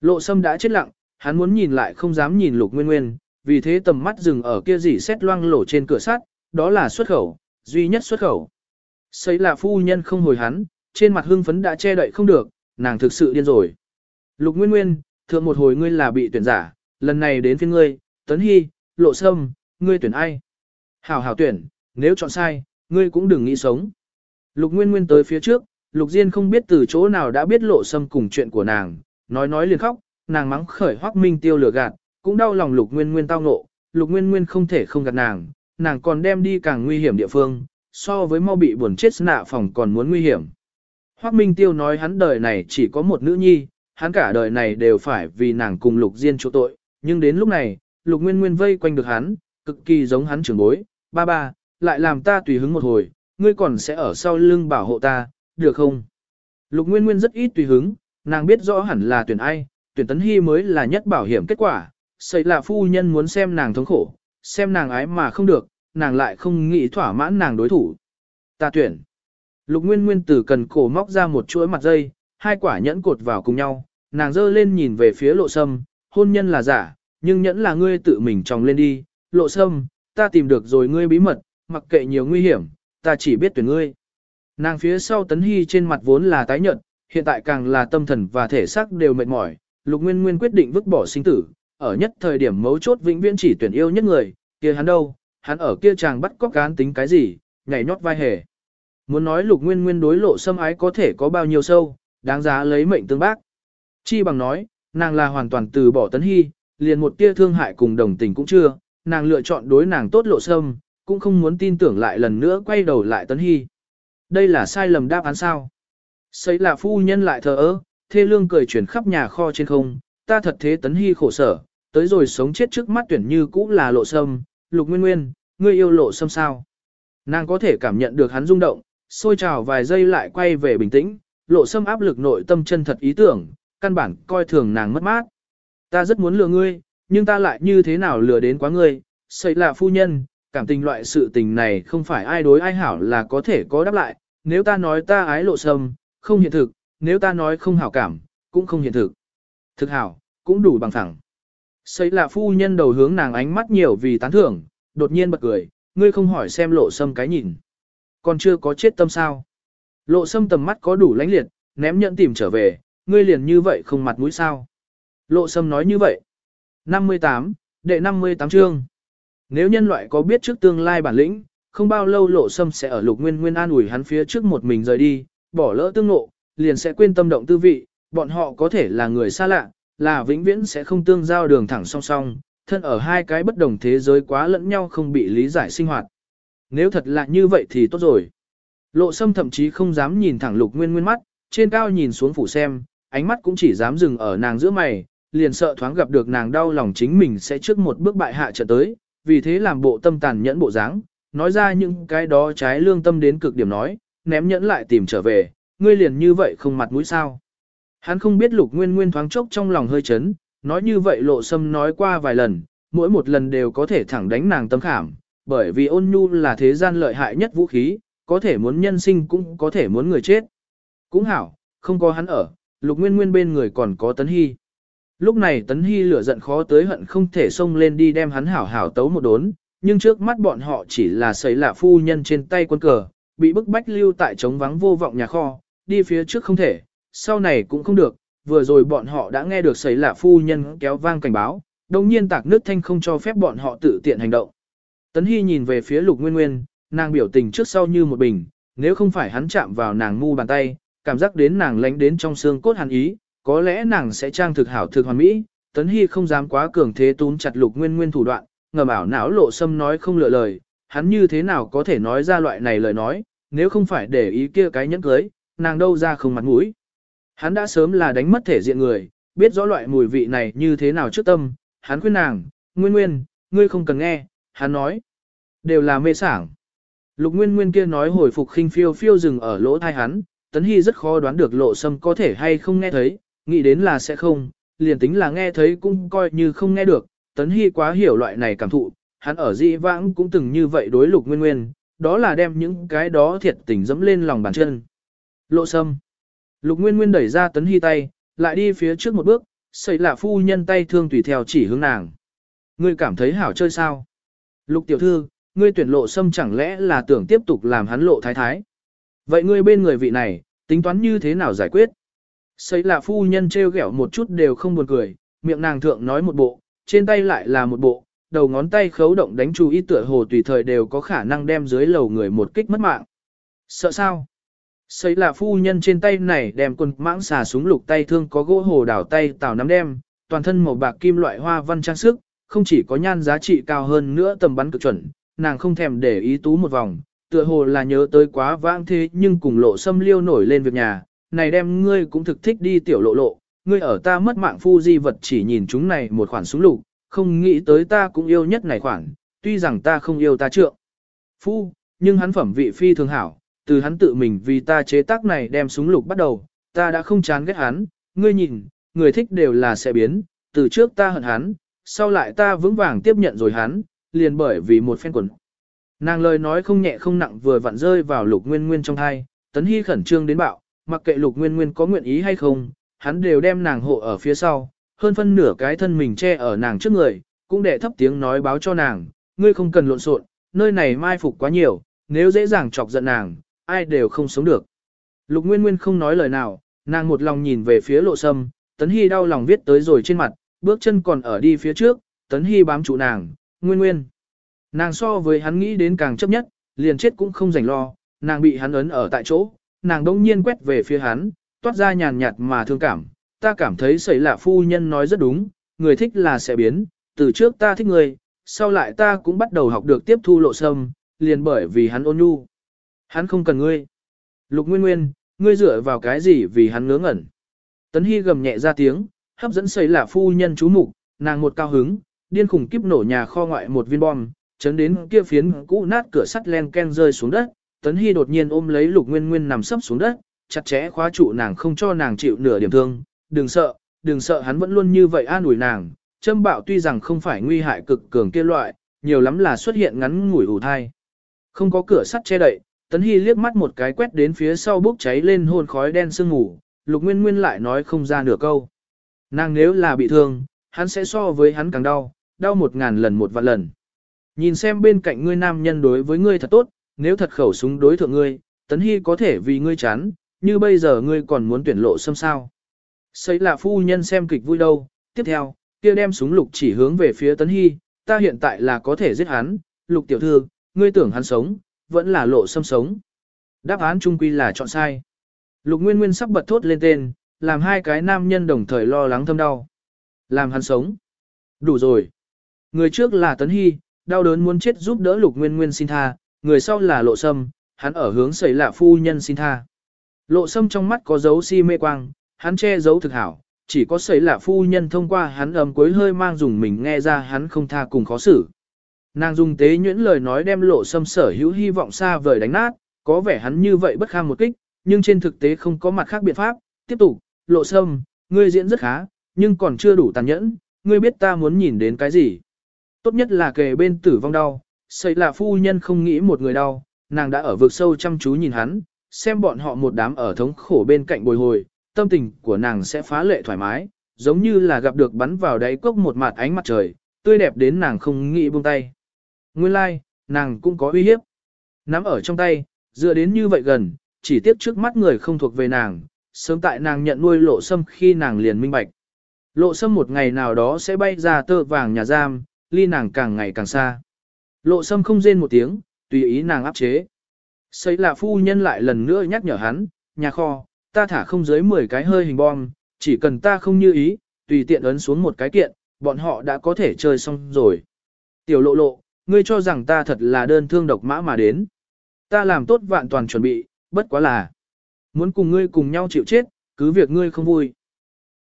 Lộ sâm đã chết lặng, hắn muốn nhìn lại không dám nhìn lục nguyên nguyên, vì thế tầm mắt dừng ở kia gì xét loang lổ trên cửa sắt, đó là xuất khẩu, duy nhất xuất khẩu. Xây là phu nhân không hồi hắn, trên mặt hưng phấn đã che đậy không được, nàng thực sự điên rồi. Lục nguyên nguyên, thượng một hồi ngươi là bị tuyển giả, lần này đến phiên ngươi, tấn hy, lộ sâm, ngươi tuyển ai? Hảo hảo tuyển, nếu chọn sai, ngươi cũng đừng nghĩ sống. Lục nguyên nguyên tới phía trước, Lục Diên không biết từ chỗ nào đã biết lộ sâm cùng chuyện của nàng, nói nói liền khóc, nàng mắng khởi Hoắc Minh Tiêu lừa gạt, cũng đau lòng Lục Nguyên Nguyên tao ngộ, Lục Nguyên Nguyên không thể không gạt nàng, nàng còn đem đi càng nguy hiểm địa phương, so với mau bị buồn chết nạ phòng còn muốn nguy hiểm. Hoác Minh Tiêu nói hắn đời này chỉ có một nữ nhi, hắn cả đời này đều phải vì nàng cùng Lục Diên chỗ tội, nhưng đến lúc này, Lục Nguyên Nguyên vây quanh được hắn, cực kỳ giống hắn trưởng bối, ba ba, lại làm ta tùy hứng một hồi, ngươi còn sẽ ở sau lưng bảo hộ ta, được không? Lục Nguyên Nguyên rất ít tùy hứng, nàng biết rõ hẳn là tuyển ai, tuyển Tấn Hy mới là nhất bảo hiểm kết quả, xây là phu nhân muốn xem nàng thống khổ, xem nàng ái mà không được, nàng lại không nghĩ thỏa mãn nàng đối thủ. Ta tuyển. Lục Nguyên Nguyên từ cần cổ móc ra một chuỗi mặt dây, hai quả nhẫn cột vào cùng nhau, nàng dơ lên nhìn về phía lộ sâm, hôn nhân là giả, nhưng nhẫn là ngươi tự mình tròng lên đi, lộ sâm, ta tìm được rồi ngươi bí mật, mặc kệ nhiều nguy hiểm, ta chỉ biết tuyển ngươi. Nàng phía sau tấn hy trên mặt vốn là tái nhợt, hiện tại càng là tâm thần và thể xác đều mệt mỏi, lục nguyên nguyên quyết định vứt bỏ sinh tử, ở nhất thời điểm mấu chốt vĩnh viễn chỉ tuyển yêu nhất người, kia hắn đâu, hắn ở kia chàng bắt cóc cán tính cái gì, nhảy nhót vai hề. Muốn nói lục nguyên nguyên đối lộ xâm ái có thể có bao nhiêu sâu, đáng giá lấy mệnh tương bác. Chi bằng nói, nàng là hoàn toàn từ bỏ tấn hy, liền một tia thương hại cùng đồng tình cũng chưa, nàng lựa chọn đối nàng tốt lộ sâm, cũng không muốn tin tưởng lại lần nữa quay đầu lại tấn hy. Đây là sai lầm đáp án sao? Xây là phu nhân lại thờ ơ, thê lương cười chuyển khắp nhà kho trên không, ta thật thế tấn hy khổ sở, tới rồi sống chết trước mắt tuyển như cũ là lộ sâm, lục nguyên nguyên, ngươi yêu lộ sâm sao? Nàng có thể cảm nhận được hắn rung động, sôi trào vài giây lại quay về bình tĩnh, lộ sâm áp lực nội tâm chân thật ý tưởng, căn bản coi thường nàng mất mát. Ta rất muốn lừa ngươi, nhưng ta lại như thế nào lừa đến quá ngươi, xây là phu nhân, cảm tình loại sự tình này không phải ai đối ai hảo là có thể có đáp lại, nếu ta nói ta ái lộ sâm, không hiện thực, nếu ta nói không hảo cảm, cũng không hiện thực. Thực hảo, cũng đủ bằng thẳng. Xây là phu nhân đầu hướng nàng ánh mắt nhiều vì tán thưởng, đột nhiên bật cười, ngươi không hỏi xem lộ sâm cái nhìn. Còn chưa có chết tâm sao. Lộ sâm tầm mắt có đủ lãnh liệt, ném nhận tìm trở về, ngươi liền như vậy không mặt mũi sao. Lộ sâm nói như vậy. 58, đệ 58 chương. Nếu nhân loại có biết trước tương lai bản lĩnh, không bao lâu lộ sâm sẽ ở lục nguyên nguyên an ủi hắn phía trước một mình rời đi, bỏ lỡ tương ngộ, liền sẽ quên tâm động tư vị, bọn họ có thể là người xa lạ, là vĩnh viễn sẽ không tương giao đường thẳng song song, thân ở hai cái bất đồng thế giới quá lẫn nhau không bị lý giải sinh hoạt. Nếu thật là như vậy thì tốt rồi. Lộ sâm thậm chí không dám nhìn thẳng lục nguyên nguyên mắt, trên cao nhìn xuống phủ xem, ánh mắt cũng chỉ dám dừng ở nàng giữa mày, liền sợ thoáng gặp được nàng đau lòng chính mình sẽ trước một bước bại hạ trận tới, vì thế làm bộ tâm tàn nhẫn bộ dáng, nói ra những cái đó trái lương tâm đến cực điểm nói, ném nhẫn lại tìm trở về, ngươi liền như vậy không mặt mũi sao. Hắn không biết lục nguyên nguyên thoáng chốc trong lòng hơi chấn, nói như vậy lộ sâm nói qua vài lần, mỗi một lần đều có thể thẳng đánh nàng tâm khảm, bởi vì ôn nhu là thế gian lợi hại nhất vũ khí, có thể muốn nhân sinh cũng có thể muốn người chết. Cũng hảo, không có hắn ở, lục nguyên nguyên bên người còn có tấn hy. Lúc này tấn hy lửa giận khó tới hận không thể xông lên đi đem hắn hảo hảo tấu một đốn, nhưng trước mắt bọn họ chỉ là sấy lạ phu nhân trên tay quân cờ, bị bức bách lưu tại trống vắng vô vọng nhà kho, đi phía trước không thể, sau này cũng không được, vừa rồi bọn họ đã nghe được sấy là phu nhân kéo vang cảnh báo, đồng nhiên tạc nước thanh không cho phép bọn họ tự tiện hành động. Tấn Hy nhìn về phía lục nguyên nguyên, nàng biểu tình trước sau như một bình, nếu không phải hắn chạm vào nàng ngu bàn tay, cảm giác đến nàng lánh đến trong xương cốt hắn ý, có lẽ nàng sẽ trang thực hảo thực hoàn mỹ. Tấn Hy không dám quá cường thế tún chặt lục nguyên nguyên thủ đoạn, ngầm ảo não lộ sâm nói không lựa lời, hắn như thế nào có thể nói ra loại này lời nói, nếu không phải để ý kia cái nhẫn cưới, nàng đâu ra không mặt mũi. Hắn đã sớm là đánh mất thể diện người, biết rõ loại mùi vị này như thế nào trước tâm, hắn khuyên nàng, nguyên nguyên, ngươi không cần nghe, hắn nói, đều là mê sảng. Lục nguyên nguyên kia nói hồi phục khinh phiêu phiêu dừng ở lỗ thai hắn, tấn hy rất khó đoán được lộ sâm có thể hay không nghe thấy, nghĩ đến là sẽ không, liền tính là nghe thấy cũng coi như không nghe được, tấn hy quá hiểu loại này cảm thụ, hắn ở dĩ vãng cũng từng như vậy đối lục nguyên nguyên, đó là đem những cái đó thiệt tình dẫm lên lòng bàn chân. Lộ sâm. Lục nguyên nguyên đẩy ra tấn hy tay, lại đi phía trước một bước, xây là phu nhân tay thương tùy theo chỉ hướng nàng. Ngươi cảm thấy hảo chơi sao? Lục tiểu thư, ngươi tuyển lộ sâm chẳng lẽ là tưởng tiếp tục làm hắn lộ thái thái. Vậy ngươi bên người vị này, tính toán như thế nào giải quyết? Xây là phu nhân treo ghẹo một chút đều không buồn cười, miệng nàng thượng nói một bộ, trên tay lại là một bộ, đầu ngón tay khấu động đánh chú ý tựa hồ tùy thời đều có khả năng đem dưới lầu người một kích mất mạng. Sợ sao? Xây là phu nhân trên tay này đem quần mãng xà súng lục tay thương có gỗ hồ đảo tay tào nắm đem, toàn thân màu bạc kim loại hoa văn trang sức, không chỉ có nhan giá trị cao hơn nữa tầm bắn cực chuẩn, nàng không thèm để ý tú một vòng, tựa hồ là nhớ tới quá vãng thế nhưng cùng lộ xâm liêu nổi lên việc nhà, này đem ngươi cũng thực thích đi tiểu lộ lộ, ngươi ở ta mất mạng phu di vật chỉ nhìn chúng này một khoản súng lục, không nghĩ tới ta cũng yêu nhất này khoản, tuy rằng ta không yêu ta trượng. Phu, nhưng hắn phẩm vị phi thường hảo, từ hắn tự mình vì ta chế tác này đem súng lục bắt đầu, ta đã không chán ghét hắn, ngươi nhìn, người thích đều là sẽ biến, từ trước ta hận hắn, sau lại ta vững vàng tiếp nhận rồi hắn, liền bởi vì một phen quần. Nàng lời nói không nhẹ không nặng vừa vặn rơi vào lục nguyên nguyên trong thai, tấn hy khẩn trương đến bạo, mặc kệ lục nguyên nguyên có nguyện ý hay không, hắn đều đem nàng hộ ở phía sau, hơn phân nửa cái thân mình che ở nàng trước người, cũng để thấp tiếng nói báo cho nàng, ngươi không cần lộn xộn, nơi này mai phục quá nhiều, nếu dễ dàng chọc giận nàng, ai đều không sống được. Lục Nguyên Nguyên không nói lời nào, nàng một lòng nhìn về phía lộ sâm, Tấn Hy đau lòng viết tới rồi trên mặt, bước chân còn ở đi phía trước, Tấn Hy bám trụ nàng, Nguyên Nguyên. Nàng so với hắn nghĩ đến càng chấp nhất, liền chết cũng không rảnh lo, nàng bị hắn ấn ở tại chỗ, nàng đông nhiên quét về phía hắn, toát ra nhàn nhạt mà thương cảm, ta cảm thấy xảy lạ phu nhân nói rất đúng, người thích là sẽ biến, từ trước ta thích người, sau lại ta cũng bắt đầu học được tiếp thu lộ sâm, liền bởi vì hắn ôn nhu. Hắn không cần ngươi. Lục Nguyên Nguyên, ngươi dựa vào cái gì vì hắn ngớ ngẩn. Tấn Hy gầm nhẹ ra tiếng, hấp dẫn xây là phu nhân chú mục, nàng một cao hứng, điên khủng kiếp nổ nhà kho ngoại một viên bom, chấn đến kia phiến cũ nát cửa sắt len ken rơi xuống đất. Tấn Hy đột nhiên ôm lấy Lục Nguyên Nguyên nằm sấp xuống đất, chặt chẽ khóa trụ nàng không cho nàng chịu nửa điểm thương. Đừng sợ, đừng sợ hắn vẫn luôn như vậy an ủi nàng. Châm bạo tuy rằng không phải nguy hại cực cường kia loại, nhiều lắm là xuất hiện ngắn ngủi ủ thai. Không có cửa sắt che đậy, Tấn Hy liếc mắt một cái quét đến phía sau bốc cháy lên hôn khói đen sương ngủ, Lục Nguyên Nguyên lại nói không ra nửa câu. Nàng nếu là bị thương, hắn sẽ so với hắn càng đau, đau một ngàn lần một vạn lần. Nhìn xem bên cạnh ngươi nam nhân đối với ngươi thật tốt, nếu thật khẩu súng đối thượng ngươi, Tấn Hy có thể vì ngươi chán, như bây giờ ngươi còn muốn tuyển lộ xâm sao. Xây là phu nhân xem kịch vui đâu, tiếp theo, kia đem súng lục chỉ hướng về phía Tấn Hy, ta hiện tại là có thể giết hắn, lục tiểu thư, ngươi tưởng hắn sống, vẫn là lộ xâm sống. Đáp án trung quy là chọn sai. Lục Nguyên Nguyên sắp bật thốt lên tên, làm hai cái nam nhân đồng thời lo lắng thâm đau. Làm hắn sống. Đủ rồi. Người trước là Tấn Hy, đau đớn muốn chết giúp đỡ Lục Nguyên Nguyên xin tha, người sau là Lộ Sâm, hắn ở hướng xảy lạ phu nhân xin tha. Lộ Sâm trong mắt có dấu si mê quang, hắn che giấu thực hảo, chỉ có xảy lạ phu nhân thông qua hắn ấm cuối hơi mang dùng mình nghe ra hắn không tha cùng khó xử. Nàng dùng tế nhuyễn lời nói đem lộ sâm sở hữu hy vọng xa vời đánh nát, có vẻ hắn như vậy bất kham một kích, nhưng trên thực tế không có mặt khác biện pháp. Tiếp tục, lộ sâm, ngươi diễn rất khá, nhưng còn chưa đủ tàn nhẫn, ngươi biết ta muốn nhìn đến cái gì. Tốt nhất là kề bên tử vong đau, xây là phu nhân không nghĩ một người đau, nàng đã ở vực sâu chăm chú nhìn hắn, xem bọn họ một đám ở thống khổ bên cạnh bồi hồi, tâm tình của nàng sẽ phá lệ thoải mái, giống như là gặp được bắn vào đáy cốc một mặt ánh mặt trời, tươi đẹp đến nàng không nghĩ buông tay. Nguyên lai, like, nàng cũng có uy hiếp. Nắm ở trong tay, dựa đến như vậy gần, chỉ tiếp trước mắt người không thuộc về nàng, sớm tại nàng nhận nuôi lộ sâm khi nàng liền minh bạch. Lộ sâm một ngày nào đó sẽ bay ra tơ vàng nhà giam, ly nàng càng ngày càng xa. Lộ sâm không rên một tiếng, tùy ý nàng áp chế. Xây là phu nhân lại lần nữa nhắc nhở hắn, nhà kho, ta thả không dưới 10 cái hơi hình bom, chỉ cần ta không như ý, tùy tiện ấn xuống một cái kiện, bọn họ đã có thể chơi xong rồi. Tiểu lộ lộ, ngươi cho rằng ta thật là đơn thương độc mã mà đến. Ta làm tốt vạn toàn chuẩn bị, bất quá là muốn cùng ngươi cùng nhau chịu chết, cứ việc ngươi không vui.